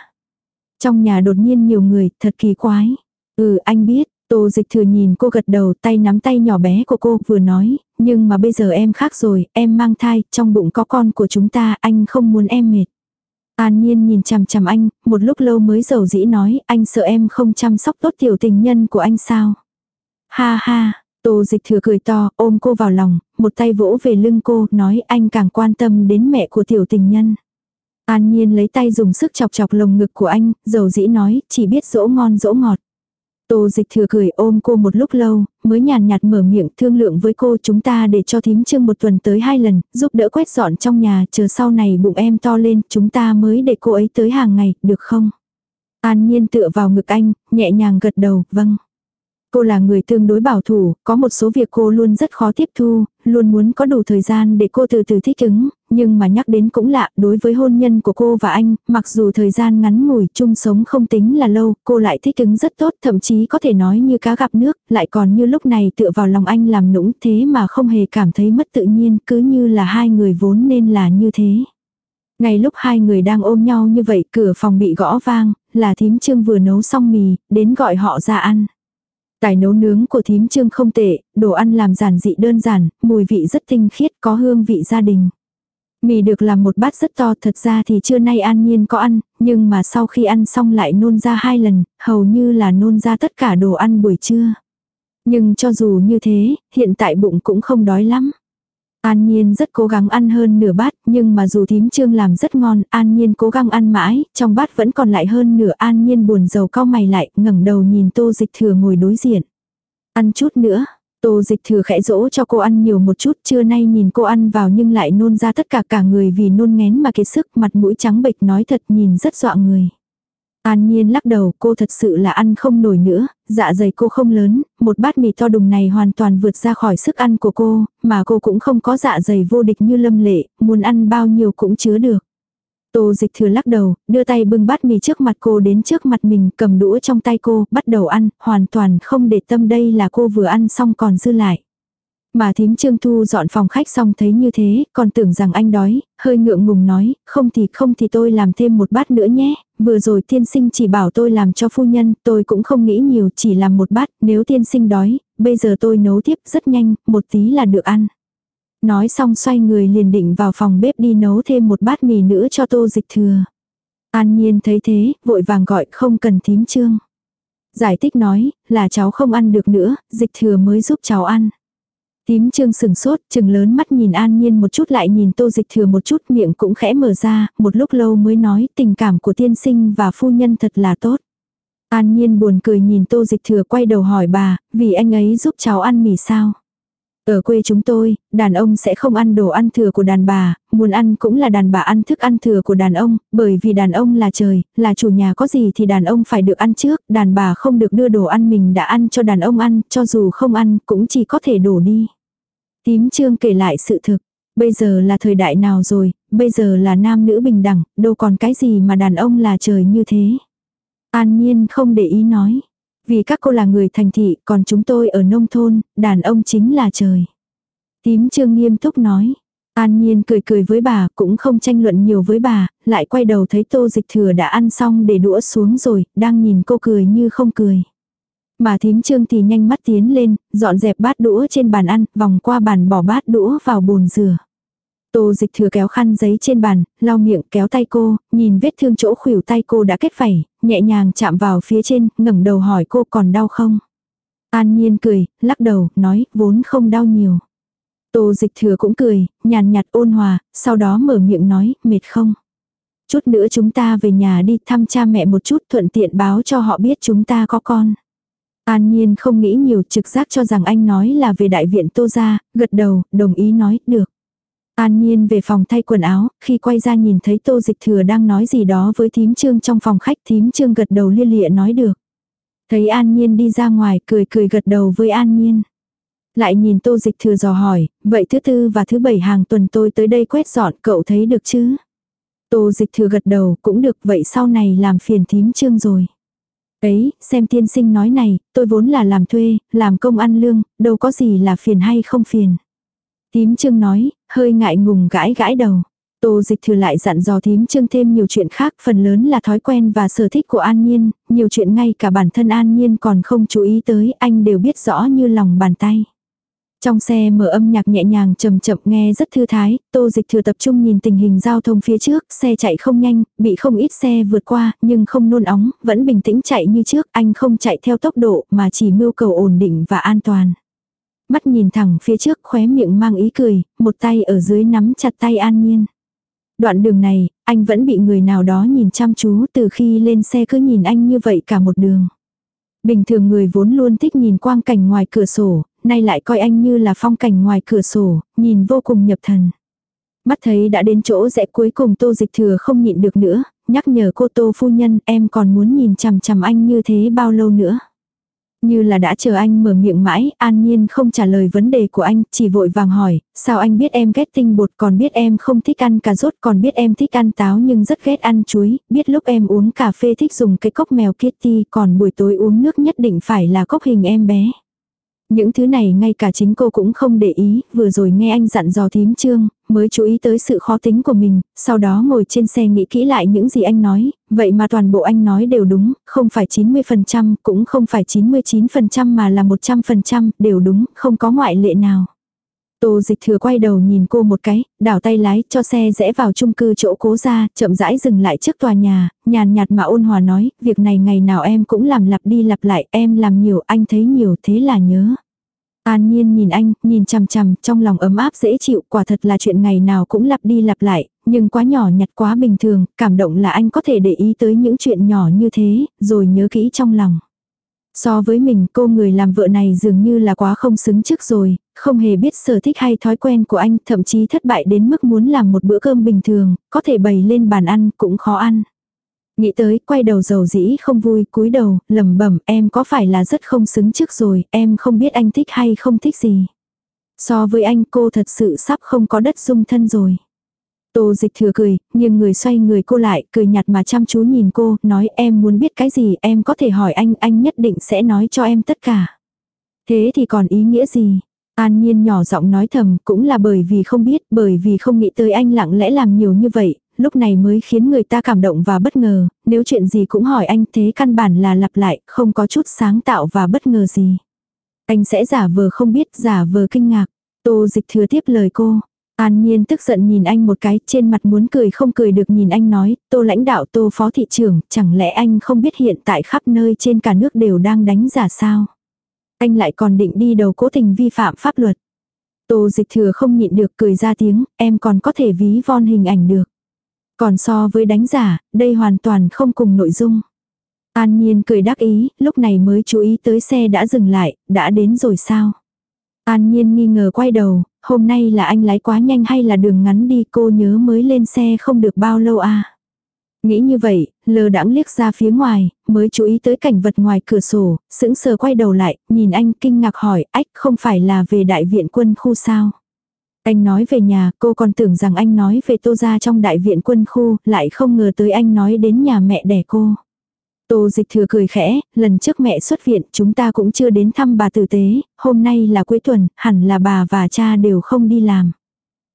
Trong nhà đột nhiên nhiều người, thật kỳ quái. Ừ anh biết, Tô dịch thừa nhìn cô gật đầu tay nắm tay nhỏ bé của cô vừa nói, nhưng mà bây giờ em khác rồi, em mang thai, trong bụng có con của chúng ta, anh không muốn em mệt. An Nhiên nhìn chằm chằm anh, một lúc lâu mới dầu dĩ nói, anh sợ em không chăm sóc tốt tiểu tình nhân của anh sao. Ha ha, Tô dịch thừa cười to, ôm cô vào lòng, một tay vỗ về lưng cô, nói anh càng quan tâm đến mẹ của tiểu tình nhân. An Nhiên lấy tay dùng sức chọc chọc lồng ngực của anh, dầu dĩ nói, chỉ biết dỗ ngon dỗ ngọt. Tô dịch thừa cười ôm cô một lúc lâu, mới nhàn nhạt mở miệng thương lượng với cô chúng ta để cho thím trương một tuần tới hai lần, giúp đỡ quét dọn trong nhà, chờ sau này bụng em to lên, chúng ta mới để cô ấy tới hàng ngày, được không? An nhiên tựa vào ngực anh, nhẹ nhàng gật đầu, vâng. Cô là người tương đối bảo thủ, có một số việc cô luôn rất khó tiếp thu, luôn muốn có đủ thời gian để cô từ từ thích ứng, nhưng mà nhắc đến cũng lạ, đối với hôn nhân của cô và anh, mặc dù thời gian ngắn ngủi chung sống không tính là lâu, cô lại thích ứng rất tốt, thậm chí có thể nói như cá gặp nước, lại còn như lúc này tựa vào lòng anh làm nũng thế mà không hề cảm thấy mất tự nhiên, cứ như là hai người vốn nên là như thế. Ngay lúc hai người đang ôm nhau như vậy, cửa phòng bị gõ vang, là thím trương vừa nấu xong mì, đến gọi họ ra ăn. Tài nấu nướng của thím trương không tệ, đồ ăn làm giản dị đơn giản, mùi vị rất tinh khiết có hương vị gia đình. Mì được làm một bát rất to thật ra thì trưa nay an nhiên có ăn, nhưng mà sau khi ăn xong lại nôn ra hai lần, hầu như là nôn ra tất cả đồ ăn buổi trưa. Nhưng cho dù như thế, hiện tại bụng cũng không đói lắm. An Nhiên rất cố gắng ăn hơn nửa bát, nhưng mà dù thím trương làm rất ngon, An Nhiên cố gắng ăn mãi, trong bát vẫn còn lại hơn nửa An Nhiên buồn rầu cao mày lại, ngẩng đầu nhìn tô dịch thừa ngồi đối diện. Ăn chút nữa, tô dịch thừa khẽ dỗ cho cô ăn nhiều một chút, trưa nay nhìn cô ăn vào nhưng lại nôn ra tất cả cả người vì nôn ngén mà kiệt sức, mặt mũi trắng bệch nói thật nhìn rất dọa người. An Nhiên lắc đầu, cô thật sự là ăn không nổi nữa, dạ dày cô không lớn, một bát mì to đùng này hoàn toàn vượt ra khỏi sức ăn của cô, mà cô cũng không có dạ dày vô địch như lâm lệ, muốn ăn bao nhiêu cũng chứa được. Tô dịch thừa lắc đầu, đưa tay bưng bát mì trước mặt cô đến trước mặt mình, cầm đũa trong tay cô, bắt đầu ăn, hoàn toàn không để tâm đây là cô vừa ăn xong còn dư lại. Mà thím Trương Thu dọn phòng khách xong thấy như thế, còn tưởng rằng anh đói, hơi ngượng ngùng nói, không thì không thì tôi làm thêm một bát nữa nhé, vừa rồi tiên sinh chỉ bảo tôi làm cho phu nhân, tôi cũng không nghĩ nhiều chỉ làm một bát, nếu tiên sinh đói, bây giờ tôi nấu tiếp rất nhanh, một tí là được ăn. Nói xong xoay người liền định vào phòng bếp đi nấu thêm một bát mì nữa cho tô dịch thừa. An nhiên thấy thế, vội vàng gọi không cần thím trương. Giải thích nói, là cháu không ăn được nữa, dịch thừa mới giúp cháu ăn. Tím trương sừng sốt, chừng lớn mắt nhìn an nhiên một chút lại nhìn tô dịch thừa một chút miệng cũng khẽ mở ra, một lúc lâu mới nói tình cảm của tiên sinh và phu nhân thật là tốt. An nhiên buồn cười nhìn tô dịch thừa quay đầu hỏi bà, vì anh ấy giúp cháu ăn mì sao. Ở quê chúng tôi, đàn ông sẽ không ăn đồ ăn thừa của đàn bà, muốn ăn cũng là đàn bà ăn thức ăn thừa của đàn ông, bởi vì đàn ông là trời, là chủ nhà có gì thì đàn ông phải được ăn trước, đàn bà không được đưa đồ ăn mình đã ăn cho đàn ông ăn, cho dù không ăn cũng chỉ có thể đổ đi. Tím trương kể lại sự thực. Bây giờ là thời đại nào rồi, bây giờ là nam nữ bình đẳng, đâu còn cái gì mà đàn ông là trời như thế. An nhiên không để ý nói. Vì các cô là người thành thị, còn chúng tôi ở nông thôn, đàn ông chính là trời. Tím trương nghiêm túc nói. An Nhiên cười cười với bà, cũng không tranh luận nhiều với bà, lại quay đầu thấy tô dịch thừa đã ăn xong để đũa xuống rồi, đang nhìn cô cười như không cười. Mà thím trương thì nhanh mắt tiến lên, dọn dẹp bát đũa trên bàn ăn, vòng qua bàn bỏ bát đũa vào bồn rửa. Tô dịch thừa kéo khăn giấy trên bàn, lau miệng kéo tay cô, nhìn vết thương chỗ khuỷu tay cô đã kết phẩy, nhẹ nhàng chạm vào phía trên, ngẩng đầu hỏi cô còn đau không. An nhiên cười, lắc đầu, nói, vốn không đau nhiều. Tô dịch thừa cũng cười, nhàn nhạt ôn hòa, sau đó mở miệng nói, mệt không. Chút nữa chúng ta về nhà đi thăm cha mẹ một chút thuận tiện báo cho họ biết chúng ta có con. An Nhiên không nghĩ nhiều trực giác cho rằng anh nói là về đại viện Tô Gia, gật đầu, đồng ý nói, được. An Nhiên về phòng thay quần áo, khi quay ra nhìn thấy Tô Dịch Thừa đang nói gì đó với thím trương trong phòng khách thím trương gật đầu lia lịa nói được. Thấy An Nhiên đi ra ngoài cười cười gật đầu với An Nhiên. Lại nhìn Tô Dịch Thừa dò hỏi, vậy thứ tư và thứ bảy hàng tuần tôi tới đây quét dọn cậu thấy được chứ? Tô Dịch Thừa gật đầu cũng được vậy sau này làm phiền thím trương rồi. Ấy, xem tiên sinh nói này, tôi vốn là làm thuê, làm công ăn lương, đâu có gì là phiền hay không phiền. Tím trương nói, hơi ngại ngùng gãi gãi đầu. Tô dịch thừa lại dặn dò thím trương thêm nhiều chuyện khác, phần lớn là thói quen và sở thích của An Nhiên, nhiều chuyện ngay cả bản thân An Nhiên còn không chú ý tới, anh đều biết rõ như lòng bàn tay. Trong xe mở âm nhạc nhẹ nhàng chậm chậm nghe rất thư thái, tô dịch thừa tập trung nhìn tình hình giao thông phía trước, xe chạy không nhanh, bị không ít xe vượt qua, nhưng không nôn óng, vẫn bình tĩnh chạy như trước, anh không chạy theo tốc độ mà chỉ mưu cầu ổn định và an toàn. Mắt nhìn thẳng phía trước khóe miệng mang ý cười, một tay ở dưới nắm chặt tay an nhiên. Đoạn đường này, anh vẫn bị người nào đó nhìn chăm chú từ khi lên xe cứ nhìn anh như vậy cả một đường. Bình thường người vốn luôn thích nhìn quang cảnh ngoài cửa sổ, nay lại coi anh như là phong cảnh ngoài cửa sổ, nhìn vô cùng nhập thần. Mắt thấy đã đến chỗ rẽ cuối cùng tô dịch thừa không nhịn được nữa, nhắc nhở cô tô phu nhân em còn muốn nhìn chằm chằm anh như thế bao lâu nữa. Như là đã chờ anh mở miệng mãi, an nhiên không trả lời vấn đề của anh, chỉ vội vàng hỏi, sao anh biết em ghét tinh bột còn biết em không thích ăn cà rốt còn biết em thích ăn táo nhưng rất ghét ăn chuối, biết lúc em uống cà phê thích dùng cái cốc mèo kitty còn buổi tối uống nước nhất định phải là cốc hình em bé. Những thứ này ngay cả chính cô cũng không để ý, vừa rồi nghe anh dặn dò thím trương, mới chú ý tới sự khó tính của mình, sau đó ngồi trên xe nghĩ kỹ lại những gì anh nói, vậy mà toàn bộ anh nói đều đúng, không phải 90%, cũng không phải 99% mà là 100%, đều đúng, không có ngoại lệ nào. Tô dịch thừa quay đầu nhìn cô một cái, đảo tay lái cho xe rẽ vào chung cư chỗ cố ra, chậm rãi dừng lại trước tòa nhà, nhàn nhạt mà ôn hòa nói, việc này ngày nào em cũng làm lặp đi lặp lại, em làm nhiều, anh thấy nhiều thế là nhớ. An nhiên nhìn anh, nhìn chằm chằm, trong lòng ấm áp dễ chịu, quả thật là chuyện ngày nào cũng lặp đi lặp lại, nhưng quá nhỏ nhặt quá bình thường, cảm động là anh có thể để ý tới những chuyện nhỏ như thế, rồi nhớ kỹ trong lòng. So với mình cô người làm vợ này dường như là quá không xứng trước rồi, không hề biết sở thích hay thói quen của anh, thậm chí thất bại đến mức muốn làm một bữa cơm bình thường, có thể bày lên bàn ăn cũng khó ăn. Nghĩ tới, quay đầu dầu dĩ không vui, cúi đầu, lẩm bẩm, em có phải là rất không xứng trước rồi, em không biết anh thích hay không thích gì. So với anh cô thật sự sắp không có đất dung thân rồi. Tô dịch thừa cười, nhưng người xoay người cô lại, cười nhạt mà chăm chú nhìn cô, nói em muốn biết cái gì em có thể hỏi anh, anh nhất định sẽ nói cho em tất cả. Thế thì còn ý nghĩa gì? An Nhiên nhỏ giọng nói thầm, cũng là bởi vì không biết, bởi vì không nghĩ tới anh lặng lẽ làm nhiều như vậy, lúc này mới khiến người ta cảm động và bất ngờ, nếu chuyện gì cũng hỏi anh thế căn bản là lặp lại, không có chút sáng tạo và bất ngờ gì. Anh sẽ giả vờ không biết, giả vờ kinh ngạc. Tô dịch thừa tiếp lời cô. An Nhiên tức giận nhìn anh một cái, trên mặt muốn cười không cười được nhìn anh nói, tô lãnh đạo tô phó thị trưởng, chẳng lẽ anh không biết hiện tại khắp nơi trên cả nước đều đang đánh giả sao? Anh lại còn định đi đầu cố tình vi phạm pháp luật. Tô dịch thừa không nhịn được cười ra tiếng, em còn có thể ví von hình ảnh được. Còn so với đánh giả, đây hoàn toàn không cùng nội dung. An Nhiên cười đắc ý, lúc này mới chú ý tới xe đã dừng lại, đã đến rồi sao? An Nhiên nghi ngờ quay đầu, hôm nay là anh lái quá nhanh hay là đường ngắn đi cô nhớ mới lên xe không được bao lâu à? Nghĩ như vậy, lờ đãng liếc ra phía ngoài, mới chú ý tới cảnh vật ngoài cửa sổ, sững sờ quay đầu lại, nhìn anh kinh ngạc hỏi, ách không phải là về đại viện quân khu sao? Anh nói về nhà, cô còn tưởng rằng anh nói về tô gia trong đại viện quân khu, lại không ngờ tới anh nói đến nhà mẹ đẻ cô. Tô dịch thừa cười khẽ, lần trước mẹ xuất viện chúng ta cũng chưa đến thăm bà tử tế, hôm nay là cuối tuần, hẳn là bà và cha đều không đi làm.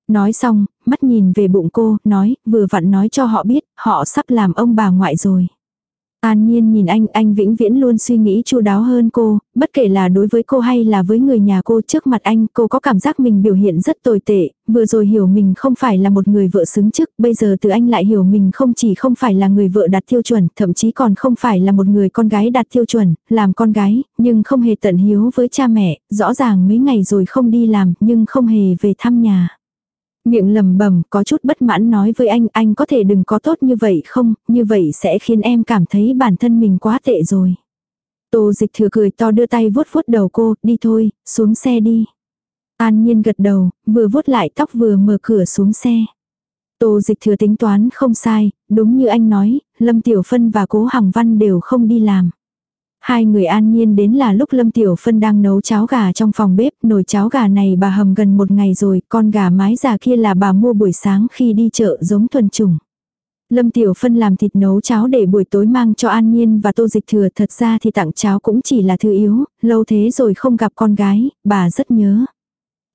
Nói xong, mắt nhìn về bụng cô, nói, vừa vặn nói cho họ biết, họ sắp làm ông bà ngoại rồi. An Nhiên nhìn anh, anh vĩnh viễn luôn suy nghĩ chu đáo hơn cô, bất kể là đối với cô hay là với người nhà cô trước mặt anh, cô có cảm giác mình biểu hiện rất tồi tệ, vừa rồi hiểu mình không phải là một người vợ xứng chức, bây giờ từ anh lại hiểu mình không chỉ không phải là người vợ đạt tiêu chuẩn, thậm chí còn không phải là một người con gái đạt tiêu chuẩn, làm con gái, nhưng không hề tận hiếu với cha mẹ, rõ ràng mấy ngày rồi không đi làm, nhưng không hề về thăm nhà. Miệng lầm bầm có chút bất mãn nói với anh, anh có thể đừng có tốt như vậy không, như vậy sẽ khiến em cảm thấy bản thân mình quá tệ rồi. Tô dịch thừa cười to đưa tay vuốt vuốt đầu cô, đi thôi, xuống xe đi. An nhiên gật đầu, vừa vuốt lại tóc vừa mở cửa xuống xe. Tô dịch thừa tính toán không sai, đúng như anh nói, Lâm Tiểu Phân và Cố Hằng Văn đều không đi làm. Hai người an nhiên đến là lúc Lâm Tiểu Phân đang nấu cháo gà trong phòng bếp, nồi cháo gà này bà hầm gần một ngày rồi, con gà mái già kia là bà mua buổi sáng khi đi chợ giống thuần trùng. Lâm Tiểu Phân làm thịt nấu cháo để buổi tối mang cho An Nhiên và Tô Dịch Thừa thật ra thì tặng cháo cũng chỉ là thứ yếu, lâu thế rồi không gặp con gái, bà rất nhớ.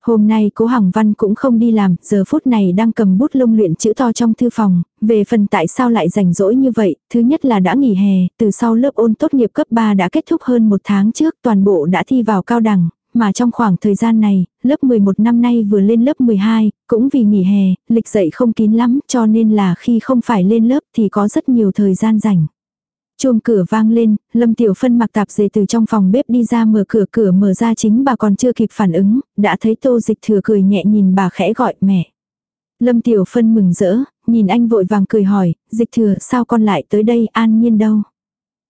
Hôm nay cố Hằng Văn cũng không đi làm, giờ phút này đang cầm bút lông luyện chữ to trong thư phòng, về phần tại sao lại rảnh rỗi như vậy, thứ nhất là đã nghỉ hè, từ sau lớp ôn tốt nghiệp cấp 3 đã kết thúc hơn một tháng trước, toàn bộ đã thi vào cao đẳng, mà trong khoảng thời gian này, lớp 11 năm nay vừa lên lớp 12, cũng vì nghỉ hè, lịch dạy không kín lắm, cho nên là khi không phải lên lớp thì có rất nhiều thời gian rảnh. Chuông cửa vang lên, Lâm Tiểu Phân mặc tạp dề từ trong phòng bếp đi ra mở cửa cửa mở ra chính bà còn chưa kịp phản ứng, đã thấy tô dịch thừa cười nhẹ nhìn bà khẽ gọi mẹ. Lâm Tiểu Phân mừng rỡ, nhìn anh vội vàng cười hỏi, dịch thừa sao con lại tới đây an nhiên đâu.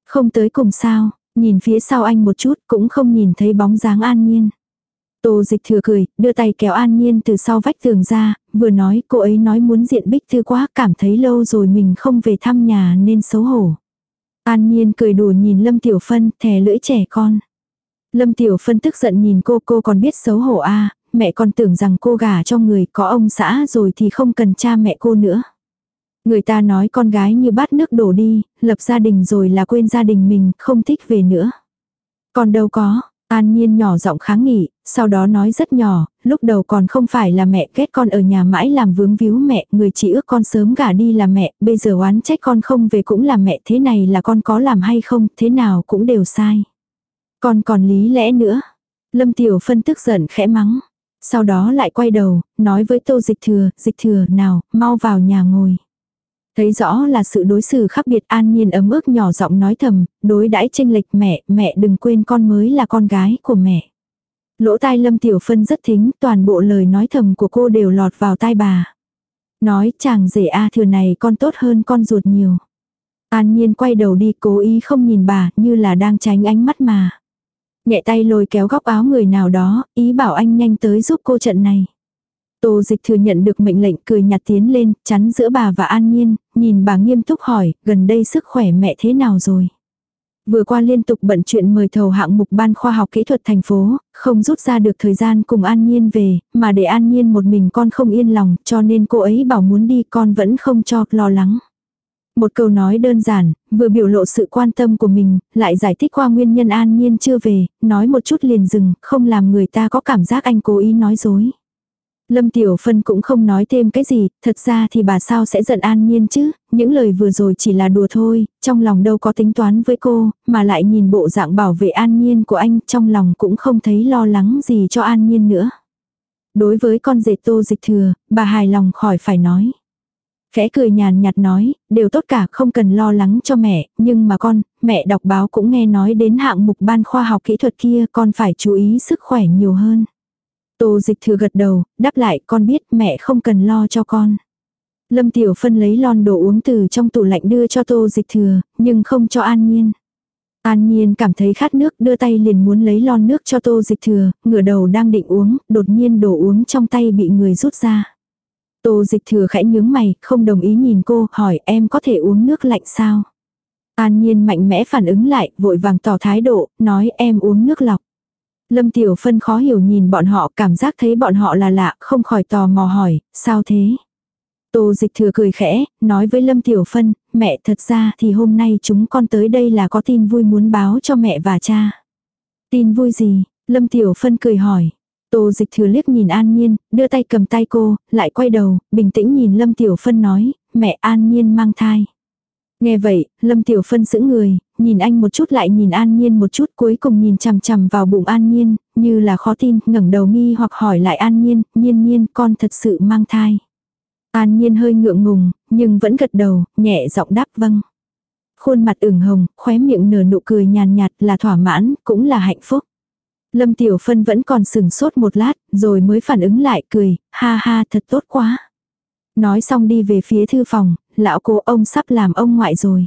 Không tới cùng sao, nhìn phía sau anh một chút cũng không nhìn thấy bóng dáng an nhiên. Tô dịch thừa cười, đưa tay kéo an nhiên từ sau vách tường ra, vừa nói cô ấy nói muốn diện bích thư quá cảm thấy lâu rồi mình không về thăm nhà nên xấu hổ. An Nhiên cười đùa nhìn Lâm Tiểu Phân, thè lưỡi trẻ con. Lâm Tiểu Phân tức giận nhìn cô, cô còn biết xấu hổ a à, mẹ còn tưởng rằng cô gả cho người có ông xã rồi thì không cần cha mẹ cô nữa. Người ta nói con gái như bát nước đổ đi, lập gia đình rồi là quên gia đình mình, không thích về nữa. Còn đâu có, An Nhiên nhỏ giọng kháng nghị, sau đó nói rất nhỏ, lúc đầu còn không phải là mẹ kết con ở nhà mãi làm vướng víu mẹ, người chỉ ước con sớm gả đi là mẹ, bây giờ oán trách con không về cũng là mẹ, thế này là con có làm hay không, thế nào cũng đều sai. Con còn lý lẽ nữa. Lâm Tiểu Phân tức giận khẽ mắng. Sau đó lại quay đầu, nói với tô dịch thừa, dịch thừa nào, mau vào nhà ngồi. Thấy rõ là sự đối xử khác biệt an nhiên ấm ức nhỏ giọng nói thầm, đối đãi tranh lệch mẹ, mẹ đừng quên con mới là con gái của mẹ. Lỗ tai Lâm Tiểu Phân rất thính, toàn bộ lời nói thầm của cô đều lọt vào tai bà. Nói chàng rể A thừa này con tốt hơn con ruột nhiều. An nhiên quay đầu đi cố ý không nhìn bà như là đang tránh ánh mắt mà. Nhẹ tay lôi kéo góc áo người nào đó, ý bảo anh nhanh tới giúp cô trận này. Tô dịch thừa nhận được mệnh lệnh cười nhạt tiến lên, chắn giữa bà và An Nhiên, nhìn bà nghiêm túc hỏi, gần đây sức khỏe mẹ thế nào rồi? Vừa qua liên tục bận chuyện mời thầu hạng mục ban khoa học kỹ thuật thành phố, không rút ra được thời gian cùng An Nhiên về, mà để An Nhiên một mình con không yên lòng, cho nên cô ấy bảo muốn đi con vẫn không cho, lo lắng. Một câu nói đơn giản, vừa biểu lộ sự quan tâm của mình, lại giải thích qua nguyên nhân An Nhiên chưa về, nói một chút liền dừng, không làm người ta có cảm giác anh cố ý nói dối. Lâm Tiểu Phân cũng không nói thêm cái gì, thật ra thì bà sao sẽ giận an nhiên chứ, những lời vừa rồi chỉ là đùa thôi, trong lòng đâu có tính toán với cô, mà lại nhìn bộ dạng bảo vệ an nhiên của anh, trong lòng cũng không thấy lo lắng gì cho an nhiên nữa. Đối với con dệt tô dịch thừa, bà hài lòng khỏi phải nói. Khẽ cười nhàn nhạt nói, đều tốt cả không cần lo lắng cho mẹ, nhưng mà con, mẹ đọc báo cũng nghe nói đến hạng mục ban khoa học kỹ thuật kia con phải chú ý sức khỏe nhiều hơn. Tô dịch thừa gật đầu, đáp lại con biết mẹ không cần lo cho con. Lâm Tiểu Phân lấy lon đồ uống từ trong tủ lạnh đưa cho tô dịch thừa, nhưng không cho An Nhiên. An Nhiên cảm thấy khát nước đưa tay liền muốn lấy lon nước cho tô dịch thừa, ngửa đầu đang định uống, đột nhiên đồ uống trong tay bị người rút ra. Tô dịch thừa khẽ nhướng mày, không đồng ý nhìn cô, hỏi em có thể uống nước lạnh sao? An Nhiên mạnh mẽ phản ứng lại, vội vàng tỏ thái độ, nói em uống nước lọc. Lâm Tiểu Phân khó hiểu nhìn bọn họ cảm giác thấy bọn họ là lạ, không khỏi tò mò hỏi, sao thế? Tô dịch thừa cười khẽ, nói với Lâm Tiểu Phân, mẹ thật ra thì hôm nay chúng con tới đây là có tin vui muốn báo cho mẹ và cha. Tin vui gì? Lâm Tiểu Phân cười hỏi. Tô dịch thừa liếc nhìn An Nhiên, đưa tay cầm tay cô, lại quay đầu, bình tĩnh nhìn Lâm Tiểu Phân nói, mẹ An Nhiên mang thai. Nghe vậy, Lâm Tiểu Phân giữ người, nhìn anh một chút lại nhìn An Nhiên một chút cuối cùng nhìn chằm chằm vào bụng An Nhiên, như là khó tin, ngẩng đầu nghi hoặc hỏi lại An Nhiên, nhiên nhiên con thật sự mang thai. An Nhiên hơi ngượng ngùng, nhưng vẫn gật đầu, nhẹ giọng đáp vâng. Khuôn mặt ửng hồng, khóe miệng nở nụ cười nhàn nhạt là thỏa mãn, cũng là hạnh phúc. Lâm Tiểu Phân vẫn còn sừng sốt một lát, rồi mới phản ứng lại cười, ha ha thật tốt quá. Nói xong đi về phía thư phòng, lão cô ông sắp làm ông ngoại rồi.